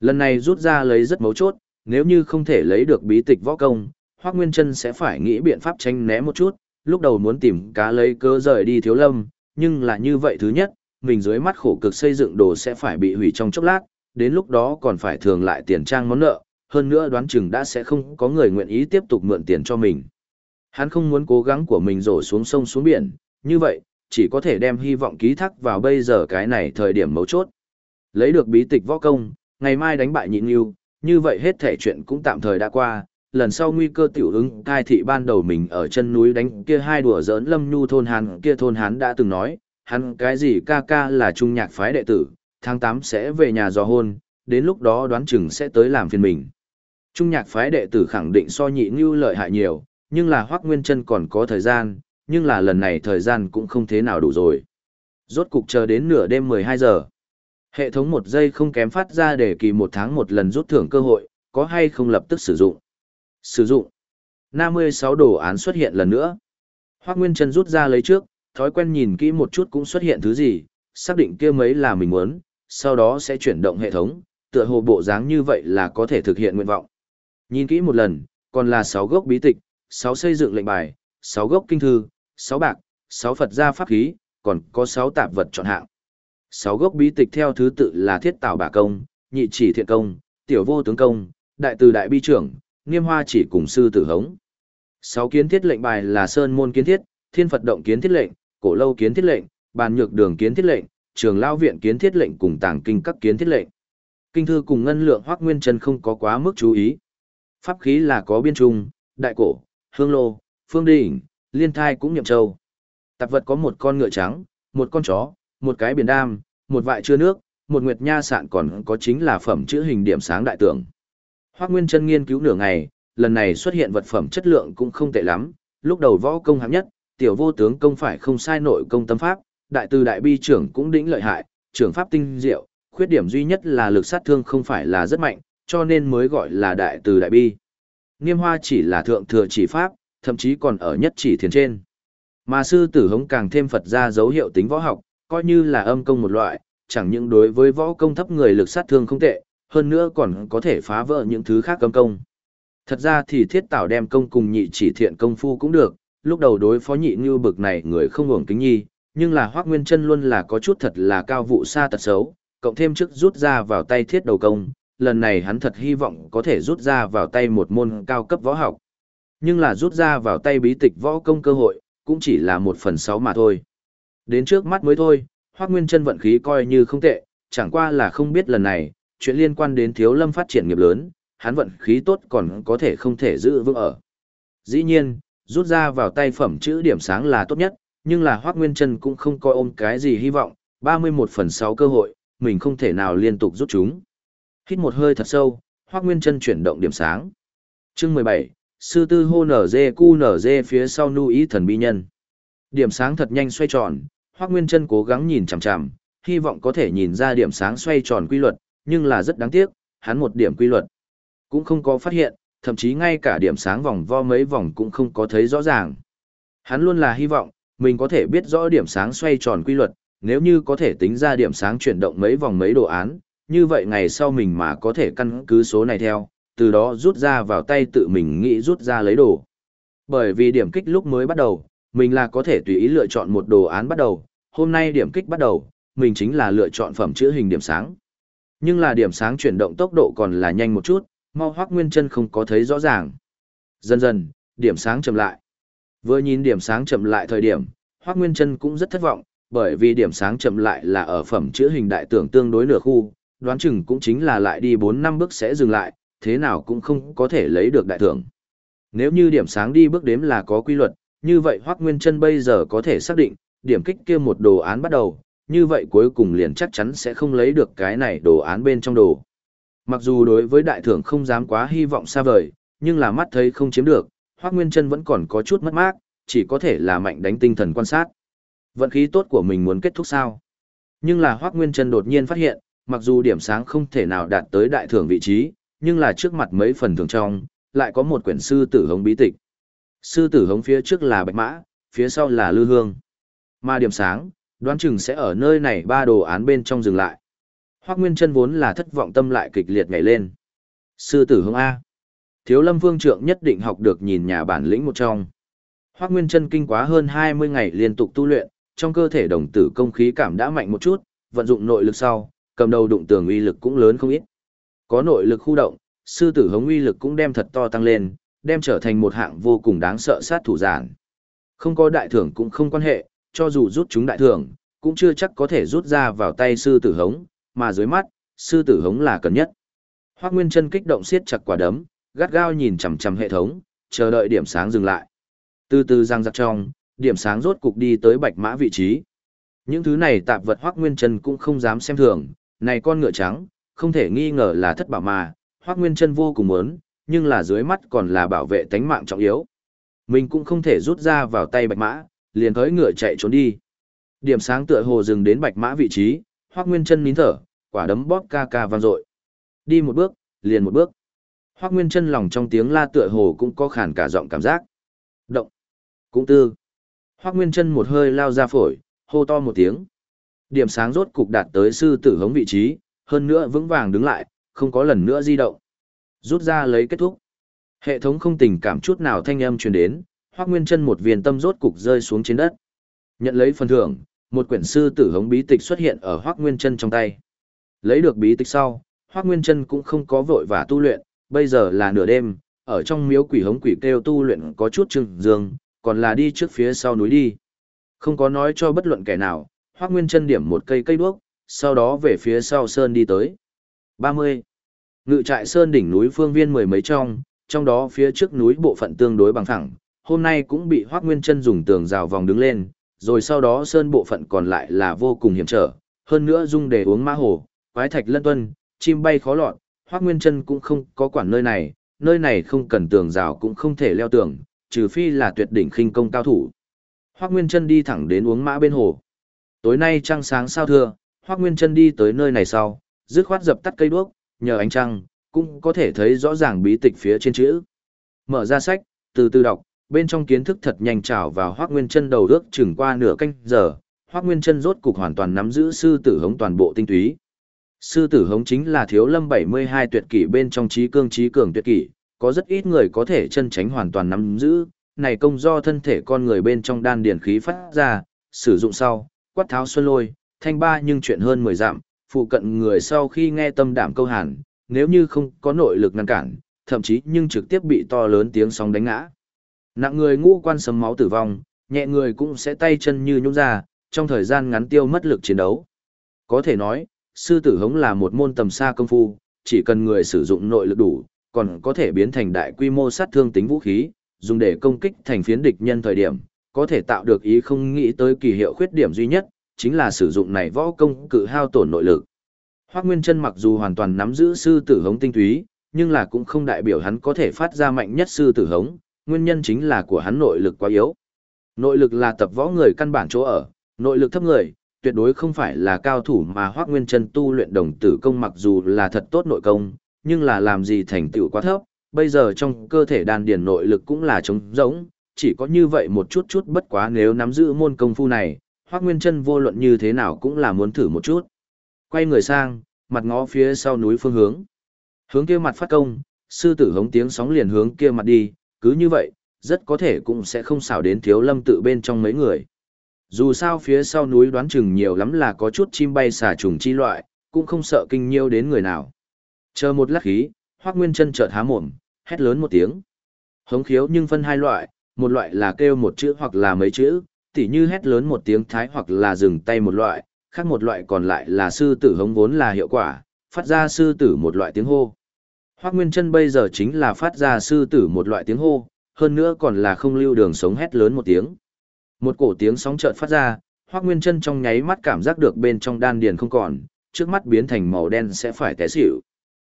Lần này rút ra lấy rất mấu chốt, nếu như không thể lấy được bí tịch võ công, Hoắc Nguyên Trân sẽ phải nghĩ biện pháp tránh né một chút, lúc đầu muốn tìm cá lấy cơ rời đi thiếu lâm, nhưng là như vậy thứ nhất, mình dưới mắt khổ cực xây dựng đồ sẽ phải bị hủy trong chốc lát, đến lúc đó còn phải thường lại tiền trang món nợ, hơn nữa đoán chừng đã sẽ không có người nguyện ý tiếp tục mượn tiền cho mình. Hắn không muốn cố gắng của mình rổ xuống sông xuống biển, như vậy, chỉ có thể đem hy vọng ký thác vào bây giờ cái này thời điểm mấu chốt. Lấy được bí tịch võ công, ngày mai đánh bại nhịn yêu, như vậy hết thể chuyện cũng tạm thời đã qua, lần sau nguy cơ tiểu ứng thai thị ban đầu mình ở chân núi đánh kia hai đùa giỡn lâm nhu thôn hán kia thôn hán đã từng nói, hắn cái gì ca ca là trung nhạc phái đệ tử, tháng 8 sẽ về nhà dò hôn, đến lúc đó đoán chừng sẽ tới làm phiền mình. Trung nhạc phái đệ tử khẳng định so nhị như lợi hại nhiều, nhưng là Hoác Nguyên chân còn có thời gian, nhưng là lần này thời gian cũng không thế nào đủ rồi. Rốt cục chờ đến nửa đêm 12 giờ. Hệ thống một giây không kém phát ra để kỳ một tháng một lần rút thưởng cơ hội, có hay không lập tức sử dụng. Sử dụng. 56 đồ án xuất hiện lần nữa. Hoác Nguyên Trân rút ra lấy trước, thói quen nhìn kỹ một chút cũng xuất hiện thứ gì, xác định kia mấy là mình muốn, sau đó sẽ chuyển động hệ thống, tựa hồ bộ dáng như vậy là có thể thực hiện nguyện vọng. Nhìn kỹ một lần, còn là 6 gốc bí tịch, 6 xây dựng lệnh bài, 6 gốc kinh thư, 6 bạc, 6 Phật gia pháp khí, còn có 6 tạp vật chọn hạng sáu gốc bí tịch theo thứ tự là Thiết Tảo Bà Công, Nhị Chỉ Thiện Công, Tiểu Vô Tướng Công, Đại Từ Đại Bi Trưởng, Nghiêm Hoa Chỉ cùng Sư Tử Hống. sáu kiến thiết lệnh bài là Sơn Môn Kiến Thiết, Thiên Phật Động Kiến Thiết lệnh, Cổ Lâu Kiến Thiết lệnh, Bàn Nhược Đường Kiến Thiết lệnh, Trường Lao Viện Kiến Thiết lệnh cùng Tàng Kinh các Kiến Thiết lệnh. Kinh thư cùng ngân lượng Hoắc Nguyên Chân không có quá mức chú ý. Pháp khí là có biên trung, đại cổ, hương lô, phương đỉnh, liên thai cũng nhậm châu. Tạp vật có một con ngựa trắng, một con chó, một cái biển đam, một vại chứa nước, một nguyệt nha sạn còn có chính là phẩm chữ hình điểm sáng đại tượng. Hoắc Nguyên Chân nghiên cứu nửa ngày, lần này xuất hiện vật phẩm chất lượng cũng không tệ lắm, lúc đầu võ công hạng nhất, tiểu vô tướng công phải không sai nội công tâm pháp, đại từ đại bi trưởng cũng đỉnh lợi hại, trưởng pháp tinh diệu, khuyết điểm duy nhất là lực sát thương không phải là rất mạnh, cho nên mới gọi là đại từ đại bi. Niêm hoa chỉ là thượng thừa chỉ pháp, thậm chí còn ở nhất chỉ thiền trên. Mà sư tử hống càng thêm Phật ra dấu hiệu tính võ học, coi như là âm công một loại, chẳng những đối với võ công thấp người lực sát thương không tệ, hơn nữa còn có thể phá vỡ những thứ khác âm công. Thật ra thì thiết tảo đem công cùng nhị chỉ thiện công phu cũng được, lúc đầu đối phó nhị như bực này người không hưởng kính nhi, nhưng là hoác nguyên chân luôn là có chút thật là cao vụ xa tật xấu, cộng thêm chức rút ra vào tay thiết đầu công, lần này hắn thật hy vọng có thể rút ra vào tay một môn cao cấp võ học. Nhưng là rút ra vào tay bí tịch võ công cơ hội, cũng chỉ là một phần sáu mà thôi. Đến trước mắt mới thôi, Hoắc Nguyên chân vận khí coi như không tệ, chẳng qua là không biết lần này, chuyện liên quan đến thiếu lâm phát triển nghiệp lớn, hắn vận khí tốt còn có thể không thể giữ vững ở. Dĩ nhiên, rút ra vào tay phẩm chữ điểm sáng là tốt nhất, nhưng là Hoắc Nguyên chân cũng không coi ôm cái gì hy vọng, 31 phần 6 cơ hội, mình không thể nào liên tục rút chúng. Hít một hơi thật sâu, Hoắc Nguyên chân chuyển động điểm sáng. Chương 17, sư tư hô nở dê cu nở dê phía sau nu ý thần bi nhân. Điểm sáng thật nhanh xoay tròn, Hoắc Nguyên chân cố gắng nhìn chằm chằm, hy vọng có thể nhìn ra điểm sáng xoay tròn quy luật, nhưng là rất đáng tiếc, hắn một điểm quy luật cũng không có phát hiện, thậm chí ngay cả điểm sáng vòng vo mấy vòng cũng không có thấy rõ ràng. Hắn luôn là hy vọng, mình có thể biết rõ điểm sáng xoay tròn quy luật, nếu như có thể tính ra điểm sáng chuyển động mấy vòng mấy đồ án, như vậy ngày sau mình mà có thể căn cứ số này theo, từ đó rút ra vào tay tự mình nghĩ rút ra lấy đồ. Bởi vì điểm kích lúc mới bắt đầu, mình là có thể tùy ý lựa chọn một đồ án bắt đầu, hôm nay điểm kích bắt đầu, mình chính là lựa chọn phẩm chữ hình điểm sáng. Nhưng là điểm sáng chuyển động tốc độ còn là nhanh một chút, mau hoác nguyên chân không có thấy rõ ràng. Dần dần, điểm sáng chậm lại. Vừa nhìn điểm sáng chậm lại thời điểm, hoác nguyên chân cũng rất thất vọng, bởi vì điểm sáng chậm lại là ở phẩm chữ hình đại tưởng tương đối nửa khu, đoán chừng cũng chính là lại đi 4 năm bước sẽ dừng lại, thế nào cũng không có thể lấy được đại thưởng. Nếu như điểm sáng đi bước đếm là có quy luật, như vậy Hoắc Nguyên Chân bây giờ có thể xác định, điểm kích kia một đồ án bắt đầu, như vậy cuối cùng liền chắc chắn sẽ không lấy được cái này đồ án bên trong đồ. Mặc dù đối với đại thưởng không dám quá hy vọng xa vời, nhưng là mắt thấy không chiếm được, Hoắc Nguyên Chân vẫn còn có chút mất mát, chỉ có thể là mạnh đánh tinh thần quan sát. Vận khí tốt của mình muốn kết thúc sao? Nhưng là Hoắc Nguyên Chân đột nhiên phát hiện, mặc dù điểm sáng không thể nào đạt tới đại thưởng vị trí, nhưng là trước mặt mấy phần thưởng trong, lại có một quyển sư tử hống bí tịch. Sư tử hống phía trước là bạch mã, phía sau là lư hương. Mà điểm sáng, đoán chừng sẽ ở nơi này ba đồ án bên trong dừng lại. Hoác Nguyên chân vốn là thất vọng tâm lại kịch liệt nhảy lên. Sư tử hống A. Thiếu lâm vương trượng nhất định học được nhìn nhà bản lĩnh một trong. Hoác Nguyên chân kinh quá hơn 20 ngày liên tục tu luyện, trong cơ thể đồng tử công khí cảm đã mạnh một chút, vận dụng nội lực sau, cầm đầu đụng tường uy lực cũng lớn không ít. Có nội lực khu động, sư tử hống uy lực cũng đem thật to tăng lên, đem trở thành một hạng vô cùng đáng sợ sát thủ giản. Không có đại thưởng cũng không quan hệ, cho dù rút chúng đại thưởng, cũng chưa chắc có thể rút ra vào tay sư tử hống, mà dưới mắt, sư tử hống là cần nhất. Hoác Nguyên chân kích động siết chặt quả đấm, gắt gao nhìn chằm chằm hệ thống, chờ đợi điểm sáng dừng lại. Từ từ răng giặc trong, điểm sáng rốt cục đi tới bạch mã vị trí. Những thứ này tạp vật Hoắc Nguyên Chân cũng không dám xem thường, này con ngựa trắng, không thể nghi ngờ là thất bảo mà, Hoắc Nguyên Chân vô cùng muốn, nhưng là dưới mắt còn là bảo vệ tánh mạng trọng yếu. Mình cũng không thể rút ra vào tay bạch mã, liền thối ngựa chạy trốn đi. Điểm sáng tựa hồ dừng đến bạch mã vị trí, Hoắc Nguyên Chân nín thở, quả đấm bóp ca ca vang dội. Đi một bước, liền một bước. Hoắc Nguyên Chân lòng trong tiếng la tựa hồ cũng có khản cả giọng cảm giác. Động. Cũng tư. Hoắc Nguyên Chân một hơi lao ra phổi, hô to một tiếng. Điểm sáng rốt cục đạt tới sư tử hống vị trí, hơn nữa vững vàng đứng lại, không có lần nữa di động. Rút ra lấy kết thúc. Hệ thống không tình cảm chút nào thanh âm truyền đến, Hoắc Nguyên Chân một viên tâm rốt cục rơi xuống trên đất. Nhận lấy phần thưởng, một quyển sư tử hống bí tịch xuất hiện ở Hoắc Nguyên Chân trong tay. Lấy được bí tịch sau, Hoắc Nguyên Chân cũng không có vội vã tu luyện, bây giờ là nửa đêm, ở trong miếu quỷ hống quỷ kêu tu luyện có chút chừng dương, còn là đi trước phía sau núi đi. Không có nói cho bất luận kẻ nào, Hoắc Nguyên Chân điểm một cây cây đuốc, sau đó về phía sau sơn đi tới. 30. Ngự trại sơn đỉnh núi phương viên mười mấy trong, trong đó phía trước núi bộ phận tương đối bằng thẳng, hôm nay cũng bị Hoắc Nguyên Chân dùng tường rào vòng đứng lên, rồi sau đó sơn bộ phận còn lại là vô cùng hiểm trở, hơn nữa dung để uống ma hồ, quái thạch lân tuân, chim bay khó lọt, Hoắc Nguyên Chân cũng không có quản nơi này, nơi này không cần tường rào cũng không thể leo tường, trừ phi là tuyệt đỉnh khinh công cao thủ. Hoắc Nguyên Chân đi thẳng đến uống mã bên hồ. Tối nay trăng sáng sao thưa, Hoắc Nguyên Chân đi tới nơi này sau, dứt khoát dập tắt cây đuốc, nhờ ánh trăng, cũng có thể thấy rõ ràng bí tịch phía trên chữ. Mở ra sách, từ từ đọc, bên trong kiến thức thật nhanh trào vào Hoắc Nguyên Chân đầu ước chừng qua nửa canh giờ, Hoắc Nguyên Chân rốt cục hoàn toàn nắm giữ sư tử hống toàn bộ tinh túy. Sư tử hống chính là thiếu lâm 72 tuyệt kỷ bên trong trí cương trí cường tuyệt kỷ, có rất ít người có thể chân tránh hoàn toàn nắm giữ, này công do thân thể con người bên trong đan điển khí phát ra, sử dụng sau, quát tháo xuân lôi, thanh ba nhưng chuyện hơn 10 dặm, phụ cận người sau khi nghe tâm đảm câu hàn, nếu như không có nội lực ngăn cản, thậm chí nhưng trực tiếp bị to lớn tiếng sóng đánh ngã. Nặng người ngũ quan sấm máu tử vong, nhẹ người cũng sẽ tay chân như nhũn ra, trong thời gian ngắn tiêu mất lực chiến đấu. Có thể nói, sư tử hống là một môn tầm xa công phu, chỉ cần người sử dụng nội lực đủ, còn có thể biến thành đại quy mô sát thương tính vũ khí, dùng để công kích thành phiến địch nhân thời điểm, có thể tạo được ý không nghĩ tới kỳ hiệu khuyết điểm duy nhất, chính là sử dụng này võ công cự hao tổn nội lực. Hoắc Nguyên Chân mặc dù hoàn toàn nắm giữ sư tử hống tinh túy, nhưng là cũng không đại biểu hắn có thể phát ra mạnh nhất sư tử hống, nguyên nhân chính là của hắn nội lực quá yếu. Nội lực là tập võ người căn bản chỗ ở, nội lực thấp người, tuyệt đối không phải là cao thủ mà Hoắc Nguyên Chân tu luyện đồng tử công mặc dù là thật tốt nội công, nhưng là làm gì thành tựu quá thấp, bây giờ trong cơ thể đan điền nội lực cũng là trống rỗng, chỉ có như vậy một chút chút bất quá nếu nắm giữ môn công phu này, Hoắc Nguyên Trân vô luận như thế nào cũng là muốn thử một chút. Quay người sang, mặt ngó phía sau núi phương hướng. Hướng kia mặt phát công, sư tử hống tiếng sóng liền hướng kia mặt đi, cứ như vậy, rất có thể cũng sẽ không xảo đến thiếu lâm tự bên trong mấy người. Dù sao phía sau núi đoán chừng nhiều lắm là có chút chim bay xà trùng chi loại, cũng không sợ kinh nhiêu đến người nào. Chờ một lát khí, Hoắc Nguyên Trân chợt há mồm, hét lớn một tiếng. Hống khiếu nhưng phân hai loại, một loại là kêu một chữ hoặc là mấy chữ, tỉ như hét lớn một tiếng thái hoặc là dừng tay một loại, khác một loại còn lại là sư tử hống vốn là hiệu quả, phát ra sư tử một loại tiếng hô. Hoác Nguyên Trân bây giờ chính là phát ra sư tử một loại tiếng hô, hơn nữa còn là không lưu đường sống hét lớn một tiếng. Một cổ tiếng sóng chợt phát ra, Hoác Nguyên Trân trong nháy mắt cảm giác được bên trong đan điền không còn, trước mắt biến thành màu đen sẽ phải té xỉu.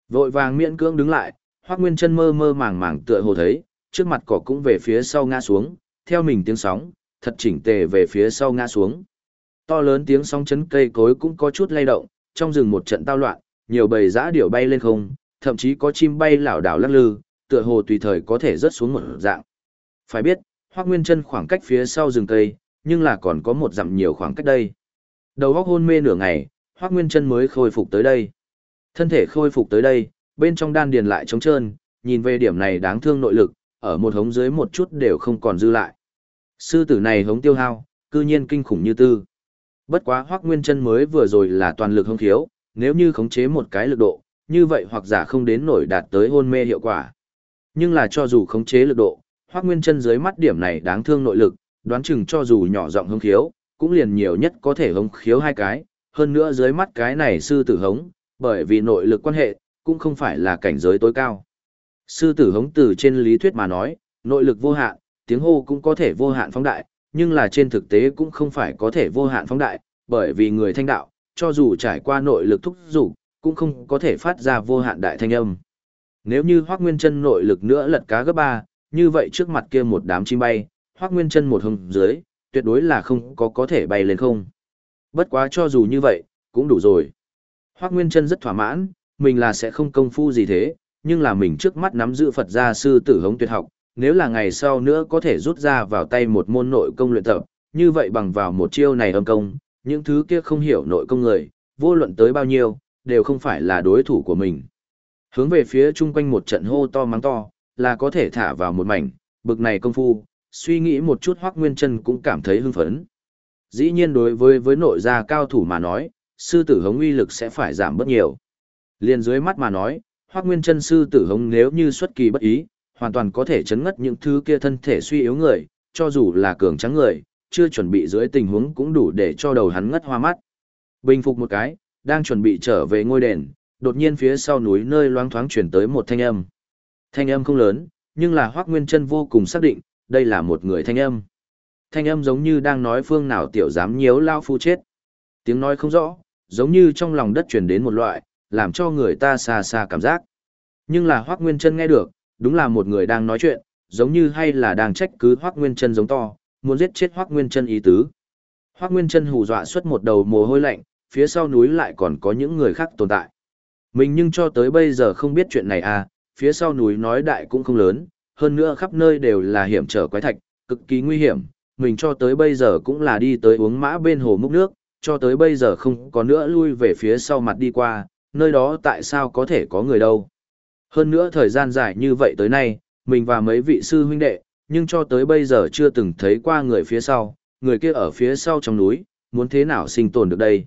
Vội vàng miễn cưỡng đứng lại, Hoác Nguyên Trân mơ mơ màng màng tựa hồ thấy, trước mặt cỏ cũng về phía sau ngã xuống, theo mình tiếng sóng, thật chỉnh tề về phía sau ngã xuống. To lớn tiếng sóng chấn cây cối cũng có chút lay động, trong rừng một trận tao loạn, nhiều bầy dã điểu bay lên không, thậm chí có chim bay lảo đảo lắc lư, tựa hồ tùy thời có thể rớt xuống một dạng. Phải biết, Hoắc Nguyên Chân khoảng cách phía sau rừng cây, nhưng là còn có một dặm nhiều khoảng cách đây. Đầu óc hôn mê nửa ngày, Hoắc Nguyên Chân mới khôi phục tới đây. Thân thể khôi phục tới đây, bên trong đan điền lại trống trơn, nhìn về điểm này đáng thương nội lực, ở một hống dưới một chút đều không còn dư lại. Sư tử này hống tiêu hao, cư nhiên kinh khủng như tư. Bất quá Hoắc Nguyên Chân mới vừa rồi là toàn lực hống khiếu, nếu như khống chế một cái lực độ, như vậy hoặc giả không đến nổi đạt tới hôn mê hiệu quả. Nhưng là cho dù khống chế lực độ, Hoắc Nguyên Chân dưới mắt điểm này đáng thương nội lực, đoán chừng cho dù nhỏ giọng hống khiếu, cũng liền nhiều nhất có thể hống khiếu hai cái, hơn nữa dưới mắt cái này sư tử hống, bởi vì nội lực quan hệ, cũng không phải là cảnh giới tối cao. Sư tử hống từ trên lý thuyết mà nói, nội lực vô hạn, tiếng hô cũng có thể vô hạn phóng đại, nhưng là trên thực tế cũng không phải có thể vô hạn phóng đại, bởi vì người thanh đạo, cho dù trải qua nội lực thúc dục cũng không có thể phát ra vô hạn đại thanh âm. Nếu như Hoắc Nguyên Chân nội lực nữa lật cá gấp ba, như vậy trước mặt kia một đám chim bay, Hoắc Nguyên Chân một hùng dưới, tuyệt đối là không có có thể bay lên không. Bất quá cho dù như vậy, cũng đủ rồi. Hoắc Nguyên Chân rất thỏa mãn, mình là sẽ không công phu gì thế, nhưng là mình trước mắt nắm giữ Phật gia sư tử hống tuyệt học, nếu là ngày sau nữa có thể rút ra vào tay một môn nội công luyện tập, như vậy bằng vào một chiêu này âm công, những thứ kia không hiểu nội công người, vô luận tới bao nhiêu, đều không phải là đối thủ của mình. Hướng về phía chung quanh một trận hô to mắng to, là có thể thả vào một mảnh, bực này công phu, suy nghĩ một chút Hoắc Nguyên Chân cũng cảm thấy hưng phấn. Dĩ nhiên đối với với nội gia cao thủ mà nói, sư tử hống uy lực sẽ phải giảm bớt nhiều. Liên dưới mắt mà nói, Hoắc Nguyên Chân sư tử hống nếu như xuất kỳ bất ý, hoàn toàn có thể chấn ngất những thứ kia thân thể suy yếu người, cho dù là cường trắng người, chưa chuẩn bị dưới tình huống cũng đủ để cho đầu hắn ngất hoa mắt. Bình phục một cái, đang chuẩn bị trở về ngôi đền, đột nhiên phía sau núi nơi loáng thoáng chuyển tới một thanh âm. Thanh âm không lớn, nhưng là Hoắc Nguyên Chân vô cùng xác định, đây là một người thanh âm. Thanh âm giống như đang nói phương nào tiểu dám nhiễu lao phu chết. Tiếng nói không rõ, giống như trong lòng đất truyền đến một loại, làm cho người ta xa xa cảm giác. Nhưng là Hoắc Nguyên Chân nghe được, đúng là một người đang nói chuyện, giống như hay là đang trách cứ Hoắc Nguyên Chân giống to, muốn giết chết Hoắc Nguyên Chân ý tứ. Hoắc Nguyên Chân hù dọa xuất một đầu mồ hôi lạnh, phía sau núi lại còn có những người khác tồn tại. Mình nhưng cho tới bây giờ không biết chuyện này à, phía sau núi nói đại cũng không lớn, hơn nữa khắp nơi đều là hiểm trở quái thạch, cực kỳ nguy hiểm, mình cho tới bây giờ cũng là đi tới uống mã bên hồ múc nước, cho tới bây giờ không có nữa lui về phía sau mặt đi qua, nơi đó tại sao có thể có người đâu. Hơn nữa thời gian dài như vậy tới nay, mình và mấy vị sư huynh đệ, nhưng cho tới bây giờ chưa từng thấy qua người phía sau, người kia ở phía sau trong núi, muốn thế nào sinh tồn được đây.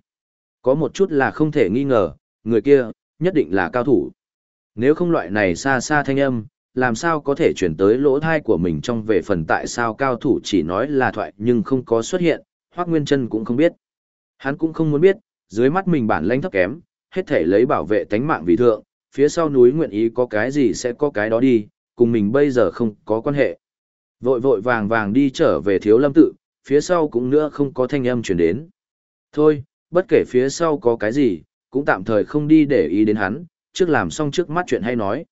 Có một chút là không thể nghi ngờ, người kia, nhất định là cao thủ. Nếu không loại này xa xa thanh âm, làm sao có thể chuyển tới lỗ thai của mình trong về phần tại sao cao thủ chỉ nói là thoại nhưng không có xuất hiện, Hoác Nguyên Trân cũng không biết. Hắn cũng không muốn biết, dưới mắt mình bản lãnh thấp kém, hết thể lấy bảo vệ tánh mạng vì thượng, phía sau núi nguyện ý có cái gì sẽ có cái đó đi, cùng mình bây giờ không có quan hệ. Vội vội vàng vàng đi trở về thiếu lâm tự, phía sau cũng nữa không có thanh âm chuyển đến. Thôi, bất kể phía sau có cái gì, cũng tạm thời không đi để ý đến hắn, trước làm xong trước mắt chuyện hay nói.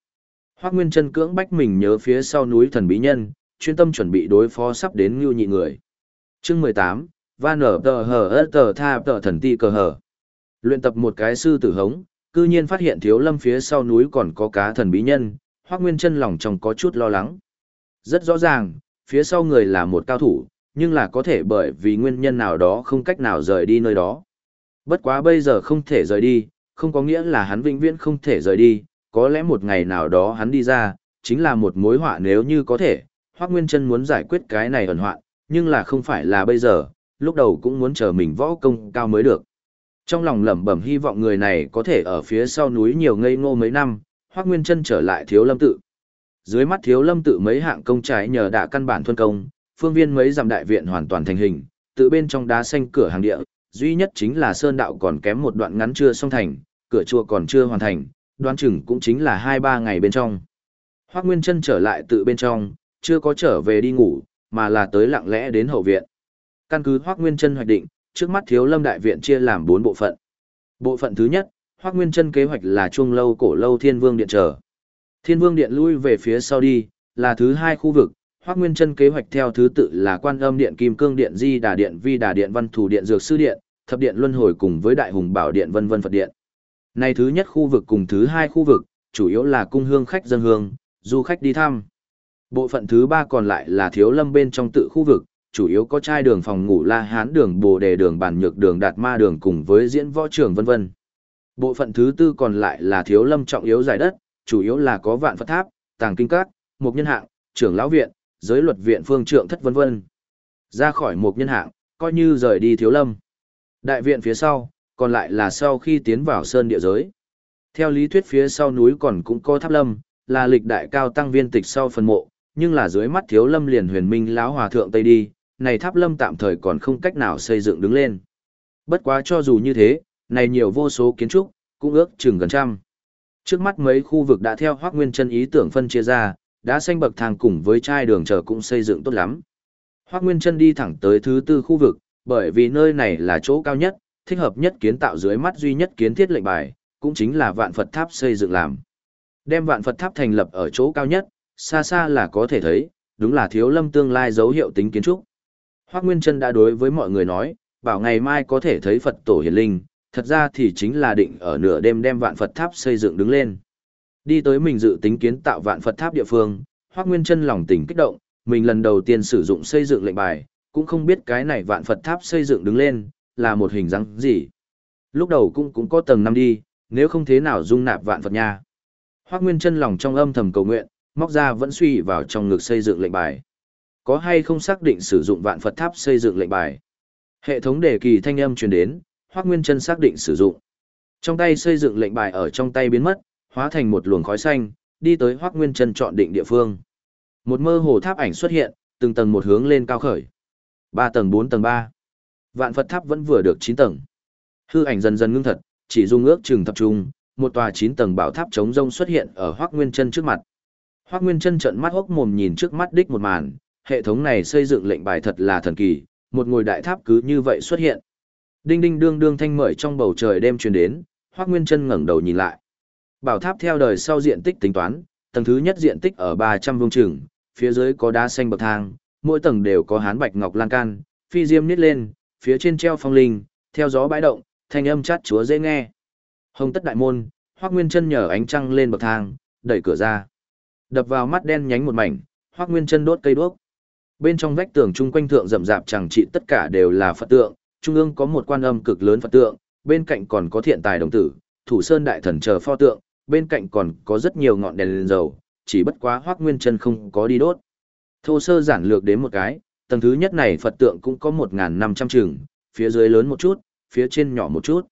Hoác Nguyên Trân cưỡng bách mình nhớ phía sau núi thần bí nhân, chuyên tâm chuẩn bị đối phó sắp đến ngưu nhị người. chương 18, Van ở tờ hờ tờ tha tờ thần ti cờ hờ. Luyện tập một cái sư tử hống, cư nhiên phát hiện thiếu lâm phía sau núi còn có cá thần bí nhân, Hoác Nguyên chân lòng trong có chút lo lắng. Rất rõ ràng, phía sau người là một cao thủ, nhưng là có thể bởi vì nguyên nhân nào đó không cách nào rời đi nơi đó. Bất quá bây giờ không thể rời đi, không có nghĩa là hắn vĩnh viễn không thể rời đi, có lẽ một ngày nào đó hắn đi ra, chính là một mối họa nếu như có thể, Hoác Nguyên chân muốn giải quyết cái này ẩn hoạn, nhưng là không phải là bây giờ, lúc đầu cũng muốn chờ mình võ công cao mới được. Trong lòng lẩm bẩm hy vọng người này có thể ở phía sau núi nhiều ngây ngô mấy năm, Hoác Nguyên Trân trở lại thiếu lâm tự. Dưới mắt thiếu lâm tự mấy hạng công trái nhờ đã căn bản thuân công, phương viên mấy dặm đại viện hoàn toàn thành hình, tự bên trong đá xanh cửa hàng địa, duy nhất chính là sơn đạo còn kém một đoạn ngắn chưa xong thành, cửa chùa còn chưa hoàn thành, đoán chừng cũng chính là 2-3 ngày bên trong. Hoác Nguyên Trân trở lại tự bên trong, chưa có trở về đi ngủ, mà là tới lặng lẽ đến hậu viện. Căn cứ Hoác Nguyên Trân hoạch định, trước mắt thiếu lâm đại viện chia làm bốn bộ phận. Bộ phận thứ nhất, Hoác Nguyên Trân kế hoạch là chuông lâu cổ lâu Thiên Vương Điện trở. Thiên Vương Điện lui về phía sau đi, là thứ hai khu vực, Hoác Nguyên Trân kế hoạch theo thứ tự là Quan Âm Điện, Kim Cương Điện, Di Đà Điện, Vi Đà Điện, Văn Thủ Điện, Dược Sư Điện, Thập Điện Luân Hồi cùng với Đại Hùng Bảo Điện vân vân Phật Điện. Này thứ nhất khu vực cùng thứ hai khu vực, chủ yếu là cung hương khách dân hương, du khách đi thăm. Bộ phận thứ ba còn lại là thiếu lâm bên trong tự khu vực, chủ yếu có trai đường phòng ngủ la hán đường bồ đề đường bản nhược đường đạt ma đường cùng với diễn võ trường vân vân. Bộ phận thứ tư còn lại là thiếu lâm trọng yếu giải đất, chủ yếu là có vạn phật tháp, tàng kinh các, mục nhân hạng, trưởng lão viện, giới luật viện phương trượng thất vân vân. Ra khỏi mục nhân hạng, coi như rời đi thiếu lâm. Đại viện phía sau, còn lại là sau khi tiến vào sơn địa giới. Theo lý thuyết phía sau núi còn cũng có tháp lâm, là lịch đại cao tăng viên tịch sau phần mộ, nhưng là dưới mắt thiếu lâm liền huyền minh lão hòa thượng tây đi, này tháp lâm tạm thời còn không cách nào xây dựng đứng lên. Bất quá cho dù như thế, này nhiều vô số kiến trúc, cũng ước chừng gần trăm. Trước mắt mấy khu vực đã theo Hoắc Nguyên Chân ý tưởng phân chia ra, đã xanh bậc thang cùng với chai đường chờ cũng xây dựng tốt lắm. Hoắc Nguyên Chân đi thẳng tới thứ tư khu vực, bởi vì nơi này là chỗ cao nhất, thích hợp nhất kiến tạo dưới mắt duy nhất kiến thiết lệnh bài, cũng chính là vạn Phật tháp xây dựng làm. Đem vạn Phật tháp thành lập ở chỗ cao nhất, xa xa là có thể thấy, đúng là thiếu lâm tương lai dấu hiệu tính kiến trúc. Hoác Nguyên Trân đã đối với mọi người nói, bảo ngày mai có thể thấy Phật tổ hiển linh, thật ra thì chính là định ở nửa đêm đem vạn Phật tháp xây dựng đứng lên. Đi tới mình dự tính kiến tạo vạn Phật tháp địa phương, Hoác Nguyên Trân lòng tỉnh kích động, mình lần đầu tiên sử dụng xây dựng lệnh bài, cũng không biết cái này vạn Phật tháp xây dựng đứng lên, là một hình dáng gì. Lúc đầu cũng cũng có tầng năm đi, nếu không thế nào dung nạp vạn Phật nha. Hoác Nguyên Trân lòng trong âm thầm cầu nguyện, móc ra vẫn suy vào trong ngực xây dựng lệnh bài. Có hay không xác định sử dụng vạn Phật tháp xây dựng lệnh bài? Hệ thống đề kỳ thanh âm truyền đến, Hoắc Nguyên Chân xác định sử dụng. Trong tay xây dựng lệnh bài ở trong tay biến mất, hóa thành một luồng khói xanh, đi tới Hoắc Nguyên Chân chọn định địa phương. Một mơ hồ tháp ảnh xuất hiện, từng tầng một hướng lên cao khởi. ba tầng bốn tầng ba Vạn Phật tháp vẫn vừa được chín tầng. Hư ảnh dần dần ngưng thật, chỉ dung ước chừng tập trung, một tòa chín tầng bảo tháp chống rông xuất hiện ở Hoắc Nguyên Chân trước mặt. Hoắc Nguyên Chân trợn mắt hốc mồm nhìn trước mắt đích một màn, hệ thống này xây dựng lệnh bài thật là thần kỳ, một ngôi đại tháp cứ như vậy xuất hiện. Đinh đinh đương đương thanh mời trong bầu trời đêm truyền đến, Hoắc Nguyên Chân ngẩng đầu nhìn lại. Bảo tháp theo đời sau diện tích tính toán, tầng thứ nhất diện tích ở 300 vuông chừng, phía dưới có đá xanh bậc thang, mỗi tầng đều có hán bạch ngọc lan can, phi diêm nít lên, phía trên treo phong linh, theo gió bãi động, thanh âm chát chúa dễ nghe. Hồng tất đại môn, Hoắc Nguyên Chân nhờ ánh trăng lên bậc thang, đẩy cửa ra. Đập vào mắt đen nhánh một mảnh, Hoắc Nguyên Chân đốt cây đuốc. Bên trong vách tường chung quanh thượng rậm rạp chẳng trị tất cả đều là Phật tượng, trung ương có một quan âm cực lớn Phật tượng, bên cạnh còn có thiện tài đồng tử, thủ sơn đại thần chờ pho tượng, bên cạnh còn có rất nhiều ngọn đèn lên dầu, chỉ bất quá Hoắc Nguyên Chân không có đi đốt. Thô sơ giản lược đến một cái, tầng thứ nhất này Phật tượng cũng có 1500 chừng, phía dưới lớn một chút, phía trên nhỏ một chút.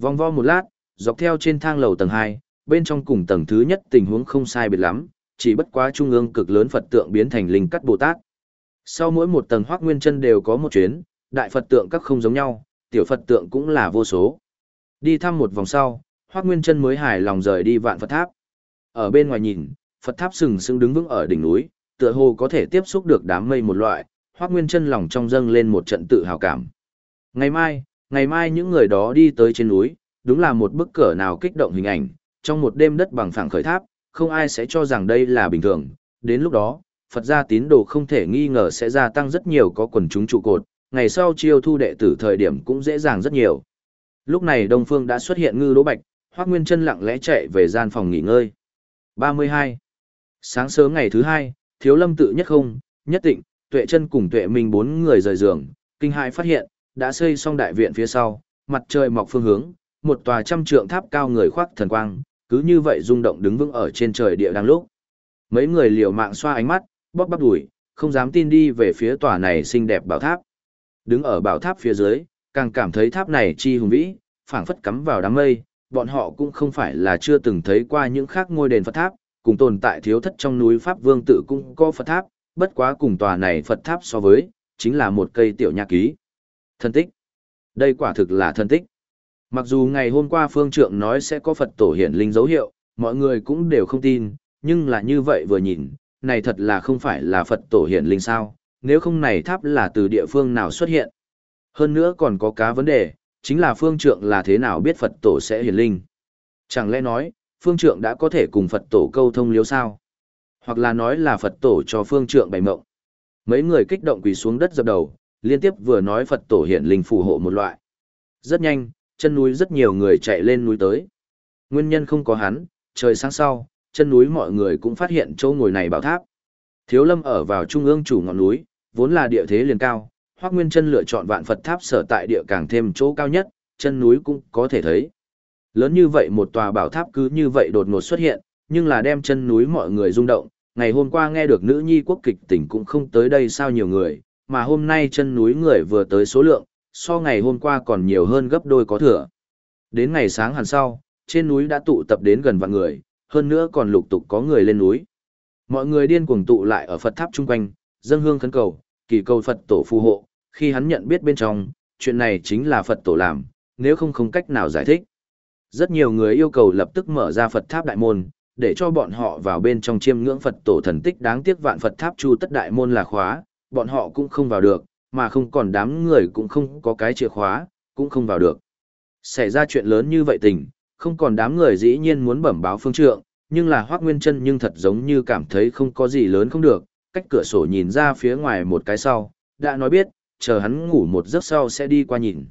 Vòng vo một lát, dọc theo trên thang lầu tầng hai bên trong cùng tầng thứ nhất tình huống không sai biệt lắm, chỉ bất quá trung ương cực lớn Phật tượng biến thành linh cắt Bồ Tát. Sau mỗi một tầng hoác nguyên chân đều có một chuyến, đại Phật tượng các không giống nhau, tiểu Phật tượng cũng là vô số. Đi thăm một vòng sau, hoác nguyên chân mới hài lòng rời đi vạn Phật tháp. Ở bên ngoài nhìn, Phật tháp sừng sững đứng vững ở đỉnh núi, tựa hồ có thể tiếp xúc được đám mây một loại, hoác nguyên chân lòng trong dâng lên một trận tự hào cảm. Ngày mai, ngày mai những người đó đi tới trên núi, đúng là một bức cỡ nào kích động hình ảnh, trong một đêm đất bằng phẳng khởi tháp, không ai sẽ cho rằng đây là bình thường, đến lúc đó, Phật gia tín đồ không thể nghi ngờ sẽ gia tăng rất nhiều có quần chúng trụ cột, ngày sau chiêu thu đệ tử thời điểm cũng dễ dàng rất nhiều. Lúc này Đông Phương đã xuất hiện ngư đỗ bạch, Hoác Nguyên chân lặng lẽ chạy về gian phòng nghỉ ngơi. 32. Sáng sớm ngày thứ hai, Thiếu Lâm tự nhất không, nhất tịnh, Tuệ chân cùng Tuệ Minh bốn người rời giường, kinh hãi phát hiện, đã xây xong đại viện phía sau, mặt trời mọc phương hướng, một tòa trăm trượng tháp cao người khoác thần quang, cứ như vậy rung động đứng vững ở trên trời địa đang lúc. Mấy người liều mạng xoa ánh mắt, bóp bắp đùi, không dám tin đi về phía tòa này xinh đẹp bảo tháp. Đứng ở bảo tháp phía dưới, càng cảm thấy tháp này chi hùng vĩ, phảng phất cắm vào đám mây, bọn họ cũng không phải là chưa từng thấy qua những khác ngôi đền Phật tháp, cùng tồn tại thiếu thất trong núi Pháp Vương tự cũng có Phật tháp, bất quá cùng tòa này Phật tháp so với, chính là một cây tiểu nha ký. Thân tích. Đây quả thực là thân tích. Mặc dù ngày hôm qua phương trượng nói sẽ có Phật tổ hiển linh dấu hiệu, mọi người cũng đều không tin, nhưng là như vậy vừa nhìn, này thật là không phải là Phật tổ hiển linh sao, nếu không này tháp là từ địa phương nào xuất hiện. Hơn nữa còn có cá vấn đề, chính là phương trượng là thế nào biết Phật tổ sẽ hiển linh. Chẳng lẽ nói, phương trượng đã có thể cùng Phật tổ câu thông liếu sao? Hoặc là nói là Phật tổ cho phương trượng bày mộng. Mấy người kích động quỳ xuống đất dập đầu, liên tiếp vừa nói Phật tổ hiển linh phù hộ một loại. Rất nhanh, chân núi rất nhiều người chạy lên núi tới. Nguyên nhân không có hắn, trời sáng sau, chân núi mọi người cũng phát hiện chỗ ngồi này bảo tháp. Thiếu lâm ở vào trung ương chủ ngọn núi, vốn là địa thế liền cao, Hoắc Nguyên Chân lựa chọn vạn Phật tháp sở tại địa càng thêm chỗ cao nhất, chân núi cũng có thể thấy. Lớn như vậy một tòa bảo tháp cứ như vậy đột ngột xuất hiện, nhưng là đem chân núi mọi người rung động, ngày hôm qua nghe được nữ nhi quốc kịch tỉnh cũng không tới đây sao nhiều người, mà hôm nay chân núi người vừa tới số lượng, so ngày hôm qua còn nhiều hơn gấp đôi có thừa. Đến ngày sáng hẳn sau, trên núi đã tụ tập đến gần vạn người, hơn nữa còn lục tục có người lên núi. Mọi người điên cuồng tụ lại ở Phật tháp chung quanh, dâng hương khấn cầu, kỳ cầu Phật tổ phù hộ, khi hắn nhận biết bên trong, chuyện này chính là Phật tổ làm, nếu không không cách nào giải thích. Rất nhiều người yêu cầu lập tức mở ra Phật tháp đại môn, để cho bọn họ vào bên trong chiêm ngưỡng Phật tổ thần tích đáng tiếc vạn Phật tháp chu tất đại môn là khóa, bọn họ cũng không vào được, mà không còn đám người cũng không có cái chìa khóa, cũng không vào được. Xảy ra chuyện lớn như vậy tình, không còn đám người dĩ nhiên muốn bẩm báo phương trượng, nhưng là Hoác Nguyên Trân nhưng thật giống như cảm thấy không có gì lớn không được, cách cửa sổ nhìn ra phía ngoài một cái sau, đã nói biết, chờ hắn ngủ một giấc sau sẽ đi qua nhìn.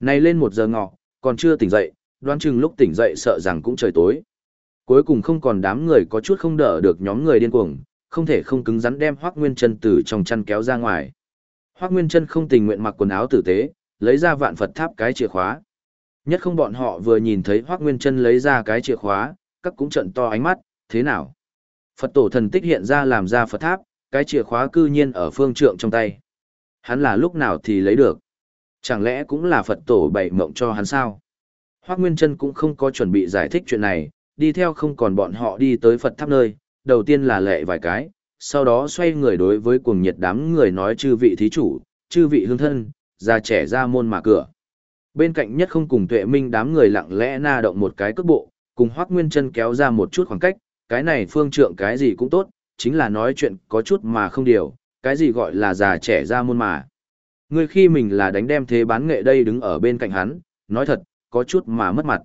Này lên một giờ ngọ, còn chưa tỉnh dậy, đoán chừng lúc tỉnh dậy sợ rằng cũng trời tối. Cuối cùng không còn đám người có chút không đỡ được nhóm người điên cuồng, không thể không cứng rắn đem Hoắc Nguyên Trân từ trong chăn kéo ra ngoài. Hoắc Nguyên Trân không tình nguyện mặc quần áo tử tế, lấy ra vạn Phật tháp cái chìa khóa. Nhất không bọn họ vừa nhìn thấy Hoắc Nguyên Trân lấy ra cái chìa khóa, các cũng trợn to ánh mắt, thế nào? Phật tổ thần tích hiện ra làm ra Phật tháp, cái chìa khóa cư nhiên ở phương trượng trong tay. Hắn là lúc nào thì lấy được? Chẳng lẽ cũng là Phật tổ bày mộng cho hắn sao? Hoác Nguyên Trân cũng không có chuẩn bị giải thích chuyện này, đi theo không còn bọn họ đi tới Phật tháp nơi, đầu tiên là lệ vài cái, sau đó xoay người đối với cuồng nhiệt đám người nói chư vị thí chủ, chư vị hương thân, già trẻ ra môn mà cửa. Bên cạnh nhất không cùng tuệ minh đám người lặng lẽ na động một cái cước bộ, cùng Hoác Nguyên chân kéo ra một chút khoảng cách, cái này phương trượng cái gì cũng tốt, chính là nói chuyện có chút mà không điều, cái gì gọi là già trẻ ra môn mà. Ngươi khi mình là đánh đem thế bán nghệ đây đứng ở bên cạnh hắn, nói thật, có chút mà mất mặt.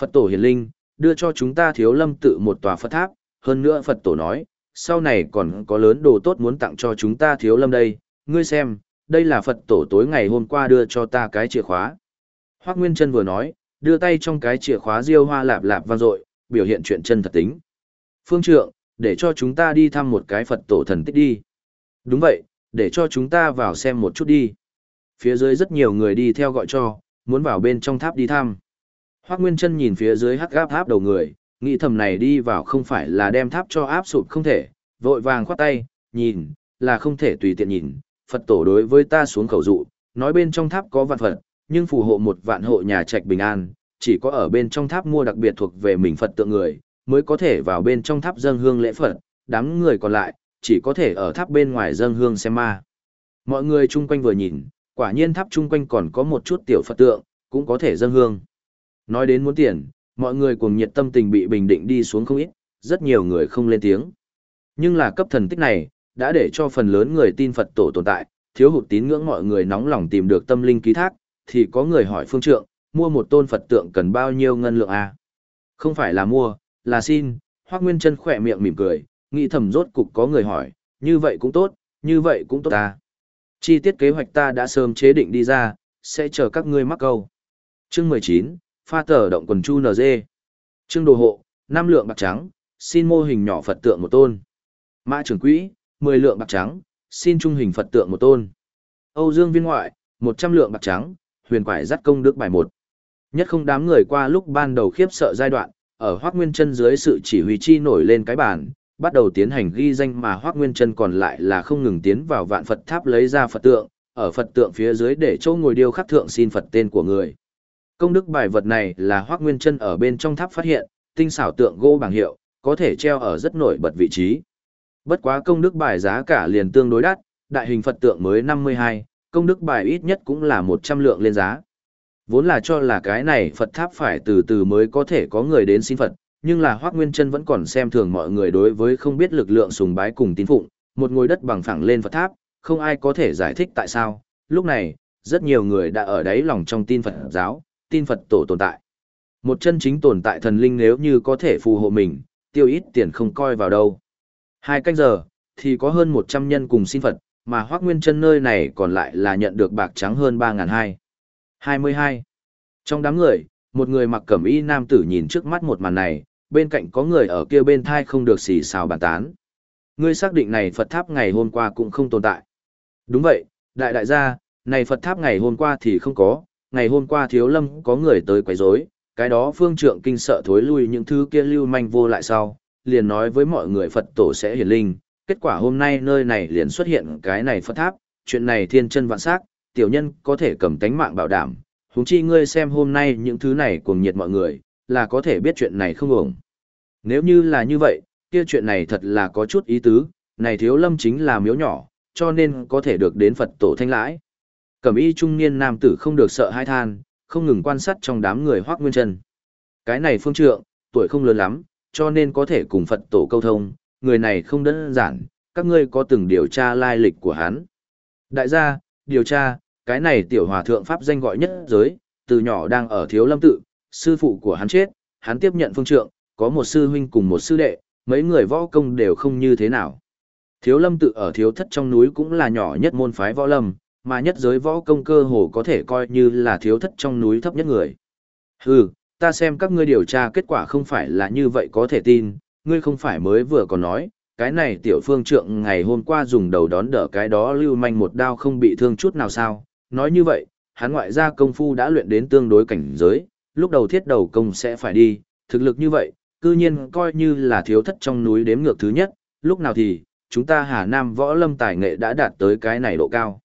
Phật tổ hiền linh, đưa cho chúng ta thiếu lâm tự một tòa Phật tháp, hơn nữa Phật tổ nói, sau này còn có lớn đồ tốt muốn tặng cho chúng ta thiếu lâm đây, ngươi xem, đây là Phật tổ tối ngày hôm qua đưa cho ta cái chìa khóa. Hoác Nguyên Trân vừa nói, đưa tay trong cái chìa khóa diêu hoa lạp lạp vang dội biểu hiện chuyện chân thật tính. Phương trượng, để cho chúng ta đi thăm một cái Phật tổ thần tích đi. Đúng vậy, để cho chúng ta vào xem một chút đi. Phía dưới rất nhiều người đi theo gọi cho, muốn vào bên trong tháp đi thăm. Hoác Nguyên Trân nhìn phía dưới hắc gáp tháp đầu người, nghĩ thầm này đi vào không phải là đem tháp cho áp sụp không thể, vội vàng khoát tay, nhìn, là không thể tùy tiện nhìn, Phật tổ đối với ta xuống khẩu dụ, nói bên trong tháp có vạn Phật, nhưng phù hộ một vạn hộ nhà trạch bình an, chỉ có ở bên trong tháp mua đặc biệt thuộc về mình Phật tượng người, mới có thể vào bên trong tháp dâng hương lễ Phật, đám người còn lại, chỉ có thể ở tháp bên ngoài dâng hương xem ma. Mọi người chung quanh vừa nhìn, quả nhiên tháp chung quanh còn có một chút tiểu Phật tượng, cũng có thể dâng hương. Nói đến muốn tiền, mọi người cùng nhiệt tâm tình bị bình định đi xuống không ít, rất nhiều người không lên tiếng. Nhưng là cấp thần tích này, đã để cho phần lớn người tin Phật tổ tồn tại, thiếu hụt tín ngưỡng mọi người nóng lòng tìm được tâm linh ký thác, thì có người hỏi phương trượng, mua một tôn Phật tượng cần bao nhiêu ngân lượng à? Không phải là mua, là xin, Hoác Nguyên chân khỏe miệng mỉm cười, nghĩ thầm rốt cục có người hỏi, như vậy cũng tốt, như vậy cũng tốt ta. Chi tiết kế hoạch ta đã sớm chế định đi ra, sẽ chờ các ngươi mắc câu. Chương 19, pha tờ động quần chu NG. Chương đồ hộ, 5 lượng bạc trắng, xin mô hình nhỏ Phật tượng một tôn. Mã trưởng quỹ, 10 lượng bạc trắng, xin trung hình Phật tượng một tôn. Âu Dương viên ngoại, 100 lượng bạc trắng, huyền quải dắt công đức bài một. Nhất không đám người qua lúc ban đầu khiếp sợ giai đoạn, ở Hoác Nguyên chân dưới sự chỉ huy chi nổi lên cái bàn, bắt đầu tiến hành ghi danh mà Hoác Nguyên chân còn lại là không ngừng tiến vào vạn Phật tháp lấy ra Phật tượng, ở Phật tượng phía dưới để chỗ ngồi điêu khắc thượng xin Phật tên của người. Công đức bài vật này là Hoác Nguyên chân ở bên trong tháp phát hiện, tinh xảo tượng gỗ bảng hiệu, có thể treo ở rất nổi bật vị trí. Bất quá công đức bài giá cả liền tương đối đắt, đại hình Phật tượng mới 52, công đức bài ít nhất cũng là 100 lượng lên giá. Vốn là cho là cái này Phật tháp phải từ từ mới có thể có người đến xin Phật, nhưng là Hoác Nguyên Trân vẫn còn xem thường mọi người đối với không biết lực lượng sùng bái cùng tín phụng, một ngôi đất bằng phẳng lên Phật tháp, không ai có thể giải thích tại sao. Lúc này, rất nhiều người đã ở đáy lòng trong tin Phật giáo, tin Phật tổ tồn tại. Một chân chính tồn tại thần linh nếu như có thể phù hộ mình, tiêu ít tiền không coi vào đâu. Hai canh giờ, thì có hơn 100 nhân cùng xin Phật, mà Hoác Nguyên Trân nơi này còn lại là nhận được bạc trắng hơn 3.200. 22. Trong đám người, một người mặc cẩm y nam tử nhìn trước mắt một màn này, bên cạnh có người ở kia bên thai không được xì xào bàn tán. Ngươi xác định này Phật tháp ngày hôm qua cũng không tồn tại. Đúng vậy, đại đại gia, này Phật tháp ngày hôm qua thì không có, ngày hôm qua thiếu lâm có người tới quấy rối, cái đó phương trượng kinh sợ thối lui những thứ kia lưu manh vô lại sau, liền nói với mọi người Phật tổ sẽ hiển linh, kết quả hôm nay nơi này liền xuất hiện cái này Phật tháp, chuyện này thiên chân vạn sắc, tiểu nhân có thể cầm tánh mạng bảo đảm, huống chi ngươi xem hôm nay những thứ này cuồng nhiệt mọi người, là có thể biết chuyện này không ổng. Nếu như là như vậy, kia chuyện này thật là có chút ý tứ, này thiếu lâm chính là miếu nhỏ, cho nên có thể được đến Phật tổ thanh lãi. Cẩm y trung niên nam tử không được sợ hai than, không ngừng quan sát trong đám người hoác nguyên chân. Cái này phương trượng, tuổi không lớn lắm, cho nên có thể cùng Phật tổ câu thông, người này không đơn giản, các ngươi có từng điều tra lai lịch của hắn. Đại gia, điều tra, cái này tiểu hòa thượng pháp danh gọi nhất giới, từ nhỏ đang ở thiếu lâm tự, sư phụ của hắn chết, hắn tiếp nhận phương trượng, có một sư huynh cùng một sư đệ, mấy người võ công đều không như thế nào. Thiếu lâm tự ở thiếu thất trong núi cũng là nhỏ nhất môn phái võ lâm, mà nhất giới võ công cơ hồ có thể coi như là thiếu thất trong núi thấp nhất người. Hừ, ta xem các ngươi điều tra kết quả không phải là như vậy có thể tin, ngươi không phải mới vừa còn nói, cái này tiểu phương trượng ngày hôm qua dùng đầu đón đỡ cái đó lưu manh một đao không bị thương chút nào sao, nói như vậy, hắn ngoại gia công phu đã luyện đến tương đối cảnh giới, lúc đầu thiết đầu công sẽ phải đi, thực lực như vậy, cư nhiên coi như là thiếu thất trong núi đếm ngược thứ nhất, lúc nào thì, chúng ta Hà Nam võ lâm tài nghệ đã đạt tới cái này độ cao.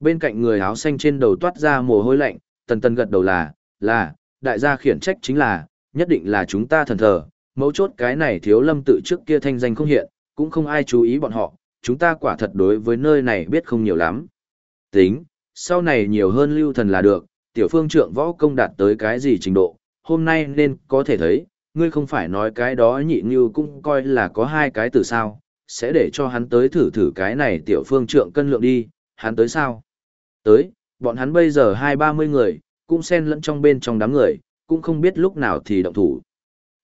Bên cạnh người áo xanh trên đầu toát ra mồ hôi lạnh, tần tần gật đầu là, là, đại gia khiển trách chính là, nhất định là chúng ta thần thờ, mấu chốt cái này thiếu lâm tự trước kia thanh danh không hiện, cũng không ai chú ý bọn họ, chúng ta quả thật đối với nơi này biết không nhiều lắm. Tính, sau này nhiều hơn lưu thần là được, tiểu phương trượng võ công đạt tới cái gì trình độ, hôm nay nên có thể thấy, ngươi không phải nói cái đó nhị như cũng coi là có hai cái từ sao, sẽ để cho hắn tới thử thử cái này tiểu phương trượng cân lượng đi, hắn tới sao? Tới, bọn hắn bây giờ hai ba mươi người, cũng xen lẫn trong bên trong đám người, cũng không biết lúc nào thì động thủ.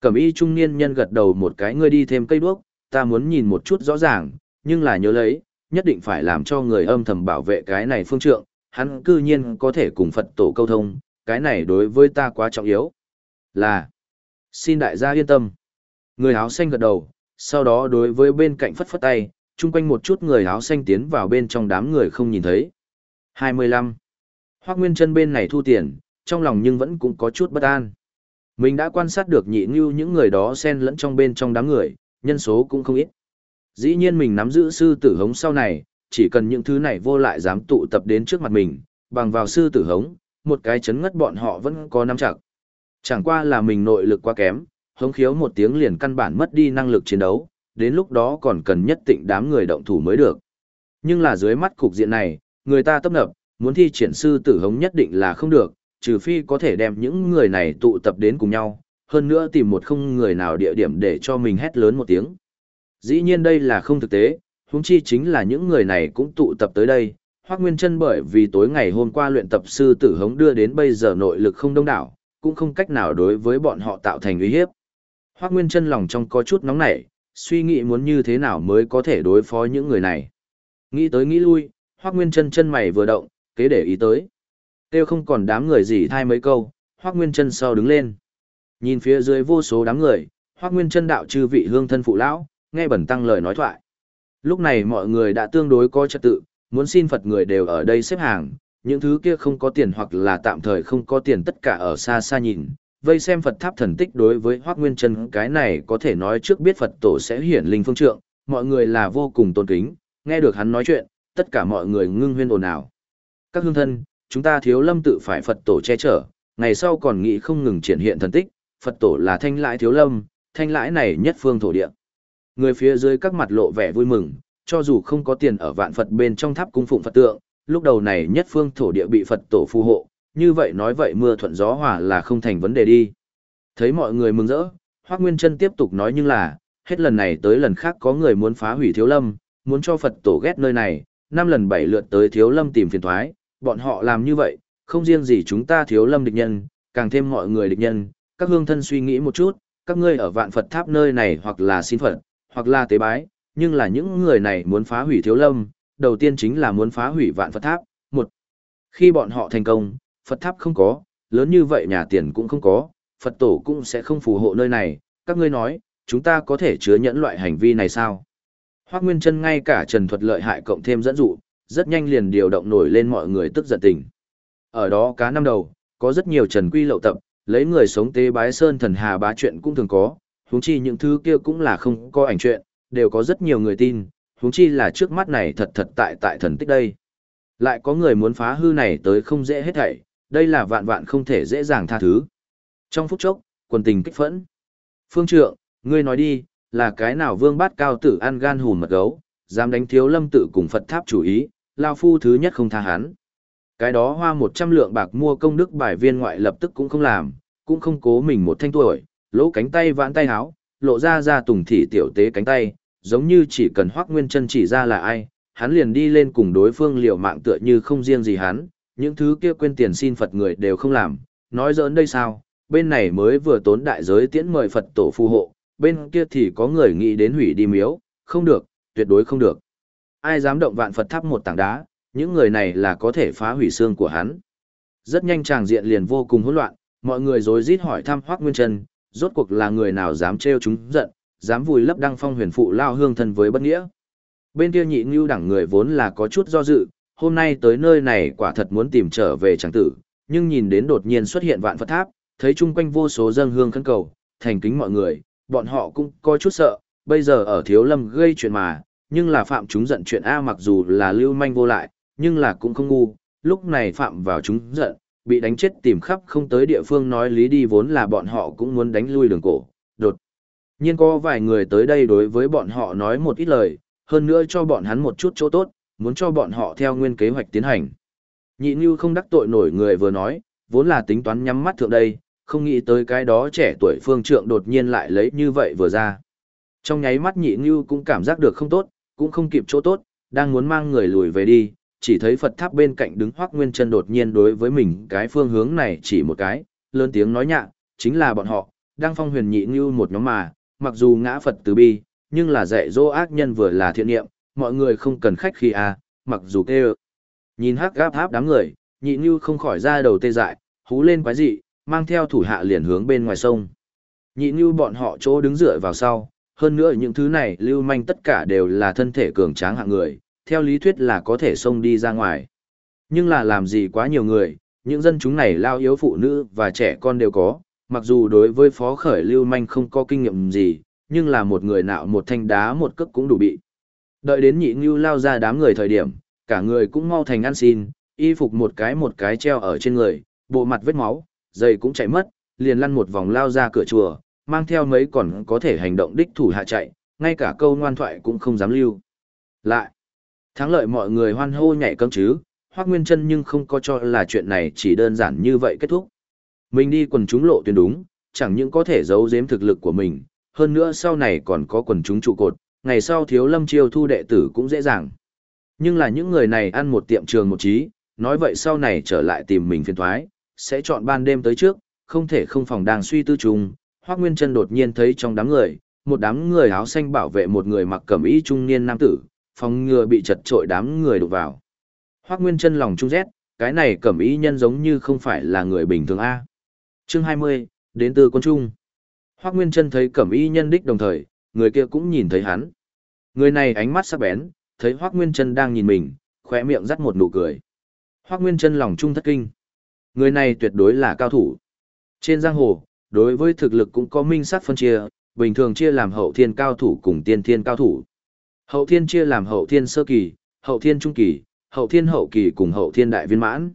Cẩm y trung niên nhân gật đầu một cái ngươi đi thêm cây đuốc, ta muốn nhìn một chút rõ ràng, nhưng là nhớ lấy, nhất định phải làm cho người âm thầm bảo vệ cái này phương trượng, hắn cư nhiên có thể cùng Phật tổ câu thông, cái này đối với ta quá trọng yếu. Là, xin đại gia yên tâm. Người áo xanh gật đầu, sau đó đối với bên cạnh phất phất tay, chung quanh một chút người áo xanh tiến vào bên trong đám người không nhìn thấy. 25. Hoác Nguyên chân bên này thu tiền, trong lòng nhưng vẫn cũng có chút bất an. Mình đã quan sát được nhị như những người đó xen lẫn trong bên trong đám người, nhân số cũng không ít. Dĩ nhiên mình nắm giữ sư tử hống sau này, chỉ cần những thứ này vô lại dám tụ tập đến trước mặt mình, bằng vào sư tử hống, một cái chấn ngất bọn họ vẫn có nắm chặt. Chẳng qua là mình nội lực quá kém, hống khiếu một tiếng liền căn bản mất đi năng lực chiến đấu, đến lúc đó còn cần nhất tịnh đám người động thủ mới được. Nhưng là dưới mắt cục diện này, người ta tấp nập, muốn thi triển sư tử hống nhất định là không được, trừ phi có thể đem những người này tụ tập đến cùng nhau, hơn nữa tìm một không người nào địa điểm để cho mình hét lớn một tiếng. Dĩ nhiên đây là không thực tế, huống chi chính là những người này cũng tụ tập tới đây. Hoắc Nguyên Trân bởi vì tối ngày hôm qua luyện tập sư tử hống đưa đến bây giờ nội lực không đông đảo, cũng không cách nào đối với bọn họ tạo thành uy hiếp. Hoắc Nguyên Trân lòng trong có chút nóng nảy, suy nghĩ muốn như thế nào mới có thể đối phó những người này. Nghĩ tới nghĩ lui, Hoắc Nguyên Trân chân mày vừa động, kế để ý tới. Tiêu không còn đám người gì thay mấy câu, Hoác Nguyên Trân sau đứng lên. Nhìn phía dưới vô số đám người, Hoác Nguyên Trân đạo chư vị hương thân phụ lão, nghe bẩn tăng lời nói thoại. Lúc này mọi người đã tương đối có trật tự, muốn xin Phật người đều ở đây xếp hàng, những thứ kia không có tiền hoặc là tạm thời không có tiền tất cả ở xa xa nhìn. Vây xem Phật tháp thần tích đối với Hoác Nguyên Trân cái này có thể nói trước biết Phật tổ sẽ hiển linh phương trượng, mọi người là vô cùng tôn kính, nghe được hắn nói chuyện, tất cả mọi người ngưng huyên ồn ào. Các hương thân, chúng ta thiếu lâm tự phải Phật tổ che chở, ngày sau còn nghĩ không ngừng triển hiện thần tích, Phật tổ là thanh lãi thiếu lâm, thanh lãi này nhất phương thổ địa. Người phía dưới các mặt lộ vẻ vui mừng, cho dù không có tiền ở vạn Phật bên trong tháp cung phụng Phật tượng, lúc đầu này nhất phương thổ địa bị Phật tổ phù hộ, như vậy nói vậy mưa thuận gió hòa là không thành vấn đề đi. Thấy mọi người mừng rỡ, Hoác Nguyên Trân tiếp tục nói nhưng là, hết lần này tới lần khác có người muốn phá hủy thiếu lâm, muốn cho Phật tổ ghét nơi này, năm lần bảy lượt tới thiếu lâm tìm phiền thoái, bọn họ làm như vậy, không riêng gì chúng ta thiếu lâm địch nhân, càng thêm mọi người địch nhân, các hương thân suy nghĩ một chút, các ngươi ở vạn Phật tháp nơi này hoặc là xin Phật, hoặc là tế bái, nhưng là những người này muốn phá hủy thiếu lâm, đầu tiên chính là muốn phá hủy vạn Phật tháp. Một, khi bọn họ thành công, Phật tháp không có, lớn như vậy nhà tiền cũng không có, Phật tổ cũng sẽ không phù hộ nơi này, các ngươi nói, chúng ta có thể chứa nhẫn loại hành vi này sao? Hoác Nguyên Trân ngay cả trần thuật lợi hại cộng thêm dẫn dụ, rất nhanh liền điều động nổi lên mọi người tức giận tình. Ở đó cá năm đầu, có rất nhiều trần quy lậu tập, lấy người sống tế bái sơn thần hà bá chuyện cũng thường có, huống chi những thứ kia cũng là không có ảnh chuyện, đều có rất nhiều người tin, huống chi là trước mắt này thật thật tại tại thần tích đây. Lại có người muốn phá hư này tới không dễ hết thảy, đây là vạn vạn không thể dễ dàng tha thứ. Trong phút chốc, quần tình kích phẫn. Phương trượng, ngươi nói đi, là cái nào vương bát cao tử ăn gan hùn mật gấu, dám đánh thiếu lâm tự cùng Phật tháp chủ ý, lao phu thứ nhất không tha hắn. Cái đó hoa một trăm lượng bạc mua công đức bài viên ngoại lập tức cũng không làm, cũng không cố mình một thanh tuổi, lỗ cánh tay vãn tay háo, lộ ra ra tùng thị tiểu tế cánh tay, giống như chỉ cần hoác Nguyên Chân chỉ ra là ai, hắn liền đi lên cùng đối phương liều mạng tựa như không riêng gì hắn, những thứ kia quên tiền xin Phật người đều không làm, nói giỡn đây sao, bên này mới vừa tốn đại giới tiễn mời Phật tổ phù hộ, bên kia thì có người nghĩ đến hủy đi miếu, không được, tuyệt đối không được. Ai dám động vạn Phật tháp một tảng đá, những người này là có thể phá hủy xương của hắn. Rất nhanh tràng diện liền vô cùng hỗn loạn, mọi người rối rít hỏi thăm Hoắc Nguyên Trần. rốt cuộc là người nào dám trêu chúng giận, dám vùi lấp đăng phong huyền phụ lao hương thân với bất nghĩa. Bên kia nhị ngưu đẳng người vốn là có chút do dự, hôm nay tới nơi này quả thật muốn tìm trở về chẳng tử, nhưng nhìn đến đột nhiên xuất hiện vạn Phật tháp, thấy chung quanh vô số dân hương khấn cầu, thành kính mọi người, bọn họ cũng có chút sợ, bây giờ ở thiếu lâm gây chuyện mà, nhưng là phạm chúng giận chuyện A mặc dù là lưu manh vô lại, nhưng là cũng không ngu, lúc này phạm vào chúng giận, bị đánh chết tìm khắp không tới địa phương nói lý đi vốn là bọn họ cũng muốn đánh lui đường cổ, đột. nhiên có vài người tới đây đối với bọn họ nói một ít lời, hơn nữa cho bọn hắn một chút chỗ tốt, muốn cho bọn họ theo nguyên kế hoạch tiến hành. Nhị Nhu không đắc tội nổi người vừa nói, vốn là tính toán nhắm mắt thượng đây, không nghĩ tới cái đó trẻ tuổi phương trượng đột nhiên lại lấy như vậy vừa ra. Trong nháy mắt nhị Nhu cũng cảm giác được không tốt, cũng không kịp chỗ tốt, đang muốn mang người lùi về đi, chỉ thấy Phật tháp bên cạnh đứng Hoắc Nguyên Chân đột nhiên đối với mình cái phương hướng này chỉ một cái, lớn tiếng nói nhạ, chính là bọn họ, đang phong huyền nhị như một nhóm mà, mặc dù ngã Phật từ bi, nhưng là dạy dỗ ác nhân vừa là thiện niệm, mọi người không cần khách khi à, mặc dù tê Nhìn hắc gáp tháp đám người, nhị như không khỏi ra đầu tê dại, hú lên quái dị, mang theo thủ hạ liền hướng bên ngoài sông. Nhị như bọn họ chỗ đứng dựa vào sau, hơn nữa những thứ này lưu manh tất cả đều là thân thể cường tráng hạng người, theo lý thuyết là có thể xông đi ra ngoài. Nhưng là làm gì quá nhiều người, những dân chúng này lao yếu phụ nữ và trẻ con đều có, mặc dù đối với phó khởi lưu manh không có kinh nghiệm gì, nhưng là một người nạo một thanh đá một cước cũng đủ bị. Đợi đến nhị ngưu lao ra đám người thời điểm, cả người cũng mau thành ăn xin, y phục một cái một cái treo ở trên người, bộ mặt vết máu, giày cũng chạy mất, liền lăn một vòng lao ra cửa chùa, mang theo mấy còn có thể hành động đích thủ hạ chạy, ngay cả câu ngoan thoại cũng không dám lưu. Lại, Thắng lợi mọi người hoan hô nhảy cấm chứ, Hoác Nguyên Trân nhưng không có cho là chuyện này chỉ đơn giản như vậy kết thúc. Mình đi quần chúng lộ tuyến đúng, chẳng những có thể giấu giếm thực lực của mình, hơn nữa sau này còn có quần chúng trụ cột, ngày sau thiếu lâm chiêu thu đệ tử cũng dễ dàng. Nhưng là những người này ăn một tiệm trường một trí, nói vậy sau này trở lại tìm mình phiền thoái, sẽ chọn ban đêm tới trước, không thể không phòng đang suy tư chung. Hoác Nguyên Trân đột nhiên thấy trong đám người, một đám người áo xanh bảo vệ một người mặc cẩm y trung niên nam tử, phòng ngừa bị chật trội đám người đụng vào. Hoác Nguyên Trân lòng trung rét, cái này cẩm y nhân giống như không phải là người bình thường A. Chương 20, đến từ quân trung. Hoác Nguyên Trân thấy cẩm y nhân đích đồng thời, người kia cũng nhìn thấy hắn. Người này ánh mắt sắc bén, thấy Hoác Nguyên Trân đang nhìn mình, khỏe miệng dắt một nụ cười. Hoác Nguyên Trân lòng trung thất kinh. Người này tuyệt đối là cao thủ. Trên giang hồ, đối với thực lực cũng có minh sát phân chia, bình thường chia làm hậu thiên cao thủ cùng tiên thiên cao thủ. Hậu thiên chia làm hậu thiên sơ kỳ, hậu thiên trung kỳ, hậu thiên hậu kỳ cùng hậu thiên đại viên mãn.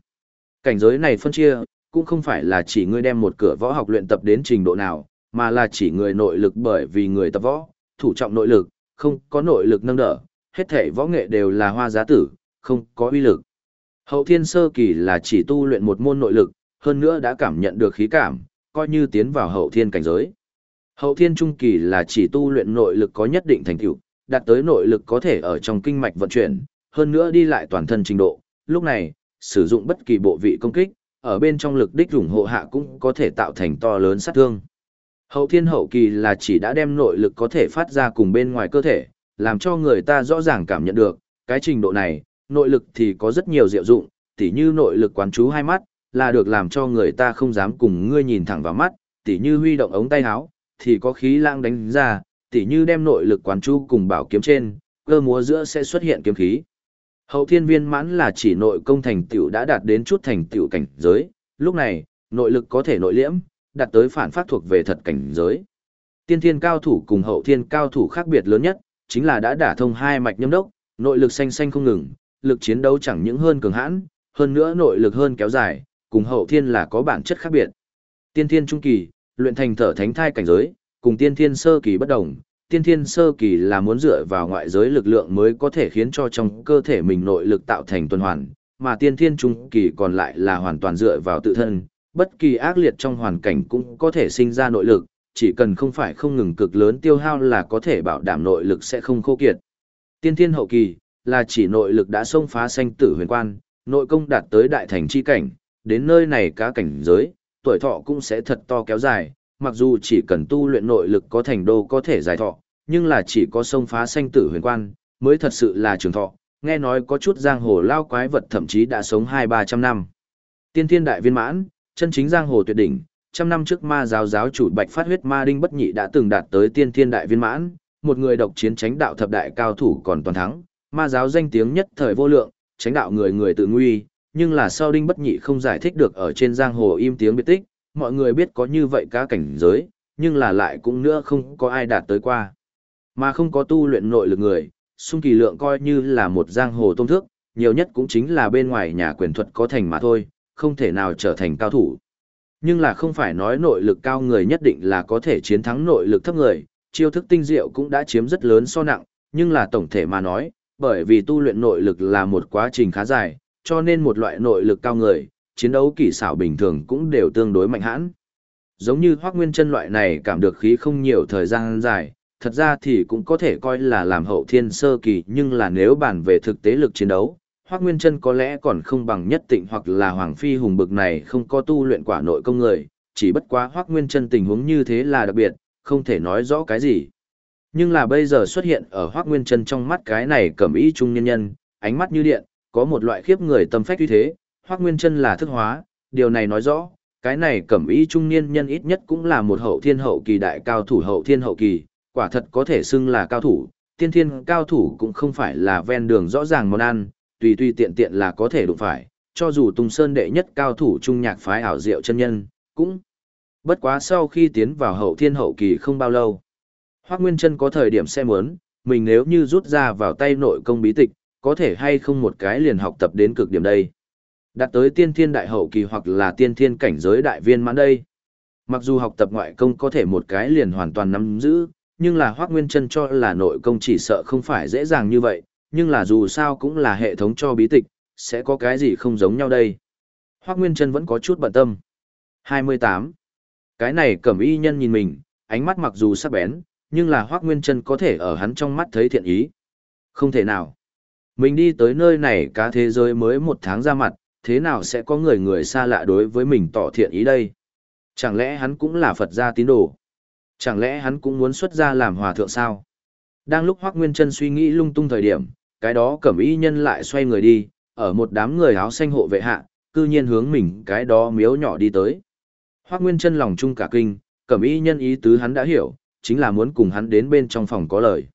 Cảnh giới này phân chia, cũng không phải là chỉ ngươi đem một cửa võ học luyện tập đến trình độ nào, mà là chỉ người nội lực bởi vì người tập võ, thủ trọng nội lực, không có nội lực nâng đỡ, hết thể võ nghệ đều là hoa giá tử, không có uy lực. Hậu thiên sơ kỳ là chỉ tu luyện một môn nội lực, hơn nữa đã cảm nhận được khí cảm, coi như tiến vào hậu thiên cảnh giới. Hậu thiên trung kỳ là chỉ tu luyện nội lực có nhất định thành tựu, đạt tới nội lực có thể ở trong kinh mạch vận chuyển, hơn nữa đi lại toàn thân trình độ. Lúc này, sử dụng bất kỳ bộ vị công kích, ở bên trong lực đích ủng hộ hạ cũng có thể tạo thành to lớn sát thương. Hậu thiên hậu kỳ là chỉ đã đem nội lực có thể phát ra cùng bên ngoài cơ thể, làm cho người ta rõ ràng cảm nhận được, cái trình độ này, nội lực thì có rất nhiều diệu dụng, tỉ như nội lực quán chú hai mắt, là được làm cho người ta không dám cùng ngươi nhìn thẳng vào mắt, tỉ như huy động ống tay áo, thì có khí lãng đánh ra, tỉ như đem nội lực quán chu cùng bảo kiếm trên, cơ múa giữa sẽ xuất hiện kiếm khí. Hậu thiên viên mãn là chỉ nội công thành tựu đã đạt đến chút thành tựu cảnh giới, lúc này, nội lực có thể nội liễm, đạt tới phản phát thuộc về thật cảnh giới. Tiên thiên cao thủ cùng hậu thiên cao thủ khác biệt lớn nhất, chính là đã đả thông hai mạch nhâm đốc, nội lực xanh xanh không ngừng, lực chiến đấu chẳng những hơn cường hãn, hơn nữa nội lực hơn kéo dài, cùng hậu thiên là có bản chất khác biệt. Tiên thiên trung kỳ, luyện thành thở thánh thai cảnh giới, cùng tiên thiên sơ kỳ bất đồng, tiên thiên sơ kỳ là muốn dựa vào ngoại giới lực lượng mới có thể khiến cho trong cơ thể mình nội lực tạo thành tuần hoàn, mà tiên thiên trung kỳ còn lại là hoàn toàn dựa vào tự thân, bất kỳ ác liệt trong hoàn cảnh cũng có thể sinh ra nội lực, chỉ cần không phải không ngừng cực lớn tiêu hao là có thể bảo đảm nội lực sẽ không khô kiệt. Tiên thiên hậu kỳ là chỉ nội lực đã xông phá sanh tử huyền quan, nội công đạt tới đại thành chi cảnh, đến nơi này cá cảnh giới, tuổi thọ cũng sẽ thật to kéo dài, mặc dù chỉ cần tu luyện nội lực có thành đô có thể dài thọ, nhưng là chỉ có xông phá sanh tử huyền quan, mới thật sự là trường thọ, nghe nói có chút giang hồ lao quái vật thậm chí đã sống hai ba trăm năm. Tiên thiên đại viên mãn, chân chính giang hồ tuyệt đỉnh, trăm năm trước ma giáo giáo chủ bạch phát huyết ma đinh bất nhị đã từng đạt tới tiên thiên đại viên mãn, một người độc chiến tránh đạo thập đại cao thủ còn toàn thắng, ma giáo danh tiếng nhất thời vô lượng, tránh đạo người người tự nguy, nhưng là sau đinh bất nhị không giải thích được ở trên giang hồ im tiếng biệt tích, mọi người biết có như vậy cá cảnh giới, nhưng là lại cũng nữa không có ai đạt tới qua. Mà không có tu luyện nội lực người, xung kỳ lượng coi như là một giang hồ tông thước, nhiều nhất cũng chính là bên ngoài nhà quyền thuật có thành mà thôi, không thể nào trở thành cao thủ. Nhưng là không phải nói nội lực cao người nhất định là có thể chiến thắng nội lực thấp người, chiêu thức tinh diệu cũng đã chiếm rất lớn so nặng, nhưng là tổng thể mà nói, bởi vì tu luyện nội lực là một quá trình khá dài, cho nên một loại nội lực cao người, chiến đấu kỹ xảo bình thường cũng đều tương đối mạnh hãn. Giống như Hoắc Nguyên Chân loại này cảm được khí không nhiều thời gian dài, thật ra thì cũng có thể coi là làm hậu thiên sơ kỳ, nhưng là nếu bàn về thực tế lực chiến đấu, Hoắc Nguyên Chân có lẽ còn không bằng nhất tịnh hoặc là Hoàng Phi hùng bực này không có tu luyện quả nội công người, chỉ bất quá Hoắc Nguyên Chân tình huống như thế là đặc biệt, không thể nói rõ cái gì. Nhưng là bây giờ xuất hiện ở Hoắc Nguyên Chân trong mắt cái này cẩm ý trung nhân nhân, ánh mắt như điện, có một loại khiếp người tâm phách uy thế, Hoắc Nguyên Chân là thức hóa, điều này nói rõ, cái này cẩm y trung niên nhân ít nhất cũng là một hậu thiên hậu kỳ đại cao thủ hậu thiên hậu kỳ, quả thật có thể xưng là cao thủ, tiên thiên cao thủ cũng không phải là ven đường rõ ràng món ăn, tùy tùy tiện tiện là có thể đụng phải, cho dù Tùng Sơn đệ nhất cao thủ trung nhạc phái ảo diệu chân nhân, cũng bất quá sau khi tiến vào hậu thiên hậu kỳ không bao lâu. Hoắc Nguyên Trân có thời điểm xem muốn, mình nếu như rút ra vào tay nội công bí tịch, có thể hay không một cái liền học tập đến cực điểm đây. Đạt tới tiên thiên đại hậu kỳ hoặc là tiên thiên cảnh giới đại viên mãn đây. Mặc dù học tập ngoại công có thể một cái liền hoàn toàn nắm giữ, nhưng là Hoác Nguyên Trân cho là nội công chỉ sợ không phải dễ dàng như vậy, nhưng là dù sao cũng là hệ thống cho bí tịch, sẽ có cái gì không giống nhau đây. Hoác Nguyên Trân vẫn có chút bận tâm. 28. Cái này cẩm y nhân nhìn mình, ánh mắt mặc dù sắc bén, nhưng là Hoác Nguyên Trân có thể ở hắn trong mắt thấy thiện ý. Không thể nào. Mình đi tới nơi này cả thế giới mới một tháng ra mặt, thế nào sẽ có người người xa lạ đối với mình tỏ thiện ý đây? Chẳng lẽ hắn cũng là Phật gia tín đồ? Chẳng lẽ hắn cũng muốn xuất gia làm hòa thượng sao? Đang lúc Hoác Nguyên Trân suy nghĩ lung tung thời điểm, cái đó cẩm y nhân lại xoay người đi, ở một đám người áo xanh hộ vệ hạ, cư nhiên hướng mình cái đó miếu nhỏ đi tới. Hoác Nguyên Trân lòng chung cả kinh, cẩm y nhân ý tứ hắn đã hiểu, chính là muốn cùng hắn đến bên trong phòng có lời.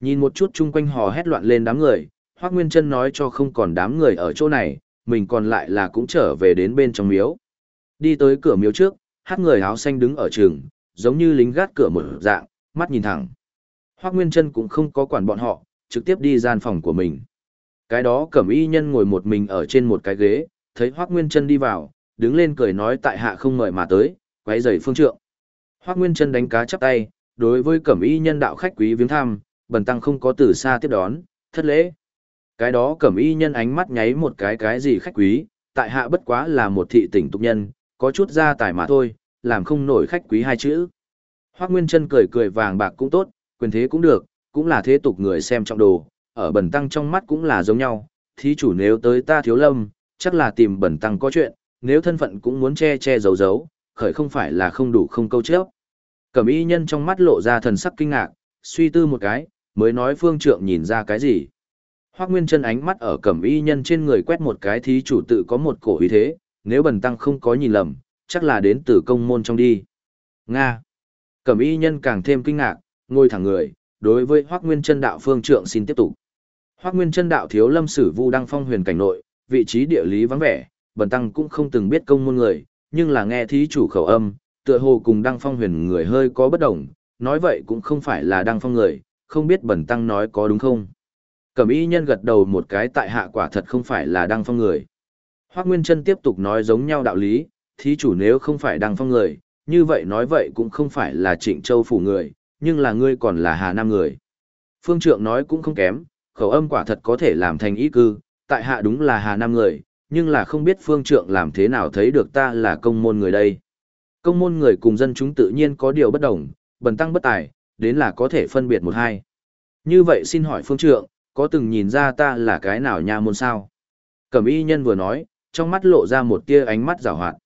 Nhìn một chút chung quanh hò hét loạn lên đám người, Hoác Nguyên Trân nói cho không còn đám người ở chỗ này, mình còn lại là cũng trở về đến bên trong miếu. Đi tới cửa miếu trước, hát người áo xanh đứng ở trường, giống như lính gác cửa một dạng, mắt nhìn thẳng. Hoác Nguyên Trân cũng không có quản bọn họ, trực tiếp đi gian phòng của mình. Cái đó cẩm y nhân ngồi một mình ở trên một cái ghế, thấy Hoác Nguyên Trân đi vào, đứng lên cười nói tại hạ không mời mà tới, quấy rầy phương trượng. Hoác Nguyên Trân đánh cá chắp tay, đối với cẩm y nhân đạo khách quý viếng thăm, bần tăng không có từ xa tiếp đón, thất lễ. Cái đó cẩm y nhân ánh mắt nháy một cái cái gì khách quý, tại hạ bất quá là một thị tỉnh tục nhân, có chút gia tài mà thôi, làm không nổi khách quý hai chữ. Hoác Nguyên Trân cười cười vàng bạc cũng tốt, quyền thế cũng được, cũng là thế tục người xem trọng đồ, ở bẩn tăng trong mắt cũng là giống nhau, thí chủ nếu tới ta thiếu lâm, chắc là tìm bẩn tăng có chuyện, nếu thân phận cũng muốn che che giấu giấu, khởi không phải là không đủ không câu chấp. Cẩm y nhân trong mắt lộ ra thần sắc kinh ngạc, suy tư một cái, mới nói phương trượng nhìn ra cái gì. Hoắc Nguyên chân ánh mắt ở cẩm y nhân trên người quét một cái thí chủ tự có một cổ uy thế, nếu bần tăng không có nhìn lầm, chắc là đến từ công môn trong đi. Nga. Cẩm y nhân càng thêm kinh ngạc, ngồi thẳng người, đối với Hoắc Nguyên Chân đạo phương trượng xin tiếp tục. Hoắc Nguyên Chân đạo thiếu lâm sử Vu Đăng Phong huyền cảnh nội, vị trí địa lý vắng vẻ, bần tăng cũng không từng biết công môn người, nhưng là nghe thí chủ khẩu âm, tựa hồ cùng Đăng Phong huyền người hơi có bất đồng, nói vậy cũng không phải là Đăng Phong người, không biết bần tăng nói có đúng không. Cẩm y nhân gật đầu một cái tại hạ quả thật không phải là Đăng Phong người. Hoắc Nguyên Chân tiếp tục nói giống nhau đạo lý, thí chủ nếu không phải Đăng Phong người, như vậy nói vậy cũng không phải là Trịnh Châu phủ người, nhưng là ngươi còn là Hà Nam người. Phương Trượng nói cũng không kém, khẩu âm quả thật có thể làm thành ý cư, tại hạ đúng là Hà Nam người, nhưng là không biết phương trượng làm thế nào thấy được ta là công môn người đây. Công môn người cùng dân chúng tự nhiên có điều bất đồng, bần tăng bất tài, đến là có thể phân biệt một hai. Như vậy xin hỏi phương trượng, có từng nhìn ra ta là cái nào nha môn sao? Cẩm y nhân vừa nói, trong mắt lộ ra một tia ánh mắt rào hoạt.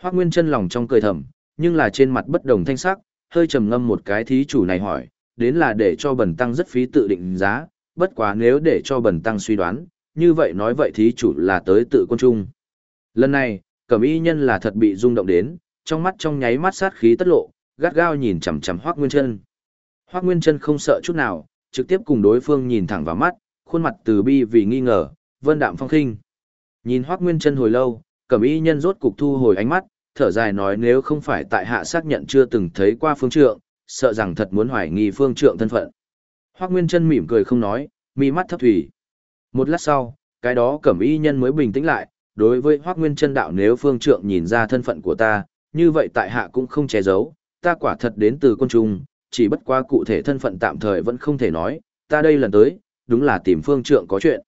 Hoác Nguyên chân lòng trong cười thầm, nhưng là trên mặt bất đồng thanh sắc, hơi trầm ngâm một cái thí chủ này hỏi, đến là để cho bần tăng rất phí tự định giá, bất quá nếu để cho bần tăng suy đoán, như vậy nói vậy thí chủ là tới tự quân trung. Lần này, cẩm y nhân là thật bị rung động đến, trong mắt trong nháy mắt sát khí tất lộ, gắt gao nhìn chằm chằm Hoắc Nguyên Chân. Hoắc Nguyên Chân không sợ chút nào, trực tiếp cùng đối phương nhìn thẳng vào mắt, khuôn mặt từ bi vì nghi ngờ, vân đạm phong khinh. Nhìn Hoắc Nguyên Chân hồi lâu, Cẩm Y nhân rốt cục thu hồi ánh mắt, thở dài nói nếu không phải tại hạ xác nhận chưa từng thấy qua phương trượng, sợ rằng thật muốn hoài nghi phương trượng thân phận. Hoắc Nguyên Chân mỉm cười không nói, mi mắt thấp thủy. Một lát sau, cái đó Cẩm Y nhân mới bình tĩnh lại, đối với Hoắc Nguyên Chân đạo nếu phương trượng nhìn ra thân phận của ta, như vậy tại hạ cũng không che giấu, ta quả thật đến từ quân trung, chỉ bất qua cụ thể thân phận tạm thời vẫn không thể nói, ta đây lần tới, đúng là tìm phương trượng có chuyện.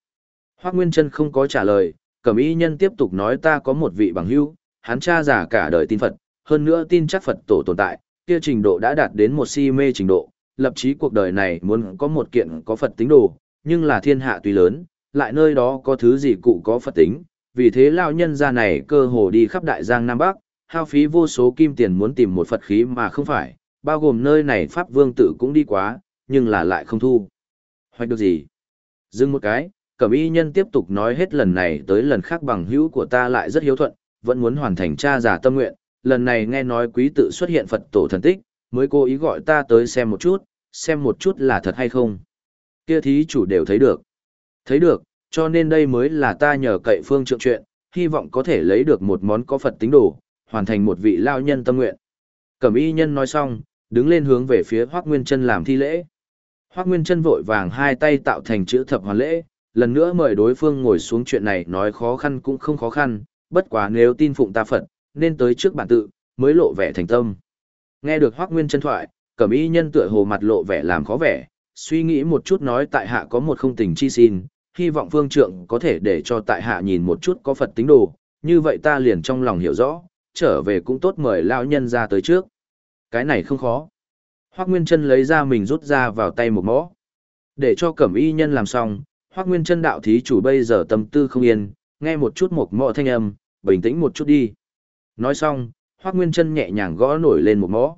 Hoác Nguyên Trân không có trả lời, cẩm y nhân tiếp tục nói ta có một vị bằng hữu, hắn cha giả cả đời tin Phật, hơn nữa tin chắc Phật tổ tồn tại, kia trình độ đã đạt đến một si mê trình độ, lập chí cuộc đời này muốn có một kiện có Phật tính đồ, nhưng là thiên hạ tuy lớn, lại nơi đó có thứ gì cụ có Phật tính, vì thế lao nhân ra này cơ hồ đi khắp đại giang Nam Bắc, hao phí vô số kim tiền muốn tìm một Phật khí mà không phải, bao gồm nơi này Pháp Vương tự cũng đi quá, nhưng là lại không thu. Hoạch được gì? Dừng một cái, cẩm y nhân tiếp tục nói hết lần này tới lần khác bằng hữu của ta lại rất hiếu thuận, vẫn muốn hoàn thành cha giả tâm nguyện, lần này nghe nói quý tự xuất hiện Phật tổ thần tích, mới cố ý gọi ta tới xem một chút, xem một chút là thật hay không. Kia thí chủ đều thấy được. Thấy được, cho nên đây mới là ta nhờ cậy phương trượng chuyện, hy vọng có thể lấy được một món có Phật tính đồ, hoàn thành một vị lao nhân tâm nguyện. Cẩm y nhân nói xong, đứng lên hướng về phía Hoác Nguyên Trân làm thi lễ. Hoác Nguyên Trân vội vàng hai tay tạo thành chữ thập hoàn lễ, lần nữa mời đối phương ngồi xuống chuyện này nói khó khăn cũng không khó khăn, bất quá nếu tin phụng ta Phật, nên tới trước bản tự, mới lộ vẻ thành tâm. Nghe được Hoác Nguyên Trân thoại, Cẩm y nhân tựa hồ mặt lộ vẻ làm khó vẻ, suy nghĩ một chút nói tại hạ có một không tình chi xin, hy vọng phương trượng có thể để cho tại hạ nhìn một chút có Phật tính đồ, như vậy ta liền trong lòng hiểu rõ, trở về cũng tốt mời lão nhân ra tới trước. Cái này không khó. Hoác Nguyên Trân lấy ra mình rút ra vào tay một mõ. Để cho cẩm y nhân làm xong, Hoác Nguyên Trân đạo thí chủ bây giờ tâm tư không yên, nghe một chút một mõ thanh âm, bình tĩnh một chút đi. Nói xong, Hoác Nguyên Trân nhẹ nhàng gõ nổi lên một mõ.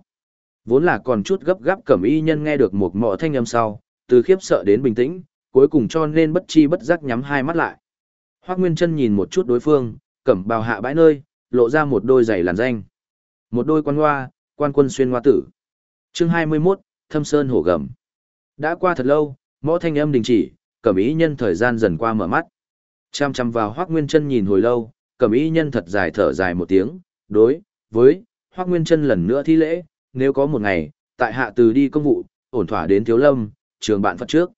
Vốn là còn chút gấp gáp cẩm y nhân nghe được một mõ thanh âm sau, từ khiếp sợ đến bình tĩnh, cuối cùng cho nên bất chi bất giác nhắm hai mắt lại. Hoác Nguyên Trân nhìn một chút đối phương, cẩm bào hạ bãi nơi, lộ ra một đôi giày làn danh. Một đôi quan hoa, quan quân xuyên hoa tử. chương 21, Thâm Sơn hổ gầm. Đã qua thật lâu, mõ thanh âm đình chỉ, cẩm ý nhân thời gian dần qua mở mắt. Chăm chăm vào Hoác Nguyên chân nhìn hồi lâu, cẩm ý nhân thật dài thở dài một tiếng, đối, với, Hoác Nguyên chân lần nữa thi lễ, nếu có một ngày, tại hạ từ đi công vụ, ổn thỏa đến thiếu lâm, trường bạn Phật trước.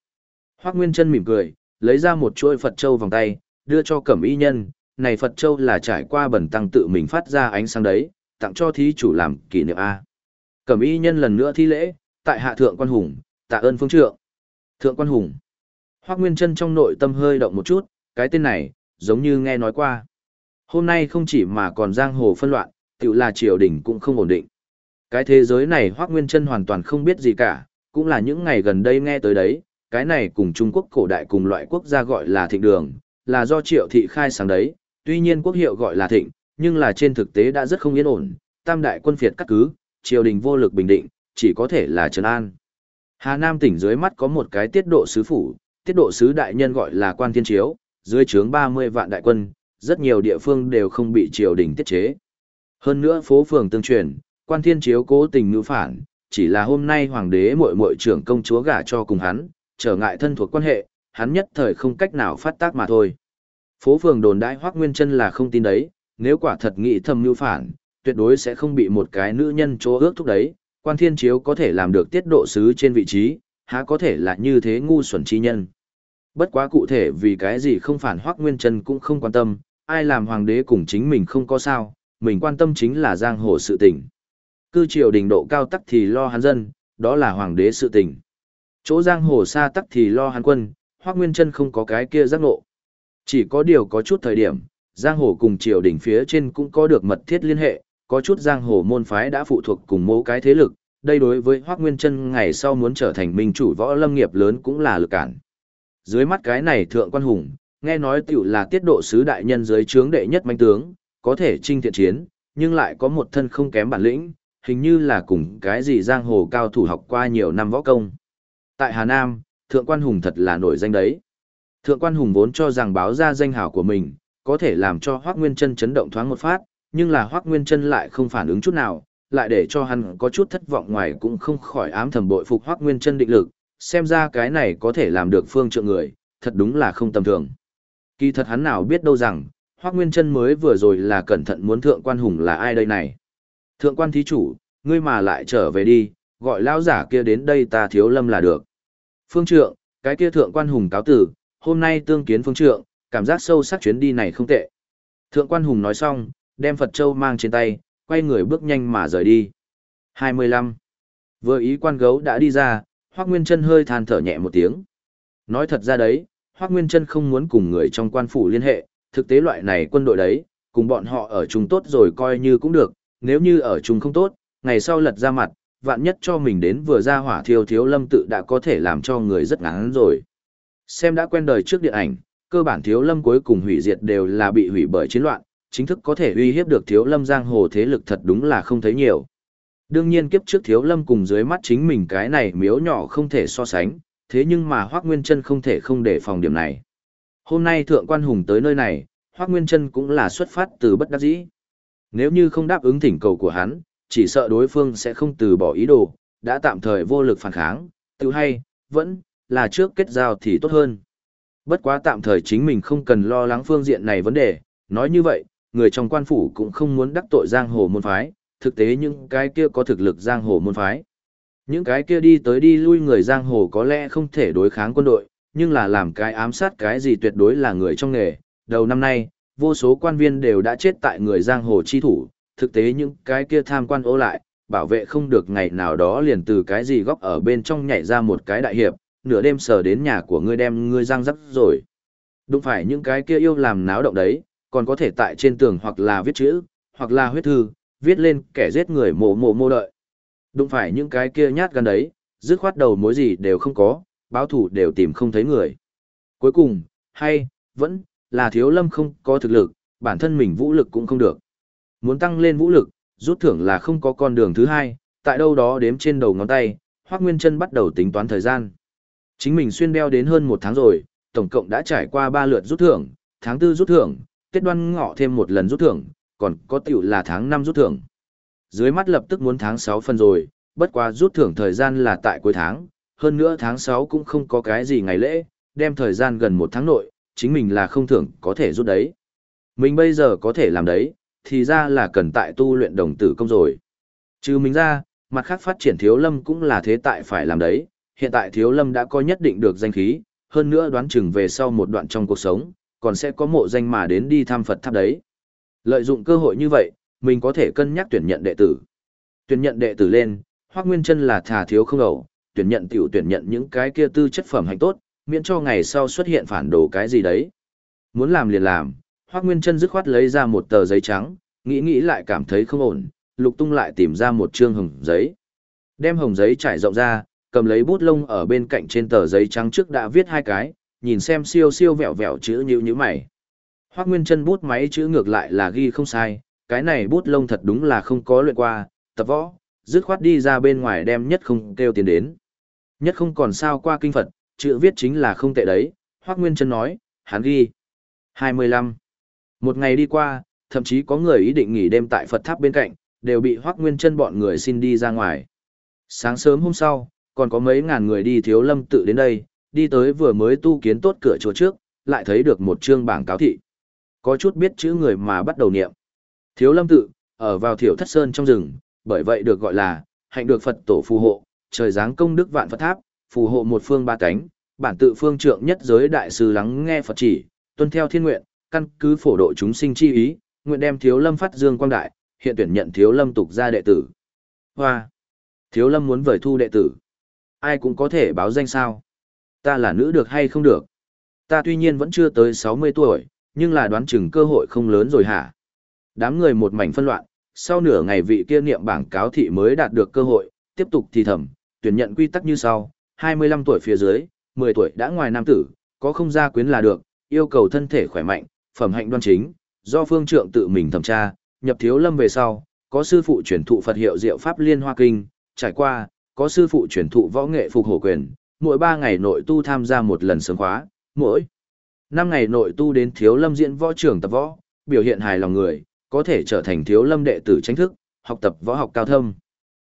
Hoác Nguyên chân mỉm cười, lấy ra một chuôi Phật châu vòng tay, đưa cho cẩm ý nhân, này Phật Châu là trải qua bẩn tăng tự mình phát ra ánh sáng đấy, tặng cho thí chủ làm kỷ niệm A. Cẩm y nhân lần nữa thi lễ, tại hạ thượng quan hùng, tạ ơn phương trượng. Thượng quan hùng. Hoác Nguyên chân trong nội tâm hơi động một chút, cái tên này, giống như nghe nói qua. Hôm nay không chỉ mà còn giang hồ phân loạn, tự là triều đình cũng không ổn định. Cái thế giới này Hoác Nguyên chân hoàn toàn không biết gì cả, cũng là những ngày gần đây nghe tới đấy, cái này cùng Trung Quốc cổ đại cùng loại quốc gia gọi là thịnh đường, là do triệu thị khai sáng đấy, tuy nhiên quốc hiệu gọi là thịnh, nhưng là trên thực tế đã rất không yên ổn, tam đại quân phiệt cắt cứ, triều đình vô lực bình định, chỉ có thể là trấn an. Hà Nam tỉnh dưới mắt có một cái tiết độ sứ phủ, tiết độ sứ đại nhân gọi là quan thiên chiếu, dưới trướng 30 vạn đại quân, rất nhiều địa phương đều không bị triều đình tiết chế. Hơn nữa phố phường tương truyền, quan thiên chiếu cố tình ngữ phản, chỉ là hôm nay hoàng đế muội muội trưởng công chúa gả cho cùng hắn, trở ngại thân thuộc quan hệ, hắn nhất thời không cách nào phát tác mà thôi. Phố phường đồn đại Hoắc Nguyên Chân là không tin đấy, nếu quả thật nghĩ thầm mưu phản, tuyệt đối sẽ không bị một cái nữ nhân chỗ ước thúc đấy, quan thiên chiếu có thể làm được tiết độ sứ trên vị trí, há có thể là như thế ngu xuẩn chi nhân. Bất quá cụ thể vì cái gì không phản Hoắc Nguyên Chân cũng không quan tâm, ai làm hoàng đế cùng chính mình không có sao, mình quan tâm chính là giang hồ sự tình. Cư triều đình độ cao tắc thì lo hắn dân, đó là hoàng đế sự tình. Chỗ giang hồ xa tắc thì lo hắn quân, Hoắc Nguyên Chân không có cái kia giác ngộ. Chỉ có điều có chút thời điểm, giang hồ cùng triều đình phía trên cũng có được mật thiết liên hệ, có chút giang hồ môn phái đã phụ thuộc cùng mỗ cái thế lực, đây đối với Hoắc Nguyên Chân ngày sau muốn trở thành minh chủ võ lâm nghiệp lớn cũng là lực cản. Dưới mắt cái này thượng quan hùng, nghe nói tiểu là tiết độ sứ đại nhân dưới trướng đệ nhất manh tướng, có thể trinh thiện chiến, nhưng lại có một thân không kém bản lĩnh, hình như là cùng cái gì giang hồ cao thủ học qua nhiều năm võ công. Tại Hà Nam, thượng quan hùng thật là nổi danh đấy. Thượng quan hùng vốn cho rằng báo ra danh hảo của mình, có thể làm cho Hoắc Nguyên Chân chấn động thoáng một phát, nhưng là Hoắc Nguyên Chân lại không phản ứng chút nào, lại để cho hắn có chút thất vọng ngoài cũng không khỏi ám thầm bội phục Hoắc Nguyên Chân định lực, xem ra cái này có thể làm được phương trượng người, thật đúng là không tầm thường. Kỳ thật hắn nào biết đâu rằng, Hoắc Nguyên Chân mới vừa rồi là cẩn thận muốn thượng quan hùng là ai đây này. Thượng quan thí chủ, ngươi mà lại trở về đi, gọi lão giả kia đến đây ta thiếu lâm là được. Phương trượng, cái kia thượng quan hùng cáo tử, hôm nay tương kiến phương trượng, cảm giác sâu sắc chuyến đi này không tệ. Thượng quan hùng nói xong, đem Phật Châu mang trên tay, quay người bước nhanh mà rời đi. 25. Vừa ý quan gấu đã đi ra, Hoác Nguyên Trân hơi than thở nhẹ một tiếng. Nói thật ra đấy, Hoác Nguyên Trân không muốn cùng người trong quan phủ liên hệ, thực tế loại này quân đội đấy, cùng bọn họ ở chung tốt rồi coi như cũng được, nếu như ở chung không tốt, ngày sau lật ra mặt, vạn nhất cho mình đến vừa ra hỏa thiêu thiếu lâm tự đã có thể làm cho người rất ngán rồi. Xem đã quen đời trước điện ảnh, cơ bản thiếu lâm cuối cùng hủy diệt đều là bị hủy bởi chiến loạn, chính thức có thể uy hiếp được thiếu lâm giang hồ thế lực thật đúng là không thấy nhiều. Đương nhiên kiếp trước thiếu lâm cùng dưới mắt chính mình cái này miếu nhỏ không thể so sánh, thế nhưng mà Hoác Nguyên Trân không thể không để phòng điểm này. Hôm nay Thượng Quan Hùng tới nơi này, Hoác Nguyên Trân cũng là xuất phát từ bất đắc dĩ. Nếu như không đáp ứng thỉnh cầu của hắn, chỉ sợ đối phương sẽ không từ bỏ ý đồ, đã tạm thời vô lực phản kháng, tự hay, vẫn là trước kết giao thì tốt hơn. Bất quá tạm thời chính mình không cần lo lắng phương diện này vấn đề, nói như vậy, người trong quan phủ cũng không muốn đắc tội giang hồ môn phái, thực tế những cái kia có thực lực giang hồ môn phái. Những cái kia đi tới đi lui người giang hồ có lẽ không thể đối kháng quân đội, nhưng là làm cái ám sát cái gì tuyệt đối là người trong nghề. Đầu năm nay, vô số quan viên đều đã chết tại người giang hồ chi thủ, thực tế những cái kia tham quan ô lại, bảo vệ không được ngày nào đó liền từ cái gì góc ở bên trong nhảy ra một cái đại hiệp, nửa đêm sờ đến nhà của ngươi đem ngươi giang rắc rồi. Đúng phải những cái kia yêu làm náo động đấy, còn có thể tại trên tường hoặc là viết chữ, hoặc là huyết thư, viết lên kẻ giết người mộ mộ mô đợi. Đúng phải những cái kia nhát gan đấy, dứt khoát đầu mối gì đều không có, báo thủ đều tìm không thấy người. Cuối cùng, hay, vẫn, là thiếu lâm không có thực lực, bản thân mình vũ lực cũng không được. Muốn tăng lên vũ lực, rút thưởng là không có con đường thứ hai, tại đâu đó đếm trên đầu ngón tay, Hoác Nguyên chân bắt đầu tính toán thời gian. Chính mình xuyên đeo đến hơn một tháng rồi, tổng cộng đã trải qua ba lượt rút thưởng, tháng tư rút thưởng, Tết đoan ngọ thêm một lần rút thưởng, còn có tiểu là tháng năm rút thưởng. Dưới mắt lập tức muốn tháng sáu phân rồi, bất quá rút thưởng thời gian là tại cuối tháng, hơn nữa tháng sáu cũng không có cái gì ngày lễ, đem thời gian gần một tháng nội, chính mình là không thưởng có thể rút đấy. Mình bây giờ có thể làm đấy, thì ra là cần tại tu luyện đồng tử công rồi. Trừ mình ra, mặt khác phát triển thiếu lâm cũng là thế tại phải làm đấy, hiện tại thiếu lâm đã có nhất định được danh khí, hơn nữa đoán chừng về sau một đoạn trong cuộc sống, còn sẽ có mộ danh mà đến đi thăm Phật tháp đấy. Lợi dụng cơ hội như vậy, mình có thể cân nhắc tuyển nhận đệ tử. Tuyển nhận đệ tử lên, Hoắc Nguyên Chân là thà thiếu không ẩu, tuyển nhận tiểu tuyển nhận những cái kia tư chất phẩm hành tốt, miễn cho ngày sau xuất hiện phản đồ cái gì đấy. Muốn làm liền làm, Hoắc Nguyên Chân dứt khoát lấy ra một tờ giấy trắng, nghĩ nghĩ lại cảm thấy không ổn, Lục Tung lại tìm ra một trương hồng giấy. Đem hồng giấy trải rộng ra, cầm lấy bút lông ở bên cạnh trên tờ giấy trắng trước đã viết hai cái, nhìn xem siêu siêu vẹo vẹo chữ như như mày. Hoác Nguyên chân bút máy chữ ngược lại là ghi không sai, cái này bút lông thật đúng là không có luyện qua, tập võ, dứt khoát đi ra bên ngoài đem nhất không kêu tiền đến. Nhất không còn sao qua kinh Phật, chữ viết chính là không tệ đấy, Hoác Nguyên chân nói, hắn ghi. 25. Một ngày đi qua, thậm chí có người ý định nghỉ đêm tại Phật tháp bên cạnh, đều bị Hoác Nguyên chân bọn người xin đi ra ngoài. Sáng sớm hôm sau, còn có mấy ngàn người đi thiếu lâm tự đến đây, đi tới vừa mới tu kiến tốt cửa chùa trước, lại thấy được một chương bảng cáo thị. Có chút biết chữ người mà bắt đầu niệm. Thiếu lâm tự, ở vào thiểu thất sơn trong rừng, bởi vậy được gọi là, hạnh được Phật tổ phù hộ, trời giáng công đức vạn Phật tháp, phù hộ một phương ba cánh, bản tự phương trượng nhất giới đại sư lắng nghe Phật chỉ, tuân theo thiên nguyện, căn cứ phổ độ chúng sinh chi ý, nguyện đem thiếu lâm phát dương quang đại, hiện tuyển nhận thiếu lâm tục ra đệ tử. Hoa! Thiếu lâm muốn vời thu đệ tử. Ai cũng có thể báo danh sao. Ta là nữ được hay không được? Ta tuy nhiên vẫn chưa tới 60 tuổi, nhưng là đoán chừng cơ hội không lớn rồi hả? Đám người một mảnh phân loạn, sau nửa ngày vị kia niệm bảng cáo thị mới đạt được cơ hội, tiếp tục thì thầm, tuyển nhận quy tắc như sau, 25 tuổi phía dưới, 10 tuổi đã ngoài nam tử, có không gia quyến là được, yêu cầu thân thể khỏe mạnh, phẩm hạnh đoan chính, do phương trượng tự mình thẩm tra, nhập thiếu lâm về sau, có sư phụ truyền thụ Phật hiệu Diệu Pháp Liên Hoa Kinh, trải qua, có sư phụ truyền thụ võ nghệ phục hổ quyền, mỗi 3 ngày nội tu tham gia một lần sớm khóa, mỗi 5 ngày nội tu đến thiếu lâm diễn võ trưởng tập võ, biểu hiện hài lòng người, có thể trở thành thiếu lâm đệ tử chính thức, học tập võ học cao thâm.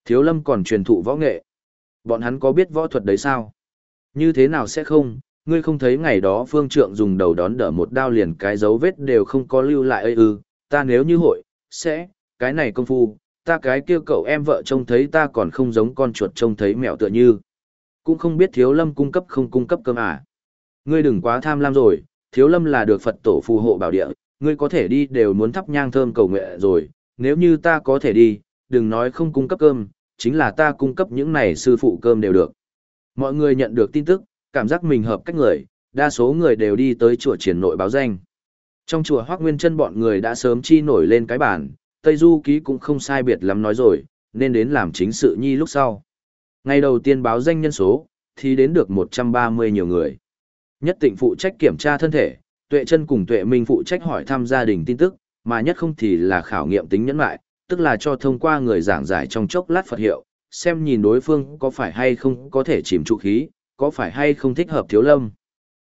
Thiếu lâm còn truyền thụ võ nghệ. Bọn hắn có biết võ thuật đấy sao? Như thế nào sẽ không, ngươi không thấy ngày đó phương trượng dùng đầu đón đỡ một đao liền cái dấu vết đều không có lưu lại ơi ư, ta nếu như hội, sẽ, cái này công phu, ta cái kia cậu em vợ trông thấy ta còn không giống con chuột trông thấy mèo tựa như. Cũng không biết thiếu lâm cung cấp không cung cấp cơm à. Ngươi đừng quá tham lam rồi, thiếu lâm là được Phật tổ phù hộ bảo địa, ngươi có thể đi đều muốn thắp nhang thơm cầu nguyện rồi, nếu như ta có thể đi, đừng nói không cung cấp cơm, chính là ta cung cấp những này sư phụ cơm đều được. Mọi người nhận được tin tức, cảm giác mình hợp cách người, đa số người đều đi tới chùa triển nội báo danh. Trong chùa Hoác Nguyên chân bọn người đã sớm chi nổi lên cái bản, Tây Du Ký cũng không sai biệt lắm nói rồi, nên đến làm chính sự nhi lúc sau. Ngày đầu tiên báo danh nhân số, thì đến được 130 nhiều người. Nhất tịnh phụ trách kiểm tra thân thể, tuệ chân cùng tuệ minh phụ trách hỏi thăm gia đình tin tức, mà nhất không thì là khảo nghiệm tính nhẫn lại, tức là cho thông qua người giảng giải trong chốc lát Phật hiệu, xem nhìn đối phương có phải hay không có thể chìm trụ khí, có phải hay không thích hợp thiếu lâm.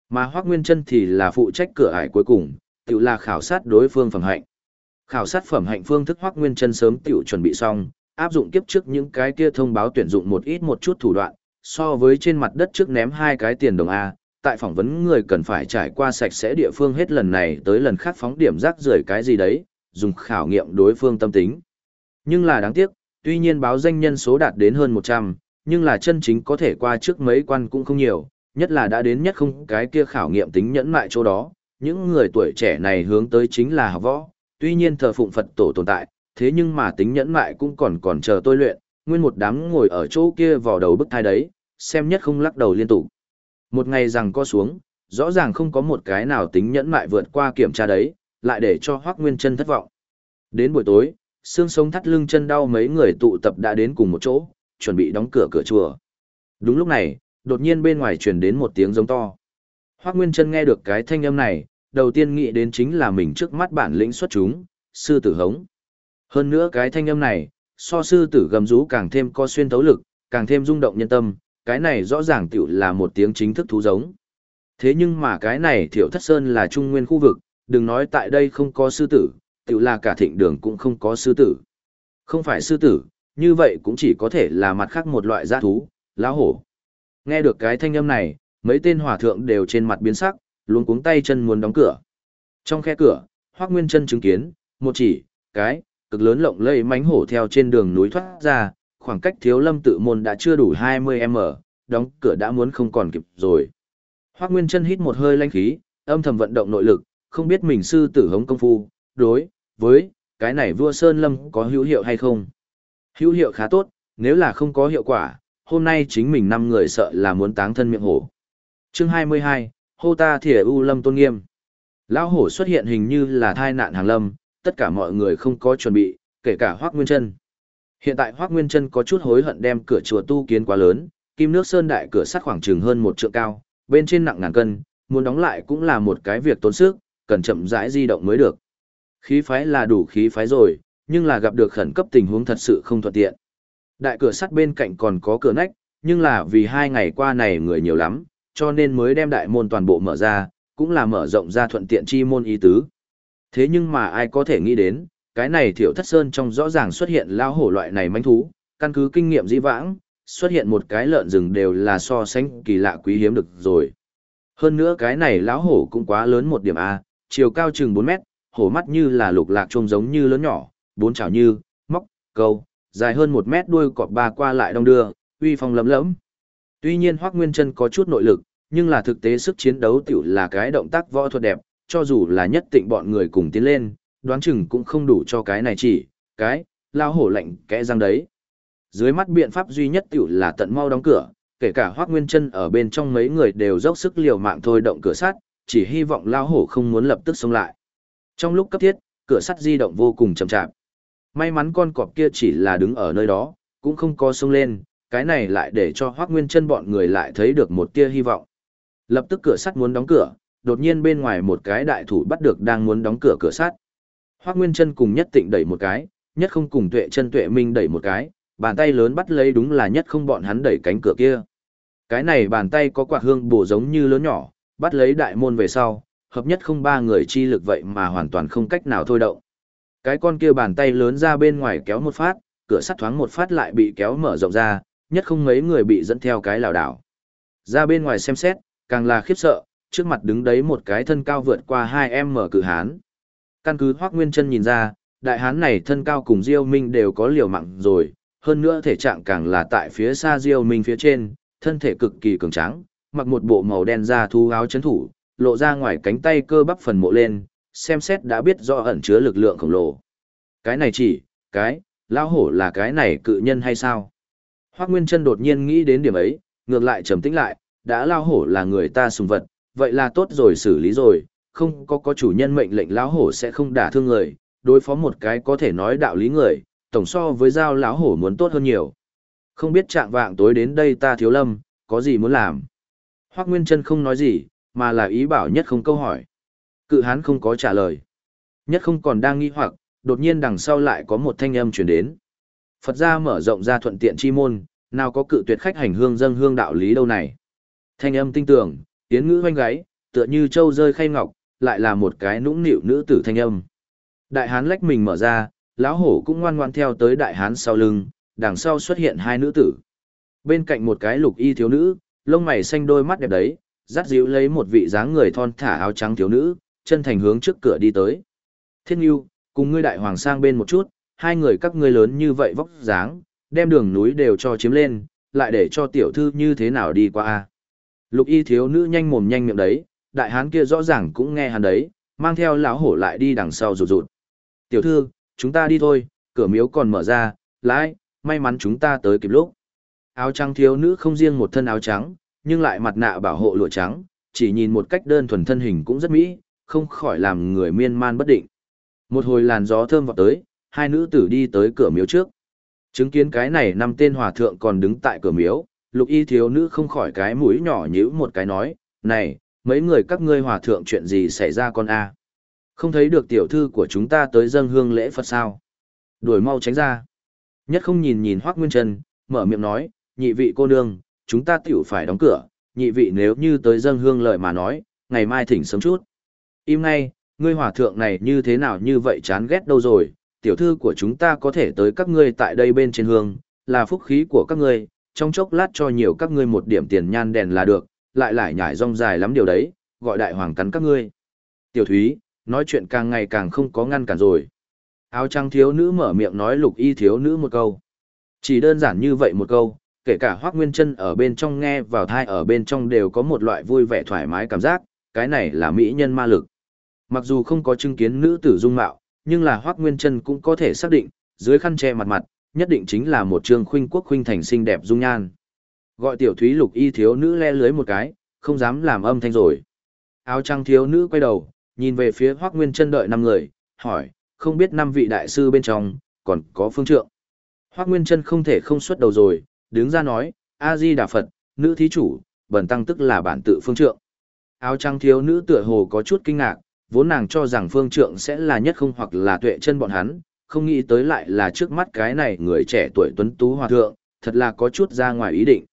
Mà Hoác Nguyên chân thì là phụ trách cửa ải cuối cùng, tự là khảo sát đối phương phẩm hạnh. Khảo sát phẩm hạnh phương thức Hoắc Nguyên Chân sớm tiểu chuẩn bị xong, áp dụng kiếp trước những cái kia thông báo tuyển dụng một ít một chút thủ đoạn, so với trên mặt đất trước ném hai cái tiền đồng a, tại phỏng vấn người cần phải trải qua sạch sẽ địa phương hết lần này tới lần khác phóng điểm rác rưởi cái gì đấy, dùng khảo nghiệm đối phương tâm tính. Nhưng là đáng tiếc, tuy nhiên báo danh nhân số đạt đến hơn 100, nhưng là chân chính có thể qua trước mấy quan cũng không nhiều, nhất là đã đến nhất không cái kia khảo nghiệm tính nhẫn mại chỗ đó, những người tuổi trẻ này hướng tới chính là học võ, tuy nhiên thờ phụng Phật tổ tồn tại, thế nhưng mà tính nhẫn mại cũng còn còn chờ tôi luyện, nguyên một đám ngồi ở chỗ kia vào đầu bức thai đấy, xem nhất không lắc đầu liên tục. Một ngày rằng co xuống, rõ ràng không có một cái nào tính nhẫn mại vượt qua kiểm tra đấy, lại để cho Hoắc Nguyên Chân thất vọng. Đến buổi tối, xương sống thắt lưng chân đau mấy người tụ tập đã đến cùng một chỗ, chuẩn bị đóng cửa cửa chùa. Đúng lúc này, đột nhiên bên ngoài truyền đến một tiếng giống to. Hoắc Nguyên Chân nghe được cái thanh âm này, đầu tiên nghĩ đến chính là mình trước mắt bản lĩnh xuất chúng, sư tử hống. Hơn nữa cái thanh âm này, so sư tử gầm rú càng thêm co xuyên tấu lực, càng thêm rung động nhân tâm, cái này rõ ràng tiểu là một tiếng chính thức thú giống. Thế nhưng mà cái này thiểu thất sơn là trung nguyên khu vực, đừng nói tại đây không có sư tử, tiểu là cả thịnh đường cũng không có sư tử. Không phải sư tử, như vậy cũng chỉ có thể là mặt khác một loại giã thú, lão hổ. Nghe được cái thanh âm này, mấy tên hòa thượng đều trên mặt biến sắc, luôn cuống tay chân muốn đóng cửa. Trong khe cửa, Hoắc Nguyên Chân chứng kiến, một chỉ, cái, cực lớn lộng lẫy mánh hổ theo trên đường núi thoát ra, khoảng cách Thiếu Lâm tự môn đã chưa đủ 20m, đóng cửa đã muốn không còn kịp rồi. Hoắc Nguyên Chân hít một hơi lanh khí, âm thầm vận động nội lực, không biết mình sư tử hống công phu, đối với cái này vua Sơn Lâm có hữu hiệu hay không. Hữu hiệu khá tốt, nếu là không có hiệu quả, hôm nay chính mình năm người sợ là muốn táng thân miệng hổ. Chương 22, hô ta thìa u lâm tôn nghiêm. Lão hổ xuất hiện hình như là thai nạn hàng lâm, tất cả mọi người không có chuẩn bị, kể cả Hoác Nguyên Trân. Hiện tại Hoác Nguyên Trân có chút hối hận đem cửa chùa tu kiến quá lớn, kim nước sơn đại cửa sắt khoảng chừng hơn một trượng cao, bên trên nặng ngàn cân, muốn đóng lại cũng là một cái việc tốn sức, cần chậm rãi di động mới được. Khí phái là đủ khí phái rồi, nhưng là gặp được khẩn cấp tình huống thật sự không thuận tiện. Đại cửa sắt bên cạnh còn có cửa nách, nhưng là vì hai ngày qua này người nhiều lắm, cho nên mới đem đại môn toàn bộ mở ra, cũng là mở rộng ra thuận tiện chi môn ý tứ. Thế nhưng mà ai có thể nghĩ đến, cái này thiểu thất sơn trong rõ ràng xuất hiện lao hổ loại này manh thú, căn cứ kinh nghiệm dĩ vãng, xuất hiện một cái lợn rừng đều là so sánh kỳ lạ quý hiếm được rồi. Hơn nữa cái này lão hổ cũng quá lớn một điểm A, chiều cao chừng 4 mét, hổ mắt như là lục lạc trông giống như lớn nhỏ, bốn chảo như, móc, câu, dài hơn 1 mét đuôi cọp ba qua lại đông đưa, uy phong lấm lẫm. Tuy nhiên Hoắc Nguyên Chân có chút nội lực, nhưng là thực tế sức chiến đấu tiểu là cái động tác võ thuật đẹp, cho dù là nhất tịnh bọn người cùng tiến lên, đoán chừng cũng không đủ cho cái này chỉ, cái, lao hổ lạnh kẽ răng đấy. Dưới mắt biện pháp duy nhất tiểu là tận mau đóng cửa, kể cả Hoắc Nguyên Chân ở bên trong mấy người đều dốc sức liều mạng thôi động cửa sắt, chỉ hy vọng lao hổ không muốn lập tức xông lại. Trong lúc cấp thiết, cửa sắt di động vô cùng chậm chạp. May mắn con cọp kia chỉ là đứng ở nơi đó, cũng không có xông lên, cái này lại để cho Hoắc Nguyên Chân bọn người lại thấy được một tia hy vọng. Lập tức cửa sắt muốn đóng cửa, đột nhiên bên ngoài một cái đại thủ bắt được đang muốn đóng cửa cửa sắt. Hoắc Nguyên Chân cùng Nhất Tịnh đẩy một cái, Nhất không cùng Tuệ Chân Tuệ Minh đẩy một cái, bàn tay lớn bắt lấy đúng là Nhất không bọn hắn đẩy cánh cửa kia. Cái này bàn tay có quạt hương bổ giống như lớn nhỏ, bắt lấy đại môn về sau, hợp nhất không ba người chi lực vậy mà hoàn toàn không cách nào thôi động. Cái con kia bàn tay lớn ra bên ngoài kéo một phát, cửa sắt thoáng một phát lại bị kéo mở rộng ra, nhất không mấy người bị dẫn theo cái lảo đảo. Ra bên ngoài xem xét, càng là khiếp sợ, trước mặt đứng đấy một cái thân cao vượt qua hai em mở cử hán. Căn cứ Hoắc Nguyên Chân nhìn ra, đại hán này thân cao cùng Diêu Minh đều có liều mạng rồi, hơn nữa thể trạng càng là tại phía xa Diêu Minh phía trên, thân thể cực kỳ cường tráng, mặc một bộ màu đen da thú áo chấn thủ, lộ ra ngoài cánh tay cơ bắp phần mộ lên, xem xét đã biết rõ ẩn chứa lực lượng khổng lồ. Cái này chỉ, cái, lão hổ là cái này cự nhân hay sao? Hoác Nguyên Trân đột nhiên nghĩ đến điểm ấy, ngược lại trầm tĩnh lại, đã lao hổ là người ta sùng vật, vậy là tốt rồi xử lý rồi, không có có chủ nhân mệnh lệnh lão hổ sẽ không đả thương người, đối phó một cái có thể nói đạo lý người, tổng so với giao lão hổ muốn tốt hơn nhiều. Không biết trạng vạng tối đến đây ta thiếu lâm, có gì muốn làm? Hoác Nguyên Trân không nói gì, mà là ý bảo nhất không câu hỏi. Cự hán không có trả lời. Nhất không còn đang nghi hoặc, đột nhiên đằng sau lại có một thanh âm truyền đến. Phật gia mở rộng ra thuận tiện chi môn, nào có cự tuyệt khách hành hương dâng hương đạo lý đâu này. Thanh âm tinh tường, tiến ngữ hoanh gáy, tựa như châu rơi khay ngọc, lại là một cái nũng nịu nữ tử thanh âm. Đại hán lách mình mở ra, lão hổ cũng ngoan ngoan theo tới đại hán sau lưng, đằng sau xuất hiện hai nữ tử. Bên cạnh một cái lục y thiếu nữ, lông mày xanh đôi mắt đẹp đấy, dắt dịu lấy một vị dáng người thon thả áo trắng thiếu nữ, chân thành hướng trước cửa đi tới. Thiên Nhu, cùng ngươi đại hoàng sang bên một chút, hai người các ngươi lớn như vậy vóc dáng, đem đường núi đều cho chiếm lên, lại để cho tiểu thư như thế nào đi qua a Lục y thiếu nữ nhanh mồm nhanh miệng đấy, đại hán kia rõ ràng cũng nghe hắn đấy, mang theo lão hổ lại đi đằng sau rụt rụt. Tiểu thư, chúng ta đi thôi, cửa miếu còn mở ra, lái, may mắn chúng ta tới kịp lúc. Áo trắng thiếu nữ không riêng một thân áo trắng, nhưng lại mặt nạ bảo hộ lụa trắng, chỉ nhìn một cách đơn thuần thân hình cũng rất mỹ, không khỏi làm người miên man bất định. Một hồi làn gió thơm vọt tới, hai nữ tử đi tới cửa miếu trước. Chứng kiến cái này năm tên hòa thượng còn đứng tại cửa miếu, lục y thiếu nữ không khỏi cái mũi nhỏ nhíu một cái nói, này, mấy người các ngươi hòa thượng chuyện gì xảy ra con a Không thấy được tiểu thư của chúng ta tới dâng hương lễ Phật sao? Đuổi mau tránh ra. Nhất không nhìn nhìn Hoác Nguyên trần mở miệng nói, nhị vị cô nương, chúng ta tiểu phải đóng cửa, nhị vị nếu như tới dâng hương lời mà nói, ngày mai thỉnh sớm chút. Im ngay, ngươi hòa thượng này như thế nào như vậy chán ghét đâu rồi, tiểu thư của chúng ta có thể tới các ngươi tại đây bên trên hương, là phúc khí của các ngươi, trong chốc lát cho nhiều các ngươi một điểm tiền nhan đèn là được, lại lại nhải rong dài lắm điều đấy, gọi đại hoàng cắn các ngươi. Tiểu Thúy, nói chuyện càng ngày càng không có ngăn cản rồi. Áo trăng thiếu nữ mở miệng nói lục y thiếu nữ một câu. Chỉ đơn giản như vậy một câu, kể cả Hoác Nguyên chân ở bên trong nghe vào thai ở bên trong đều có một loại vui vẻ thoải mái cảm giác, cái này là mỹ nhân ma lực. Mặc dù không có chứng kiến nữ tử dung mạo, nhưng là Hoắc Nguyên Trân cũng có thể xác định, dưới khăn che mặt mặt, nhất định chính là một trương khuynh quốc khuynh thành xinh đẹp dung nhan. Gọi tiểu thúy lục y thiếu nữ le lưới một cái, không dám làm âm thanh rồi. Áo trăng thiếu nữ quay đầu, nhìn về phía Hoắc Nguyên Trân đợi năm người, hỏi, không biết năm vị đại sư bên trong, còn có phương trượng. Hoắc Nguyên Trân không thể không xuất đầu rồi, đứng ra nói, A-di Đà Phật, nữ thí chủ, bần tăng tức là bản tự phương trượng. Áo trắng thiếu nữ tựa hồ có chút kinh ngạc, vốn nàng cho rằng phương trượng sẽ là nhất không hoặc là tuệ chân bọn hắn, không nghĩ tới lại là trước mắt cái này người trẻ tuổi tuấn tú hòa thượng, thật là có chút ra ngoài ý định.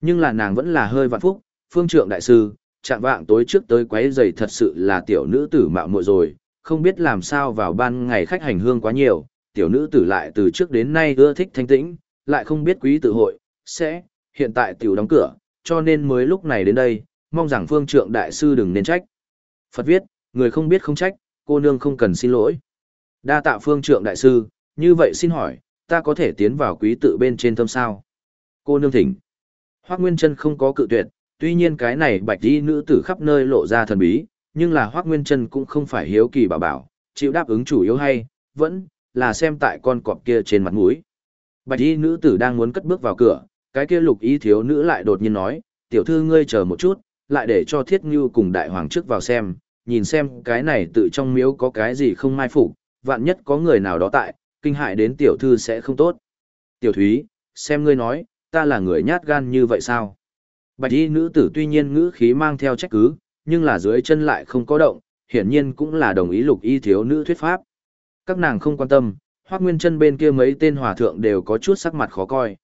Nhưng là nàng vẫn là hơi vạn phúc, phương trượng đại sư, chạm vạng tối trước tới quấy giày thật sự là tiểu nữ tử mạo muội rồi, không biết làm sao vào ban ngày khách hành hương quá nhiều, tiểu nữ tử lại từ trước đến nay ưa thích thanh tĩnh, lại không biết quý tự hội, sẽ, hiện tại tiểu đóng cửa, cho nên mới lúc này đến đây, mong rằng phương trượng đại sư đừng nên trách. Phật viết, người không biết không trách, cô nương không cần xin lỗi. Đa tạ phương trượng đại sư, như vậy xin hỏi, ta có thể tiến vào quý tự bên trên thâm sao? Cô nương thỉnh. Hoác Nguyên Trân không có cự tuyệt, tuy nhiên cái này bạch đi nữ tử khắp nơi lộ ra thần bí, nhưng là Hoác Nguyên Trân cũng không phải hiếu kỳ bảo bảo, chịu đáp ứng chủ yếu hay, vẫn là xem tại con cọp kia trên mặt mũi. Bạch y nữ tử đang muốn cất bước vào cửa, cái kia lục y thiếu nữ lại đột nhiên nói, tiểu thư ngươi chờ một chút, lại để cho Thiết Ngưu cùng Đại Hoàng trước vào xem, nhìn xem cái này tự trong miếu có cái gì không mai phục, vạn nhất có người nào đó tại, kinh hại đến tiểu thư sẽ không tốt. Tiểu Thúy, xem ngươi nói, ta là người nhát gan như vậy sao? Bạch y nữ tử tuy nhiên ngữ khí mang theo trách cứ, nhưng là dưới chân lại không có động, hiển nhiên cũng là đồng ý lục y thiếu nữ thuyết pháp. Các nàng không quan tâm, hoác nguyên chân bên kia mấy tên hòa thượng đều có chút sắc mặt khó coi.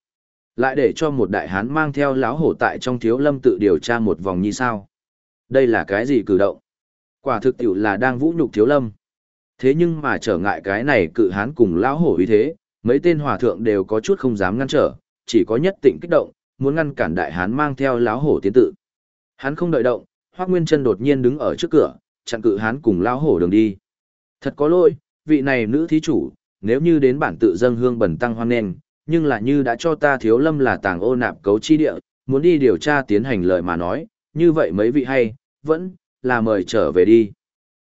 Lại để cho một đại hán mang theo láo hổ tại trong thiếu lâm tự điều tra một vòng như sao. Đây là cái gì cử động? Quả thực tiểu là đang vũ nhục thiếu lâm. Thế nhưng mà trở ngại cái này cự hán cùng lão hổ uy thế, mấy tên hòa thượng đều có chút không dám ngăn trở, chỉ có nhất tịnh kích động, muốn ngăn cản đại hán mang theo lão hổ tiến tự. Hắn không đợi động, Hoắc Nguyên Chân đột nhiên đứng ở trước cửa, chặn cự hán cùng lão hổ đường đi. Thật có lỗi, vị này nữ thí chủ, nếu như đến bản tự dâng hương bẩn tăng hoan nghênh, nhưng là như đã cho ta thiếu lâm là tàng ô nạp cấu chi địa, muốn đi điều tra tiến hành lời mà nói, như vậy mấy vị hay, vẫn là mời trở về đi.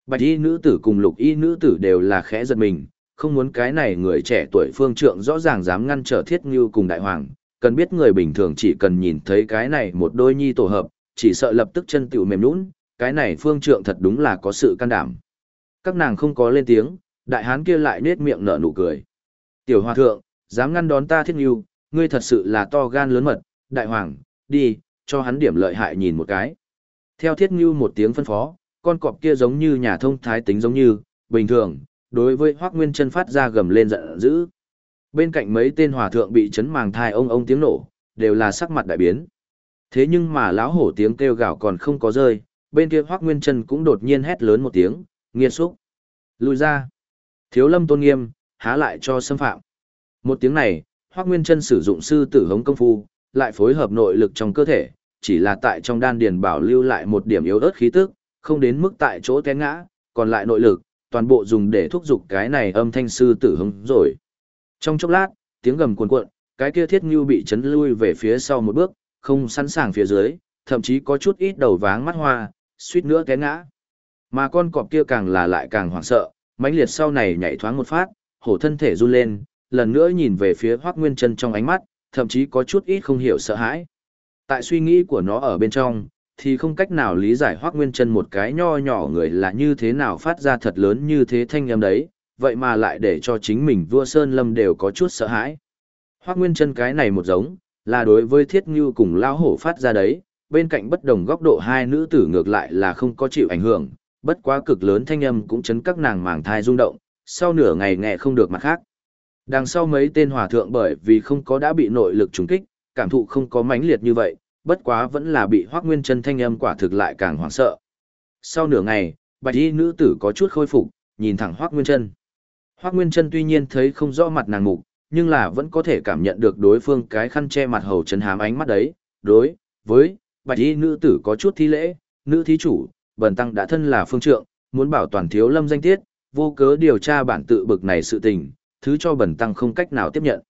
Bạch y nữ tử cùng lục y nữ tử đều là khẽ giật mình, không muốn cái này người trẻ tuổi phương trượng rõ ràng dám ngăn trở thiết như cùng đại hoàng, cần biết người bình thường chỉ cần nhìn thấy cái này một đôi nhi tổ hợp, chỉ sợ lập tức chân tiểu mềm nũng, cái này phương trượng thật đúng là có sự can đảm. Các nàng không có lên tiếng, đại hán kia lại nết miệng nở nụ cười. Tiểu hòa thượng, dám ngăn đón ta thiết như, ngươi thật sự là to gan lớn mật, đại hoàng, đi, cho hắn điểm lợi hại nhìn một cái. Theo thiết ngưu một tiếng phân phó, con cọp kia giống như nhà thông thái tính giống như, bình thường, đối với Hoác Nguyên chân phát ra gầm lên giận dữ. Bên cạnh mấy tên hòa thượng bị chấn màng thai ông ông tiếng nổ, đều là sắc mặt đại biến. Thế nhưng mà lão hổ tiếng kêu gào còn không có rơi, bên kia Hoác Nguyên chân cũng đột nhiên hét lớn một tiếng, nghiệt xúc. Lùi ra. Thiếu lâm tôn nghiêm, há lại cho xâm phạm. Một tiếng này, Hoác Nguyên chân sử dụng sư tử hống công phu, lại phối hợp nội lực trong cơ thể, chỉ là tại trong đan điền bảo lưu lại một điểm yếu ớt khí tức, không đến mức tại chỗ té ngã, còn lại nội lực, toàn bộ dùng để thúc giục cái này âm thanh sư tử hứng rồi. Trong chốc lát, tiếng gầm cuồn cuộn, cái kia thiết như bị chấn lui về phía sau một bước, không sẵn sàng phía dưới, thậm chí có chút ít đầu váng mắt hoa, suýt nữa té ngã. Mà con cọp kia càng là lại càng hoảng sợ, mãnh liệt sau này nhảy thoáng một phát, hổ thân thể run lên, lần nữa nhìn về phía Hoắc Nguyên Chân trong ánh mắt, thậm chí có chút ít không hiểu sợ hãi. Tại suy nghĩ của nó ở bên trong, thì không cách nào lý giải Hoác Nguyên Trân một cái nho nhỏ người là như thế nào phát ra thật lớn như thế thanh âm đấy, vậy mà lại để cho chính mình vua Sơn Lâm đều có chút sợ hãi. Hoác Nguyên Trân cái này một giống, là đối với Thiết Ngưu cùng Lao Hổ phát ra đấy, bên cạnh bất đồng góc độ hai nữ tử ngược lại là không có chịu ảnh hưởng, bất quá cực lớn thanh âm cũng chấn các nàng màng thai rung động, sau nửa ngày nghe không được mặt khác. Đằng sau mấy tên hòa thượng bởi vì không có đã bị nội lực trùng kích, cảm thụ không có mãnh liệt như vậy, bất quá vẫn là bị Hoắc Nguyên Chân thanh âm quả thực lại càng hoảng sợ. Sau nửa ngày, Bạch Y nữ tử có chút khôi phục, nhìn thẳng Hoắc Nguyên Chân. Hoắc Nguyên Chân tuy nhiên thấy không rõ mặt nàng mục, nhưng là vẫn có thể cảm nhận được đối phương cái khăn che mặt hầu chấn hám ánh mắt đấy, đối với Bạch Y nữ tử có chút thi lễ, nữ thí chủ, bần tăng đã thân là phương trượng, muốn bảo toàn thiếu lâm danh tiết, vô cớ điều tra bản tự bực này sự tình, thứ cho bần tăng không cách nào tiếp nhận.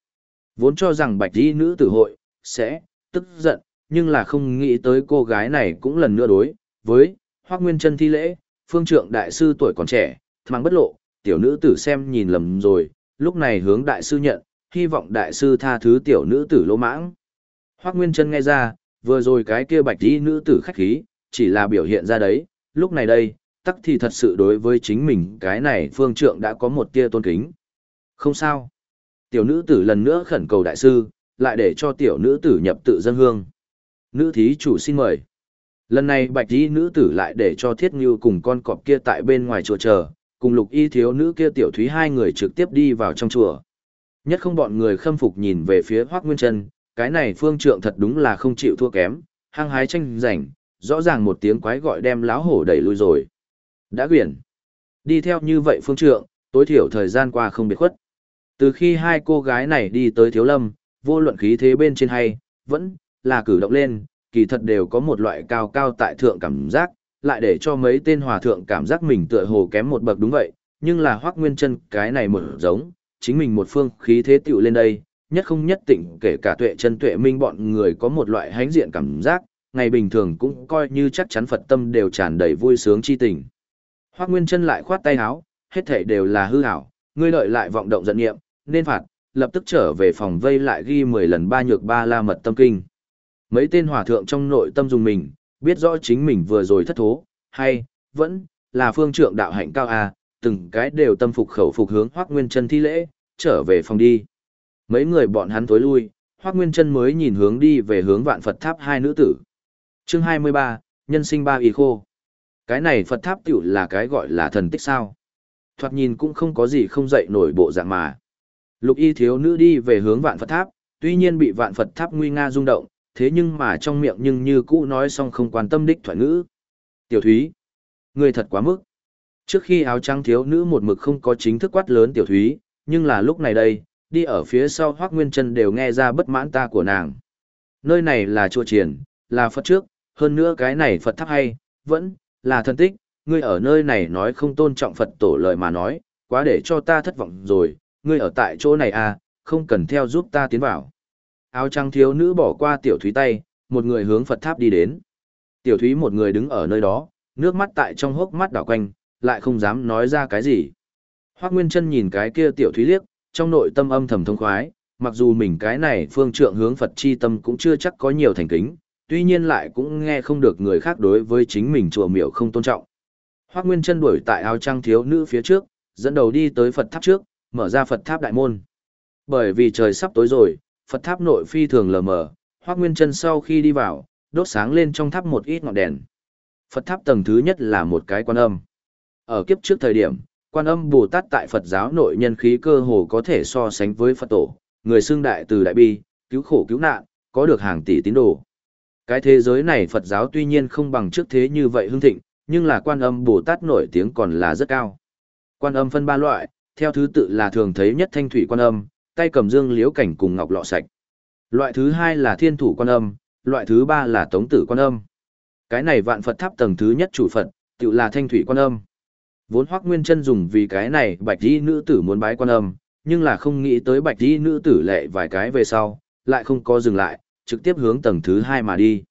Vốn cho rằng Bạch Y nữ tử hội sẽ tức giận, nhưng là không nghĩ tới cô gái này cũng lần nữa đối với Hoắc Nguyên Chân thi lễ, phương trượng đại sư tuổi còn trẻ, mang bất lộ, tiểu nữ tử xem nhìn lầm rồi, lúc này hướng đại sư nhận, hy vọng đại sư tha thứ tiểu nữ tử lỗ mãng. Hoắc Nguyên Chân nghe ra, vừa rồi cái kia bạch y nữ tử khách khí, chỉ là biểu hiện ra đấy, lúc này đây, tắc thì thật sự đối với chính mình cái này phương trượng đã có một tia tôn kính. Không sao. Tiểu nữ tử lần nữa khẩn cầu đại sư, lại để cho tiểu nữ tử nhập tự dân hương nữ thí chủ xin mời. Lần này bạch y nữ tử lại để cho thiết ngưu cùng con cọp kia tại bên ngoài chùa chờ, cùng lục y thiếu nữ kia tiểu thúy hai người trực tiếp đi vào trong chùa. Nhất không bọn người khâm phục nhìn về phía Hoác Nguyên chân, cái này phương trượng thật đúng là không chịu thua kém, hăng hái tranh giành, rõ ràng một tiếng quái gọi đem láo hổ đẩy lui rồi. Đã quyển. Đi theo như vậy phương trượng, tối thiểu thời gian qua không biệt khuất. Từ khi hai cô gái này đi tới thiếu lâm, vô luận khí thế bên trên hay, vẫn là cử động lên, kỳ thật đều có một loại cao cao tại thượng cảm giác, lại để cho mấy tên hòa thượng cảm giác mình tựa hồ kém một bậc đúng vậy, nhưng là hoác nguyên chân cái này một giống, chính mình một phương khí thế tựu lên đây, nhất không nhất tỉnh kể cả tuệ chân tuệ minh bọn người có một loại hãnh diện cảm giác, ngày bình thường cũng coi như chắc chắn Phật tâm đều tràn đầy vui sướng chi tình. Hoác Nguyên chân lại khoát tay áo, hết thảy đều là hư ảo, ngươi lợi lại vọng động giận nghiệm, nên phạt, lập tức trở về phòng vây lại ghi 10 lần ba nhược ba la mật tâm kinh. Mấy tên hòa thượng trong nội tâm dùng mình, biết rõ chính mình vừa rồi thất thố, hay, vẫn, là phương trượng đạo hạnh cao à, từng cái đều tâm phục khẩu phục hướng Hoác Nguyên chân thi lễ, trở về phòng đi. Mấy người bọn hắn tối lui, Hoác Nguyên chân mới nhìn hướng đi về hướng vạn Phật tháp hai nữ tử. chương 23, nhân sinh ba y khô. Cái này Phật tháp tiểu là cái gọi là thần tích sao. Thoạt nhìn cũng không có gì không dậy nổi bộ dạng mà. Lục y thiếu nữ đi về hướng vạn Phật tháp, tuy nhiên bị vạn Phật tháp nguy nga rung động, thế nhưng mà trong miệng nhưng như cũ nói xong không quan tâm đích thoại ngữ. Tiểu Thúy, người thật quá mức. Trước khi áo trắng thiếu nữ một mực không có chính thức quát lớn Tiểu Thúy, nhưng là lúc này đây, đi ở phía sau Hoác Nguyên Trân đều nghe ra bất mãn ta của nàng. Nơi này là chùa triển, là Phật trước, hơn nữa cái này Phật tháp hay, vẫn là thân tích, ngươi ở nơi này nói không tôn trọng Phật tổ lời mà nói, quá để cho ta thất vọng rồi, ngươi ở tại chỗ này à, không cần theo giúp ta tiến vào. Áo trăng thiếu nữ bỏ qua tiểu thúy tay, một người hướng Phật tháp đi đến. Tiểu thúy một người đứng ở nơi đó, nước mắt tại trong hốc mắt đảo quanh, lại không dám nói ra cái gì. Hoác Nguyên Trân nhìn cái kia tiểu thúy liếc, trong nội tâm âm thầm thông khoái, mặc dù mình cái này phương trượng hướng Phật chi tâm cũng chưa chắc có nhiều thành kính, tuy nhiên lại cũng nghe không được người khác đối với chính mình chùa miểu không tôn trọng. Hoác Nguyên Trân đuổi tại áo trang thiếu nữ phía trước, dẫn đầu đi tới Phật tháp trước, mở ra Phật tháp đại môn. Bởi vì trời sắp tối rồi, Phật tháp nội phi thường lờ mờ, Hoác Nguyên Trân sau khi đi vào, đốt sáng lên trong tháp một ít ngọn đèn. Phật tháp tầng thứ nhất là một cái quan âm. Ở kiếp trước thời điểm, quan âm Bồ Tát tại Phật giáo nội nhân khí cơ hồ có thể so sánh với Phật tổ, người xương đại từ đại bi, cứu khổ cứu nạn, có được hàng tỷ tín đồ. Cái thế giới này Phật giáo tuy nhiên không bằng trước thế như vậy hưng thịnh, nhưng là quan âm Bồ Tát nổi tiếng còn là rất cao. Quan âm phân ba loại, theo thứ tự là thường thấy nhất thanh thủy quan âm, tay cầm dương liễu cảnh cùng ngọc lọ sạch. Loại thứ hai là thiên thủ quan âm, loại thứ ba là tống tử quan âm. Cái này vạn Phật tháp tầng thứ nhất chủ Phật, tự là thanh thủy quan âm. Vốn Hoắc Nguyên Chân dùng vì cái này bạch y nữ tử muốn bái quan âm, nhưng là không nghĩ tới bạch y nữ tử lệ vài cái về sau, lại không có dừng lại, trực tiếp hướng tầng thứ hai mà đi.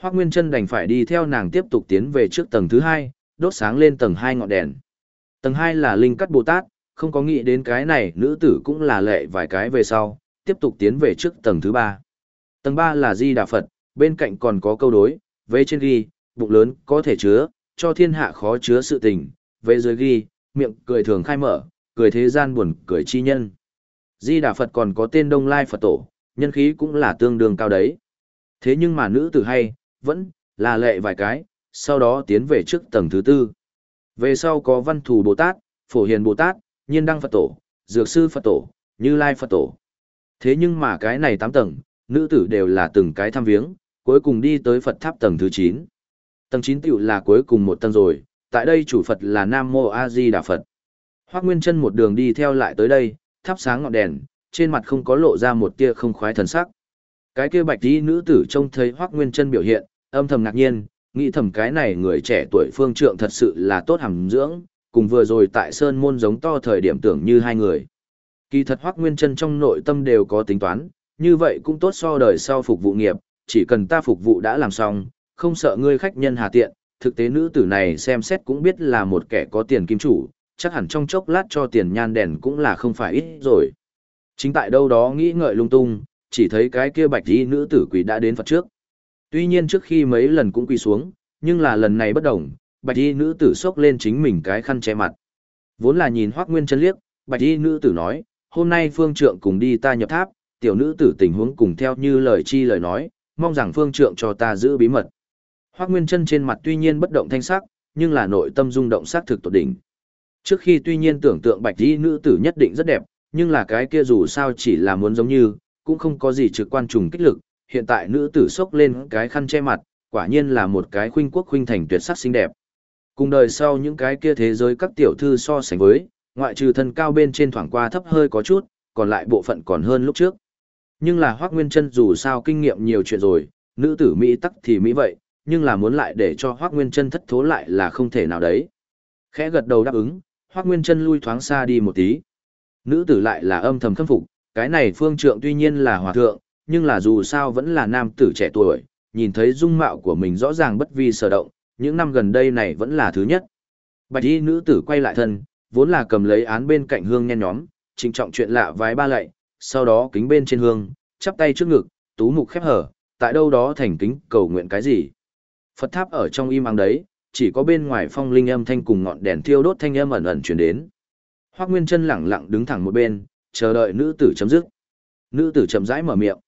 Hoắc Nguyên Chân đành phải đi theo nàng tiếp tục tiến về trước tầng thứ hai, đốt sáng lên tầng hai ngọn đèn. Tầng hai là Linh Cắt Bồ Tát, không có nghĩ đến cái này nữ tử cũng là lệ vài cái về sau, tiếp tục tiến về trước tầng thứ ba. Tầng ba là Di Đà Phật, bên cạnh còn có câu đối, vế trên ghi, bụng lớn có thể chứa, cho thiên hạ khó chứa sự tình, vế dưới ghi, miệng cười thường khai mở, cười thế gian buồn cười chi nhân. Di Đà Phật còn có tên Đông Lai Phật Tổ, nhân khí cũng là tương đương cao đấy. Thế nhưng mà nữ tử hay, vẫn là lệ vài cái, sau đó tiến về trước tầng thứ tư. Về sau có Văn Thù Bồ Tát, Phổ Hiền Bồ Tát, Nhiên Đăng Phật Tổ, Dược Sư Phật Tổ, Như Lai Phật Tổ. Thế nhưng mà cái này tám tầng, nữ tử đều là từng cái thăm viếng, cuối cùng đi tới Phật tháp tầng thứ 9. Tầng 9 tiểu là cuối cùng một tầng rồi, tại đây chủ Phật là Nam Mô A Di Đà Phật. Hoắc Nguyên Chân một đường đi theo lại tới đây, thắp sáng ngọn đèn, trên mặt không có lộ ra một tia không khoái thần sắc. Cái kia bạch y nữ tử trông thấy Hoắc Nguyên Chân biểu hiện, âm thầm ngạc nhiên, nghĩ thầm cái này người trẻ tuổi phương trượng thật sự là tốt hàm dưỡng, cùng vừa rồi tại Sơn Môn giống to thời điểm tưởng như hai người. Kỳ thật Hoắc Nguyên Chân trong nội tâm đều có tính toán, như vậy cũng tốt so đời sau phục vụ nghiệp, chỉ cần ta phục vụ đã làm xong, không sợ ngươi khách nhân hà tiện, thực tế nữ tử này xem xét cũng biết là một kẻ có tiền kim chủ, chắc hẳn trong chốc lát cho tiền nhan đèn cũng là không phải ít rồi. Chính tại đâu đó nghĩ ngợi lung tung, chỉ thấy cái kia bạch y nữ tử quỷ đã đến Phật trước. Tuy nhiên trước khi mấy lần cũng quỳ xuống, nhưng là lần này bất đồng, bạch y nữ tử xốc lên chính mình cái khăn che mặt. Vốn là nhìn Hoắc Nguyên chân liếc, bạch y nữ tử nói, hôm nay phương trượng cùng đi ta nhập tháp, tiểu nữ tử tình huống cùng theo như lời chi lời nói, mong rằng phương trượng cho ta giữ bí mật. Hoắc Nguyên chân trên mặt tuy nhiên bất động thanh sắc, nhưng là nội tâm rung động sát thực tột đỉnh. Trước khi tuy nhiên tưởng tượng bạch y nữ tử nhất định rất đẹp, nhưng là cái kia dù sao chỉ là muốn giống như, cũng không có gì trực quan trùng kích lực, hiện tại nữ tử xốc lên cái khăn che mặt, quả nhiên là một cái khuynh quốc khuynh thành tuyệt sắc xinh đẹp. Cùng đời sau những cái kia thế giới các tiểu thư so sánh với, ngoại trừ thân cao bên trên thoảng qua thấp hơi có chút, còn lại bộ phận còn hơn lúc trước. Nhưng là Hoác Nguyên Trân dù sao kinh nghiệm nhiều chuyện rồi, nữ tử Mỹ tắc thì Mỹ vậy, nhưng là muốn lại để cho Hoác Nguyên Trân thất thố lại là không thể nào đấy. Khẽ gật đầu đáp ứng, Hoác Nguyên Trân lui thoáng xa đi một tí. Nữ tử lại là âm thầm khâm phục, cái này phương trượng tuy nhiên là hòa thượng, nhưng là dù sao vẫn là nam tử trẻ tuổi, nhìn thấy dung mạo của mình rõ ràng bất vi sở động, những năm gần đây này vẫn là thứ nhất. Bạch y nữ tử quay lại thân, vốn là cầm lấy án bên cạnh hương nhen nhóm, trịnh trọng chuyện lạ vái ba lạy, sau đó kính bên trên hương, chắp tay trước ngực, tú mục khép hở, tại đâu đó thành kính cầu nguyện cái gì. Phật tháp ở trong im ắng đấy, chỉ có bên ngoài phong linh âm thanh cùng ngọn đèn thiêu đốt thanh âm ẩn ẩn truyền đến. Hoắc Nguyên Chân lẳng lặng đứng thẳng một bên, chờ đợi nữ tử chấm dứt. Nữ tử chậm rãi mở miệng.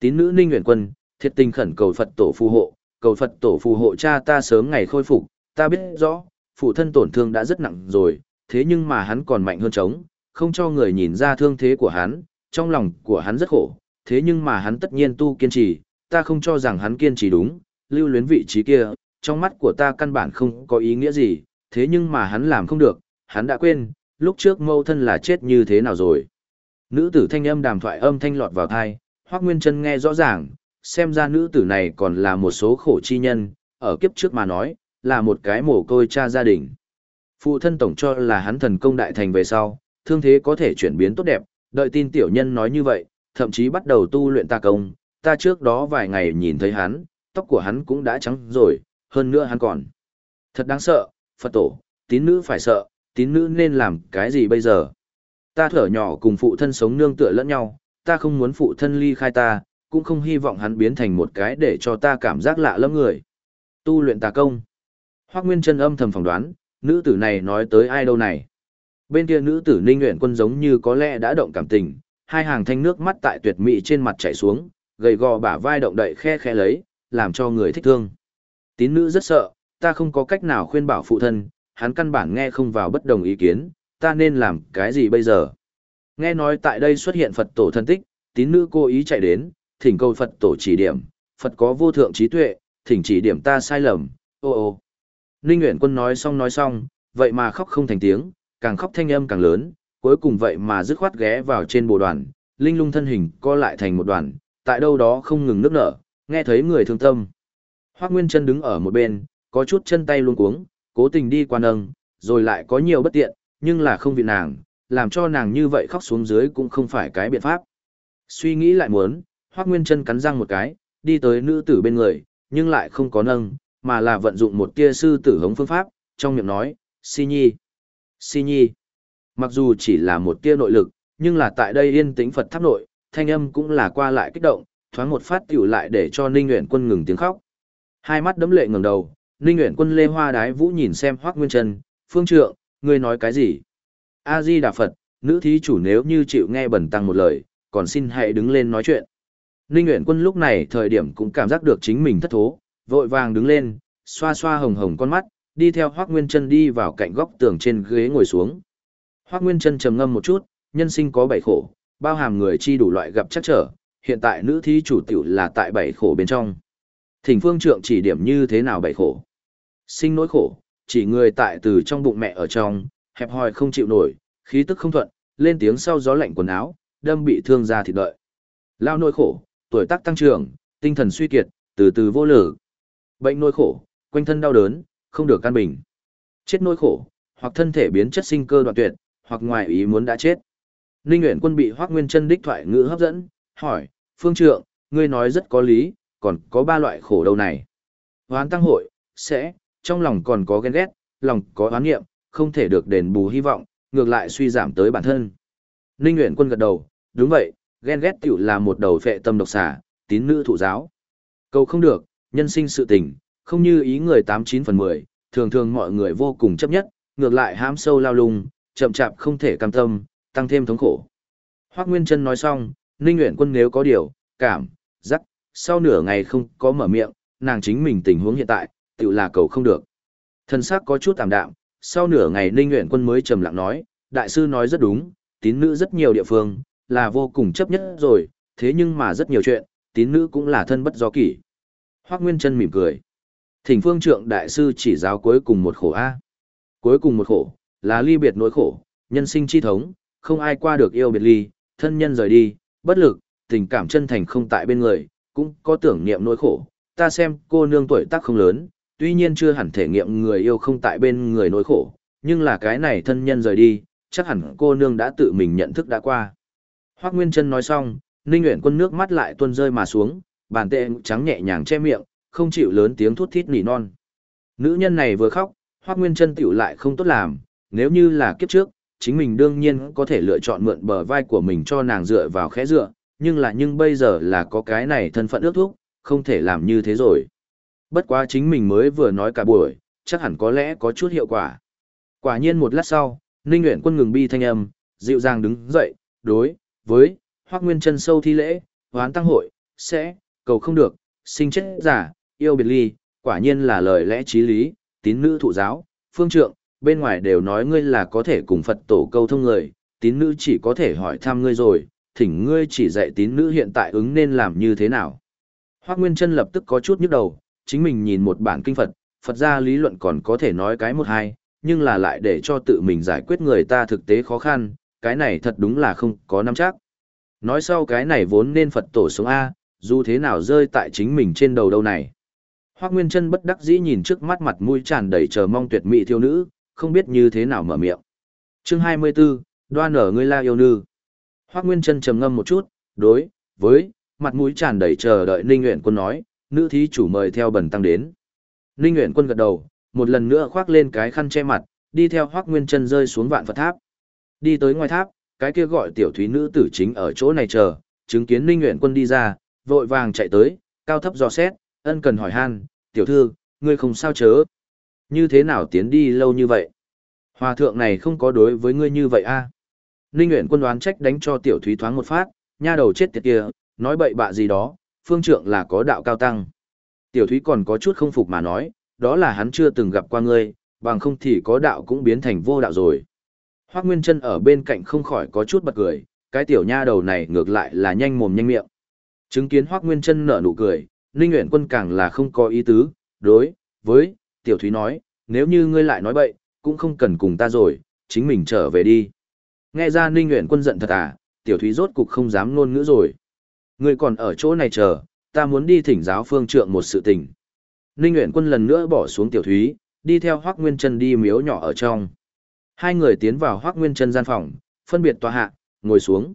Tín nữ Ninh Uyển Quân, thiệt tình khẩn cầu Phật tổ phù hộ, cầu Phật tổ phù hộ cha ta sớm ngày khôi phục, ta biết rõ, phụ thân tổn thương đã rất nặng rồi, thế nhưng mà hắn còn mạnh hơn chống, không cho người nhìn ra thương thế của hắn, trong lòng của hắn rất khổ, thế nhưng mà hắn tất nhiên tu kiên trì, ta không cho rằng hắn kiên trì đúng, lưu luyến vị trí kia, trong mắt của ta căn bản không có ý nghĩa gì, thế nhưng mà hắn làm không được, hắn đã quên, lúc trước mâu thân là chết như thế nào rồi. Nữ tử thanh âm đàm thoại âm thanh lọt vào thai, Hoác Nguyên Trân nghe rõ ràng, xem ra nữ tử này còn là một số khổ chi nhân, ở kiếp trước mà nói, là một cái mồ côi cha gia đình. Phụ thân tổng cho là hắn thần công đại thành về sau, thương thế có thể chuyển biến tốt đẹp, đợi tin tiểu nhân nói như vậy, thậm chí bắt đầu tu luyện ta công, ta trước đó vài ngày nhìn thấy hắn, tóc của hắn cũng đã trắng rồi, hơn nữa hắn còn. Thật đáng sợ, Phật tổ, tín nữ phải sợ, tín nữ nên làm cái gì bây giờ? Ta thở nhỏ cùng phụ thân sống nương tựa lẫn nhau, ta không muốn phụ thân ly khai ta, cũng không hy vọng hắn biến thành một cái để cho ta cảm giác lạ lẫm người. Tu luyện tà công. hoắc Nguyên chân âm thầm phỏng đoán, nữ tử này nói tới ai đâu này. Bên kia nữ tử Ninh Uyển Quân giống như có lẽ đã động cảm tình, hai hàng thanh nước mắt tại tuyệt mỹ trên mặt chảy xuống, gầy gò bả vai động đậy khe khe lấy, làm cho người thích thương. Tín nữ rất sợ, ta không có cách nào khuyên bảo phụ thân, hắn căn bản nghe không vào bất đồng ý kiến, ta nên làm cái gì bây giờ? Nghe nói tại đây xuất hiện Phật tổ thân tích, tín nữ cố ý chạy đến, thỉnh cầu Phật tổ chỉ điểm, Phật có vô thượng trí tuệ, thỉnh chỉ điểm ta sai lầm, ô ô. Ninh Nguyễn Quân nói xong nói xong, vậy mà khóc không thành tiếng, càng khóc thanh âm càng lớn, cuối cùng vậy mà dứt khoát ghé vào trên bộ đoàn, linh lung thân hình co lại thành một đoàn, tại đâu đó không ngừng nước nở, nghe thấy người thương tâm. Hoác Nguyên chân đứng ở một bên, có chút chân tay luôn cuống, cố tình đi qua nâng, rồi lại có nhiều bất tiện, nhưng là không vì nàng, làm cho nàng như vậy khóc xuống dưới cũng không phải cái biện pháp. Suy nghĩ lại muốn, Hoắc Nguyên chân cắn răng một cái, đi tới nữ tử bên người, nhưng lại không có nâng, mà là vận dụng một tia sư tử hống phương pháp, trong miệng nói, Si Nhi, Si Nhi. Mặc dù chỉ là một tia nội lực, nhưng là tại đây yên tĩnh Phật tháp nội, thanh âm cũng là qua lại kích động, thoáng một phát tiểu lại để cho Ninh Uyển Quân ngừng tiếng khóc. Hai mắt đấm lệ ngẩng đầu, Ninh Uyển Quân lê hoa đái vũ nhìn xem Hoắc Nguyên Trân, "Phương trượng, ngươi nói cái gì?" "A Di Đà Phật, nữ thí chủ nếu như chịu nghe bẩn tăng một lời, còn xin hãy đứng lên nói chuyện." Ninh Nguyễn Quân lúc này thời điểm cũng cảm giác được chính mình thất thố, vội vàng đứng lên, xoa xoa hồng hồng con mắt, đi theo Hoắc Nguyên Trân đi vào cạnh góc tường trên ghế ngồi xuống. Hoắc Nguyên Trân trầm ngâm một chút, nhân sinh có bảy khổ, bao hàm người chi đủ loại gặp chắc trở, hiện tại nữ thí chủ tiểu là tại bảy khổ bên trong. Thỉnh phương trượng chỉ điểm như thế nào bảy khổ. Sinh nỗi khổ, chỉ người tại từ trong bụng mẹ ở trong, hẹp hòi không chịu nổi, khí tức không thuận, lên tiếng sau gió lạnh quần áo, đâm bị thương ra thịt đợi. Lao nỗi khổ, tuổi tác tăng trưởng, tinh thần suy kiệt, từ từ vô lử. Bệnh nỗi khổ, quanh thân đau đớn, không được căn bình. Chết nỗi khổ, hoặc thân thể biến chất sinh cơ đoạn tuyệt, hoặc ngoài ý muốn đã chết. Ninh Nguyễn Quân bị Hoắc Nguyên chân đích thoại ngữ hấp dẫn, hỏi, Phương Trượng, ngươi nói rất có lý, còn có ba loại khổ đâu này. Hoán tăng hội, sẽ, trong lòng còn có ghen ghét, lòng có oán nghiệm, không thể được đền bù hy vọng, ngược lại suy giảm tới bản thân. Ninh Nguyễn Quân gật đầu, đúng vậy, ghen ghét tiểu là một đầu phệ tâm độc xà, tín nữ thụ giáo. cầu không được, nhân sinh sự tình, không như ý người 89 phần 10, thường thường mọi người vô cùng chấp nhất, ngược lại hãm sâu lao lung, chậm chạp không thể cam tâm, tăng thêm thống khổ. Hoác Nguyên Trân nói xong, Ninh Nguyễn Quân nếu có điều, cảm, rắc, sau nửa ngày không có mở miệng, nàng chính mình tình huống hiện tại, Tiểu là cầu không được. Thân xác có chút tạm đạm, sau nửa ngày Ninh Nguyễn Quân mới trầm lặng nói, đại sư nói rất đúng, tín nữ rất nhiều địa phương, là vô cùng chấp nhất rồi, thế nhưng mà rất nhiều chuyện, tín nữ cũng là thân bất do kỷ. Hoác Nguyên Trân mỉm cười. Thỉnh phương trượng đại sư chỉ giáo cuối cùng một khổ A. Cuối cùng một khổ, là ly biệt nỗi khổ, nhân sinh chi thống, không ai qua được yêu biệt ly, thân nhân rời đi, bất lực, tình cảm chân thành không tại bên người, cũng có tưởng niệm nỗi khổ. Ta xem cô nương tuổi tác không lớn, tuy nhiên chưa hẳn thể nghiệm người yêu không tại bên người nỗi khổ, nhưng là cái này thân nhân rời đi, chắc hẳn cô nương đã tự mình nhận thức đã qua. Hoác Nguyên Trân nói xong, Ninh Nguyễn Quân nước mắt lại tuôn rơi mà xuống, bàn tệ trắng nhẹ nhàng che miệng, không chịu lớn tiếng thút thít nỉ non. Nữ nhân này vừa khóc, Hoác Nguyên Trân tiểu lại không tốt làm, nếu như là kiếp trước, chính mình đương nhiên có thể lựa chọn mượn bờ vai của mình cho nàng dựa vào khẽ dựa, nhưng là nhưng bây giờ là có cái này thân phận ước thúc, không thể làm như thế rồi. Bất quá chính mình mới vừa nói cả buổi, chắc hẳn có lẽ có chút hiệu quả. Quả nhiên một lát sau, Ninh Uyển Quân ngừng bi thanh âm, dịu dàng đứng dậy, đối với hoác Nguyên Chân sâu thi lễ, hoán tăng hội, sẽ cầu không được, sinh chết giả, yêu biệt ly, quả nhiên là lời lẽ trí lý, tín nữ thụ giáo, phương trượng, bên ngoài đều nói ngươi là có thể cùng Phật tổ câu thông người, tín nữ chỉ có thể hỏi thăm ngươi rồi, thỉnh ngươi chỉ dạy tín nữ hiện tại ứng nên làm như thế nào. Hoác Nguyên chân lập tức có chút nhức đầu, chính mình nhìn một bản kinh Phật, Phật ra lý luận còn có thể nói cái một hai, nhưng là lại để cho tự mình giải quyết người ta thực tế khó khăn, cái này thật đúng là không có nắm chắc. Nói sau cái này vốn nên Phật tổ sống A, dù thế nào rơi tại chính mình trên đầu đâu này. Hoác Nguyên Trân bất đắc dĩ nhìn trước mắt mặt mũi tràn đầy chờ mong tuyệt mỹ thiếu nữ, không biết như thế nào mở miệng. Chương 24, đoan ở ngươi la yêu nữ. Hoác Nguyên Trân trầm ngâm một chút, đối, với, mặt mũi tràn đầy chờ đợi Ninh Nguyện Quân nói, nữ thí chủ mời theo bần tăng đến. Ninh Nguyện Quân gật đầu, một lần nữa khoác lên cái khăn che mặt, đi theo Hoác Nguyên Trân rơi xuống vạn Phật tháp. Đi tới ngoài tháp, cái kia gọi tiểu thúy nữ tử chính ở chỗ này chờ, chứng kiến Ninh Nguyện Quân đi ra, vội vàng chạy tới, cao thấp dò xét, ân cần hỏi han, tiểu thư, ngươi không sao chớ. Như thế nào tiến đi lâu như vậy? Hòa thượng này không có đối với ngươi như vậy a à? Ninh Nguyễn quân đoán trách đánh cho tiểu thúy thoáng một phát, nha đầu chết tiệt kia, nói bậy bạ gì đó, phương trượng là có đạo cao tăng. Tiểu thúy còn có chút không phục mà nói, đó là hắn chưa từng gặp qua ngươi, bằng không thì có đạo cũng biến thành vô đạo rồi. Hoác Nguyên Trân ở bên cạnh không khỏi có chút bật cười, cái tiểu nha đầu này ngược lại là nhanh mồm nhanh miệng. Chứng kiến Hoác Nguyên Trân nở nụ cười, Ninh Nguyễn Quân càng là không có ý tứ, đối, với, Tiểu Thúy nói, nếu như ngươi lại nói bậy, cũng không cần cùng ta rồi, chính mình trở về đi. Nghe ra Ninh Nguyễn Quân giận thật à, Tiểu Thúy rốt cục không dám ngôn ngữ rồi. Ngươi còn ở chỗ này chờ, ta muốn đi thỉnh giáo phương trượng một sự tình. Ninh Nguyễn Quân lần nữa bỏ xuống Tiểu Thúy, đi theo Hoác Nguyên Trân đi miếu nhỏ ở trong. Hai người tiến vào Hoác Nguyên Trân gian phòng, phân biệt tòa hạ, ngồi xuống.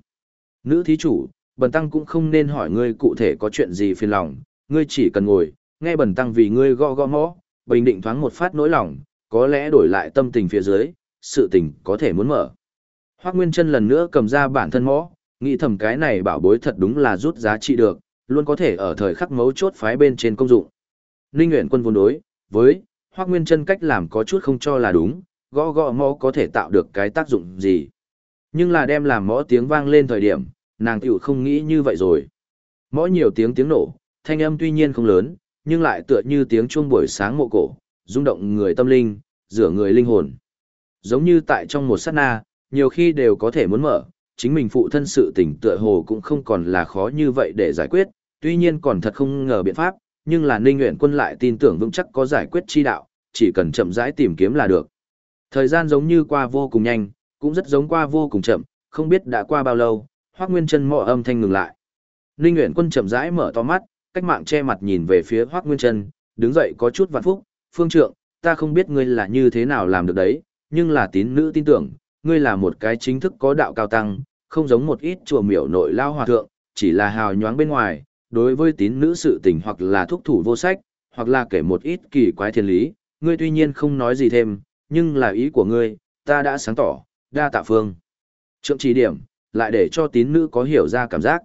Nữ thí chủ, bần tăng cũng không nên hỏi ngươi cụ thể có chuyện gì phiền lòng, ngươi chỉ cần ngồi, nghe bần tăng vì ngươi gõ gõ mõ, bình định thoáng một phát nỗi lòng, có lẽ đổi lại tâm tình phía dưới, sự tình có thể muốn mở. Hoác Nguyên Trân lần nữa cầm ra bản thân mõ, nghĩ thầm cái này bảo bối thật đúng là rút giá trị được, luôn có thể ở thời khắc mấu chốt phái bên trên công dụng. Ninh Nguyễn Quân vốn đối, với, Hoác Nguyên Trân cách làm có chút không cho là đúng, gõ gõ mõ có thể tạo được cái tác dụng gì. Nhưng là đem làm mõ tiếng vang lên thời điểm, nàng tiểu không nghĩ như vậy rồi. Mõ nhiều tiếng tiếng nổ, thanh âm tuy nhiên không lớn, nhưng lại tựa như tiếng chuông buổi sáng mộ cổ, rung động người tâm linh, rửa người linh hồn. Giống như tại trong một sát na, nhiều khi đều có thể muốn mở, chính mình phụ thân sự tình tựa hồ cũng không còn là khó như vậy để giải quyết, tuy nhiên còn thật không ngờ biện pháp, nhưng là Ninh Nguyện Quân lại tin tưởng vững chắc có giải quyết chi đạo, chỉ cần chậm rãi tìm kiếm là được. Thời gian giống như qua vô cùng nhanh, cũng rất giống qua vô cùng chậm, không biết đã qua bao lâu, Hoắc Nguyên Chân mọ âm thanh ngừng lại. Ninh Uyển Quân chậm rãi mở to mắt, cách mạng che mặt nhìn về phía Hoắc Nguyên Chân, đứng dậy có chút vạn phúc, "Phương trượng, ta không biết ngươi là như thế nào làm được đấy, nhưng là tín nữ tin tưởng, ngươi là một cái chính thức có đạo cao tăng, không giống một ít chùa miểu nội lao hòa thượng, chỉ là hào nhoáng bên ngoài, đối với tín nữ sự tình hoặc là thúc thủ vô sách, hoặc là kể một ít kỳ quái thiên lý, ngươi tuy nhiên không nói gì thêm, nhưng là ý của ngươi, ta đã sáng tỏ, đa tạ phương. Trượng chỉ điểm, lại để cho tín nữ có hiểu ra cảm giác.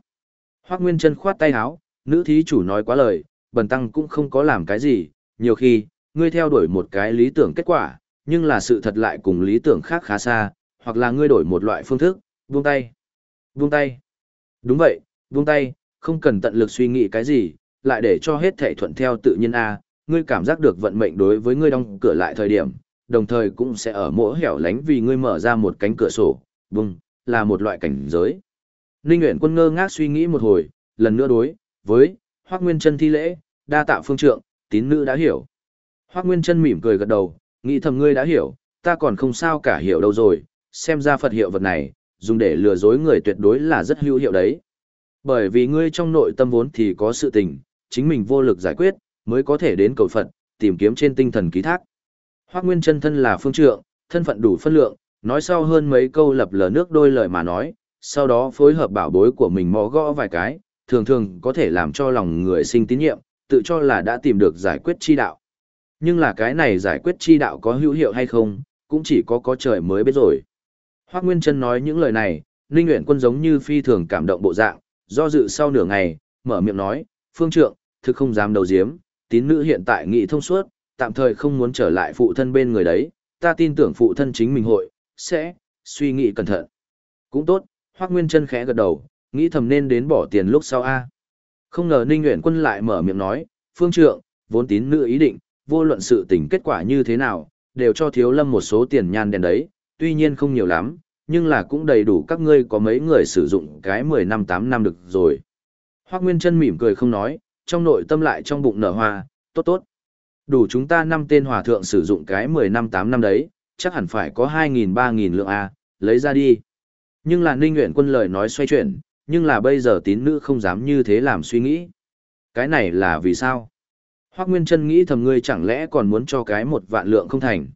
Hoác Nguyên chân khoát tay áo, nữ thí chủ nói quá lời, bần tăng cũng không có làm cái gì, nhiều khi, ngươi theo đuổi một cái lý tưởng kết quả, nhưng là sự thật lại cùng lý tưởng khác khá xa, hoặc là ngươi đổi một loại phương thức, buông tay. Buông tay. Đúng vậy, buông tay, không cần tận lực suy nghĩ cái gì, lại để cho hết thể thuận theo tự nhiên a, ngươi cảm giác được vận mệnh đối với ngươi đóng cửa lại thời điểm, đồng thời cũng sẽ ở mỗi hẻo lánh vì ngươi mở ra một cánh cửa sổ, buông, là một loại cảnh giới. Ninh Nguyễn Quân ngơ ngác suy nghĩ một hồi, lần nữa đối, với, Hoác Nguyên Trân thi lễ, đa tạ phương trượng, tín nữ đã hiểu. Hoác Nguyên Trân mỉm cười gật đầu, nghĩ thầm ngươi đã hiểu, ta còn không sao cả hiểu đâu rồi, xem ra Phật hiệu vật này, dùng để lừa dối người tuyệt đối là rất hữu hiệu đấy. Bởi vì ngươi trong nội tâm vốn thì có sự tình, chính mình vô lực giải quyết, mới có thể đến cầu Phật, tìm kiếm trên tinh thần ký thác. Hoác Nguyên chân thân là phương trượng, thân phận đủ phân lượng, nói sau hơn mấy câu lập lờ nước đôi lời mà nói, sau đó phối hợp bảo bối của mình mò gõ vài cái, thường thường có thể làm cho lòng người sinh tín nhiệm, tự cho là đã tìm được giải quyết chi đạo. Nhưng là cái này giải quyết chi đạo có hữu hiệu hay không, cũng chỉ có có trời mới biết rồi. Hoác Nguyên Trân nói những lời này, Ninh Nguyễn Quân giống như phi thường cảm động bộ dạng, do dự sau nửa ngày, mở miệng nói, phương trượng, thực không dám đầu diếm, tín nữ hiện tại nghị thông suốt, tạm thời không muốn trở lại phụ thân bên người đấy, ta tin tưởng phụ thân chính mình hội, sẽ, suy nghĩ cẩn thận. Cũng tốt, Hoác Nguyên Trân khẽ gật đầu, nghĩ thầm nên đến bỏ tiền lúc sau A. Không ngờ Ninh Nguyễn Quân lại mở miệng nói, phương trượng, vốn tín nữ ý định, vô luận sự tình kết quả như thế nào, đều cho thiếu lâm một số tiền nhan đèn đấy, tuy nhiên không nhiều lắm, nhưng là cũng đầy đủ các ngươi có mấy người sử dụng cái 10 năm 8 năm được rồi. Hoác Nguyên Trân mỉm cười không nói, trong nội tâm lại trong bụng nở hoa, tốt tốt. Đủ chúng ta năm tên hòa thượng sử dụng cái 10 năm 8 năm đấy, chắc hẳn phải có 2.000-3.000 lượng A, lấy ra đi. Nhưng là Ninh Nguyện quân lời nói xoay chuyển, nhưng là bây giờ tín nữ không dám như thế làm suy nghĩ. Cái này là vì sao? Hoác Nguyên Trân nghĩ thầm ngươi chẳng lẽ còn muốn cho cái một vạn lượng không thành.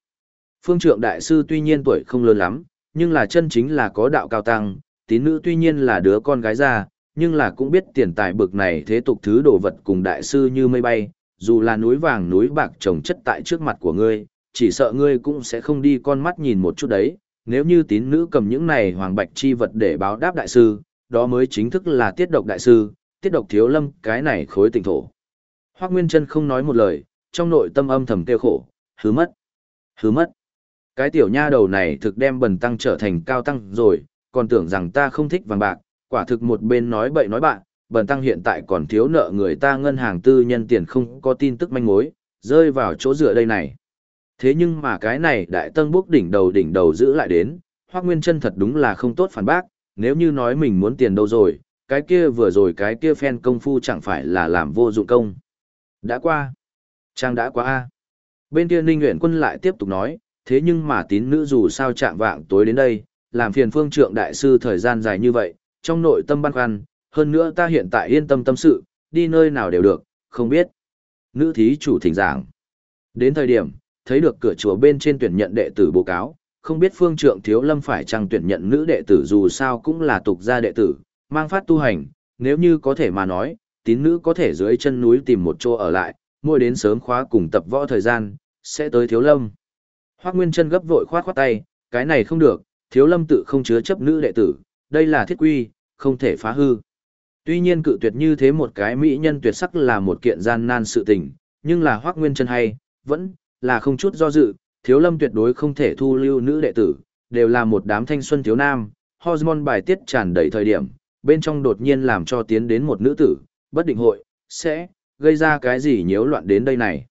Phương trượng đại sư tuy nhiên tuổi không lớn lắm, nhưng là chân chính là có đạo cao tăng, tín nữ tuy nhiên là đứa con gái ra, nhưng là cũng biết tiền tài bực này thế tục thứ đồ vật cùng đại sư như mây bay, dù là núi vàng núi bạc trồng chất tại trước mặt của ngươi, chỉ sợ ngươi cũng sẽ không đi con mắt nhìn một chút đấy, nếu như tín nữ cầm những này hoàng bạch chi vật để báo đáp đại sư, đó mới chính thức là tiết độc đại sư, tiết độc thiếu lâm cái này khối tỉnh thổ. Hoác Nguyên Trân không nói một lời, trong nội tâm âm thầm kêu khổ, hứ mất, hứ mất. Cái tiểu nha đầu này thực đem bần tăng trở thành cao tăng rồi, còn tưởng rằng ta không thích vàng bạc, quả thực một bên nói bậy nói bạn, bần tăng hiện tại còn thiếu nợ người ta ngân hàng tư nhân tiền không có tin tức manh mối, rơi vào chỗ dựa đây này. Thế nhưng mà cái này đại tân bốc đỉnh đầu đỉnh đầu giữ lại đến, Hoác Nguyên chân thật đúng là không tốt phản bác, nếu như nói mình muốn tiền đâu rồi, cái kia vừa rồi cái kia phen công phu chẳng phải là làm vô dụng công. Đã qua. Trang đã qua a Bên kia Ninh Nguyễn Quân lại tiếp tục nói, thế nhưng mà tín nữ dù sao chạm vạng tối đến đây, làm phiền phương trượng đại sư thời gian dài như vậy, trong nội tâm băn khoăn, hơn nữa ta hiện tại yên tâm tâm sự, đi nơi nào đều được, không biết. Nữ thí chủ thỉnh giảng. Đến thời điểm, thấy được cửa chùa bên trên tuyển nhận đệ tử bố cáo, không biết phương trượng thiếu lâm phải chăng tuyển nhận nữ đệ tử dù sao cũng là tục gia đệ tử, mang phát tu hành, nếu như có thể mà nói, tín nữ có thể dưới chân núi tìm một chỗ ở lại, mỗi đến sớm khóa cùng tập võ thời gian, sẽ tới thiếu lâm. Hoác Nguyên chân gấp vội khoát khoát tay, cái này không được, thiếu lâm tự không chứa chấp nữ đệ tử, đây là thiết quy, không thể phá hư. Tuy nhiên cự tuyệt như thế một cái mỹ nhân tuyệt sắc là một kiện gian nan sự tình, nhưng là Hoác Nguyên chân hay, vẫn là không chút do dự, thiếu lâm tuyệt đối không thể thu lưu nữ đệ tử, đều là một đám thanh xuân thiếu nam, hormone bài tiết tràn đầy thời điểm, bên trong đột nhiên làm cho tiến đến một nữ tử, bất định hội, sẽ, gây ra cái gì nhiễu loạn đến đây này.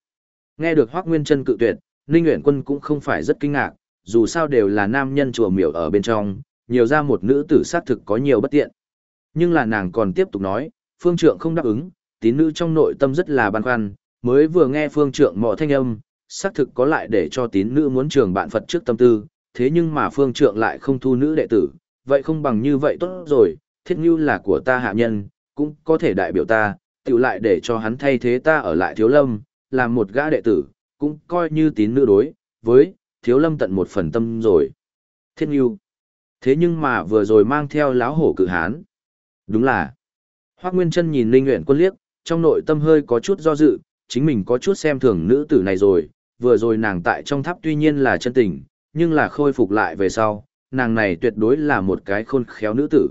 Nghe được Hoác Nguyên Trân cự tuyệt, Ninh Nguyễn Quân cũng không phải rất kinh ngạc, dù sao đều là nam nhân chùa miểu ở bên trong, nhiều ra một nữ tử xác thực có nhiều bất tiện. Nhưng là nàng còn tiếp tục nói, phương trượng không đáp ứng, tín nữ trong nội tâm rất là băn khoăn, mới vừa nghe phương trượng mọ thanh âm, xác thực có lại để cho tín nữ muốn trường bạn Phật trước tâm tư, thế nhưng mà phương trượng lại không thu nữ đệ tử, vậy không bằng như vậy tốt rồi, thiết như là của ta hạ nhân, cũng có thể đại biểu ta, tiểu lại để cho hắn thay thế ta ở lại thiếu lâm, làm một gã đệ tử, cũng coi như tín nữ đối, với, thiếu lâm tận một phần tâm rồi. Thiết như, thế nhưng mà vừa rồi mang theo láo hổ cử hán. Đúng là, Hoác Nguyên chân nhìn Linh Nguyện quân liếc, trong nội tâm hơi có chút do dự, chính mình có chút xem thường nữ tử này rồi, vừa rồi nàng tại trong tháp tuy nhiên là chân tình, nhưng là khôi phục lại về sau, nàng này tuyệt đối là một cái khôn khéo nữ tử.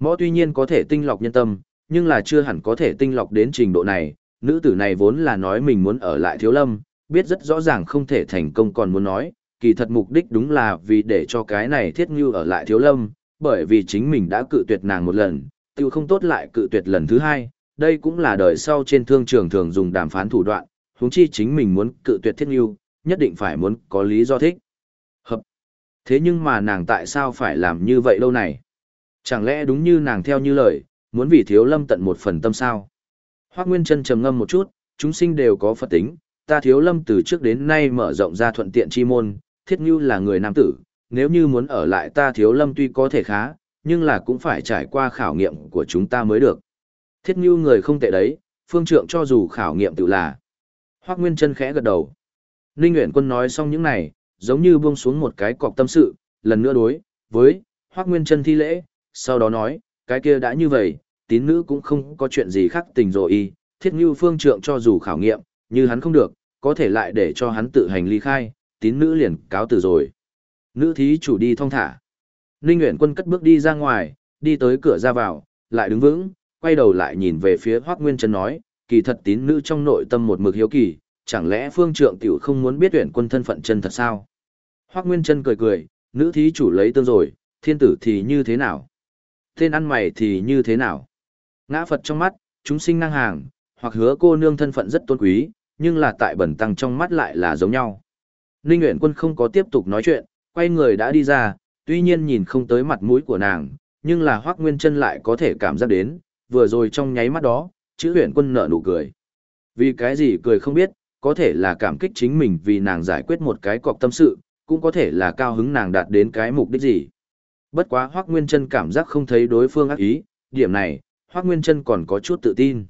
Mõ tuy nhiên có thể tinh lọc nhân tâm, nhưng là chưa hẳn có thể tinh lọc đến trình độ này, nữ tử này vốn là nói mình muốn ở lại thiếu lâm, biết rất rõ ràng không thể thành công còn muốn nói, kỳ thật mục đích đúng là vì để cho cái này thiết ngưu ở lại thiếu lâm, bởi vì chính mình đã cự tuyệt nàng một lần, tiêu không tốt lại cự tuyệt lần thứ hai, đây cũng là đời sau trên thương trường thường dùng đàm phán thủ đoạn, huống chi chính mình muốn cự tuyệt thiết Nghiêu, nhất định phải muốn có lý do thích. Hợp. Thế nhưng mà nàng tại sao phải làm như vậy lâu này? Chẳng lẽ đúng như nàng theo như lời, muốn vì thiếu lâm tận một phần tâm sao? Hoác Nguyên Trân trầm ngâm một chút, chúng sinh đều có Phật tính, ta thiếu lâm từ trước đến nay mở rộng ra thuận tiện chi môn, thiết như là người nam tử, nếu như muốn ở lại ta thiếu lâm tuy có thể khá, nhưng là cũng phải trải qua khảo nghiệm của chúng ta mới được. Thiết như người không tệ đấy, phương trượng cho dù khảo nghiệm tự là. Hoác Nguyên chân khẽ gật đầu. Ninh Nguyễn Quân nói xong những này, giống như buông xuống một cái cọc tâm sự, lần nữa đối, với, Hoác Nguyên chân thi lễ, sau đó nói, cái kia đã như vậy, tín nữ cũng không có chuyện gì khác tình rồi y, thiết như phương trượng cho dù khảo nghiệm, như hắn không được, có thể lại để cho hắn tự hành ly khai, tín nữ liền cáo từ rồi. Nữ thí chủ đi thong thả. Ninh Nguyễn Quân cất bước đi ra ngoài, đi tới cửa ra vào, lại đứng vững, quay đầu lại nhìn về phía Hoác Nguyên Trân nói, kỳ thật tín nữ trong nội tâm một mực hiếu kỳ, chẳng lẽ phương trượng tiểu không muốn biết tuyển quân thân phận chân thật sao? Hoác Nguyên Trân cười cười, nữ thí chủ lấy tương rồi, thiên tử thì như thế nào? Tên ăn mày thì như thế nào? Ngã Phật trong mắt, chúng sinh năng hàng, hoặc hứa cô nương thân phận rất tôn quý, nhưng là tại bẩn tăng trong mắt lại là giống nhau. Ninh Nguyễn Quân không có tiếp tục nói chuyện, quay người đã đi ra, tuy nhiên nhìn không tới mặt mũi của nàng, nhưng là Hoác Nguyên Trân lại có thể cảm giác đến, vừa rồi trong nháy mắt đó, chữ huyện Quân nở nụ cười. Vì cái gì cười không biết, có thể là cảm kích chính mình vì nàng giải quyết một cái cọc tâm sự, cũng có thể là cao hứng nàng đạt đến cái mục đích gì. Bất quá Hoác Nguyên Trân cảm giác không thấy đối phương ác ý, điểm này, Hoác Nguyên Trân còn có chút tự tin.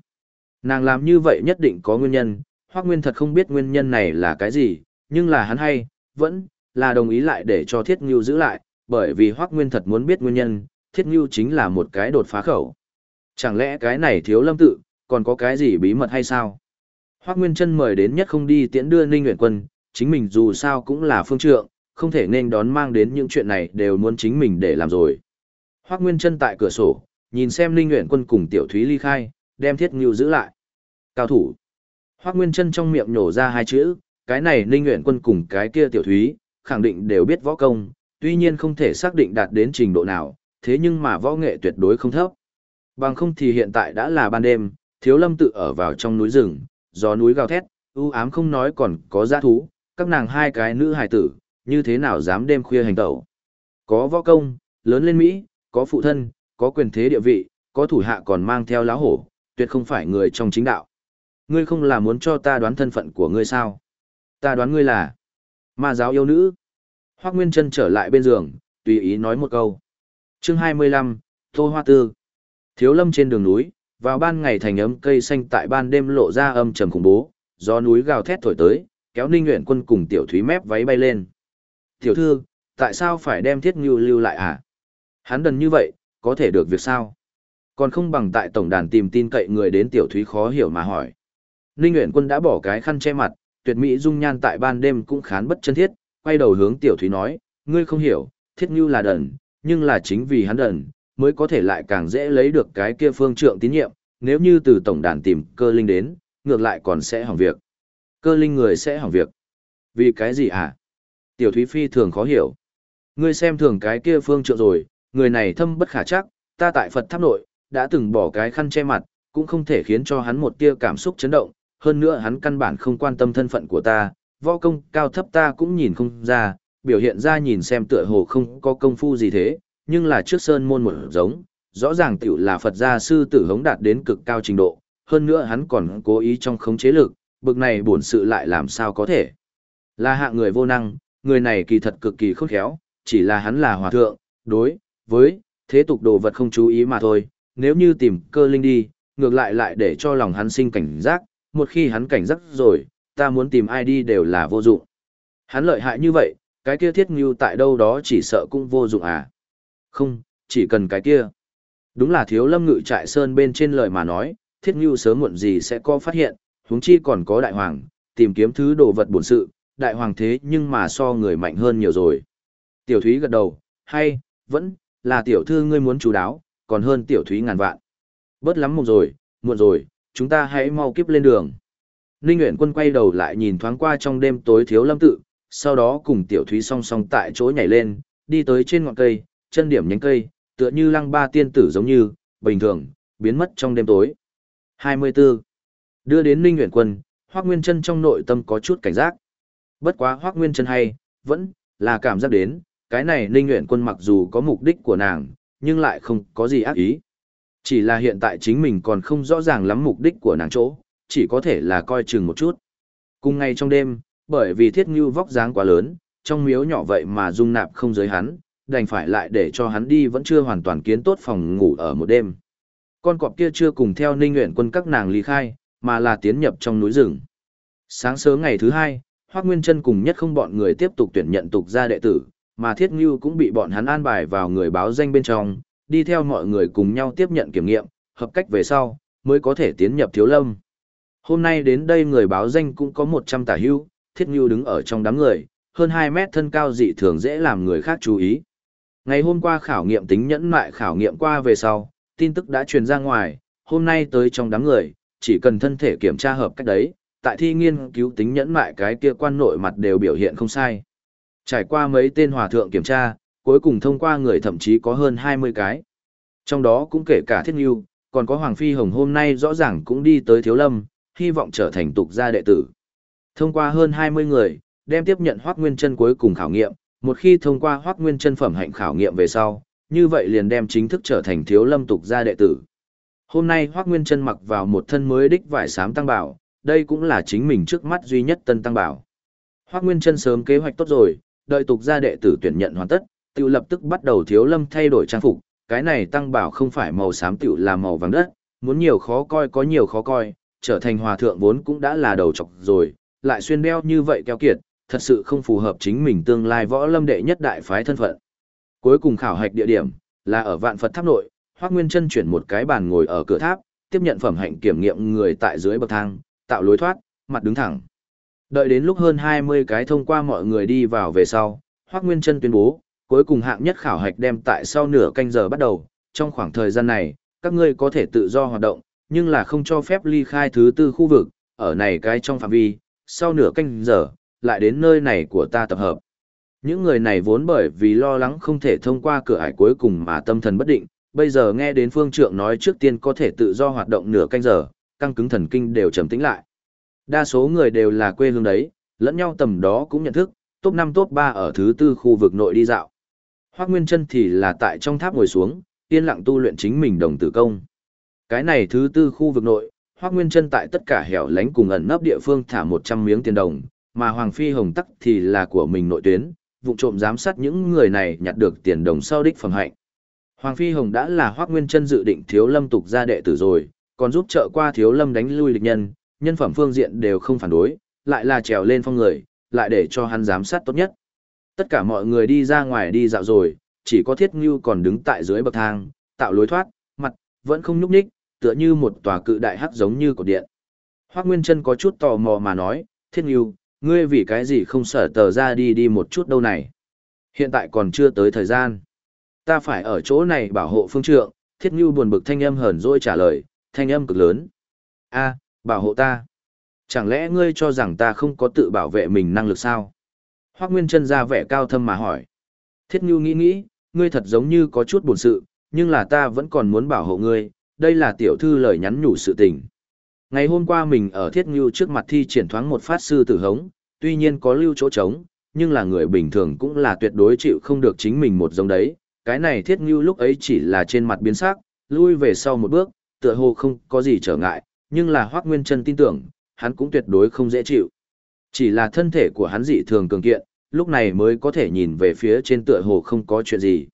Nàng làm như vậy nhất định có nguyên nhân, Hoác Nguyên thật không biết nguyên nhân này là cái gì, nhưng là hắn hay, vẫn, là đồng ý lại để cho Thiết Ngưu giữ lại, bởi vì Hoắc Nguyên thật muốn biết nguyên nhân, Thiết Nưu chính là một cái đột phá khẩu. Chẳng lẽ cái này thiếu lâm tự, còn có cái gì bí mật hay sao? Hoắc Nguyên Trân mời đến nhất không đi tiễn đưa Ninh Nguyện Quân, chính mình dù sao cũng là phương trượng, không thể nên đón mang đến những chuyện này đều muốn chính mình để làm rồi. Hoắc Nguyên Trân tại cửa sổ, nhìn xem Ninh Nguyện Quân cùng Tiểu Thúy ly khai, đem Thiết Nưu giữ lại. Cao thủ. Hoắc Nguyên Trân trong miệng nhổ ra hai chữ, cái này Ninh Nguyện Quân cùng cái kia Tiểu Thúy, khẳng định đều biết võ công, tuy nhiên không thể xác định đạt đến trình độ nào, thế nhưng mà võ nghệ tuyệt đối không thấp. Bằng không thì hiện tại đã là ban đêm, thiếu lâm tự ở vào trong núi rừng, gió núi gào thét, ưu ám không nói còn có giã thú, các nàng hai cái nữ hài tử, như thế nào dám đêm khuya hành tẩu. Có võ công, lớn lên Mỹ, có phụ thân, có quyền thế địa vị, có thủ hạ còn mang theo lá hổ, tuyệt không phải người trong chính đạo. Ngươi không là muốn cho ta đoán thân phận của ngươi sao? Ta đoán ngươi là ma giáo yêu nữ. Hoác Nguyên Trân trở lại bên giường, tùy ý nói một câu. chương 25, Tô Hoa Tư. Thiếu lâm trên đường núi, vào ban ngày thành ấm cây xanh tại ban đêm lộ ra âm trầm khủng bố, gió núi gào thét thổi tới, kéo Ninh Nguyện Quân cùng tiểu thúy mép váy bay lên. "Tiểu thư, tại sao phải đem Thiết Ngưu lưu lại à? Hắn đần như vậy, có thể được việc sao?" Còn không bằng tại tổng đàn tìm tin cậy người đến tiểu thúy khó hiểu mà hỏi. Ninh Nguyện Quân đã bỏ cái khăn che mặt, tuyệt mỹ dung nhan tại ban đêm cũng khán bất chân thiết, quay đầu hướng tiểu thúy nói, ngươi không hiểu, Thiết Ngưu là đần, nhưng là chính vì hắn đần, mới có thể lại càng dễ lấy được cái kia phương trượng tín nhiệm, nếu như từ tổng đàn tìm cơ linh đến, ngược lại còn sẽ hỏng việc. Cơ linh người sẽ hỏng việc. Vì cái gì hả? Tiểu Thúy Phi thường khó hiểu. Ngươi xem thường cái kia phương trượng rồi, người này thâm bất khả chắc, ta tại Phật tháp nội, đã từng bỏ cái khăn che mặt, cũng không thể khiến cho hắn một tia cảm xúc chấn động, hơn nữa hắn căn bản không quan tâm thân phận của ta, võ công cao thấp ta cũng nhìn không ra, biểu hiện ra nhìn xem tựa hồ không có công phu gì thế, nhưng là trước sơn môn một giống, rõ ràng tiểu là Phật gia sư tử hống đạt đến cực cao trình độ, hơn nữa hắn còn cố ý trong khống chế lực, bực này bổn sự lại làm sao có thể. Là hạng người vô năng, người này kỳ thật cực kỳ khôn khéo, chỉ là hắn là hòa thượng, đối, với, thế tục đồ vật không chú ý mà thôi, nếu như tìm cơ linh đi, ngược lại lại để cho lòng hắn sinh cảnh giác, một khi hắn cảnh giác rồi, ta muốn tìm ai đi đều là vô dụng. Hắn lợi hại như vậy, cái kia thiết ngưu tại đâu đó chỉ sợ cũng vô dụng à. Không, chỉ cần cái kia. Đúng là thiếu lâm ngự trại sơn bên trên lời mà nói, thiết ngưu sớm muộn gì sẽ có phát hiện, huống chi còn có đại hoàng, tìm kiếm thứ đồ vật bổn sự, đại hoàng thế nhưng mà so người mạnh hơn nhiều rồi. Tiểu thúy gật đầu, hay, vẫn, là tiểu thư ngươi muốn chú đáo, còn hơn tiểu thúy ngàn vạn. Bớt lắm một rồi, muộn rồi, chúng ta hãy mau kiếp lên đường. Ninh Nguyễn Quân quay đầu lại nhìn thoáng qua trong đêm tối thiếu lâm tự, sau đó cùng tiểu thúy song song tại chỗ nhảy lên, đi tới trên ngọn cây, chân điểm nhánh cây, tựa như lăng ba tiên tử giống như, bình thường, biến mất trong đêm tối. 24. Đưa đến Ninh Nguyễn Quân, Hoác Nguyên Trân trong nội tâm có chút cảnh giác. Bất quá Hoác Nguyên Trân hay, vẫn là cảm giác đến, cái này Ninh Nguyễn Quân mặc dù có mục đích của nàng, nhưng lại không có gì ác ý. Chỉ là hiện tại chính mình còn không rõ ràng lắm mục đích của nàng chỗ, chỉ có thể là coi chừng một chút. Cùng ngày trong đêm, bởi vì thiết ngưu vóc dáng quá lớn, trong miếu nhỏ vậy mà dung nạp không giới hắn, đành phải lại để cho hắn đi vẫn chưa hoàn toàn kiến tốt phòng ngủ ở một đêm. Con cọp kia chưa cùng theo ninh nguyện quân các nàng ly khai, mà là tiến nhập trong núi rừng. Sáng sớm ngày thứ hai, Hoác Nguyên Trân cùng nhất không bọn người tiếp tục tuyển nhận tục gia đệ tử, mà Thiết Ngưu cũng bị bọn hắn an bài vào người báo danh bên trong, đi theo mọi người cùng nhau tiếp nhận kiểm nghiệm, hợp cách về sau, mới có thể tiến nhập thiếu lâm. Hôm nay đến đây người báo danh cũng có 100 tả hưu, Thiết Ngưu đứng ở trong đám người, hơn 2 mét thân cao dị thường dễ làm người khác chú ý. Ngày hôm qua khảo nghiệm tính nhẫn mại khảo nghiệm qua về sau, tin tức đã truyền ra ngoài, hôm nay tới trong đám người, chỉ cần thân thể kiểm tra hợp cách đấy, tại thi nghiên cứu tính nhẫn mại cái kia quan nội mặt đều biểu hiện không sai. Trải qua mấy tên hòa thượng kiểm tra, cuối cùng thông qua người thậm chí có hơn 20 cái. Trong đó cũng kể cả Thiết Nhu, còn có Hoàng Phi Hồng hôm nay rõ ràng cũng đi tới Thiếu Lâm, hy vọng trở thành tục gia đệ tử. Thông qua hơn 20 người, đem tiếp nhận Hoắc Nguyên Chân cuối cùng khảo nghiệm, một khi thông qua Hoắc Nguyên Chân phẩm hạnh khảo nghiệm về sau, như vậy liền đem chính thức trở thành Thiếu Lâm tục gia đệ tử. Hôm nay Hoắc Nguyên Chân mặc vào một thân mới đích vải xám tăng bảo, đây cũng là chính mình trước mắt duy nhất tân tăng bảo. Hoắc Nguyên Chân sớm kế hoạch tốt rồi, đợi tục gia đệ tử tuyển nhận hoàn tất, tự lập tức bắt đầu Thiếu Lâm thay đổi trang phục, cái này tăng bảo không phải màu xám tiểu là màu vàng đất, muốn nhiều khó coi có nhiều khó coi, trở thành hòa thượng vốn cũng đã là đầu chọc rồi, lại xuyên đeo như vậy keo kiệt, thật sự không phù hợp chính mình tương lai võ lâm đệ nhất đại phái thân phận. Cuối cùng khảo hạch địa điểm là ở Vạn Phật Tháp nội, Hoắc Nguyên Chân chuyển một cái bàn ngồi ở cửa tháp, tiếp nhận phẩm hạnh kiểm nghiệm người tại dưới bậc thang, tạo lối thoát, mặt đứng thẳng. Đợi đến lúc hơn 20 cái thông qua mọi người đi vào về sau, Hoắc Nguyên Chân tuyên bố, cuối cùng hạng nhất khảo hạch đem tại sau nửa canh giờ bắt đầu, trong khoảng thời gian này, các ngươi có thể tự do hoạt động, nhưng là không cho phép ly khai thứ tư khu vực, ở này cái trong phạm vi, sau nửa canh giờ, lại đến nơi này của ta tập hợp. Những người này vốn bởi vì lo lắng không thể thông qua cửa ải cuối cùng mà tâm thần bất định, bây giờ nghe đến phương trượng nói trước tiên có thể tự do hoạt động nửa canh giờ, căng cứng thần kinh đều trầm tĩnh lại. Đa số người đều là quê hương đấy, lẫn nhau tầm đó cũng nhận thức, top 5 top 3 ở thứ tư khu vực nội đi dạo. Hoác Nguyên chân thì là tại trong tháp ngồi xuống, yên lặng tu luyện chính mình đồng tử công. Cái này thứ tư khu vực nội, Hoắc Nguyên Trân tại tất cả hẻo lánh cùng ẩn nấp địa phương thả 100 miếng tiền đồng, mà Hoàng Phi Hồng Tắc thì là của mình nội tuyến, vụ trộm giám sát những người này nhặt được tiền đồng sau đích phẩm hạnh. Hoàng Phi Hồng đã là Hoắc Nguyên Trân dự định thiếu lâm tục gia đệ tử rồi, còn giúp trợ qua thiếu lâm đánh lui địch nhân, nhân phẩm phương diện đều không phản đối, lại là trèo lên phong người, lại để cho hắn giám sát tốt nhất. Tất cả mọi người đi ra ngoài đi dạo rồi, chỉ có Thiết Ngưu còn đứng tại dưới bậc thang, tạo lối thoát, vẫn không nhúc nhích, tựa như một tòa cự đại hắc giống như cột điện. Hoắc Nguyên Chân có chút tò mò mà nói, Thiên Ngưu, ngươi vì cái gì không sở tờ ra đi đi một chút đâu này? Hiện tại còn chưa tới thời gian. Ta phải ở chỗ này bảo hộ phương trượng." Thiết Ngưu buồn bực thanh âm hờn dỗi trả lời, thanh âm cực lớn. "A, bảo hộ ta? Chẳng lẽ ngươi cho rằng ta không có tự bảo vệ mình năng lực sao?" Hoắc Nguyên chân ra vẻ cao thâm mà hỏi. Thiết Ngưu nghĩ nghĩ, ngươi thật giống như có chút buồn sự, nhưng là ta vẫn còn muốn bảo hộ ngươi, đây là tiểu thư lời nhắn nhủ sự tình. Ngày hôm qua mình ở Thiết Ngưu trước mặt thi triển thoáng một phát sư tử hống, tuy nhiên có lưu chỗ trống, nhưng là người bình thường cũng là tuyệt đối chịu không được chính mình một giống đấy. Cái này Thiết Ngưu lúc ấy chỉ là trên mặt biến sắc, lui về sau một bước, tựa hồ không có gì trở ngại, nhưng là Hoác Nguyên chân tin tưởng, hắn cũng tuyệt đối không dễ chịu. Chỉ là thân thể của hắn dị thường cường kiện, lúc này mới có thể nhìn về phía trên tựa hồ không có chuyện gì.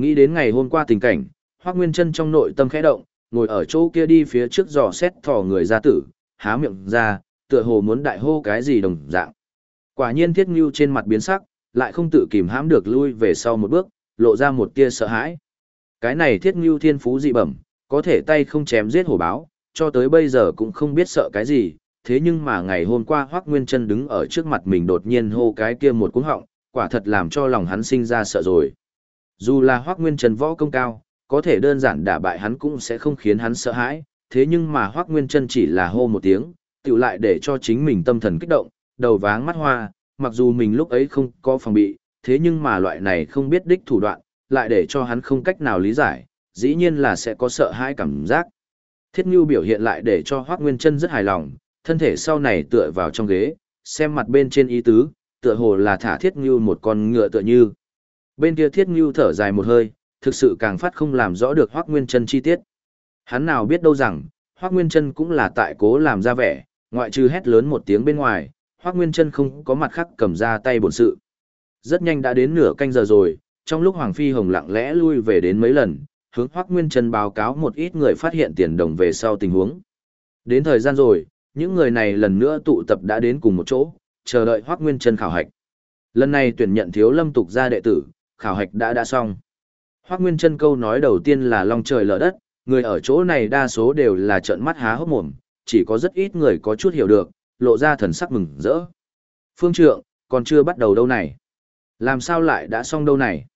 Nghĩ đến ngày hôm qua tình cảnh, Hoác Nguyên Trân trong nội tâm khẽ động, ngồi ở chỗ kia đi phía trước dò xét thò người ra tử, há miệng ra, tựa hồ muốn đại hô cái gì đồng dạng. Quả nhiên Thiết Ngưu trên mặt biến sắc, lại không tự kìm hãm được lui về sau một bước, lộ ra một tia sợ hãi. Cái này Thiết Ngưu thiên phú dị bẩm, có thể tay không chém giết hổ báo, cho tới bây giờ cũng không biết sợ cái gì, thế nhưng mà ngày hôm qua Hoắc Nguyên Chân đứng ở trước mặt mình đột nhiên hô cái kia một cú họng, quả thật làm cho lòng hắn sinh ra sợ rồi. Dù là Hoắc Nguyên Trần võ công cao, có thể đơn giản đả bại hắn cũng sẽ không khiến hắn sợ hãi, thế nhưng mà Hoắc Nguyên Chân chỉ là hô một tiếng, tự lại để cho chính mình tâm thần kích động, đầu váng mắt hoa, mặc dù mình lúc ấy không có phòng bị, thế nhưng mà loại này không biết đích thủ đoạn, lại để cho hắn không cách nào lý giải, dĩ nhiên là sẽ có sợ hãi cảm giác. Thiết Nhu biểu hiện lại để cho Hoắc Nguyên Chân rất hài lòng, thân thể sau này tựa vào trong ghế, xem mặt bên trên ý tứ, tựa hồ là thả thiết ngưu một con ngựa tựa như. Bên kia thiết ngưu thở dài một hơi, thực sự càng phát không làm rõ được Hoác Nguyên chân chi tiết. Hắn nào biết đâu rằng, Hoác Nguyên chân cũng là tại cố làm ra vẻ, ngoại trừ hét lớn một tiếng bên ngoài, Hoác Nguyên chân không có mặt khác cầm ra tay bổn sự. Rất nhanh đã đến nửa canh giờ rồi, trong lúc Hoàng Phi Hồng lặng lẽ lui về đến mấy lần, hướng Hoác Nguyên chân báo cáo một ít người phát hiện tiền đồng về sau tình huống. Đến thời gian rồi, những người này lần nữa tụ tập đã đến cùng một chỗ, chờ đợi Hoắc Nguyên Chân khảo hạch. Lần này tuyển nhận thiếu lâm tục gia đệ tử, khảo hạch đã đã xong. Hoắc Nguyên Trân câu nói đầu tiên là long trời lở đất, người ở chỗ này đa số đều là trợn mắt há hốc mồm, chỉ có rất ít người có chút hiểu được, lộ ra thần sắc mừng rỡ. Phương trượng, còn chưa bắt đầu đâu này. Làm sao lại đã xong đâu này?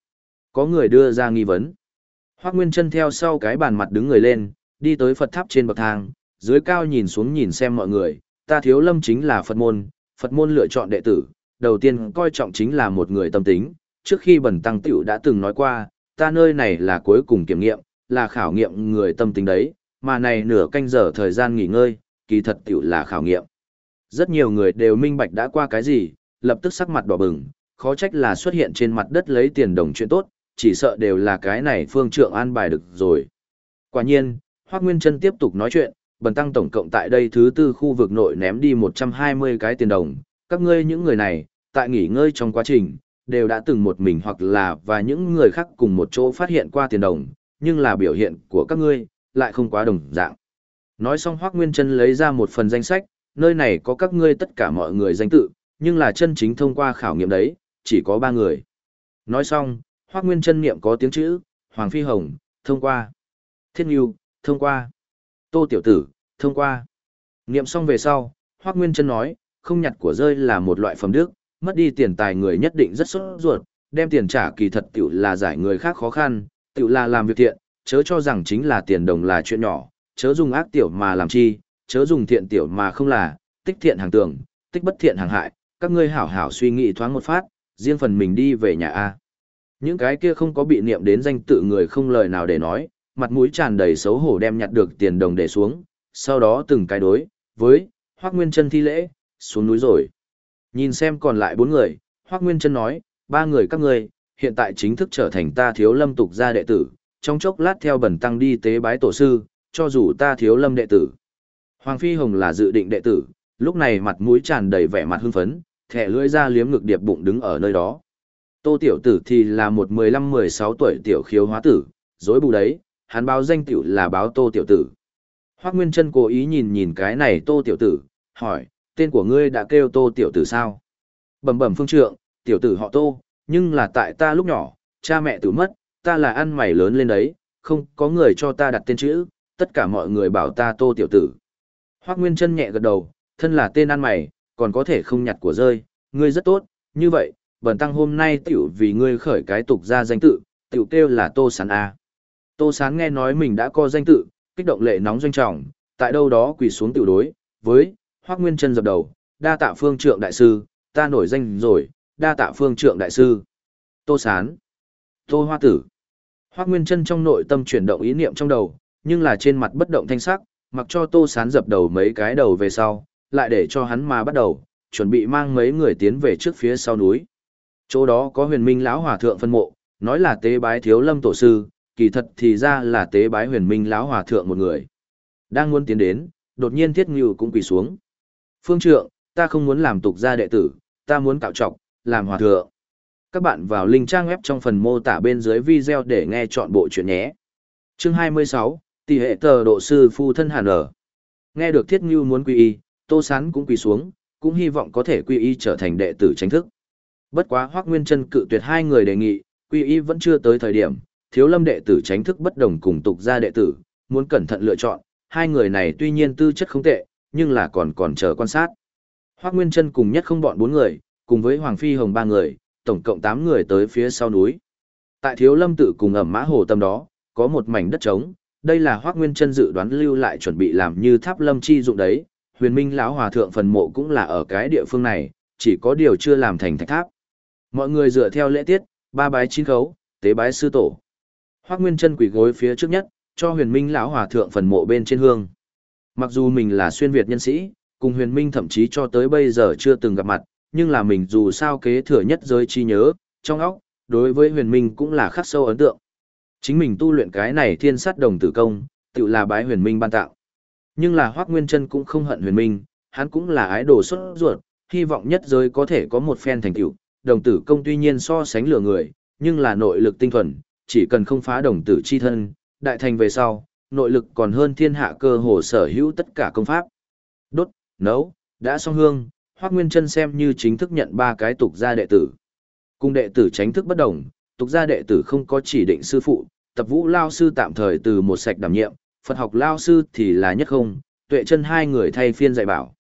Có người đưa ra nghi vấn. Hoắc Nguyên Trân theo sau cái bàn mặt đứng người lên, đi tới Phật tháp trên bậc thang, dưới cao nhìn xuống nhìn xem mọi người, ta thiếu lâm chính là Phật môn, Phật môn lựa chọn đệ tử, đầu tiên coi trọng chính là một người tâm tính, trước khi bẩn tăng tiểu đã từng nói qua, ta nơi này là cuối cùng kiểm nghiệm, là khảo nghiệm người tâm tính đấy, mà này nửa canh giờ thời gian nghỉ ngơi, kỳ thật tiểu là khảo nghiệm. Rất nhiều người đều minh bạch đã qua cái gì, lập tức sắc mặt đỏ bừng, khó trách là xuất hiện trên mặt đất lấy tiền đồng chuyện tốt, chỉ sợ đều là cái này phương trượng an bài được rồi. Quả nhiên, Hoác Nguyên Trân tiếp tục nói chuyện, bần tăng tổng cộng tại đây thứ tư khu vực nội ném đi 120 cái tiền đồng, các ngươi những người này, tại nghỉ ngơi trong quá trình, đều đã từng một mình hoặc là và những người khác cùng một chỗ phát hiện qua tiền đồng, nhưng là biểu hiện của các ngươi, lại không quá đồng dạng. Nói xong Hoác Nguyên Trân lấy ra một phần danh sách, nơi này có các ngươi tất cả mọi người danh tự, nhưng là chân chính thông qua khảo nghiệm đấy, chỉ có ba người. Nói xong, Hoác Nguyên Trân niệm có tiếng chữ, Hoàng Phi Hồng, thông qua. Thiên Nhiêu, thông qua. Tô Tiểu Tử, thông qua. Niệm xong về sau, Hoác Nguyên Trân nói, không nhặt của rơi là một loại phẩm đức, mất đi tiền tài người nhất định rất sốt ruột, đem tiền trả kỳ thật tiểu là giải người khác khó khăn, tiểu là làm việc thiện, chớ cho rằng chính là tiền đồng là chuyện nhỏ, chớ dùng ác tiểu mà làm chi, chớ dùng thiện tiểu mà không là, tích thiện hàng tưởng, tích bất thiện hàng hại, các ngươi hảo hảo suy nghĩ thoáng một phát, riêng phần mình đi về nhà A. Những cái kia không có bị niệm đến danh tự người không lời nào để nói, mặt mũi tràn đầy xấu hổ đem nhặt được tiền đồng để xuống, sau đó từng cái đối, với, Hoắc Nguyên chân thi lễ, xuống núi rồi. Nhìn xem còn lại bốn người, Hoác Nguyên Trân nói, ba người các ngươi, hiện tại chính thức trở thành ta thiếu lâm tục gia đệ tử, trong chốc lát theo bẩn tăng đi tế bái tổ sư, cho dù ta thiếu lâm đệ tử. Hoàng Phi Hồng là dự định đệ tử, lúc này mặt mũi tràn đầy vẻ mặt hưng phấn, thẻ lưỡi ra liếm ngực điệp bụng đứng ở nơi đó. Tô tiểu tử thì là một 15-16 tuổi tiểu khiếu hóa tử, dối bù đấy, hắn báo danh tiểu là báo tô tiểu tử. Hoác Nguyên Trân cố ý nhìn nhìn cái này tô tiểu tử, hỏi, tên của ngươi đã kêu tô tiểu tử sao? Bẩm bẩm phương trượng, tiểu tử họ tô, nhưng là tại ta lúc nhỏ, cha mẹ tử mất, ta là ăn mày lớn lên đấy, không có người cho ta đặt tên chữ, tất cả mọi người bảo ta tô tiểu tử. Hoác Nguyên Trân nhẹ gật đầu, thân là tên ăn mày, còn có thể không nhặt của rơi, ngươi rất tốt, như vậy, bần tăng hôm nay tiểu vì ngươi khởi cái tục ra danh tự, tiểu kêu là Tô Sán A. Tô Sán nghe nói mình đã có danh tự, kích động lệ nóng doanh trọng, tại đâu đó quỳ xuống tiểu đối, với, Hoác Nguyên Trân dập đầu, đa tạ phương trượng đại sư, ta nổi danh rồi, đa tạ phương trượng đại sư. Tô Sán, Tô Hoa Tử. Hoác Nguyên Trân trong nội tâm chuyển động ý niệm trong đầu, nhưng là trên mặt bất động thanh sắc, mặc cho Tô Sán dập đầu mấy cái đầu về sau, lại để cho hắn mà bắt đầu, chuẩn bị mang mấy người tiến về trước phía sau núi. Chỗ đó có huyền minh lão hòa thượng phân mộ, nói là tế bái thiếu lâm tổ sư, kỳ thật thì ra là tế bái huyền minh lão hòa thượng một người. Đang muốn tiến đến, đột nhiên thiết ngưu cũng quỳ xuống. Phương trượng, ta không muốn làm tục gia đệ tử, ta muốn cạo trọc, làm hòa thượng. Các bạn vào link trang web trong phần mô tả bên dưới video để nghe chọn bộ chuyện nhé. Chương 26, tỷ hệ tờ độ sư phu thân hàn ở. Nghe được thiết ngưu muốn quy y, Tô Sán cũng quỳ xuống, cũng hy vọng có thể quy y trở thành đệ tử chính thức. Bất quá Hoắc Nguyên Chân cự tuyệt hai người đề nghị, quy y vẫn chưa tới thời điểm, Thiếu Lâm đệ tử chính thức bất đồng cùng tục gia đệ tử, muốn cẩn thận lựa chọn, hai người này tuy nhiên tư chất không tệ, nhưng là còn còn chờ quan sát. Hoắc Nguyên Trân cùng nhất không bọn bốn người, cùng với Hoàng Phi Hồng ba người, tổng cộng tám người tới phía sau núi. Tại Thiếu Lâm tự cùng ẩm mã hồ tâm đó, có một mảnh đất trống, đây là Hoắc Nguyên Trân dự đoán lưu lại chuẩn bị làm như tháp lâm chi dụng đấy, huyền minh lão hòa thượng phần mộ cũng là ở cái địa phương này chỉ có điều chưa làm thành thạch tháp mọi người dựa theo lễ tiết ba bái chín khấu tế bái sư tổ hoác nguyên Trân quỳ gối phía trước nhất cho huyền minh lão hòa thượng phần mộ bên trên hương mặc dù mình là xuyên việt nhân sĩ cùng huyền minh thậm chí cho tới bây giờ chưa từng gặp mặt nhưng là mình dù sao kế thừa nhất giới chi nhớ trong óc đối với huyền minh cũng là khắc sâu ấn tượng chính mình tu luyện cái này thiên sát đồng tử công tự là bái huyền minh ban tạo nhưng là Hoác Nguyên Trân cũng không hận huyền minh, hắn cũng là ái đồ xuất ruột, hy vọng nhất giới có thể có một phen thành tựu. Đồng tử công tuy nhiên so sánh lừa người, nhưng là nội lực tinh thuần, chỉ cần không phá đồng tử chi thân, đại thành về sau, nội lực còn hơn thiên hạ cơ hồ sở hữu tất cả công pháp. Đốt, nấu, đã xong hương, Hoác Nguyên Trân xem như chính thức nhận ba cái tục gia đệ tử. Cùng đệ tử tránh thức bất đồng, tục gia đệ tử không có chỉ định sư phụ, tập vũ lao sư tạm thời từ một sạch đảm nhiệm, Phật học lao sư thì là nhất không, tuệ chân hai người thay phiên dạy bảo.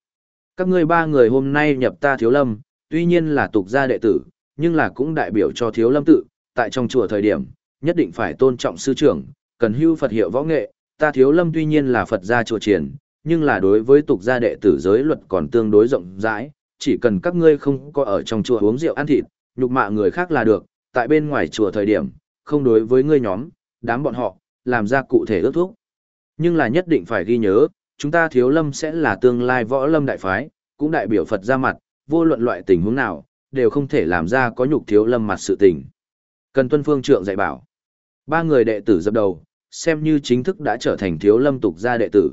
Các ngươi ba người hôm nay nhập ta thiếu lâm, tuy nhiên là tục gia đệ tử, nhưng là cũng đại biểu cho thiếu lâm tự, tại trong chùa thời điểm, nhất định phải tôn trọng sư trưởng, cần hưu Phật hiệu võ nghệ, ta thiếu lâm tuy nhiên là Phật gia chùa triển, nhưng là đối với tục gia đệ tử giới luật còn tương đối rộng rãi, chỉ cần các ngươi không có ở trong chùa uống rượu ăn thịt, nhục mạ người khác là được, tại bên ngoài chùa thời điểm, không đối với ngươi nhóm, đám bọn họ, làm ra cụ thể ước thúc. Nhưng là nhất định phải ghi nhớ, chúng ta thiếu lâm sẽ là tương lai võ lâm đại phái, cũng đại biểu Phật ra mặt, vô luận loại tình huống nào, đều không thể làm ra có nhục thiếu lâm mặt sự tình. Cần tuân phương trượng dạy bảo. Ba người đệ tử dập đầu, xem như chính thức đã trở thành thiếu lâm tục gia đệ tử.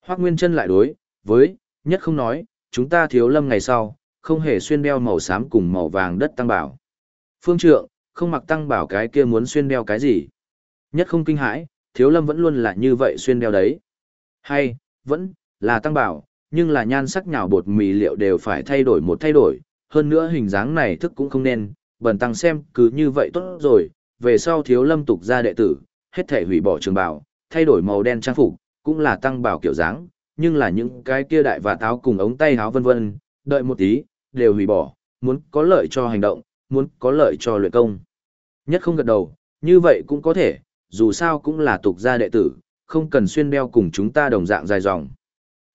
Hoác Nguyên chân lại đối, với, nhất không nói, chúng ta thiếu lâm ngày sau, không hề xuyên đeo màu xám cùng màu vàng đất tăng bảo. Phương trượng, không mặc tăng bảo cái kia muốn xuyên đeo cái gì. Nhất không kinh hãi, thiếu lâm vẫn luôn là như vậy xuyên đeo đấy. Hay, vẫn, là tăng bảo, nhưng là nhan sắc nhào bột mì liệu đều phải thay đổi một thay đổi, hơn nữa hình dáng này thức cũng không nên, bần tăng xem cứ như vậy tốt rồi, về sau thiếu lâm tục ra đệ tử, hết thể hủy bỏ trường bảo, thay đổi màu đen trang phục, cũng là tăng bảo kiểu dáng, nhưng là những cái kia đại và táo cùng ống tay áo vân vân, đợi một tí, đều hủy bỏ, muốn có lợi cho hành động, muốn có lợi cho luyện công. Nhất không gật đầu, như vậy cũng có thể, dù sao cũng là tục gia đệ tử, không cần xuyên đeo cùng chúng ta đồng dạng dài dòng.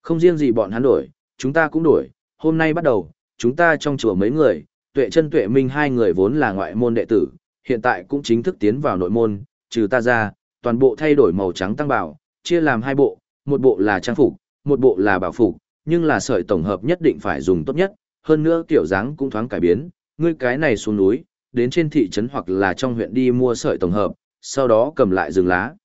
Không riêng gì bọn hắn đổi, chúng ta cũng đổi, hôm nay bắt đầu, chúng ta trong chùa mấy người, tuệ chân tuệ minh hai người vốn là ngoại môn đệ tử, hiện tại cũng chính thức tiến vào nội môn, trừ ta ra, toàn bộ thay đổi màu trắng tăng bảo, chia làm hai bộ, một bộ là trang phục, một bộ là bảo phục, nhưng là sợi tổng hợp nhất định phải dùng tốt nhất, hơn nữa kiểu dáng cũng thoáng cải biến, ngươi cái này xuống núi, đến trên thị trấn hoặc là trong huyện đi mua sợi tổng hợp, sau đó cầm lại rừng lá.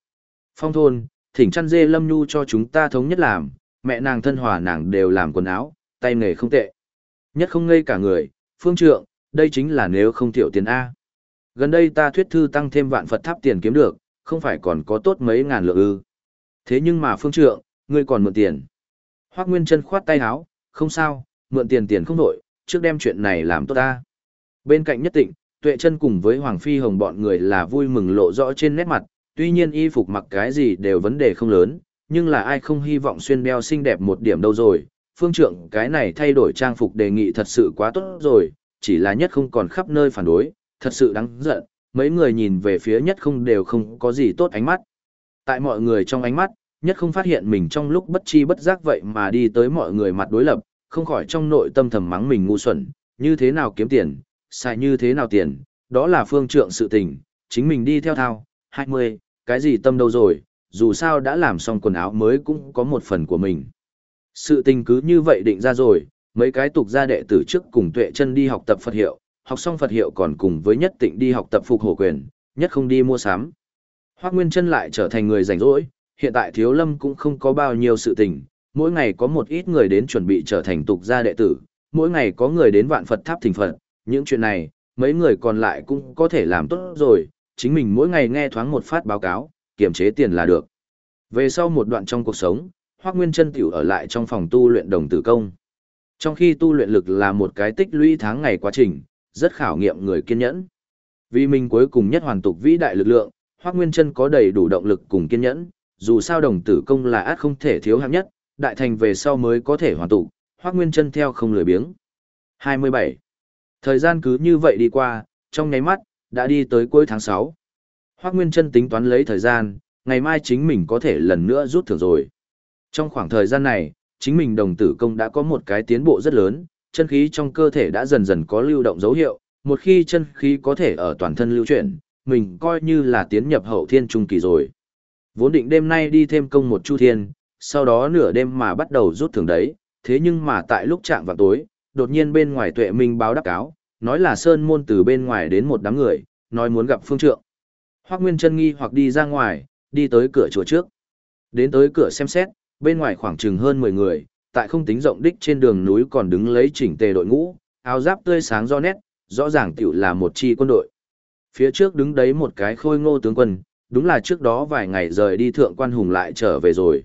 Phong thôn, thỉnh chăn dê lâm nhu cho chúng ta thống nhất làm, mẹ nàng thân hòa nàng đều làm quần áo, tay nghề không tệ. Nhất không ngây cả người, phương trượng, đây chính là nếu không thiểu tiền A. Gần đây ta thuyết thư tăng thêm vạn Phật tháp tiền kiếm được, không phải còn có tốt mấy ngàn lượng ư. Thế nhưng mà phương trượng, ngươi còn mượn tiền. Hoác Nguyên chân khoát tay áo, không sao, mượn tiền tiền không nổi, trước đem chuyện này làm tốt ta. Bên cạnh nhất tịnh, tuệ chân cùng với Hoàng Phi Hồng bọn người là vui mừng lộ rõ trên nét mặt, tuy nhiên y phục mặc cái gì đều vấn đề không lớn, nhưng là ai không hy vọng xuyên đeo xinh đẹp một điểm đâu rồi. Phương trượng cái này thay đổi trang phục đề nghị thật sự quá tốt rồi, chỉ là nhất không còn khắp nơi phản đối, thật sự đáng giận, mấy người nhìn về phía nhất không đều không có gì tốt ánh mắt. Tại mọi người trong ánh mắt, nhất không phát hiện mình trong lúc bất chi bất giác vậy mà đi tới mọi người mặt đối lập, không khỏi trong nội tâm thầm mắng mình ngu xuẩn, như thế nào kiếm tiền, xài như thế nào tiền, đó là phương trượng sự tình, chính mình đi theo thao, 20, cái gì tâm đâu rồi, dù sao đã làm xong quần áo mới cũng có một phần của mình. Sự tình cứ như vậy định ra rồi, mấy cái tục gia đệ tử trước cùng tuệ chân đi học tập Phật hiệu, học xong Phật hiệu còn cùng với nhất tịnh đi học tập phục hổ quyền, nhất không đi mua sắm. Hoác Nguyên Trân lại trở thành người rảnh rỗi, hiện tại thiếu lâm cũng không có bao nhiêu sự tình, mỗi ngày có một ít người đến chuẩn bị trở thành tục gia đệ tử, mỗi ngày có người đến vạn Phật tháp thỉnh Phật, những chuyện này, mấy người còn lại cũng có thể làm tốt rồi, chính mình mỗi ngày nghe thoáng một phát báo cáo, kiểm chế tiền là được. Về sau một đoạn trong cuộc sống, Hoác Nguyên Trân tiểu ở lại trong phòng tu luyện đồng tử công. Trong khi tu luyện lực là một cái tích lũy tháng ngày quá trình, rất khảo nghiệm người kiên nhẫn. Vì mình cuối cùng nhất hoàn tục vĩ đại lực lượng, Hoắc Nguyên Chân có đầy đủ động lực cùng kiên nhẫn, dù sao đồng tử công là át không thể thiếu hạng nhất, đại thành về sau mới có thể hoàn tụ, Hoắc Nguyên Chân theo không lười biếng. 27. Thời gian cứ như vậy đi qua, trong nháy mắt, đã đi tới cuối tháng 6. Hoắc Nguyên Chân tính toán lấy thời gian, ngày mai chính mình có thể lần nữa rút thưởng rồi. Trong khoảng thời gian này, chính mình đồng tử công đã có một cái tiến bộ rất lớn, chân khí trong cơ thể đã dần dần có lưu động dấu hiệu, một khi chân khí có thể ở toàn thân lưu chuyển, mình coi như là tiến nhập hậu thiên trung kỳ rồi. Vốn định đêm nay đi thêm công một chu thiên, sau đó nửa đêm mà bắt đầu rút thưởng đấy, thế nhưng mà tại lúc chạm vào tối, đột nhiên bên ngoài tuệ minh báo đáp cáo, nói là sơn môn từ bên ngoài đến một đám người, nói muốn gặp phương trượng. Hoác Nguyên chân nghi hoặc đi ra ngoài, đi tới cửa chùa trước. Đến tới cửa xem xét, bên ngoài khoảng chừng hơn 10 người, tại không tính rộng đích trên đường núi còn đứng lấy chỉnh tề đội ngũ, áo giáp tươi sáng do nét, rõ ràng tiểu là một chi quân đội. Phía trước đứng đấy một cái khôi ngô tướng quân, đúng là trước đó vài ngày rời đi thượng quan hùng lại trở về rồi.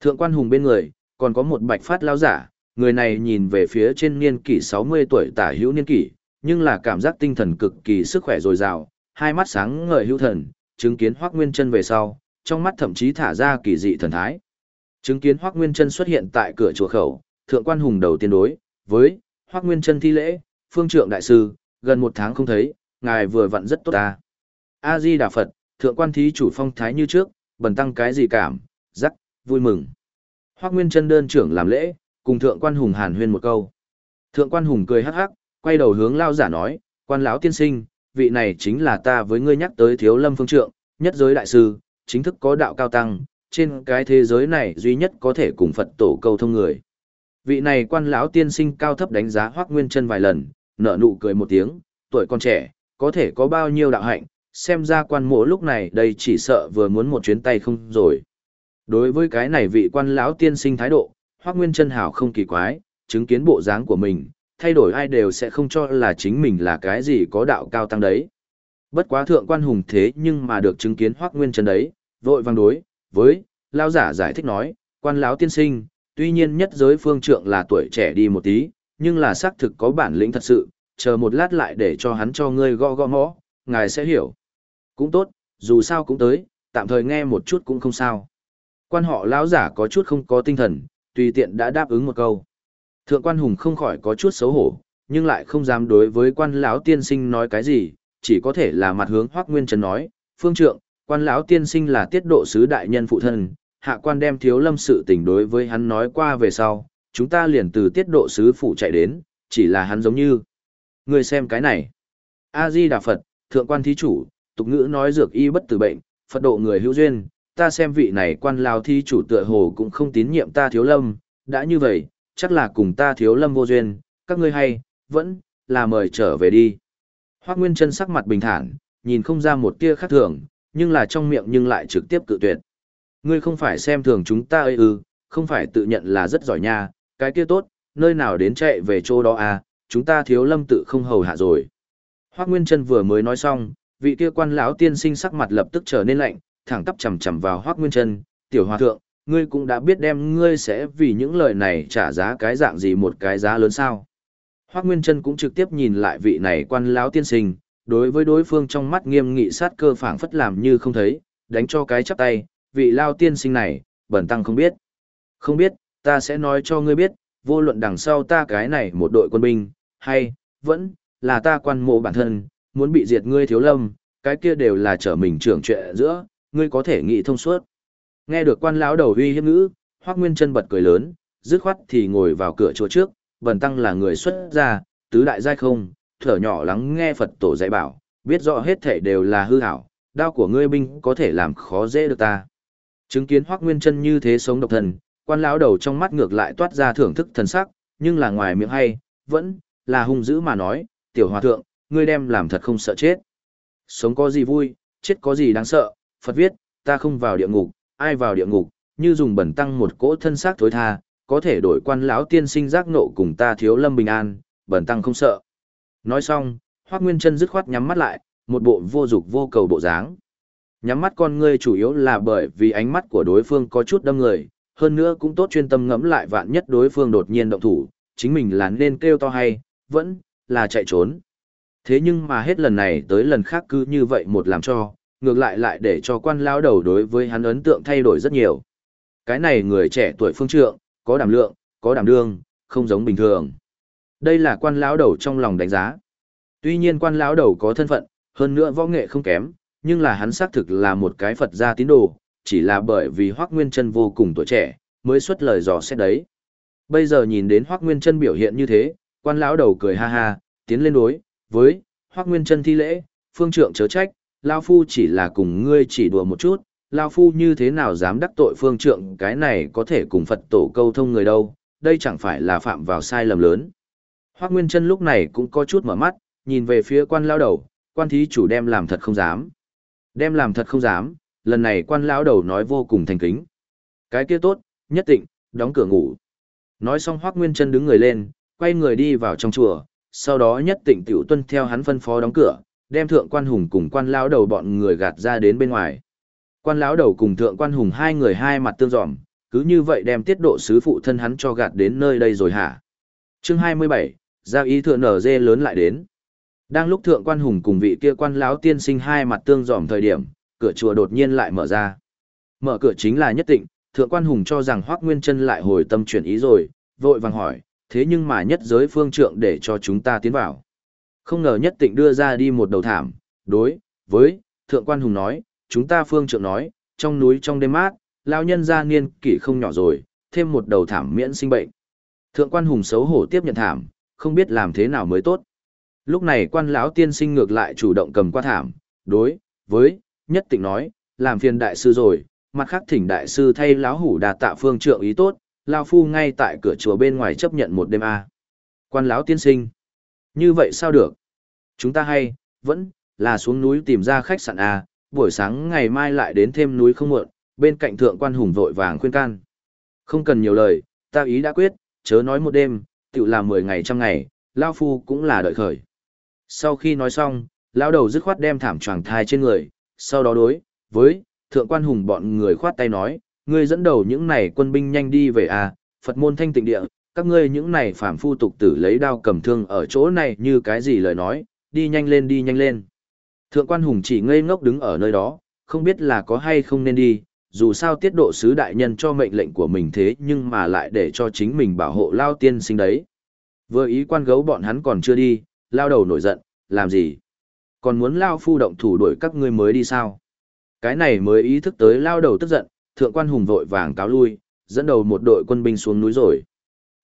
Thượng quan hùng bên người, còn có một bạch phát lao giả, người này nhìn về phía trên niên kỷ 60 tuổi tả hữu niên kỷ, nhưng là cảm giác tinh thần cực kỳ sức khỏe dồi dào, hai mắt sáng ngời hữu thần, chứng kiến Hoắc Nguyên Chân về sau, trong mắt thậm chí thả ra kỳ dị thần thái. Chứng kiến Hoắc Nguyên Chân xuất hiện tại cửa chùa khẩu, thượng quan hùng đầu tiên đối với Hoắc Nguyên Chân thi lễ, phương trượng đại sư, gần một tháng không thấy, ngài vừa vặn rất tốt ta. A Di Đà Phật, thượng quan thí chủ phong thái như trước, bần tăng cái gì cảm, rắc, vui mừng. Hoắc Nguyên chân đơn trưởng làm lễ, cùng thượng quan hùng hàn huyên một câu. Thượng quan hùng cười hắc hắc, quay đầu hướng lao giả nói, quan lão tiên sinh, vị này chính là ta với ngươi nhắc tới thiếu lâm phương trượng, nhất giới đại sư, chính thức có đạo cao tăng, trên cái thế giới này duy nhất có thể cùng Phật tổ câu thông người. Vị này quan lão tiên sinh cao thấp đánh giá Hoắc Nguyên Chân vài lần, nở nụ cười một tiếng, tuổi còn trẻ, có thể có bao nhiêu đạo hạnh, xem ra quan mộ lúc này đây chỉ sợ vừa muốn một chuyến tay không rồi. Đối với cái này vị quan lão tiên sinh thái độ, Hoắc Nguyên Chân hảo không kỳ quái, chứng kiến bộ dáng của mình, thay đổi ai đều sẽ không cho là chính mình là cái gì có đạo cao tăng đấy. Bất quá thượng quan hùng thế nhưng mà được chứng kiến Hoắc Nguyên Chân đấy, vội vàng đối với lão giả giải thích nói, quan lão tiên sinh, tuy nhiên nhất giới phương trượng là tuổi trẻ đi một tí, nhưng là xác thực có bản lĩnh thật sự, chờ một lát lại để cho hắn cho ngươi gõ gõ mõ, ngài sẽ hiểu. Cũng tốt, dù sao cũng tới, tạm thời nghe một chút cũng không sao. Quan họ lão giả có chút không có tinh thần, tùy tiện đã đáp ứng một câu. Thượng quan hùng không khỏi có chút xấu hổ, nhưng lại không dám đối với quan lão tiên sinh nói cái gì, chỉ có thể là mặt hướng Hoắc Nguyên Trần nói, "Phương trượng, quan lão tiên sinh là tiết độ sứ đại nhân phụ thân, hạ quan đem thiếu lâm sự tình đối với hắn nói qua về sau, chúng ta liền từ tiết độ sứ phụ chạy đến, chỉ là hắn giống như. Người xem cái này. A-di Đà Phật, thượng quan thí chủ, tục ngữ nói dược y bất tử bệnh, Phật độ người hữu duyên, ta xem vị này quan lao thí chủ tựa hồ cũng không tín nhiệm ta thiếu lâm, đã như vậy, chắc là cùng ta thiếu lâm vô duyên, các ngươi hay, vẫn, là mời trở về đi. Hoác Nguyên chân sắc mặt bình thản, nhìn không ra một tia khác thường, nhưng là trong miệng nhưng lại trực tiếp cự tuyệt. Ngươi không phải xem thường chúng ta ư ư, không phải tự nhận là rất giỏi nha, cái kia tốt, nơi nào đến chạy về chỗ đó à, chúng ta thiếu lâm tự không hầu hạ rồi. Hoác Nguyên Trân vừa mới nói xong, vị kia quan lão tiên sinh sắc mặt lập tức trở nên lạnh, thẳng tắp chầm chầm vào Hoác Nguyên Trân, tiểu hòa thượng, ngươi cũng đã biết đem ngươi sẽ vì những lời này trả giá cái dạng gì một cái giá lớn sao. Hoác Nguyên Trân cũng trực tiếp nhìn lại vị này quan lão tiên sinh, đối với đối phương trong mắt nghiêm nghị sát cơ phảng phất làm như không thấy, đánh cho cái chắp tay, vị lao tiên sinh này, bẩn tăng không biết. Không biết, ta sẽ nói cho ngươi biết, vô luận đằng sau ta cái này một đội quân binh, hay, vẫn, là ta quan mộ bản thân, muốn bị diệt ngươi thiếu lâm, cái kia đều là trở mình trưởng chuyện giữa, ngươi có thể nghĩ thông suốt. Nghe được quan lão đầu uy hiếp ngữ, Hoắc Nguyên chân bật cười lớn, dứt khoát thì ngồi vào cửa chỗ trước, bần tăng là người xuất gia, tứ đại giai không, thở nhỏ lắng nghe Phật tổ dạy bảo, biết rõ hết thể đều là hư ảo, đao của ngươi binh có thể làm khó dễ được ta. Chứng kiến Hoắc Nguyên Chân như thế sống độc thần, quan lão đầu trong mắt ngược lại toát ra thưởng thức thần sắc, nhưng là ngoài miệng hay, vẫn là hung dữ mà nói, "Tiểu hòa thượng, ngươi đem làm thật không sợ chết. Sống có gì vui, chết có gì đáng sợ?" Phật viết, "Ta không vào địa ngục, ai vào địa ngục, như dùng bẩn tăng một cỗ thân xác thối tha, có thể đổi quan lão tiên sinh giác nộ cùng ta thiếu lâm bình an, bẩn tăng không sợ." Nói xong, Hoắc Nguyên Chân dứt khoát nhắm mắt lại, một bộ vô dục vô cầu bộ dáng. Nhắm mắt con ngươi chủ yếu là bởi vì ánh mắt của đối phương có chút đâm người, hơn nữa cũng tốt chuyên tâm ngẫm lại vạn nhất đối phương đột nhiên động thủ, chính mình là nên kêu to hay, vẫn là chạy trốn. Thế nhưng mà hết lần này tới lần khác cứ như vậy một làm cho, ngược lại lại để cho quan lao đầu đối với hắn ấn tượng thay đổi rất nhiều. Cái này người trẻ tuổi phương trượng, có đảm lượng, có đảm đương, không giống bình thường. Đây là quan lão đầu trong lòng đánh giá. Tuy nhiên quan lão đầu có thân phận, hơn nữa võ nghệ không kém, nhưng là hắn xác thực là một cái Phật gia tín đồ, chỉ là bởi vì Hoắc Nguyên Chân vô cùng tuổi trẻ, mới xuất lời dò xét đấy. Bây giờ nhìn đến Hoắc Nguyên Chân biểu hiện như thế, quan lão đầu cười ha ha, tiến lên đối với Hoắc Nguyên Chân thi lễ, phương trượng chớ trách, lão phu chỉ là cùng ngươi chỉ đùa một chút, lão phu như thế nào dám đắc tội phương trượng, cái này có thể cùng Phật tổ câu thông người đâu, đây chẳng phải là phạm vào sai lầm lớn. Hoắc Nguyên Trân lúc này cũng có chút mở mắt, nhìn về phía quan lão đầu, quan thí chủ đem làm thật không dám. Đem làm thật không dám, lần này quan lão đầu nói vô cùng thành kính. Cái kia tốt, nhất định, đóng cửa ngủ. Nói xong Hoắc Nguyên Trân đứng người lên, quay người đi vào trong chùa, sau đó nhất định tiểu tuân theo hắn phân phó đóng cửa, đem thượng quan hùng cùng quan lão đầu bọn người gạt ra đến bên ngoài. Quan lão đầu cùng thượng quan hùng hai người hai mặt tương dòm, cứ như vậy đem tiết độ sứ phụ thân hắn cho gạt đến nơi đây rồi hả? Chương 27, giao ý thượng nở dê lớn lại đến. Đang lúc thượng quan hùng cùng vị kia quan lão tiên sinh hai mặt tương dòm thời điểm, cửa chùa đột nhiên lại mở ra. Mở cửa chính là nhất tịnh, thượng quan hùng cho rằng Hoắc Nguyên Chân lại hồi tâm chuyển ý rồi, vội vàng hỏi, thế nhưng mà nhất giới phương trượng để cho chúng ta tiến vào. Không ngờ nhất tịnh đưa ra đi một đầu thảm, đối với thượng quan hùng nói, chúng ta phương trượng nói, trong núi trong đêm mát, lão nhân gia niên kỷ không nhỏ rồi, thêm một đầu thảm miễn sinh bệnh. Thượng quan hùng xấu hổ tiếp nhận thảm, không biết làm thế nào mới tốt. Lúc này quan lão tiên sinh ngược lại chủ động cầm qua thảm, đối với nhất tịnh nói, làm phiền đại sư rồi, mặt khác thỉnh đại sư thay lão hủ đạt tạ phương trượng ý tốt, lao phu ngay tại cửa chùa bên ngoài chấp nhận một đêm a. Quan lão tiên sinh, như vậy sao được? Chúng ta hay vẫn là xuống núi tìm ra khách sạn a, buổi sáng ngày mai lại đến thêm núi không muộn, bên cạnh thượng quan hùng vội vàng khuyên can. Không cần nhiều lời, ta ý đã quyết, chớ nói một đêm, tự làm mười ngày trăm ngày, lao phu cũng là đợi khởi. Sau khi nói xong, lao đầu dứt khoát đem thảm choàng thai trên người, sau đó đối với thượng quan hùng bọn người khoát tay nói, ngươi dẫn đầu những này quân binh nhanh đi về à, Phật môn thanh tịnh địa, các ngươi những này phàm phu tục tử lấy đao cầm thương ở chỗ này như cái gì lời nói, đi nhanh lên đi nhanh lên. Thượng quan hùng chỉ ngây ngốc đứng ở nơi đó, không biết là có hay không nên đi, dù sao tiết độ sứ đại nhân cho mệnh lệnh của mình thế nhưng mà lại để cho chính mình bảo hộ lao tiên sinh đấy. Vừa ý quan gấu bọn hắn còn chưa đi, lao đầu nổi giận, làm gì? Còn muốn lao phu động thủ đuổi các ngươi mới đi sao? Cái này mới ý thức tới lao đầu tức giận, thượng quan hùng vội vàng cáo lui, dẫn đầu một đội quân binh xuống núi rồi.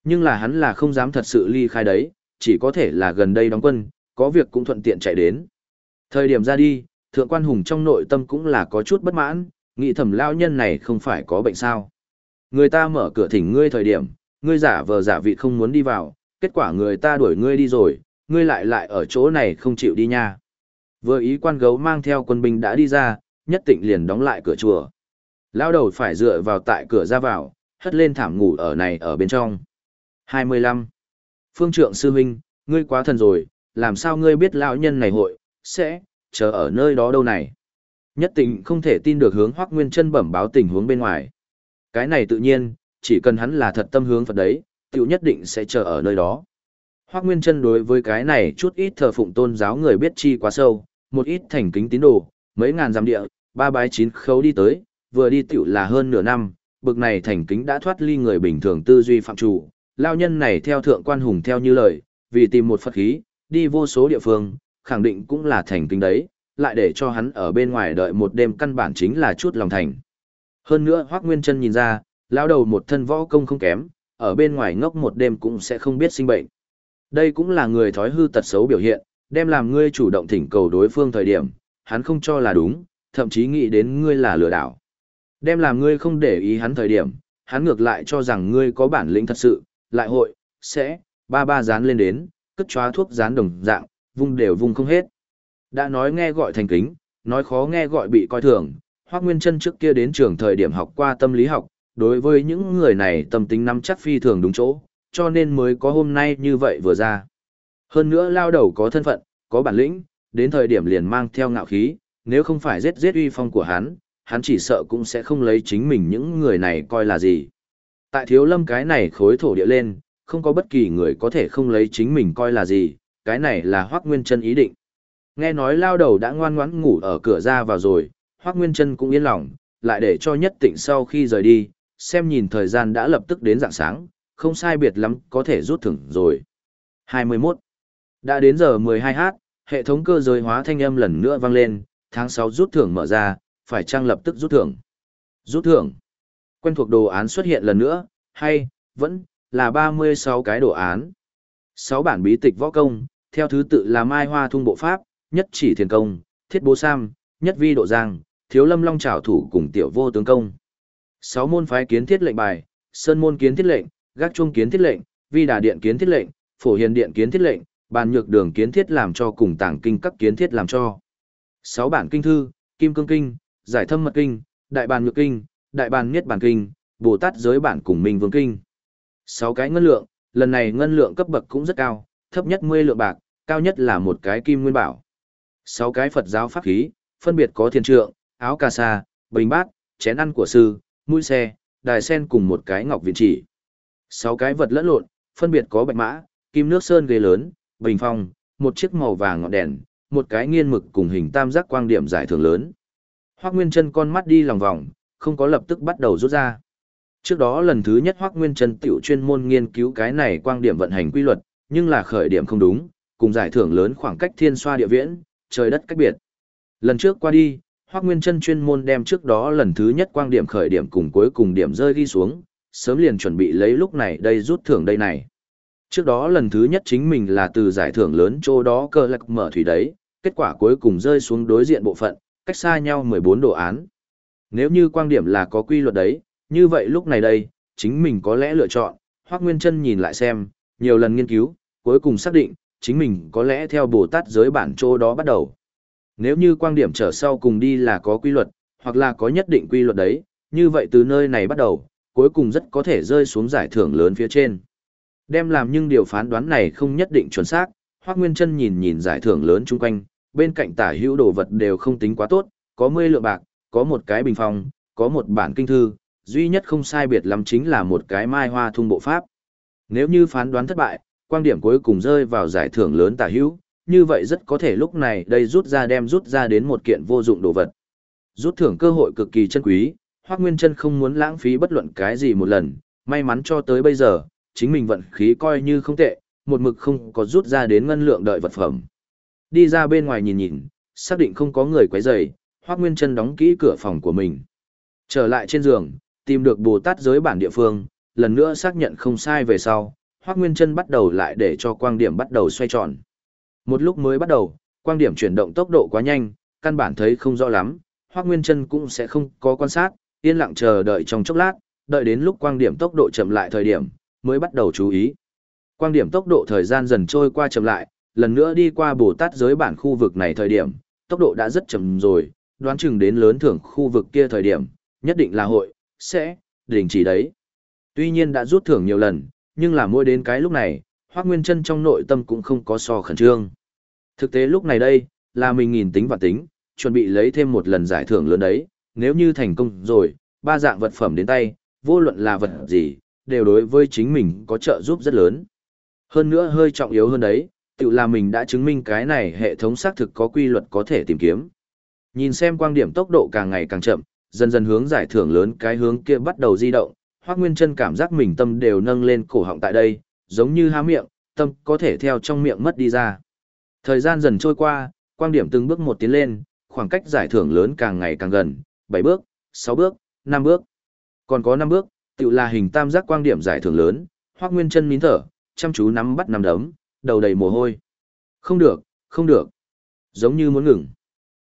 Nhưng là hắn là không dám thật sự ly khai đấy, chỉ có thể là gần đây đóng quân, có việc cũng thuận tiện chạy đến. Thời điểm ra đi, thượng quan hùng trong nội tâm cũng là có chút bất mãn, nghĩ thầm lao nhân này không phải có bệnh sao. Người ta mở cửa thỉnh ngươi thời điểm, ngươi giả vờ giả vị không muốn đi vào, kết quả người ta đuổi ngươi đi rồi, ngươi lại lại ở chỗ này không chịu đi nha. Vừa ý quan gấu mang theo quân binh đã đi ra, nhất định liền đóng lại cửa chùa. Lao đầu phải dựa vào tại cửa ra vào, hất lên thảm ngủ ở này ở bên trong. 25. Phương trượng sư huynh, ngươi quá thần rồi, làm sao ngươi biết lão nhân này hội, sẽ, chờ ở nơi đó đâu này. Nhất định không thể tin được hướng Hoắc Nguyên Chân bẩm báo tình huống bên ngoài. Cái này tự nhiên, chỉ cần hắn là thật tâm hướng Phật đấy, tiểu nhất định sẽ chờ ở nơi đó. Hoắc Nguyên Chân đối với cái này chút ít thờ phụng tôn giáo người biết chi quá sâu, một ít thành kính tín đồ, mấy ngàn giám địa, ba bái chín khấu đi tới, vừa đi tiểu là hơn nửa năm, bực này thành kính đã thoát ly người bình thường tư duy phạm chủ, lao nhân này theo thượng quan hùng theo như lời, vì tìm một Phật khí, đi vô số địa phương, khẳng định cũng là thành kính đấy, lại để cho hắn ở bên ngoài đợi một đêm căn bản chính là chút lòng thành. Hơn nữa Hoắc Nguyên Trân nhìn ra, lão đầu một thân võ công không kém, ở bên ngoài ngốc một đêm cũng sẽ không biết sinh bệnh. Đây cũng là người thói hư tật xấu biểu hiện, đem làm ngươi chủ động thỉnh cầu đối phương thời điểm, hắn không cho là đúng, thậm chí nghĩ đến ngươi là lừa đảo. Đem làm ngươi không để ý hắn thời điểm, hắn ngược lại cho rằng ngươi có bản lĩnh thật sự, lại hội, sẽ, ba ba dán lên đến, cất chóa thuốc dán đồng dạng, vung đều vung không hết. Đã nói nghe gọi thành kính, nói khó nghe gọi bị coi thường, Hoác Nguyên Trân trước kia đến trường thời điểm học qua tâm lý học, đối với những người này tâm tính nắm chắc phi thường đúng chỗ, cho nên mới có hôm nay như vậy vừa ra. Hơn nữa lao đầu có thân phận, có bản lĩnh, đến thời điểm liền mang theo ngạo khí, nếu không phải giết giết uy phong của hắn, hắn chỉ sợ cũng sẽ không lấy chính mình những người này coi là gì. Tại thiếu lâm cái này khối thổ địa lên, không có bất kỳ người có thể không lấy chính mình coi là gì, cái này là Hoác Nguyên Trân ý định. Nghe nói lao đầu đã ngoan ngoãn ngủ ở cửa ra vào rồi, Hoác Nguyên Trân cũng yên lòng, lại để cho nhất tịnh sau khi rời đi, xem nhìn thời gian đã lập tức đến dạng sáng, không sai biệt lắm có thể rút thưởng rồi. 21. Đã đến giờ 12h, hệ thống cơ giới hóa thanh âm lần nữa vang lên, tháng 6 rút thưởng mở ra, phải trang lập tức rút thưởng. Rút thưởng. Quen thuộc đồ án xuất hiện lần nữa, hay, vẫn, là 36 cái đồ án. 6 bản bí tịch võ công, theo thứ tự là Mai Hoa Thung Bộ Pháp, Nhất Chỉ Thiền Công, Thiết Bố Sam, Nhất Vi Độ Giang, Thiếu Lâm Long Trảo Thủ cùng Tiểu Vô Tướng Công. sáu môn phái kiến thiết lệnh bài, Sơn môn kiến thiết lệnh, Gác chuông kiến thiết lệnh, Vi Đà Điện kiến thiết lệnh, Phổ Hiền Điện kiến thiết lệnh, Bàn Nhược Đường kiến thiết làm cho cùng Tảng Kinh các kiến thiết làm cho. sáu bản kinh thư, Kim Cương Kinh, Giải Thâm Mật Kinh, Đại Bàn Nhược Kinh, Đại Bàn Niết bản Kinh, Bồ Tát Giới Bản cùng Minh Vương Kinh. sáu cái ngân lượng, lần này ngân lượng cấp bậc cũng rất cao, thấp nhất 10 lượng bạc, cao nhất là một cái kim nguyên bảo sáu cái Phật giáo pháp khí, phân biệt có thiên trượng, áo cà sa, bình bát, chén ăn của sư, mũi xe, đài sen cùng một cái ngọc viện chỉ. sáu cái vật lẫn lộn, phân biệt có bạch mã, kim nước sơn ghế lớn, bình phong, một chiếc màu vàng ngọn đèn, một cái nghiên mực cùng hình tam giác quang điểm giải thưởng lớn. Hoắc Nguyên Chân con mắt đi lòng vòng, không có lập tức bắt đầu rút ra. Trước đó lần thứ nhất Hoắc Nguyên Chân tiểu chuyên môn nghiên cứu cái này quang điểm vận hành quy luật, nhưng là khởi điểm không đúng, cùng giải thưởng lớn khoảng cách thiên xoa địa viễn, trời đất cách biệt. Lần trước qua đi, Hoắc Nguyên Chân chuyên môn đem trước đó lần thứ nhất quang điểm khởi điểm cùng cuối cùng điểm rơi ghi xuống, sớm liền chuẩn bị lấy lúc này đây rút thưởng đây này. Trước đó lần thứ nhất chính mình là từ giải thưởng lớn chỗ đó cơ lạc mở thủy đấy, kết quả cuối cùng rơi xuống đối diện bộ phận, cách xa nhau 14 đồ án. Nếu như quang điểm là có quy luật đấy, như vậy lúc này đây, chính mình có lẽ lựa chọn, Hoắc Nguyên Trân nhìn lại xem, nhiều lần nghiên cứu, cuối cùng xác định, chính mình có lẽ theo Bồ Tát giới bản chỗ đó bắt đầu. Nếu như quan điểm trở sau cùng đi là có quy luật, hoặc là có nhất định quy luật đấy, như vậy từ nơi này bắt đầu, cuối cùng rất có thể rơi xuống giải thưởng lớn phía trên. Đem làm nhưng điều phán đoán này không nhất định chuẩn xác, Hoác Nguyên Trân nhìn nhìn giải thưởng lớn chung quanh, bên cạnh tả hữu đồ vật đều không tính quá tốt, có 10 lượng bạc, có một cái bình phong, có một bản kinh thư, duy nhất không sai biệt lắm chính là một cái mai hoa thung bộ pháp. Nếu như phán đoán thất bại, quan điểm cuối cùng rơi vào giải thưởng lớn tả hữu, như vậy rất có thể lúc này đây rút ra đem rút ra đến một kiện vô dụng đồ vật. Rút thưởng cơ hội cực kỳ chân quý, Hoắc Nguyên Chân không muốn lãng phí bất luận cái gì một lần, may mắn cho tới bây giờ, chính mình vận khí coi như không tệ, một mực không có rút ra đến ngân lượng đợi vật phẩm. Đi ra bên ngoài nhìn nhìn, xác định không có người quấy rầy, Hoắc Nguyên Chân đóng kỹ cửa phòng của mình. Trở lại trên giường, tìm được Bồ Tát giới bản địa phương, lần nữa xác nhận không sai về sau, Hoắc Nguyên Chân bắt đầu lại để cho quang điểm bắt đầu xoay tròn. Một lúc mới bắt đầu, quang điểm chuyển động tốc độ quá nhanh, căn bản thấy không rõ lắm, Hoắc Nguyên Chân cũng sẽ không có quan sát, yên lặng chờ đợi trong chốc lát, đợi đến lúc quang điểm tốc độ chậm lại thời điểm, mới bắt đầu chú ý. Quang điểm tốc độ thời gian dần trôi qua chậm lại, lần nữa đi qua Bồ Tát giới bản khu vực này thời điểm, tốc độ đã rất chậm rồi, đoán chừng đến lớn thưởng khu vực kia thời điểm, nhất định là hội, sẽ, đình chỉ đấy. Tuy nhiên đã rút thưởng nhiều lần, nhưng là mỗi đến cái lúc này, Hoác Nguyên Trân trong nội tâm cũng không có so khẩn trương. Thực tế lúc này đây, là mình nghìn tính và tính, chuẩn bị lấy thêm một lần giải thưởng lớn đấy, nếu như thành công rồi, ba dạng vật phẩm đến tay, vô luận là vật gì, đều đối với chính mình có trợ giúp rất lớn. Hơn nữa hơi trọng yếu hơn đấy, tự là mình đã chứng minh cái này hệ thống xác thực có quy luật có thể tìm kiếm. Nhìn xem quang điểm tốc độ càng ngày càng chậm, dần dần hướng giải thưởng lớn cái hướng kia bắt đầu di động, Hoắc Nguyên Chân cảm giác mình tâm đều nâng lên cổ họng tại đây, giống như há miệng, tâm có thể theo trong miệng mất đi ra. Thời gian dần trôi qua, quang điểm từng bước một tiến lên, khoảng cách giải thưởng lớn càng ngày càng gần, 7 bước, 6 bước, 5 bước. Còn có 5 bước, tự là hình tam giác quang điểm giải thưởng lớn, Hoắc Nguyên Chân nín thở, chăm chú nắm bắt nắm đấm, đầu đầy mồ hôi. Không được, không được. Giống như muốn ngừng.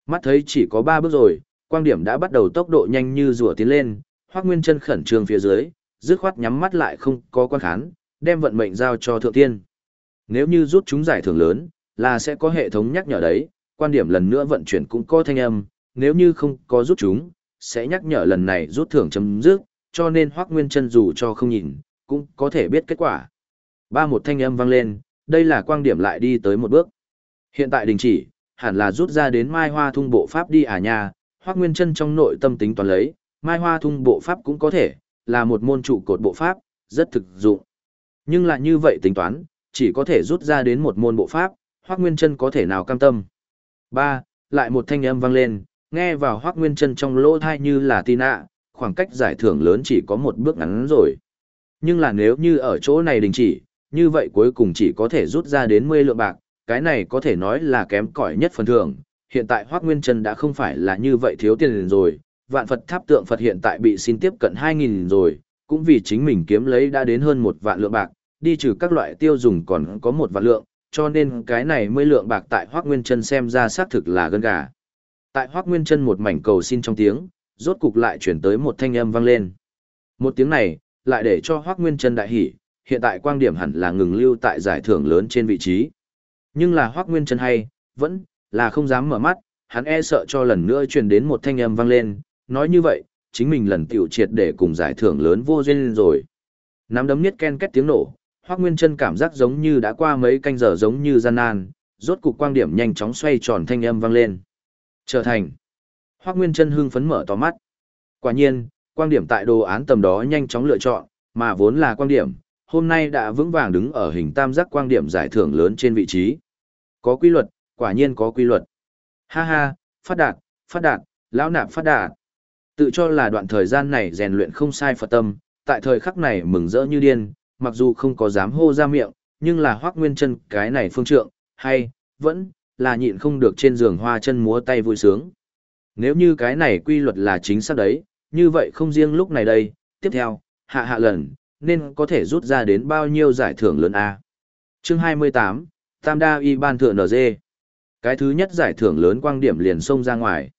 Mắt thấy chỉ có 3 bước rồi, quang điểm đã bắt đầu tốc độ nhanh như rùa tiến lên, Hoắc Nguyên Chân khẩn trương phía dưới, dứt khoát nhắm mắt lại không có quan khán, đem vận mệnh giao cho thượng tiên. Nếu như rút chúng giải thưởng lớn, là sẽ có hệ thống nhắc nhở đấy, quan điểm lần nữa vận chuyển cũng có thanh âm, nếu như không có rút chúng, sẽ nhắc nhở lần này rút thưởng chấm dứt, cho nên Hoắc Nguyên Chân dù cho không nhìn, cũng có thể biết kết quả. Ba một thanh âm vang lên, đây là quan điểm lại đi tới một bước. Hiện tại đình chỉ, hẳn là rút ra đến Mai Hoa Thung bộ pháp đi à nha, Hoắc Nguyên Chân trong nội tâm tính toán lấy, Mai Hoa Thung bộ pháp cũng có thể là một môn trụ cột bộ pháp, rất thực dụng. Nhưng lại như vậy tính toán, chỉ có thể rút ra đến một môn bộ pháp, Hoắc Nguyên Chân có thể nào cam tâm. Ba, Lại một thanh âm vang lên, nghe vào Hoắc Nguyên Chân trong lỗ tai như là tin ạ, khoảng cách giải thưởng lớn chỉ có một bước ngắn rồi. Nhưng là nếu như ở chỗ này đình chỉ, như vậy cuối cùng chỉ có thể rút ra đến 10 lượng bạc, cái này có thể nói là kém cỏi nhất phần thưởng. Hiện tại Hoắc Nguyên Trần đã không phải là như vậy thiếu tiền rồi, vạn Phật tháp tượng Phật hiện tại bị xin tiếp cận 2.000 rồi, cũng vì chính mình kiếm lấy đã đến hơn một vạn lượng bạc, đi trừ các loại tiêu dùng còn có một vạn lượng, cho nên cái này mới lượng bạc tại Hoắc Nguyên Trân xem ra xác thực là gân gà. Tại Hoắc Nguyên Trân một mảnh cầu xin trong tiếng, rốt cục lại chuyển tới một thanh âm vang lên. Một tiếng này, lại để cho Hoắc Nguyên Trân đại hỉ, hiện tại quang điểm hẳn là ngừng lưu tại giải thưởng lớn trên vị trí. Nhưng là Hoắc Nguyên Trân hay, vẫn là không dám mở mắt, hắn e sợ cho lần nữa truyền đến một thanh âm vang lên, nói như vậy, chính mình lần tiểu triệt để cùng giải thưởng lớn vô duyên rồi. Nắm đấm niết ken két tiếng nổ, Hoắc Nguyên Trân cảm giác giống như đã qua mấy canh giờ giống như gian nan, rốt cục quang điểm nhanh chóng xoay tròn thanh âm vang lên. Trở thành Hoắc Nguyên Trân hưng phấn mở to mắt. Quả nhiên, quang điểm tại đồ án tầm đó nhanh chóng lựa chọn, mà vốn là quang điểm, hôm nay đã vững vàng đứng ở hình tam giác quang điểm giải thưởng lớn trên vị trí. Có quy luật, quả nhiên có quy luật. Ha ha, phát đạt, phát đạt, lão nạp phát đạt. Tự cho là đoạn thời gian này rèn luyện không sai Phật tâm, tại thời khắc này mừng rỡ như điên, mặc dù không có dám hô ra miệng, nhưng là hoác nguyên chân cái này phương trượng, hay, vẫn, là nhịn không được trên giường hoa chân múa tay vui sướng. Nếu như cái này quy luật là chính xác đấy, như vậy không riêng lúc này đây, tiếp theo, hạ hạ lần, nên có thể rút ra đến bao nhiêu giải thưởng lớn A. Chương 28, Tam Đa Y Ban Thượng NG. Cái thứ nhất giải thưởng lớn quang điểm liền xông ra ngoài.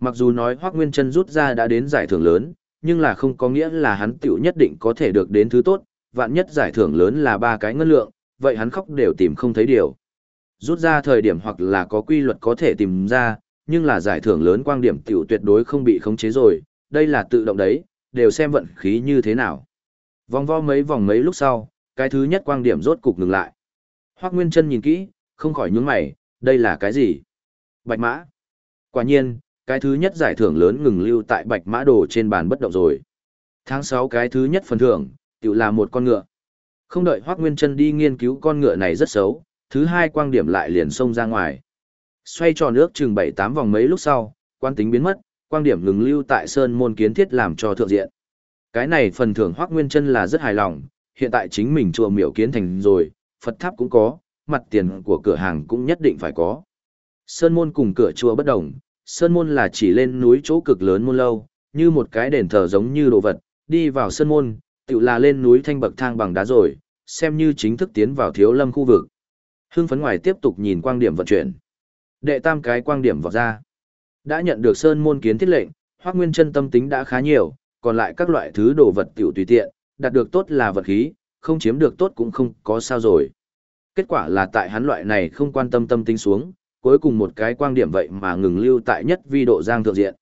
Mặc dù nói Hoác Nguyên Trân rút ra đã đến giải thưởng lớn, nhưng là không có nghĩa là hắn tiểu nhất định có thể được đến thứ tốt, vạn nhất giải thưởng lớn là ba cái ngân lượng, vậy hắn khóc đều tìm không thấy điều. Rút ra thời điểm hoặc là có quy luật có thể tìm ra, nhưng là giải thưởng lớn quang điểm tiểu tuyệt đối không bị khống chế rồi, đây là tự động đấy, đều xem vận khí như thế nào. Vòng vo mấy vòng mấy lúc sau, cái thứ nhất quang điểm rốt cục ngừng lại. Hoắc Nguyên Chân nhìn kỹ, không khỏi nhướng mày, đây là cái gì? Bạch mã. Quả nhiên, cái thứ nhất giải thưởng lớn ngừng lưu tại bạch mã đồ trên bàn bất động rồi. Tháng sáu cái thứ nhất phần thưởng, tự là một con ngựa. Không đợi Hoác Nguyên Trân đi nghiên cứu con ngựa này rất xấu, thứ hai quang điểm lại liền xông ra ngoài. Xoay tròn nước chừng 7-8 vòng mấy lúc sau, quan tính biến mất, quang điểm ngừng lưu tại sơn môn kiến thiết làm cho thượng diện. Cái này phần thưởng Hoác Nguyên Trân là rất hài lòng, hiện tại chính mình chùa miểu kiến thành rồi, Phật tháp cũng có, mặt tiền của cửa hàng cũng nhất định phải có. Sơn môn cùng cửa chùa bất đồng, sơn môn là chỉ lên núi chỗ cực lớn môn lâu, như một cái đền thờ giống như đồ vật, đi vào sơn môn, tự là lên núi thanh bậc thang bằng đá rồi, xem như chính thức tiến vào thiếu lâm khu vực. Hưng phấn ngoài tiếp tục nhìn quang điểm vận chuyển. Đệ tam cái quang điểm vọt ra. Đã nhận được sơn môn kiến thiết lệnh, hoác Nguyên chân tâm tính đã khá nhiều, còn lại các loại thứ đồ vật tiểu tùy tiện, đạt được tốt là vật khí, không chiếm được tốt cũng không có sao rồi. Kết quả là tại hắn loại này không quan tâm tâm tính xuống, cuối cùng một cái quang điểm vậy mà ngừng lưu tại nhất vi độ giang thượng diện.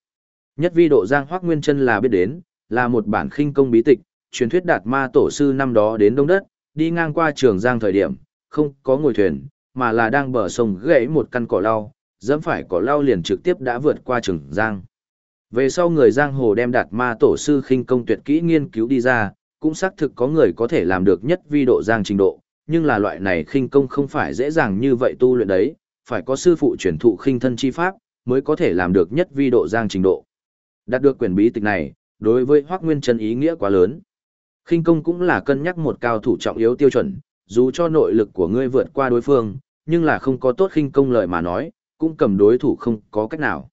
Nhất vi độ giang hoác Nguyên chân là biết đến, là một bản khinh công bí tịch, truyền thuyết đạt ma tổ sư năm đó đến đông đất, đi ngang qua trường giang thời điểm, không có ngồi thuyền, mà là đang bờ sông gãy một căn cỏ lau, dẫm phải cỏ lau liền trực tiếp đã vượt qua trường giang. Về sau người giang hồ đem đạt ma tổ sư khinh công tuyệt kỹ nghiên cứu đi ra, cũng xác thực có người có thể làm được nhất vi độ giang trình độ, nhưng là loại này khinh công không phải dễ dàng như vậy tu luyện đấy, phải có sư phụ truyền thụ khinh thân chi pháp, mới có thể làm được nhất vi độ giang trình độ. Đạt được quyền bí tịch này, đối với Hoắc Nguyên Chân ý nghĩa quá lớn. Khinh công cũng là cân nhắc một cao thủ trọng yếu tiêu chuẩn, dù cho nội lực của ngươi vượt qua đối phương, nhưng là không có tốt khinh công lợi mà nói, cũng cầm đối thủ không có cách nào.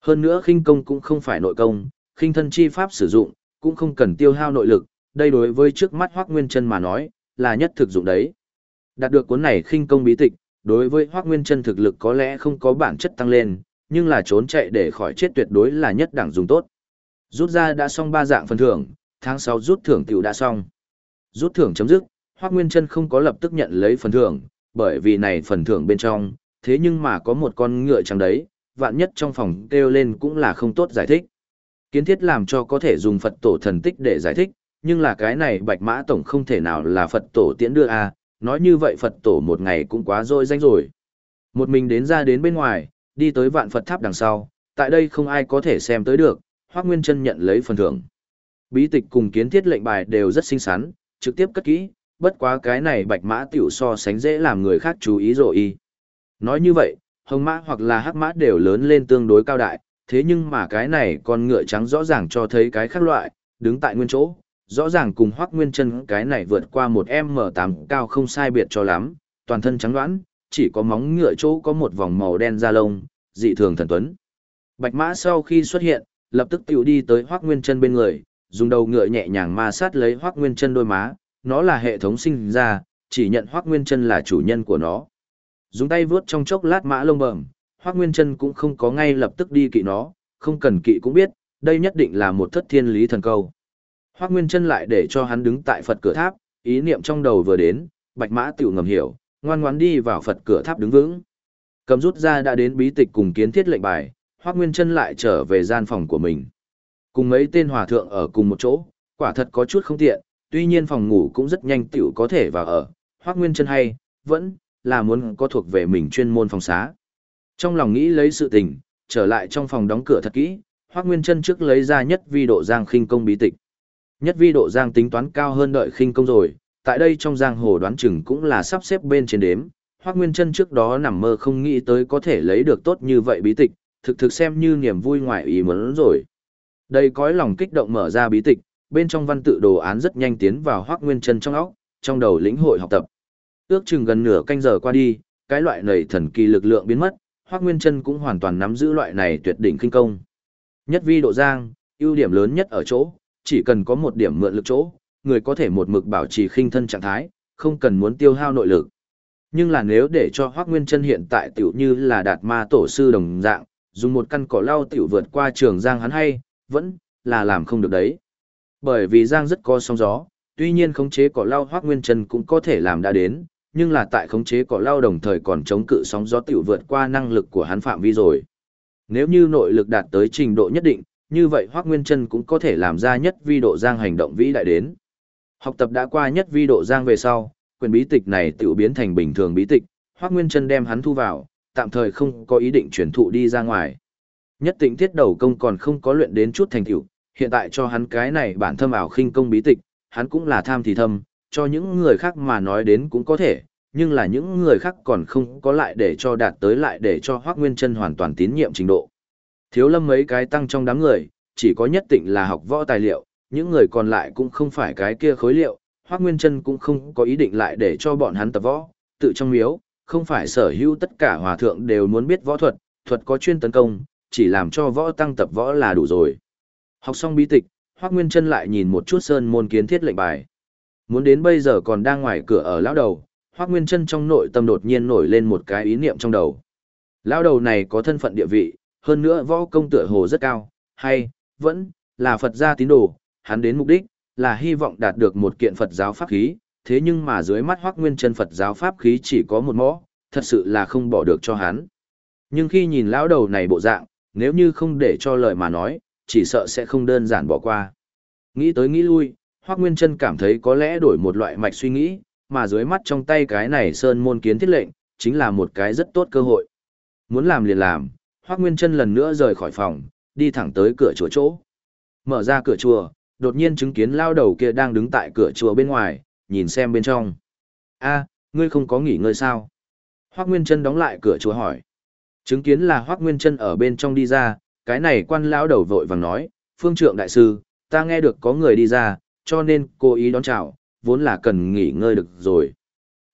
Hơn nữa khinh công cũng không phải nội công, khinh thân chi pháp sử dụng, cũng không cần tiêu hao nội lực, đây đối với trước mắt Hoắc Nguyên Chân mà nói, là nhất thực dụng đấy. Đạt được cuốn này khinh công bí tịch, đối với Hoắc Nguyên Chân thực lực có lẽ không có bản chất tăng lên, nhưng là trốn chạy để khỏi chết tuyệt đối là nhất đẳng dùng tốt. Rút ra đã xong ba dạng phần thưởng, tháng 6 rút thưởng tiểu đã xong. Rút thưởng chấm dứt, Hoắc Nguyên Chân không có lập tức nhận lấy phần thưởng, bởi vì này phần thưởng bên trong, thế nhưng mà có một con ngựa trắng đấy, vạn nhất trong phòng kêu lên cũng là không tốt giải thích. Kiến thiết làm cho có thể dùng Phật tổ thần tích để giải thích, nhưng là cái này Bạch Mã tổng không thể nào là Phật tổ tiễn đưa a, nói như vậy Phật tổ một ngày cũng quá rồi danh rồi. Một mình đến ra đến bên ngoài, đi tới vạn Phật tháp đằng sau, tại đây không ai có thể xem tới được, Hoắc Nguyên Chân nhận lấy phần thưởng. Bí tịch cùng kiến thiết lệnh bài đều rất xinh xắn, trực tiếp cất kỹ, bất quá cái này bạch mã tiểu so sánh dễ làm người khác chú ý rồi y. Nói như vậy, hồng mã hoặc là hắc mã đều lớn lên tương đối cao đại, thế nhưng mà cái này con ngựa trắng rõ ràng cho thấy cái khác loại, đứng tại nguyên chỗ, rõ ràng cùng hoắc nguyên chân cái này vượt qua một M8 cao không sai biệt cho lắm, toàn thân trắng đoán, chỉ có móng ngựa chỗ có một vòng màu đen da lông, dị thường thần tuấn. Bạch mã sau khi xuất hiện, lập tức tiểu đi tới hoắc nguyên chân bên người, dùng đầu ngựa nhẹ nhàng ma sát lấy Hoắc Nguyên Chân đôi má, nó là hệ thống sinh ra, chỉ nhận Hoắc Nguyên Chân là chủ nhân của nó. Dùng tay vướt trong chốc lát mã lông bẩm, Hoắc Nguyên Chân cũng không có ngay lập tức đi kỵ nó, không cần kỵ cũng biết, đây nhất định là một thất thiên lý thần câu. Hoắc Nguyên Chân lại để cho hắn đứng tại Phật cửa tháp, ý niệm trong đầu vừa đến, Bạch Mã tiểu ngầm hiểu, ngoan ngoãn đi vào Phật cửa tháp đứng vững. Cầm rút ra đã đến bí tịch cùng kiến thiết lệnh bài, Hoắc Nguyên Chân lại trở về gian phòng của mình. Cùng mấy tên hòa thượng ở cùng một chỗ, quả thật có chút không tiện, tuy nhiên phòng ngủ cũng rất nhanh tiểu có thể vào ở, Hoắc Nguyên Chân hay, vẫn là muốn có thuộc về mình chuyên môn phòng xá. Trong lòng nghĩ lấy sự tình, trở lại trong phòng đóng cửa thật kỹ, Hoắc Nguyên Chân trước lấy ra nhất vi độ giang khinh công bí tịch. Nhất vi độ giang tính toán cao hơn đợi khinh công rồi, tại đây trong giang hồ đoán chừng cũng là sắp xếp bên trên đếm. Hoắc Nguyên Chân trước đó nằm mơ không nghĩ tới có thể lấy được tốt như vậy bí tịch, thực thực xem như niềm vui ngoài ý muốn rồi. Đây cõi lòng kích động mở ra bí tịch, bên trong văn tự đồ án rất nhanh tiến vào Hoắc Nguyên Chân trong óc, trong đầu lĩnh hội học tập. Ước chừng gần nửa canh giờ qua đi, cái loại nảy thần kỳ lực lượng biến mất, Hoắc Nguyên Chân cũng hoàn toàn nắm giữ loại này tuyệt đỉnh kinh công. Nhất vi độ giang, ưu điểm lớn nhất ở chỗ, chỉ cần có một điểm mượn lực chỗ, người có thể một mực bảo trì khinh thân trạng thái, không cần muốn tiêu hao nội lực. Nhưng là nếu để cho Hoắc Nguyên Chân hiện tại tiểu như là đạt ma tổ sư đồng dạng, dùng một căn cỏ lau tiểu vượt qua trường giang hắn hay, vẫn là làm không được đấy. Bởi vì giang rất có sóng gió, tuy nhiên khống chế cỏ lau Hoắc Nguyên Chân cũng có thể làm đã đến, nhưng là tại khống chế cỏ lau đồng thời còn chống cự sóng gió tiểu vượt qua năng lực của hắn phạm vi rồi. Nếu như nội lực đạt tới trình độ nhất định, như vậy Hoắc Nguyên Trân cũng có thể làm ra nhất vi độ giang hành động vĩ đại đến. Học tập đã qua nhất vi độ giang về sau, quyền bí tịch này tiểu biến thành bình thường bí tịch, Hoắc Nguyên Trân đem hắn thu vào, tạm thời không có ý định chuyển thụ đi ra ngoài. Nhất tịnh thiết đầu công còn không có luyện đến chút thành tựu, hiện tại cho hắn cái này bản thâm ảo khinh công bí tịch, hắn cũng là tham thì thâm, cho những người khác mà nói đến cũng có thể, nhưng là những người khác còn không có lại để cho đạt tới lại để cho Hoắc Nguyên Trân hoàn toàn tín nhiệm trình độ. Thiếu lâm mấy cái tăng trong đám người, chỉ có nhất Tịnh là học võ tài liệu, những người còn lại cũng không phải cái kia khối liệu, Hoắc Nguyên Trân cũng không có ý định lại để cho bọn hắn tập võ, tự trong miếu, không phải sở hữu tất cả hòa thượng đều muốn biết võ thuật, thuật có chuyên tấn công, chỉ làm cho võ tăng tập võ là đủ rồi. Học xong bí tịch, Hoắc Nguyên Trân lại nhìn một chút sơn môn kiến thiết lệnh bài. Muốn đến bây giờ còn đang ngoài cửa ở lão đầu, Hoắc Nguyên Trân trong nội tâm đột nhiên nổi lên một cái ý niệm trong đầu. Lão đầu này có thân phận địa vị, hơn nữa võ công tựa hồ rất cao, hay vẫn là Phật gia tín đồ, hắn đến mục đích là hy vọng đạt được một kiện Phật giáo pháp khí, thế nhưng mà dưới mắt Hoắc Nguyên Chân Phật giáo pháp khí chỉ có một mõ, thật sự là không bỏ được cho hắn. Nhưng khi nhìn lão đầu này bộ dạng, nếu như không để cho lời mà nói, chỉ sợ sẽ không đơn giản bỏ qua. Nghĩ tới nghĩ lui, Hoắc Nguyên Trân cảm thấy có lẽ đổi một loại mạch suy nghĩ, mà dưới mắt trong tay cái này sơn môn kiến thiết lệnh, chính là một cái rất tốt cơ hội. Muốn làm liền làm, Hoắc Nguyên Chân lần nữa rời khỏi phòng, đi thẳng tới cửa chùa chỗ. Mở ra cửa chùa, đột nhiên chứng kiến lao đầu kia đang đứng tại cửa chùa bên ngoài, nhìn xem bên trong. A, ngươi không có nghỉ ngơi sao? Hoắc Nguyên Chân đóng lại cửa chùa hỏi. Chứng kiến là Hoắc Nguyên Chân ở bên trong đi ra, cái này quan lão đầu vội vàng nói, "Phương trượng đại sư, ta nghe được có người đi ra, cho nên cố ý đón chào, vốn là cần nghỉ ngơi được rồi."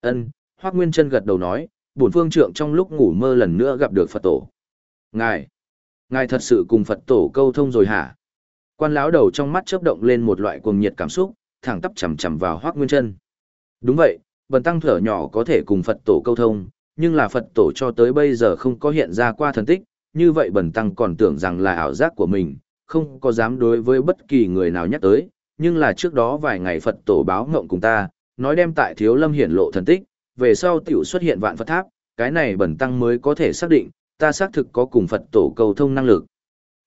Ân, Hoắc Nguyên Chân gật đầu nói, "Bổn phương trượng trong lúc ngủ mơ lần nữa gặp được Phật tổ." "Ngài, ngài thật sự cùng Phật tổ câu thông rồi hả?" Quan lão đầu trong mắt chớp động lên một loại cuồng nhiệt cảm xúc, thẳng tắp chằm chằm vào Hoắc Nguyên Chân. Đúng vậy, bần tăng thở nhỏ có thể cùng Phật tổ câu thông, nhưng là Phật tổ cho tới bây giờ không có hiện ra qua thần tích, như vậy bần tăng còn tưởng rằng là ảo giác của mình, không có dám đối với bất kỳ người nào nhắc tới, nhưng là trước đó vài ngày Phật tổ báo ngộng cùng ta, nói đem tại Thiếu Lâm hiển lộ thần tích, về sau tiểu xuất hiện vạn Phật tháp, cái này bần tăng mới có thể xác định, ta xác thực có cùng Phật tổ cầu thông năng lực.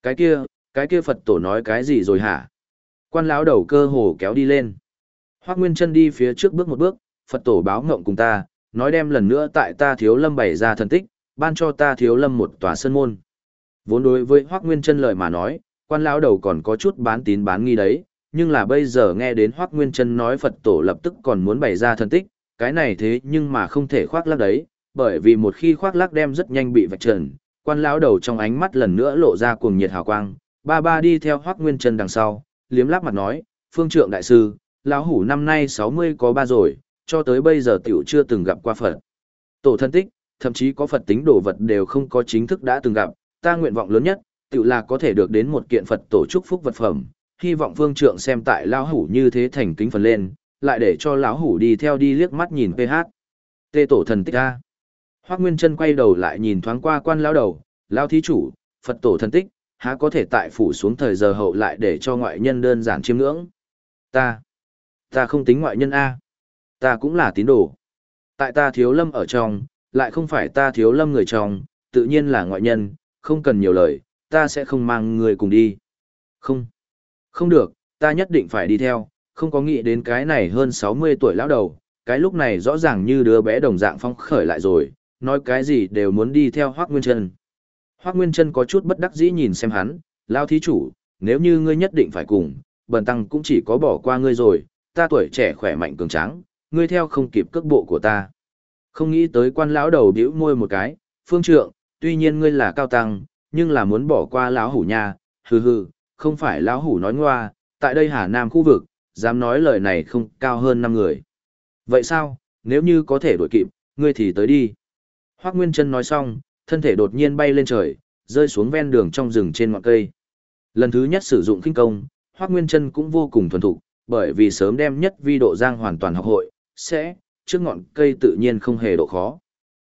Cái kia, cái kia Phật tổ nói cái gì rồi hả? Quan lão đầu cơ hồ kéo đi lên. Hoắc Nguyên Chân đi phía trước bước một bước, Phật tổ báo ngộng cùng ta, nói đem lần nữa tại ta thiếu lâm bày ra thần tích, ban cho ta thiếu lâm một tòa sân môn. Vốn đối với Hoắc Nguyên Chân lời mà nói, quan lão đầu còn có chút bán tín bán nghi đấy, nhưng là bây giờ nghe đến Hoắc Nguyên Chân nói Phật tổ lập tức còn muốn bày ra thần tích, cái này thế nhưng mà không thể khoác lác đấy, bởi vì một khi khoác lác đem rất nhanh bị vạch trần, quan lão đầu trong ánh mắt lần nữa lộ ra cuồng nhiệt hào quang, ba ba đi theo Hoắc Nguyên Chân đằng sau, liếm láp mặt nói, "Phương trượng đại sư, lão hủ năm nay 60 có ba rồi, cho tới bây giờ tiểu chưa từng gặp qua Phật. Tổ thân tích, thậm chí có Phật tính đồ vật đều không có chính thức đã từng gặp, ta nguyện vọng lớn nhất, tiểu là có thể được đến một kiện Phật tổ chúc phúc vật phẩm, hy vọng phương trượng xem tại lão hủ như thế thành kính phần lên, lại để cho lão hủ đi theo đi liếc mắt nhìn PH. Tê tổ thần tích a. Hoắc Nguyên Trân quay đầu lại nhìn thoáng qua quan lão đầu, lão thí chủ, Phật tổ thần tích, há có thể tại phủ xuống thời giờ hậu lại để cho ngoại nhân đơn giản chiêm ngưỡng. Ta, ta không tính ngoại nhân a. Ta cũng là tín đồ. Tại ta thiếu lâm ở trong, lại không phải ta thiếu lâm người trong, tự nhiên là ngoại nhân, không cần nhiều lời, ta sẽ không mang người cùng đi. Không. Không được, ta nhất định phải đi theo, không có nghĩ đến cái này hơn 60 tuổi lão đầu, cái lúc này rõ ràng như đứa bé đồng dạng phong khởi lại rồi, nói cái gì đều muốn đi theo Hoác Nguyên Trân. Hoác Nguyên Trân có chút bất đắc dĩ nhìn xem hắn, lao thí chủ, nếu như ngươi nhất định phải cùng, bần tăng cũng chỉ có bỏ qua ngươi rồi, ta tuổi trẻ khỏe mạnh cường tráng, ngươi theo không kịp cước bộ của ta. Không nghĩ tới quan lão đầu bĩu môi một cái, phương trượng, tuy nhiên ngươi là cao tăng, nhưng là muốn bỏ qua lão hủ nha, hừ hừ, không phải lão hủ nói ngoa, tại đây Hà Nam khu vực, dám nói lời này không cao hơn năm người. Vậy sao, nếu như có thể đuổi kịp, ngươi thì tới đi. Hoác Nguyên Trân nói xong, thân thể đột nhiên bay lên trời, rơi xuống ven đường trong rừng trên ngọn cây. Lần thứ nhất sử dụng kinh công, Hoắc Nguyên Trân cũng vô cùng thuần thục, bởi vì sớm đem nhất vi độ giang hoàn toàn học hội, sẽ trước ngọn cây tự nhiên không hề độ khó.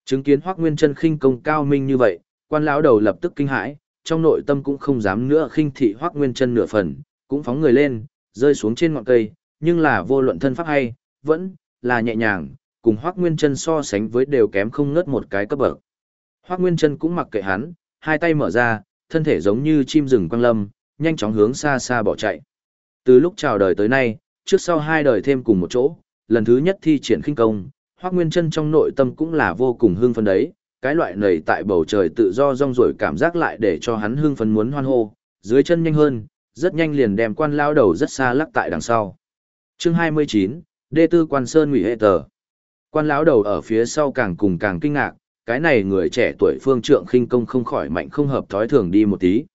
Chứng kiến Hoắc Nguyên Trân khinh công cao minh như vậy, quan lão đầu lập tức kinh hãi, trong nội tâm cũng không dám nữa khinh thị Hoắc Nguyên Trân nửa phần, cũng phóng người lên, rơi xuống trên ngọn cây, nhưng là vô luận thân pháp hay, vẫn là nhẹ nhàng, cùng Hoắc Nguyên Chân so sánh với đều kém không ngớt một cái cấp bậc. Hoắc Nguyên Chân cũng mặc kệ hắn, hai tay mở ra, thân thể giống như chim rừng quang lâm, nhanh chóng hướng xa xa bỏ chạy. Từ lúc chào đời tới nay, trước sau hai đời thêm cùng một chỗ, lần thứ nhất thi triển khinh công, Hoắc Nguyên Chân trong nội tâm cũng là vô cùng hưng phấn đấy, cái loại nảy tại bầu trời tự do rong ruổi cảm giác lại để cho hắn hưng phấn muốn hoan hô, dưới chân nhanh hơn, rất nhanh liền đem quan lao đầu rất xa lắc tại đằng sau. Chương 29, Đê tư quan sơn ngụy hệ tờ. Quan lão đầu ở phía sau càng cùng càng kinh ngạc, cái này người trẻ tuổi phương trượng khinh công không khỏi mạnh không hợp thói thường đi một tí.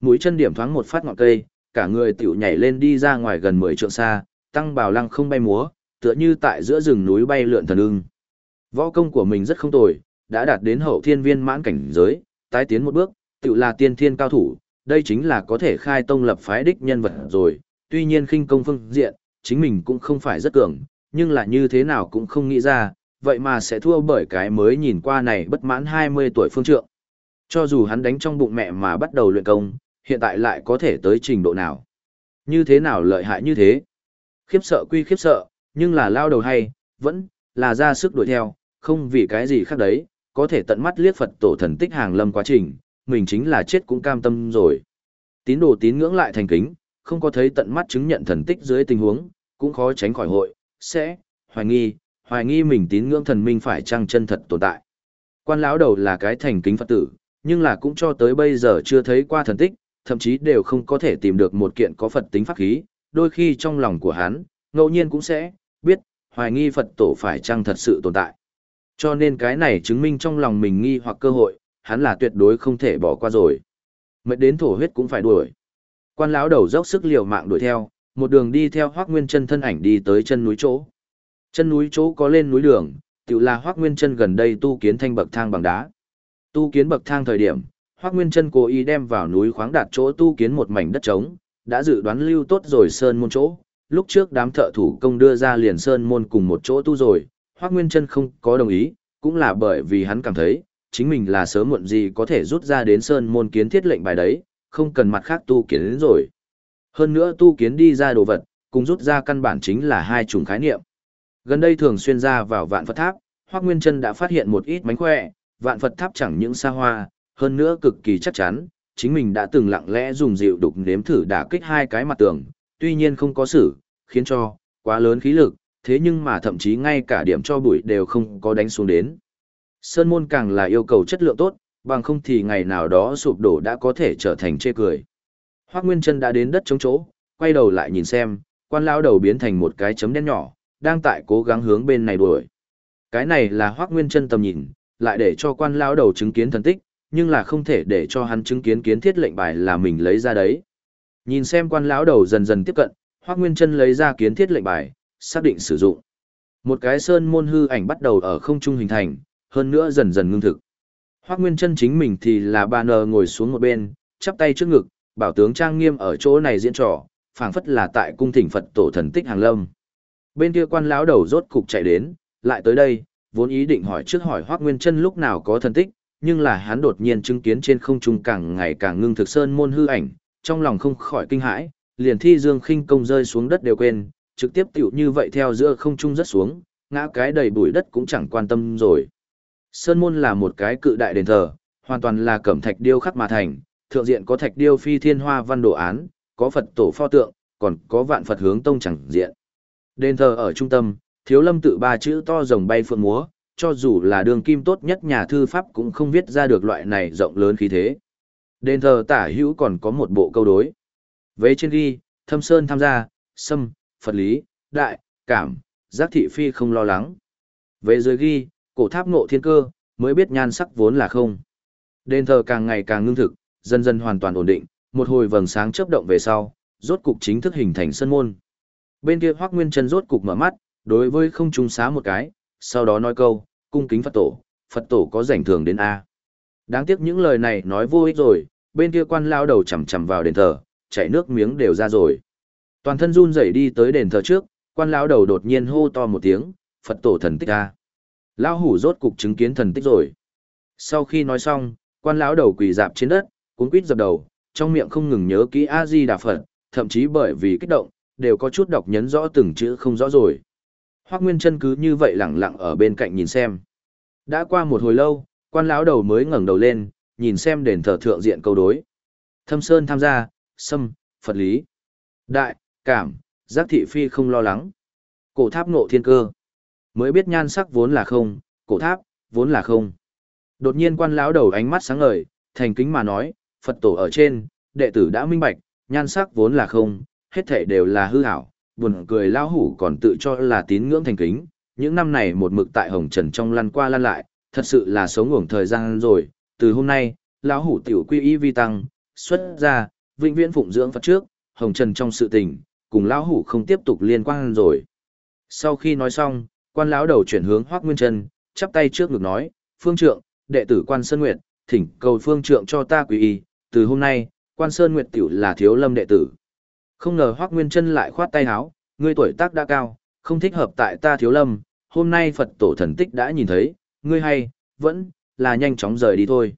Mũi chân điểm thoáng một phát ngọn cây, cả người tiểu nhảy lên đi ra ngoài gần 10 trượng xa, tăng bào lăng không bay múa, tựa như tại giữa rừng núi bay lượn thần ưng. Võ công của mình rất không tồi, đã đạt đến hậu thiên viên mãn cảnh giới, tái tiến một bước, tự là tiên thiên cao thủ, đây chính là có thể khai tông lập phái đích nhân vật rồi, tuy nhiên khinh công phương diện, chính mình cũng không phải rất cường, nhưng là như thế nào cũng không nghĩ ra, vậy mà sẽ thua bởi cái mới nhìn qua này bất mãn 20 tuổi phương trượng. Cho dù hắn đánh trong bụng mẹ mà bắt đầu luyện công, hiện tại lại có thể tới trình độ nào. Như thế nào lợi hại như thế? Khiếp sợ quy khiếp sợ, nhưng là lao đầu hay, vẫn là ra sức đuổi theo, không vì cái gì khác đấy, có thể tận mắt liếc Phật tổ thần tích hàng lâm quá trình, mình chính là chết cũng cam tâm rồi. Tín đồ tín ngưỡng lại thành kính, không có thấy tận mắt chứng nhận thần tích dưới tình huống, cũng khó tránh khỏi hội, sẽ, hoài nghi, hoài nghi mình tín ngưỡng thần minh phải chăng chân thật tồn tại. Quan lão đầu là cái thành kính Phật tử, nhưng là cũng cho tới bây giờ chưa thấy qua thần tích, thậm chí đều không có thể tìm được một kiện có Phật tính pháp khí, đôi khi trong lòng của hắn, ngẫu nhiên cũng sẽ biết, hoài nghi Phật tổ phải chăng thật sự tồn tại. Cho nên cái này chứng minh trong lòng mình nghi hoặc cơ hội, hắn là tuyệt đối không thể bỏ qua rồi. Mệt đến thổ huyết cũng phải đuổi. Quan lão đầu dốc sức liều mạng đuổi theo, một đường đi theo Hoắc Nguyên Chân thân ảnh đi tới chân núi chỗ. Chân núi chỗ có lên núi đường, tự là Hoắc Nguyên Chân gần đây tu kiến thanh bậc thang bằng đá. Tu kiến bậc thang thời điểm, Hoắc Nguyên Chân cố ý đem vào núi khoáng đạt chỗ tu kiến một mảnh đất trống, đã dự đoán lưu tốt rồi sơn môn chỗ. Lúc trước đám thợ thủ công đưa ra liền sơn môn cùng một chỗ tu rồi, Hoắc Nguyên Chân không có đồng ý, cũng là bởi vì hắn cảm thấy, chính mình là sớm muộn gì có thể rút ra đến sơn môn kiến thiết lệnh bài đấy, không cần mặt khác tu kiến đến rồi. Hơn nữa tu kiến đi ra đồ vật, cùng rút ra căn bản chính là hai chủng khái niệm. Gần đây thường xuyên ra vào vạn Phật tháp, Hoắc Nguyên Chân đã phát hiện một ít mánh khỏe, vạn Phật tháp chẳng những xa hoa, hơn nữa cực kỳ chắc chắn, chính mình đã từng lặng lẽ dùng dịu đục nếm thử đả kích hai cái mặt tường, tuy nhiên không có xử, khiến cho quá lớn khí lực, thế nhưng mà thậm chí ngay cả điểm cho bụi đều không có đánh xuống đến. Sơn môn càng là yêu cầu chất lượng tốt, bằng không thì ngày nào đó sụp đổ đã có thể trở thành chê cười. Hoắc Nguyên Chân đã đến đất chống chỗ, quay đầu lại nhìn xem, quan lão đầu biến thành một cái chấm đen nhỏ, đang tại cố gắng hướng bên này đuổi. Cái này là Hoắc Nguyên Chân tầm nhìn, lại để cho quan lão đầu chứng kiến thần tích, nhưng là không thể để cho hắn chứng kiến kiến thiết lệnh bài là mình lấy ra đấy. Nhìn xem quan lão đầu dần dần tiếp cận, Hoắc Nguyên Chân lấy ra kiến thiết lệnh bài, xác định sử dụng. Một cái sơn môn hư ảnh bắt đầu ở không trung hình thành, hơn nữa dần dần ngưng thực. Hoắc Nguyên Chân chính mình thì là bà ngồi xuống một bên, chắp tay trước ngực, bảo tướng trang nghiêm ở chỗ này diễn trò, phảng phất là tại cung thỉnh Phật tổ thần tích hàng lâm. Bên kia quan lão đầu rốt cục chạy đến, lại tới đây, vốn ý định hỏi trước hỏi Hoác Nguyên chân lúc nào có thần tích, nhưng là hắn đột nhiên chứng kiến trên không trung càng ngày càng ngưng thực sơn môn hư ảnh, trong lòng không khỏi kinh hãi, liền thi dương khinh công rơi xuống đất đều quên, trực tiếp tiểu như vậy theo giữa không trung rất xuống, ngã cái đầy bụi đất cũng chẳng quan tâm rồi. Sơn môn là một cái cự đại đền thờ, hoàn toàn là cẩm thạch điêu khắc mà thành, thượng diện có thạch điêu phi thiên hoa văn đồ án, có Phật tổ pho tượng, còn có vạn Phật hướng tông chẳng diện. Đền thờ ở trung tâm, thiếu lâm tự ba chữ to rồng bay phượng múa, cho dù là đường kim tốt nhất nhà thư pháp cũng không viết ra được loại này rộng lớn khí thế. Đền thờ tả hữu còn có một bộ câu đối. Vế trên ghi, thâm sơn tham gia, sâm, Phật lý, đại, cảm, giác thị phi không lo lắng. Vế dưới ghi, cổ tháp ngộ thiên cơ, mới biết nhan sắc vốn là không. Đền thờ càng ngày càng ngưng thực, dần dần hoàn toàn ổn định, một hồi vầng sáng chớp động về sau, rốt cục chính thức hình thành sân môn. Bên kia Hoắc Nguyên Chân rốt cục mở mắt, đối với không trung xá một cái, sau đó nói câu, cung kính Phật tổ, Phật tổ có rảnh thường đến a. Đáng tiếc những lời này nói vô ích rồi, bên kia quan lao đầu chầm chầm vào đền thờ, chảy nước miếng đều ra rồi. Toàn thân run rẩy đi tới đền thờ trước, quan lão đầu đột nhiên hô to một tiếng, Phật tổ thần tích a. Lão hủ rốt cục chứng kiến thần tích rồi. Sau khi nói xong, quan lão đầu quỳ dạp trên đất, Cuốn quýt dập đầu, trong miệng không ngừng nhớ kỹ A Di Đà Phật, thậm chí bởi vì kích động, đều có chút đọc nhấn rõ từng chữ không rõ rồi. Hoắc Nguyên Chân cứ như vậy lặng lặng ở bên cạnh nhìn xem. Đã qua một hồi lâu, quan lão đầu mới ngẩng đầu lên, nhìn xem đền thờ thượng diện câu đối. Thâm Sơn tham gia, Sâm, Phật lý. Đại, cảm, giác thị phi không lo lắng. Cổ tháp ngộ thiên cơ. Mới biết nhan sắc vốn là không, cổ tháp, vốn là không. Đột nhiên quan lão đầu ánh mắt sáng ngời, thành kính mà nói, Phật tổ ở trên, đệ tử đã minh bạch, nhan sắc vốn là không, hết thể đều là hư ảo, buồn cười lão hủ còn tự cho là tín ngưỡng thành kính, những năm này một mực tại hồng trần trong lăn qua lăn lại, thật sự là sống ngủng thời gian rồi, từ hôm nay, lão hủ tiểu quy y vi tăng, xuất ra, vĩnh viễn phụng dưỡng Phật trước, hồng trần trong sự tình, cùng lão hủ không tiếp tục liên quan rồi. Sau khi nói xong, quan lão đầu chuyển hướng Hoắc Nguyên Trân, chắp tay trước ngực nói, "Phương trượng, đệ tử Quan Sơn Nguyệt, thỉnh cầu phương trượng cho ta quy y, từ hôm nay, Quan Sơn Nguyệt tiểu là thiếu lâm đệ tử." Không ngờ Hoắc Nguyên Trân lại khoát tay háo, "Ngươi tuổi tác đã cao, không thích hợp tại ta thiếu lâm, hôm nay Phật tổ thần tích đã nhìn thấy, ngươi hay, vẫn là nhanh chóng rời đi thôi."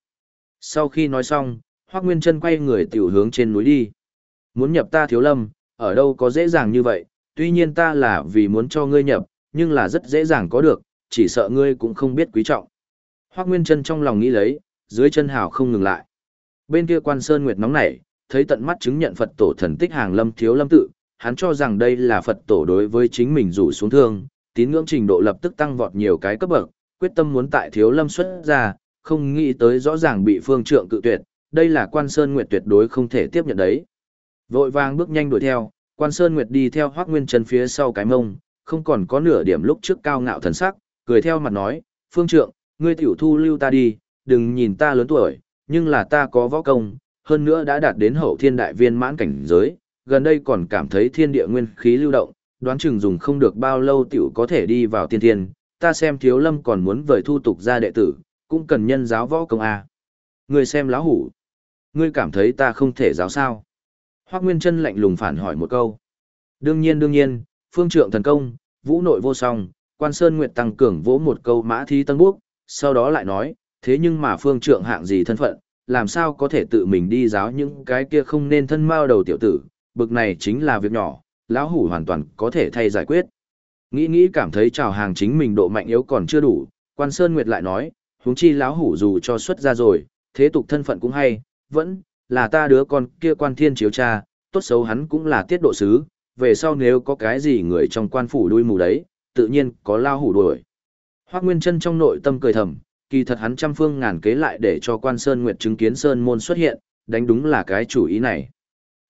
Sau khi nói xong, Hoắc Nguyên Trân quay người tiểu hướng trên núi đi. Muốn nhập ta thiếu lâm, ở đâu có dễ dàng như vậy, tuy nhiên ta là vì muốn cho ngươi nhập, nhưng là rất dễ dàng có được, chỉ sợ ngươi cũng không biết quý trọng. Hoác Nguyên Trân trong lòng nghĩ lấy, dưới chân hào không ngừng lại. Bên kia quan Sơn Nguyệt nóng nảy, thấy tận mắt chứng nhận Phật tổ thần tích hàng lâm thiếu lâm tự, hắn cho rằng đây là Phật tổ đối với chính mình rủ xuống thương, tín ngưỡng trình độ lập tức tăng vọt nhiều cái cấp bậc, quyết tâm muốn tại thiếu lâm xuất ra, không nghĩ tới rõ ràng bị phương trượng cự tuyệt, đây là quan Sơn Nguyệt tuyệt đối không thể tiếp nhận đấy. Vội vàng bước nhanh đuổi theo, quan Sơn Nguyệt đi theo Hoác Nguyên chân phía sau cái mông, không còn có nửa điểm lúc trước cao ngạo thần sắc, cười theo mặt nói, phương trượng, ngươi tiểu thu lưu ta đi, đừng nhìn ta lớn tuổi, nhưng là ta có võ công, hơn nữa đã đạt đến hậu thiên đại viên mãn cảnh giới, gần đây còn cảm thấy thiên địa nguyên khí lưu động, đoán chừng dùng không được bao lâu tiểu có thể đi vào tiên thiên, ta xem thiếu lâm còn muốn vời thu tục ra đệ tử, cũng cần nhân giáo võ công A. Ngươi xem lão hủ, ngươi cảm thấy ta không thể giáo sao? Hoác Nguyên chân lạnh lùng phản hỏi một câu. Đương nhiên đương nhiên, phương trượng thần công, vũ nội vô song, quan sơn nguyệt tăng cường vỗ một câu mã thi tân bước sau đó lại nói, thế nhưng mà phương trượng hạng gì thân phận, làm sao có thể tự mình đi giáo những cái kia không nên thân mao đầu tiểu tử, bực này chính là việc nhỏ, lão hủ hoàn toàn có thể thay giải quyết. Nghĩ nghĩ cảm thấy chào hàng chính mình độ mạnh yếu còn chưa đủ, quan sơn nguyệt lại nói, huống chi lão hủ dù cho xuất ra rồi, thế tục thân phận cũng hay, vẫn là ta đứa con kia quan thiên chiếu cha, tốt xấu hắn cũng là tiết độ sứ, về sau nếu có cái gì người trong quan phủ đuôi mù đấy, tự nhiên có lao hủ đuổi. Hoác Nguyên Trân trong nội tâm cười thầm, kỳ thật hắn trăm phương ngàn kế lại để cho quan Sơn Nguyệt chứng kiến Sơn Môn xuất hiện, đánh đúng là cái chủ ý này.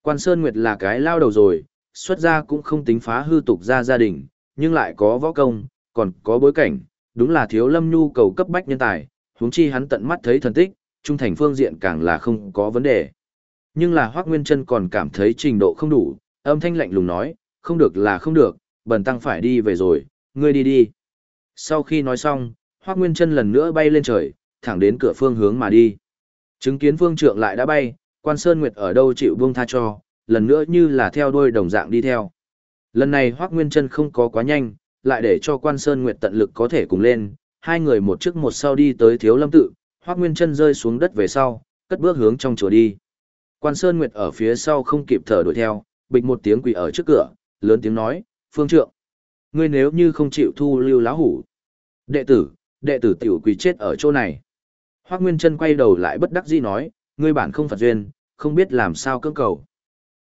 Quan Sơn Nguyệt là cái lao đầu rồi, xuất gia cũng không tính phá hư tục ra gia đình, nhưng lại có võ công, còn có bối cảnh, đúng là thiếu lâm nhu cầu cấp bách nhân tài, huống chi hắn tận mắt thấy thần tích, trung thành phương diện càng là không có vấn đề. Nhưng là Hoác Nguyên Trân còn cảm thấy trình độ không đủ, âm thanh lạnh lùng nói, không được là không được, bần tăng phải đi về rồi, ngươi đi đi. Sau khi nói xong, Hoắc Nguyên Trân lần nữa bay lên trời, thẳng đến cửa phương hướng mà đi. Chứng kiến Vương trượng lại đã bay, quan Sơn Nguyệt ở đâu chịu buông tha cho, lần nữa như là theo đuôi đồng dạng đi theo. Lần này Hoắc Nguyên Trân không có quá nhanh, lại để cho quan Sơn Nguyệt tận lực có thể cùng lên, hai người một trước một sau đi tới thiếu lâm tự, Hoắc Nguyên chân rơi xuống đất về sau, cất bước hướng trong chùa đi. Quan Sơn Nguyệt ở phía sau không kịp thở đuổi theo, bịch một tiếng quỳ ở trước cửa, lớn tiếng nói, phương trượng. Ngươi nếu như không chịu thu lưu lão hủ. Đệ tử, đệ tử tiểu quỳ chết ở chỗ này. Hoác Nguyên chân quay đầu lại bất đắc dĩ nói, ngươi bản không Phật duyên, không biết làm sao cưỡng cầu.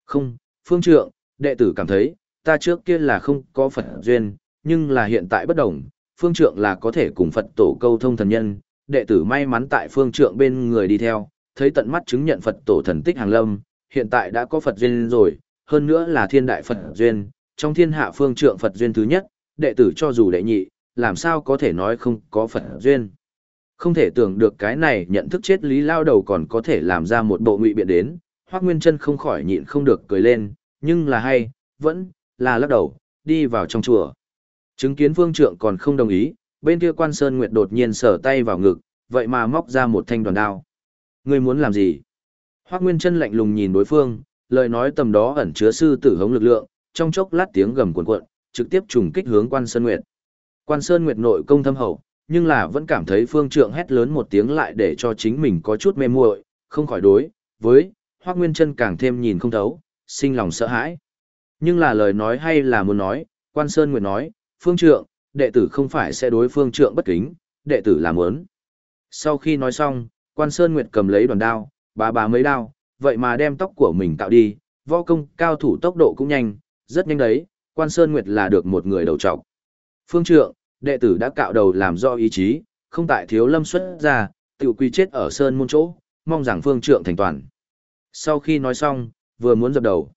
Không, phương trượng, đệ tử cảm thấy, ta trước kia là không có Phật duyên, nhưng là hiện tại bất đồng, phương trượng là có thể cùng Phật tổ câu thông thần nhân, đệ tử may mắn tại phương trượng bên người đi theo, thấy tận mắt chứng nhận Phật tổ thần tích hàng lâm, hiện tại đã có Phật duyên rồi, hơn nữa là thiên đại Phật duyên, trong thiên hạ phương trượng Phật duyên thứ nhất, đệ tử cho dù đệ nhị, làm sao có thể nói không có Phật duyên. Không thể tưởng được cái này nhận thức chết lý lao đầu còn có thể làm ra một bộ ngụy biện đến, Hoác Nguyên chân không khỏi nhịn không được cười lên, nhưng là hay, vẫn là lắc đầu, đi vào trong chùa. Chứng kiến phương trượng còn không đồng ý, bên kia quan sơn nguyệt đột nhiên sở tay vào ngực, vậy mà móc ra một thanh đoàn đao. Ngươi muốn làm gì? Hoác Nguyên chân lạnh lùng nhìn đối phương, lời nói tầm đó ẩn chứa sư tử hống lực lượng, trong chốc lát tiếng gầm cuộn cuộn, trực tiếp trùng kích hướng Quan Sơn Nguyệt. Quan Sơn Nguyệt nội công thâm hậu, nhưng là vẫn cảm thấy phương trượng hét lớn một tiếng lại để cho chính mình có chút mê muội, không khỏi đối với Hoắc Nguyên Chân càng thêm nhìn không thấu, sinh lòng sợ hãi. Nhưng là lời nói hay là muốn nói, Quan Sơn Nguyệt nói, phương trượng, đệ tử không phải sẽ đối phương trượng bất kính, đệ tử làm muốn. Sau khi nói xong, Quan Sơn Nguyệt cầm lấy đoàn đao, bà bà mấy đao, vậy mà đem tóc của mình tạo đi, võ công cao thủ tốc độ cũng nhanh, rất nhanh đấy, Quan Sơn Nguyệt là được một người đầu trọc. Phương trượng, đệ tử đã cạo đầu làm do ý chí, không tại thiếu lâm xuất ra, tiểu quy chết ở Sơn môn chỗ, mong rằng phương trượng thành toàn. Sau khi nói xong, vừa muốn dập đầu.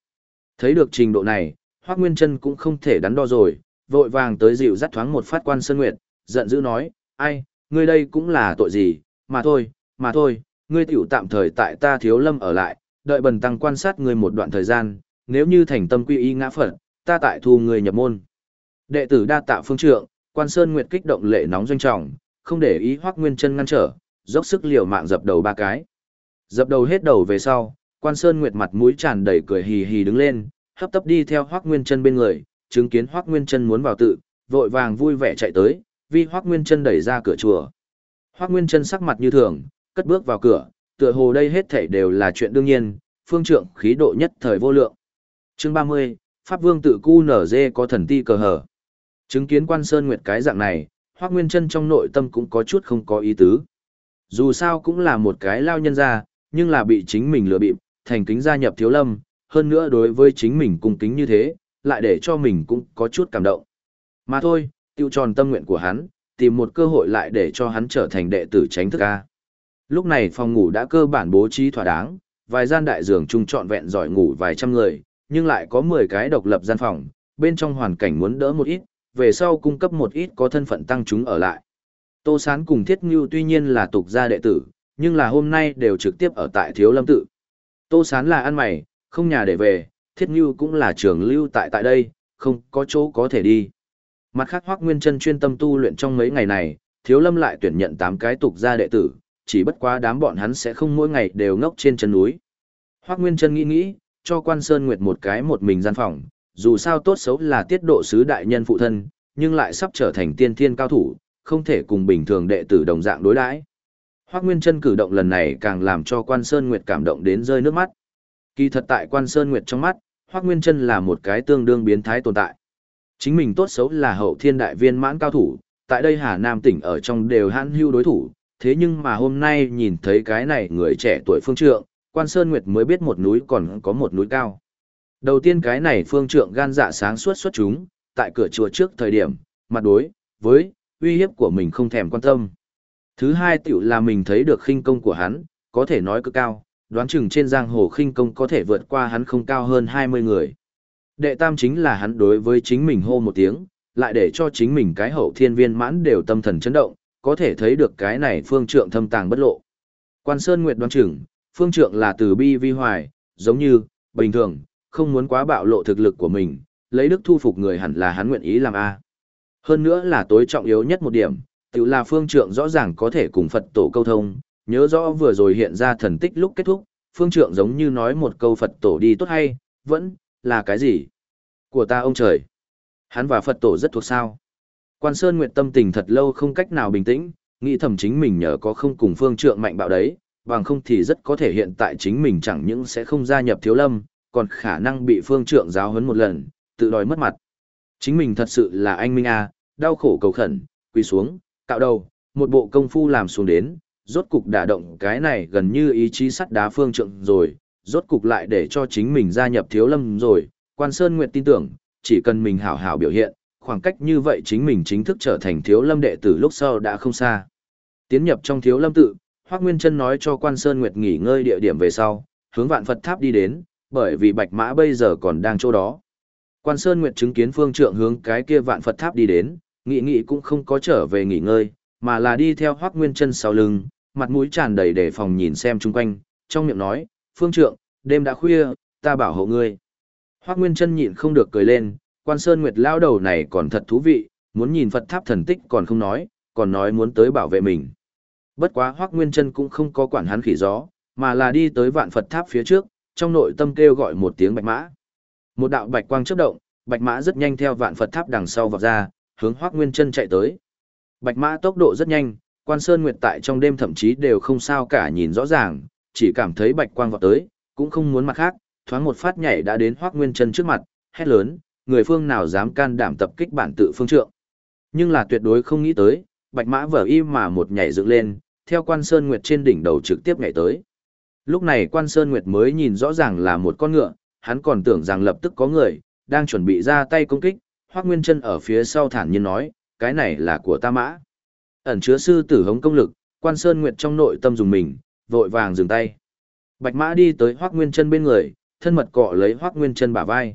Thấy được trình độ này, Hoác Nguyên Trân cũng không thể đắn đo rồi, vội vàng tới dịu dắt thoáng một phát quan Sơn Nguyệt, giận dữ nói, ai, ngươi đây cũng là tội gì, mà thôi, mà thôi, ngươi tiểu tạm thời tại ta thiếu lâm ở lại, đợi bần tăng quan sát ngươi một đoạn thời gian, nếu như thành tâm quy y ngã phật, ta tại thu ngươi nhập môn. Đệ tử đa tạ phương trượng, quan sơn nguyệt kích động lệ nóng doanh trọng, không để ý hoác nguyên chân ngăn trở, dốc sức liều mạng dập đầu ba cái. Dập đầu hết đầu về sau, quan sơn nguyệt mặt mũi tràn đầy cười hì hì đứng lên, hấp tấp đi theo hoác nguyên chân bên người, chứng kiến hoác nguyên chân muốn vào tự, vội vàng vui vẻ chạy tới, vi hoác nguyên chân đẩy ra cửa chùa. Hoác nguyên chân sắc mặt như thường, cất bước vào cửa, tựa hồ đây hết thảy đều là chuyện đương nhiên, phương trượng khí độ nhất thời vô lượng. Chương 30, Pháp Vương tự cu nở dê có thần ti cờ hở. Chứng kiến quan sơn nguyệt cái dạng này, Hoác Nguyên Trân trong nội tâm cũng có chút không có ý tứ. Dù sao cũng là một cái lao nhân ra, nhưng là bị chính mình lừa bịp, thành kính gia nhập thiếu lâm, hơn nữa đối với chính mình cung kính như thế, lại để cho mình cũng có chút cảm động. Mà thôi, tiêu tròn tâm nguyện của hắn, tìm một cơ hội lại để cho hắn trở thành đệ tử tránh thức ca. Lúc này phòng ngủ đã cơ bản bố trí thỏa đáng, vài gian đại giường chung trọn vẹn giỏi ngủ vài trăm người, nhưng lại có 10 cái độc lập gian phòng, bên trong hoàn cảnh muốn đỡ một ít, về sau cung cấp một ít có thân phận tăng chúng ở lại. Tô Sán cùng Thiết Ngưu tuy nhiên là tục gia đệ tử, nhưng là hôm nay đều trực tiếp ở tại Thiếu Lâm Tự. Tô Sán là ăn mày, không nhà để về, Thiết Ngưu cũng là trường lưu tại tại đây, không có chỗ có thể đi. Mặt khác Hoắc Nguyên Chân chuyên tâm tu luyện trong mấy ngày này, Thiếu Lâm lại tuyển nhận 8 cái tục gia đệ tử, chỉ bất quá đám bọn hắn sẽ không mỗi ngày đều ngốc trên chân núi. Hoắc Nguyên Chân nghĩ nghĩ, cho Quan Sơn Nguyệt một cái một mình gian phòng, dù sao tốt xấu là tiết độ sứ đại nhân phụ thân, nhưng lại sắp trở thành tiên thiên cao thủ, không thể cùng bình thường đệ tử đồng dạng đối đãi. Hoắc Nguyên Chân cử động lần này càng làm cho Quan Sơn Nguyệt cảm động đến rơi nước mắt. Kỳ thật tại Quan Sơn Nguyệt trong mắt, Hoắc Nguyên Chân là một cái tương đương biến thái tồn tại. Chính mình tốt xấu là hậu thiên đại viên mãn cao thủ, tại đây Hà Nam tỉnh ở trong đều hãn hưu đối thủ, thế nhưng mà hôm nay nhìn thấy cái này người trẻ tuổi phương trượng, quan Sơn Nguyệt mới biết một núi còn có một núi cao. Đầu tiên cái này phương trượng gan dạ sáng suốt xuất chúng, tại cửa chùa trước thời điểm, mặt đối, với, uy hiếp của mình không thèm quan tâm. Thứ hai tiểu là mình thấy được khinh công của hắn, có thể nói cực cao, đoán chừng trên giang hồ khinh công có thể vượt qua hắn không cao hơn 20 người. Đệ tam chính là hắn đối với chính mình hô một tiếng, lại để cho chính mình cái hậu thiên viên mãn đều tâm thần chấn động, có thể thấy được cái này phương trượng thâm tàng bất lộ. Quan Sơn Nguyệt đoán chừng, phương trượng là từ bi vi hoài, giống như, bình thường, không muốn quá bạo lộ thực lực của mình, lấy đức thu phục người hẳn là hắn nguyện ý làm A. Hơn nữa là tối trọng yếu nhất một điểm, tự là phương trượng rõ ràng có thể cùng Phật tổ câu thông, nhớ rõ vừa rồi hiện ra thần tích lúc kết thúc, phương trượng giống như nói một câu Phật tổ đi tốt hay, vẫn, là cái gì? Của ta ông trời. Hắn và Phật tổ rất thuộc sao. Quan Sơn Nguyệt tâm tình thật lâu không cách nào bình tĩnh, nghĩ thầm chính mình nhờ có không cùng phương trượng mạnh bạo đấy, bằng không thì rất có thể hiện tại chính mình chẳng những sẽ không gia nhập thiếu lâm, còn khả năng bị phương trượng giáo huấn một lần, tự đòi mất mặt. Chính mình thật sự là anh Minh A, đau khổ cầu khẩn, quỳ xuống, cạo đầu, một bộ công phu làm xuống đến, rốt cục đả động cái này gần như ý chí sắt đá phương trượng rồi, rốt cục lại để cho chính mình gia nhập thiếu lâm rồi, quan Sơn Nguyệt tin tưởng, chỉ cần mình hảo hảo biểu hiện, khoảng cách như vậy chính mình chính thức trở thành thiếu lâm đệ tử lúc sau đã không xa. Tiến nhập trong thiếu lâm tự, Hoác Nguyên Trân nói cho quan Sơn Nguyệt nghỉ ngơi địa điểm về sau, hướng vạn Phật tháp đi đến, bởi vì bạch mã bây giờ còn đang chỗ đó. Quan Sơn Nguyệt chứng kiến phương trượng hướng cái kia vạn Phật tháp đi đến, nghị nghị cũng không có trở về nghỉ ngơi, mà là đi theo Hoác Nguyên chân sau lưng, mặt mũi tràn đầy để phòng nhìn xem chung quanh, trong miệng nói, phương trượng, đêm đã khuya, ta bảo hộ ngươi. Hoác Nguyên chân nhịn không được cười lên, quan Sơn Nguyệt lao đầu này còn thật thú vị, muốn nhìn Phật tháp thần tích còn không nói, còn nói muốn tới bảo vệ mình. Bất quá Hoác Nguyên chân cũng không có quản hắn khỉ gió, mà là đi tới vạn Phật tháp phía trước, trong nội tâm kêu gọi một tiếng bạch mã. Một đạo bạch quang chớp động, bạch mã rất nhanh theo vạn Phật tháp đằng sau vọt ra, hướng Hoắc Nguyên Chân chạy tới. Bạch mã tốc độ rất nhanh, Quan Sơn Nguyệt tại trong đêm thậm chí đều không sao cả nhìn rõ ràng, chỉ cảm thấy bạch quang vọt tới, cũng không muốn mặt khác, thoáng một phát nhảy đã đến Hoắc Nguyên Chân trước mặt, hét lớn, người phương nào dám can đảm tập kích bản tự phương trượng. Nhưng là tuyệt đối không nghĩ tới, bạch mã vở im mà một nhảy dựng lên, theo Quan Sơn Nguyệt trên đỉnh đầu trực tiếp nhảy tới. Lúc này Quan Sơn Nguyệt mới nhìn rõ ràng là một con ngựa, hắn còn tưởng rằng lập tức có người, đang chuẩn bị ra tay công kích, Hoắc Nguyên Chân ở phía sau thản nhiên nói, cái này là của ta mã. Ẩn chứa sư tử hống công lực, Quan Sơn Nguyệt trong nội tâm dùng mình, vội vàng dừng tay. Bạch Mã đi tới Hoắc Nguyên Chân bên người, thân mật cọ lấy Hoắc Nguyên Chân bả vai.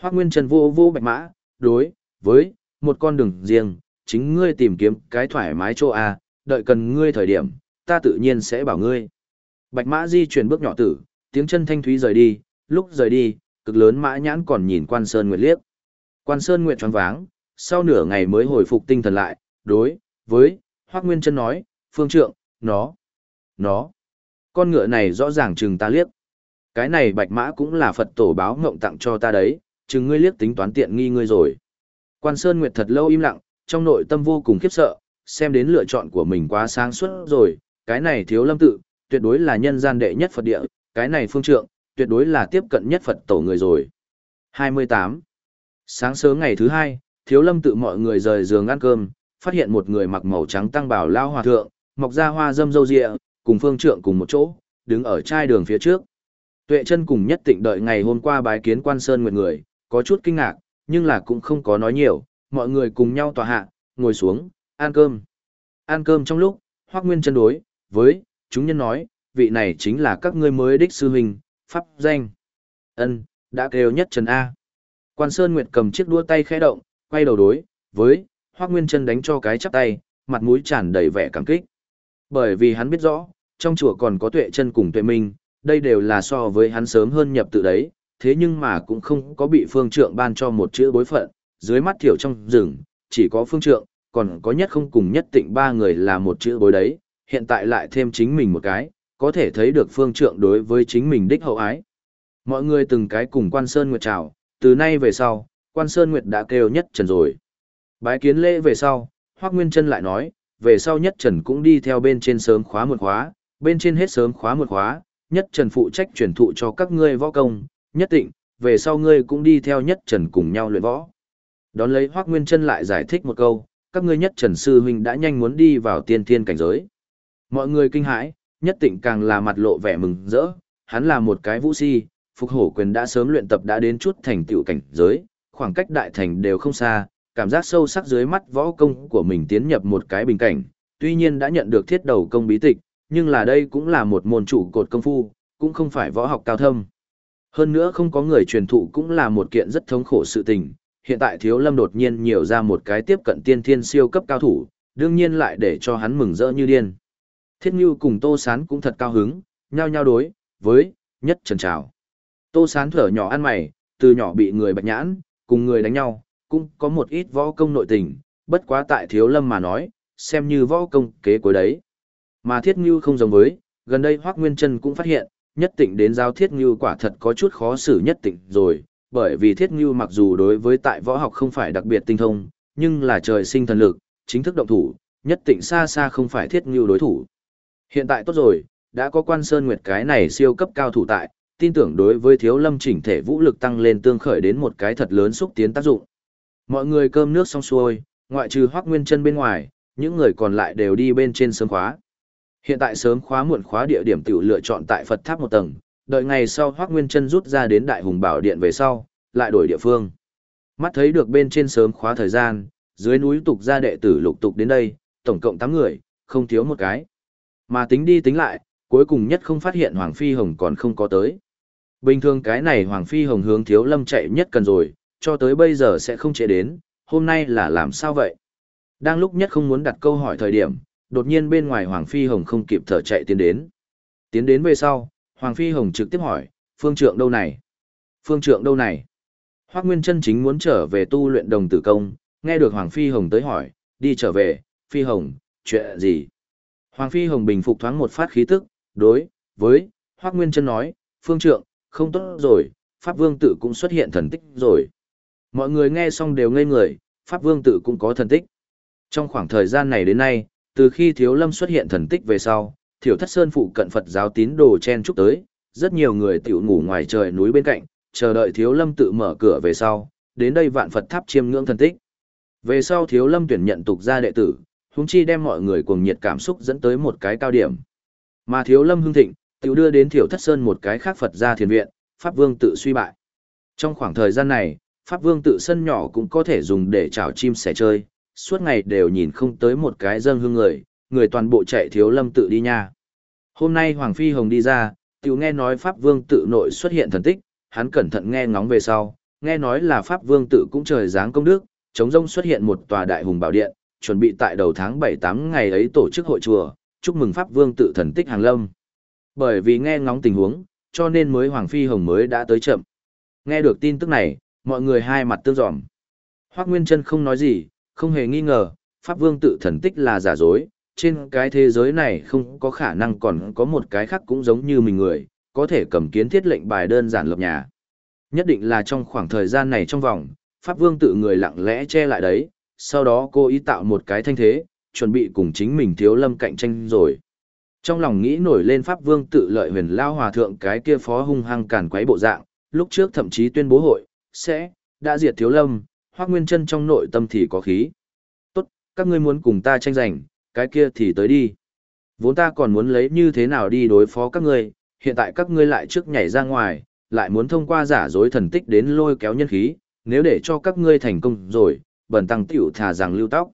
Hoắc Nguyên Chân vô vô Bạch Mã, đối với một con đường riêng, chính ngươi tìm kiếm cái thoải mái chỗ a, đợi cần ngươi thời điểm, ta tự nhiên sẽ bảo ngươi. Bạch Mã di chuyển bước nhỏ tử, tiếng chân thanh thúy rời đi, lúc rời đi, cực lớn mã nhãn còn nhìn Quan Sơn Nguyệt liếc. Quan Sơn Nguyệt choáng váng, sau nửa ngày mới hồi phục tinh thần lại, đối với Hoắc Nguyên Chân nói, "Phương Trượng, nó, nó, con ngựa này rõ ràng chừng ta liếc. Cái này bạch mã cũng là Phật tổ báo ngộng tặng cho ta đấy, chừng ngươi liếc tính toán tiện nghi ngươi rồi." Quan Sơn Nguyệt thật lâu im lặng, trong nội tâm vô cùng khiếp sợ, xem đến lựa chọn của mình quá sáng suốt rồi, cái này thiếu lâm tự, tuyệt đối là nhân gian đệ nhất Phật địa, cái này phương trượng, tuyệt đối là tiếp cận nhất Phật tổ người rồi. 28. Sáng sớm ngày thứ hai, thiếu lâm tự mọi người rời giường ăn cơm, phát hiện một người mặc màu trắng tăng bảo lao hòa thượng, mọc ra hoa dâm dâu rịa, cùng phương trượng cùng một chỗ, đứng ở chai đường phía trước. Tuệ chân cùng nhất tịnh đợi ngày hôm qua bái kiến quan sơn nguyệt người, có chút kinh ngạc, nhưng là cũng không có nói nhiều, mọi người cùng nhau tòa hạ, ngồi xuống, ăn cơm. Ăn cơm trong lúc, Hoác Nguyên chân đối, với, chúng nhân nói, vị này chính là các ngươi mới đích sư huynh, pháp danh. ân đã kêu nhất Trần A. Quan Sơn Nguyệt cầm chiếc đua tay khẽ động, quay đầu đối, với, Hoác Nguyên chân đánh cho cái chắp tay, mặt mũi tràn đầy vẻ cảm kích. Bởi vì hắn biết rõ, trong chùa còn có tuệ chân cùng tuệ minh, đây đều là so với hắn sớm hơn nhập tự đấy, thế nhưng mà cũng không có bị phương trượng ban cho một chữ bối phận, dưới mắt thiểu trong rừng, chỉ có phương trượng, còn có nhất không cùng nhất tịnh ba người là một chữ bối đấy, hiện tại lại thêm chính mình một cái, có thể thấy được phương trượng đối với chính mình đích hậu ái. Mọi người từng cái cùng quan Sơn Nguyệt chào, từ nay về sau, quan Sơn Nguyệt đã kêu nhất trần rồi. Bái kiến lễ về sau, Hoác Nguyên Trân lại nói, về sau nhất trần cũng đi theo bên trên sớm khóa một khóa, bên trên hết sớm khóa một khóa, nhất trần phụ trách truyền thụ cho các ngươi võ công, nhất định, về sau ngươi cũng đi theo nhất trần cùng nhau luyện võ. Đón lấy Hoác Nguyên Trân lại giải thích một câu, các ngươi nhất trần sư huynh đã nhanh muốn đi vào tiên thiên cảnh giới. Mọi người kinh hãi, nhất định càng là mặt lộ vẻ mừng rỡ, hắn là một cái vũ si, phục hổ quyền đã sớm luyện tập đã đến chút thành tựu cảnh giới, khoảng cách đại thành đều không xa, cảm giác sâu sắc dưới mắt võ công của mình tiến nhập một cái bình cảnh, tuy nhiên đã nhận được thiết đầu công bí tịch, nhưng là đây cũng là một môn trụ cột công phu, cũng không phải võ học cao thâm. Hơn nữa không có người truyền thụ cũng là một kiện rất thống khổ sự tình, hiện tại thiếu lâm đột nhiên nhiều ra một cái tiếp cận tiên thiên siêu cấp cao thủ, đương nhiên lại để cho hắn mừng rỡ như điên. Thiết Như cùng Tô Sán cũng thật cao hứng, nhao nhao đối, với, nhất trần trào. Tô Sán thở nhỏ ăn mày, từ nhỏ bị người bạch nhãn, cùng người đánh nhau, cũng có một ít võ công nội tình, bất quá tại thiếu lâm mà nói, xem như võ công kế cuối đấy. Mà Thiết Như không giống với, gần đây Hoác Nguyên Trân cũng phát hiện, nhất tịnh đến giao Thiết Như quả thật có chút khó xử nhất tịnh rồi, bởi vì Thiết Như mặc dù đối với tại võ học không phải đặc biệt tinh thông, nhưng là trời sinh thần lực, chính thức động thủ, nhất tịnh xa xa không phải Thiết Như đối thủ. Hiện tại tốt rồi, đã có quan sơn nguyệt cái này siêu cấp cao thủ tại, tin tưởng đối với thiếu lâm chỉnh thể vũ lực tăng lên tương khởi đến một cái thật lớn xúc tiến tác dụng. Mọi người cơm nước xong xuôi, ngoại trừ hoác nguyên chân bên ngoài, những người còn lại đều đi bên trên sớm khóa. Hiện tại sớm khóa muộn khóa địa điểm tiểu lựa chọn tại Phật tháp một tầng, đợi ngày sau hoác nguyên chân rút ra đến đại hùng bảo điện về sau, lại đổi địa phương. Mắt thấy được bên trên sớm khóa thời gian, dưới núi tục ra đệ tử lục tục đến đây, tổng cộng 8 người, không thiếu một cái. Mà tính đi tính lại, cuối cùng nhất không phát hiện Hoàng Phi Hồng còn không có tới. Bình thường cái này Hoàng Phi Hồng hướng thiếu lâm chạy nhất cần rồi, cho tới bây giờ sẽ không chạy đến, hôm nay là làm sao vậy? Đang lúc nhất không muốn đặt câu hỏi thời điểm, đột nhiên bên ngoài Hoàng Phi Hồng không kịp thở chạy tiến đến. Tiến đến về sau, Hoàng Phi Hồng trực tiếp hỏi, phương trượng đâu này? Phương trượng đâu này? Hoác Nguyên chân chính muốn trở về tu luyện đồng tử công, nghe được Hoàng Phi Hồng tới hỏi, đi trở về, Phi Hồng, chuyện gì? Hoàng Phi Hồng bình phục thoáng một phát khí tức, đối, với, Hoắc Nguyên chân nói, phương trượng, không tốt rồi, Pháp Vương tự cũng xuất hiện thần tích rồi. Mọi người nghe xong đều ngây người, Pháp Vương tự cũng có thần tích. Trong khoảng thời gian này đến nay, từ khi Thiếu Lâm xuất hiện thần tích về sau, Thiểu Thất Sơn phụ cận Phật giáo tín đồ chen chúc tới, rất nhiều người tiểu ngủ ngoài trời núi bên cạnh, chờ đợi Thiếu Lâm tự mở cửa về sau, đến đây vạn Phật tháp chiêm ngưỡng thần tích. Về sau Thiếu Lâm tuyển nhận tục gia đệ tử, huống chi đem mọi người cuồng nhiệt cảm xúc dẫn tới một cái cao điểm. Mà Thiếu Lâm hưng thịnh, tiểu đưa đến Thiểu Thất Sơn một cái khác Phật gia thiền viện, Pháp Vương tự suy bại. Trong khoảng thời gian này, Pháp Vương tự sân nhỏ cũng có thể dùng để chào chim sẻ chơi, suốt ngày đều nhìn không tới một cái dâng hương người, người toàn bộ chạy Thiếu Lâm tự đi nha. Hôm nay Hoàng Phi Hồng đi ra, tiểu nghe nói Pháp Vương tự nội xuất hiện thần tích, hắn cẩn thận nghe ngóng về sau, nghe nói là Pháp Vương tự cũng trời dáng công đức, chống rông xuất hiện một tòa đại hùng bảo điện, chuẩn bị tại đầu tháng 7-8 ngày ấy tổ chức hội chùa, chúc mừng Pháp Vương tự thần tích hàng lâm. Bởi vì nghe ngóng tình huống, cho nên mới Hoàng Phi Hồng mới đã tới chậm. Nghe được tin tức này, mọi người hai mặt tương dòm. Hoác Nguyên Trân không nói gì, không hề nghi ngờ, Pháp Vương tự thần tích là giả dối, trên cái thế giới này không có khả năng còn có một cái khác cũng giống như mình người, có thể cầm kiến thiết lệnh bài đơn giản lập nhà. Nhất định là trong khoảng thời gian này trong vòng, Pháp Vương tự người lặng lẽ che lại đấy, sau đó cô ý tạo một cái thanh thế, chuẩn bị cùng chính mình thiếu lâm cạnh tranh rồi. Trong lòng nghĩ nổi lên Pháp Vương tự lợi huyền lao hòa thượng cái kia phó hung hăng cản quấy bộ dạng, lúc trước thậm chí tuyên bố hội, sẽ, đã diệt thiếu lâm, hoác nguyên chân trong nội tâm thì có khí. Tốt, các ngươi muốn cùng ta tranh giành, cái kia thì tới đi. Vốn ta còn muốn lấy như thế nào đi đối phó các ngươi, hiện tại các ngươi lại trước nhảy ra ngoài, lại muốn thông qua giả dối thần tích đến lôi kéo nhân khí, nếu để cho các ngươi thành công rồi, bần tăng tiểu thả rằng lưu tóc.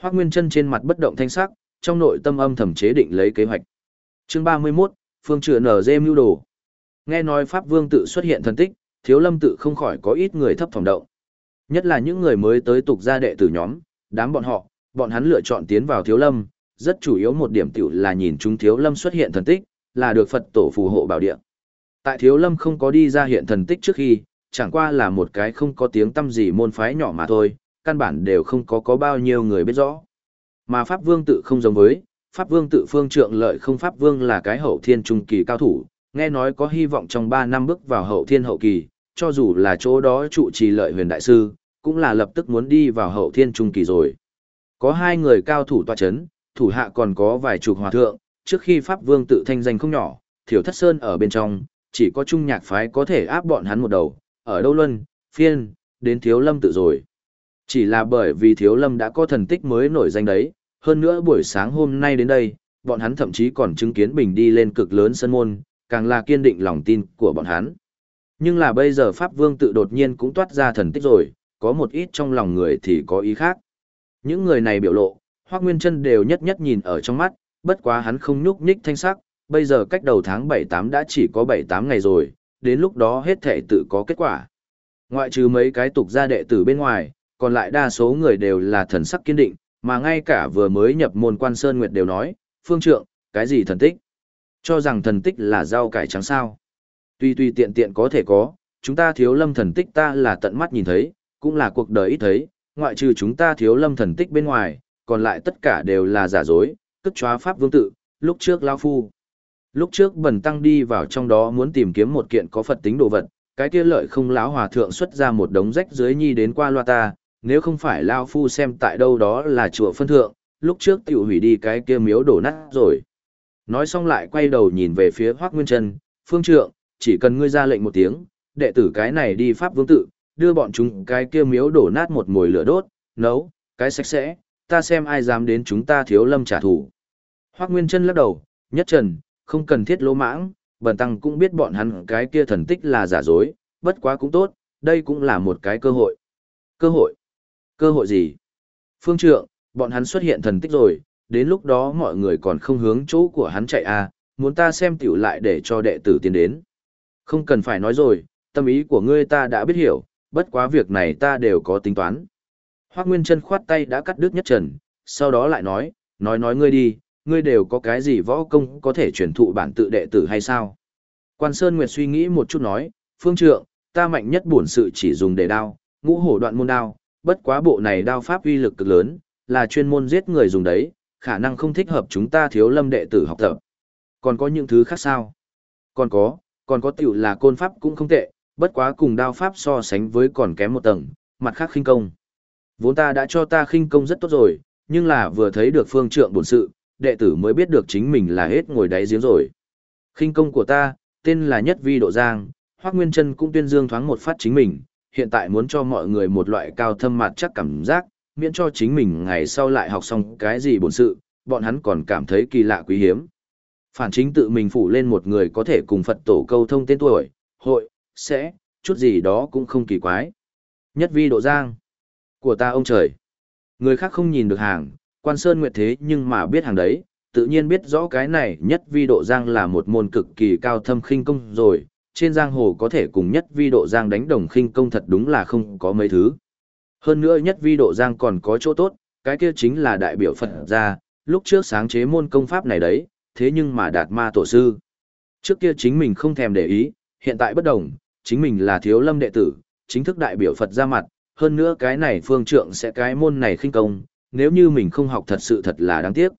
Hoắc Nguyên chân trên mặt bất động thanh sắc, trong nội tâm âm thầm chế định lấy kế hoạch. Chương 31, Phương Trựa nở dê mưu đồ. Nghe nói Pháp Vương tự xuất hiện thần tích, Thiếu Lâm tự không khỏi có ít người thấp phòng động. Nhất là những người mới tới tục gia đệ tử nhóm, đám bọn họ, bọn hắn lựa chọn tiến vào Thiếu Lâm, rất chủ yếu một điểm tiểu là nhìn chúng Thiếu Lâm xuất hiện thần tích, là được Phật tổ phù hộ bảo địa. Tại Thiếu Lâm không có đi ra hiện thần tích trước khi, chẳng qua là một cái không có tiếng tâm gì môn phái nhỏ mà thôi, căn bản đều không có có bao nhiêu người biết rõ. Mà Pháp Vương tự không giống với, Pháp Vương tự phương trượng lợi không Pháp Vương là cái hậu thiên trung kỳ cao thủ, nghe nói có hy vọng trong 3 năm bước vào hậu thiên hậu kỳ, cho dù là chỗ đó trụ trì lợi huyền đại sư, cũng là lập tức muốn đi vào hậu thiên trung kỳ rồi. Có hai người cao thủ tọa chấn, thủ hạ còn có vài chục hòa thượng, trước khi Pháp Vương tự thanh danh không nhỏ, Thiểu Thất Sơn ở bên trong, chỉ có trung nhạc phái có thể áp bọn hắn một đầu, ở đâu luân, phiên, đến Thiếu Lâm tự rồi. Chỉ là bởi vì Thiếu Lâm đã có thần tích mới nổi danh đấy, hơn nữa buổi sáng hôm nay đến đây, bọn hắn thậm chí còn chứng kiến Bình đi lên cực lớn sân môn, càng là kiên định lòng tin của bọn hắn. Nhưng là bây giờ Pháp Vương tự đột nhiên cũng toát ra thần tích rồi, có một ít trong lòng người thì có ý khác. Những người này biểu lộ, Hoác Nguyên Trân đều nhất nhất nhìn ở trong mắt, bất quá hắn không nhúc nhích thanh sắc, bây giờ cách đầu tháng 7-8 đã chỉ có 7-8 ngày rồi, đến lúc đó hết thể tự có kết quả. Ngoại trừ mấy cái tục gia đệ tử bên ngoài, còn lại đa số người đều là thần sắc kiên định, mà ngay cả vừa mới nhập môn quan Sơn Nguyệt đều nói, phương trượng, cái gì thần tích? Cho rằng thần tích là rau cải trắng sao. Tuy tuy tiện tiện có thể có, chúng ta thiếu lâm thần tích ta là tận mắt nhìn thấy, cũng là cuộc đời ít thấy, ngoại trừ chúng ta thiếu lâm thần tích bên ngoài, còn lại tất cả đều là giả dối, cất chóa pháp vương tự, lúc trước lao phu. Lúc trước bần tăng đi vào trong đó muốn tìm kiếm một kiện có Phật tính đồ vật, cái kia lợi không lão hòa thượng xuất ra một đống rách dưới nhi đến qua loa ta, nếu không phải lao phu xem tại đâu đó là chùa phân thượng, lúc trước tiểu hủy đi cái kia miếu đổ nát rồi. Nói xong lại quay đầu nhìn về phía Hoác Nguyên Trân, phương trượng, chỉ cần ngươi ra lệnh một tiếng, đệ tử cái này đi pháp vương tự, đưa bọn chúng cái kia miếu đổ nát một mồi lửa đốt, nấu, cái sạch sẽ, ta xem ai dám đến chúng ta thiếu lâm trả thù. Hoác Nguyên Trân lắc đầu, nhất trần, không cần thiết lỗ mãng, bần tăng cũng biết bọn hắn cái kia thần tích là giả dối, bất quá cũng tốt, đây cũng là một cái cơ hội. Cơ hội? Cơ hội gì? Phương trượng, bọn hắn xuất hiện thần tích rồi, đến lúc đó mọi người còn không hướng chỗ của hắn chạy à, muốn ta xem tiểu lại để cho đệ tử tiến đến. Không cần phải nói rồi, tâm ý của ngươi ta đã biết hiểu, bất quá việc này ta đều có tính toán. Hoác Nguyên chân khoát tay đã cắt đứt nhất trần, sau đó lại nói, nói nói ngươi đi, ngươi đều có cái gì võ công có thể truyền thụ bản tự đệ tử hay sao? Quan Sơn Nguyệt suy nghĩ một chút nói, phương trượng, ta mạnh nhất bổn sự chỉ dùng để đao, ngũ hổ đoạn môn đao, bất quá bộ này đao pháp uy lực cực lớn, là chuyên môn giết người dùng đấy, khả năng không thích hợp chúng ta thiếu lâm đệ tử học tập. Còn có những thứ khác sao? Còn có, Còn có tiểu là côn pháp cũng không tệ, bất quá cùng đao pháp so sánh với còn kém một tầng, mặt khác khinh công. Vốn ta đã cho ta khinh công rất tốt rồi, nhưng là vừa thấy được phương trượng bổn sự, đệ tử mới biết được chính mình là hết ngồi đáy giếng rồi. Khinh công của ta, tên là Nhất Vi Độ Giang, Hoắc Nguyên Chân cũng tuyên dương thoáng một phát chính mình, hiện tại muốn cho mọi người một loại cao thâm mặt chắc cảm giác, miễn cho chính mình ngày sau lại học xong cái gì bổn sự, bọn hắn còn cảm thấy kỳ lạ quý hiếm. Phản chính tự mình phủ lên một người có thể cùng Phật tổ câu thông tên tuổi, hội, sẽ, chút gì đó cũng không kỳ quái. Nhất vi độ giang. Của ta ông trời. Người khác không nhìn được hàng, quan sơn nguyệt thế nhưng mà biết hàng đấy, tự nhiên biết rõ cái này nhất vi độ giang là một môn cực kỳ cao thâm khinh công rồi, trên giang hồ có thể cùng nhất vi độ giang đánh đồng khinh công thật đúng là không có mấy thứ. Hơn nữa nhất vi độ giang còn có chỗ tốt, cái kia chính là đại biểu Phật gia, lúc trước sáng chế môn công pháp này đấy, thế nhưng mà đạt ma tổ sư. Trước kia chính mình không thèm để ý, hiện tại bất đồng, chính mình là thiếu lâm đệ tử, chính thức đại biểu Phật ra mặt, hơn nữa cái này phương trượng sẽ cái môn này khinh công, nếu như mình không học thật sự thật là đáng tiếc.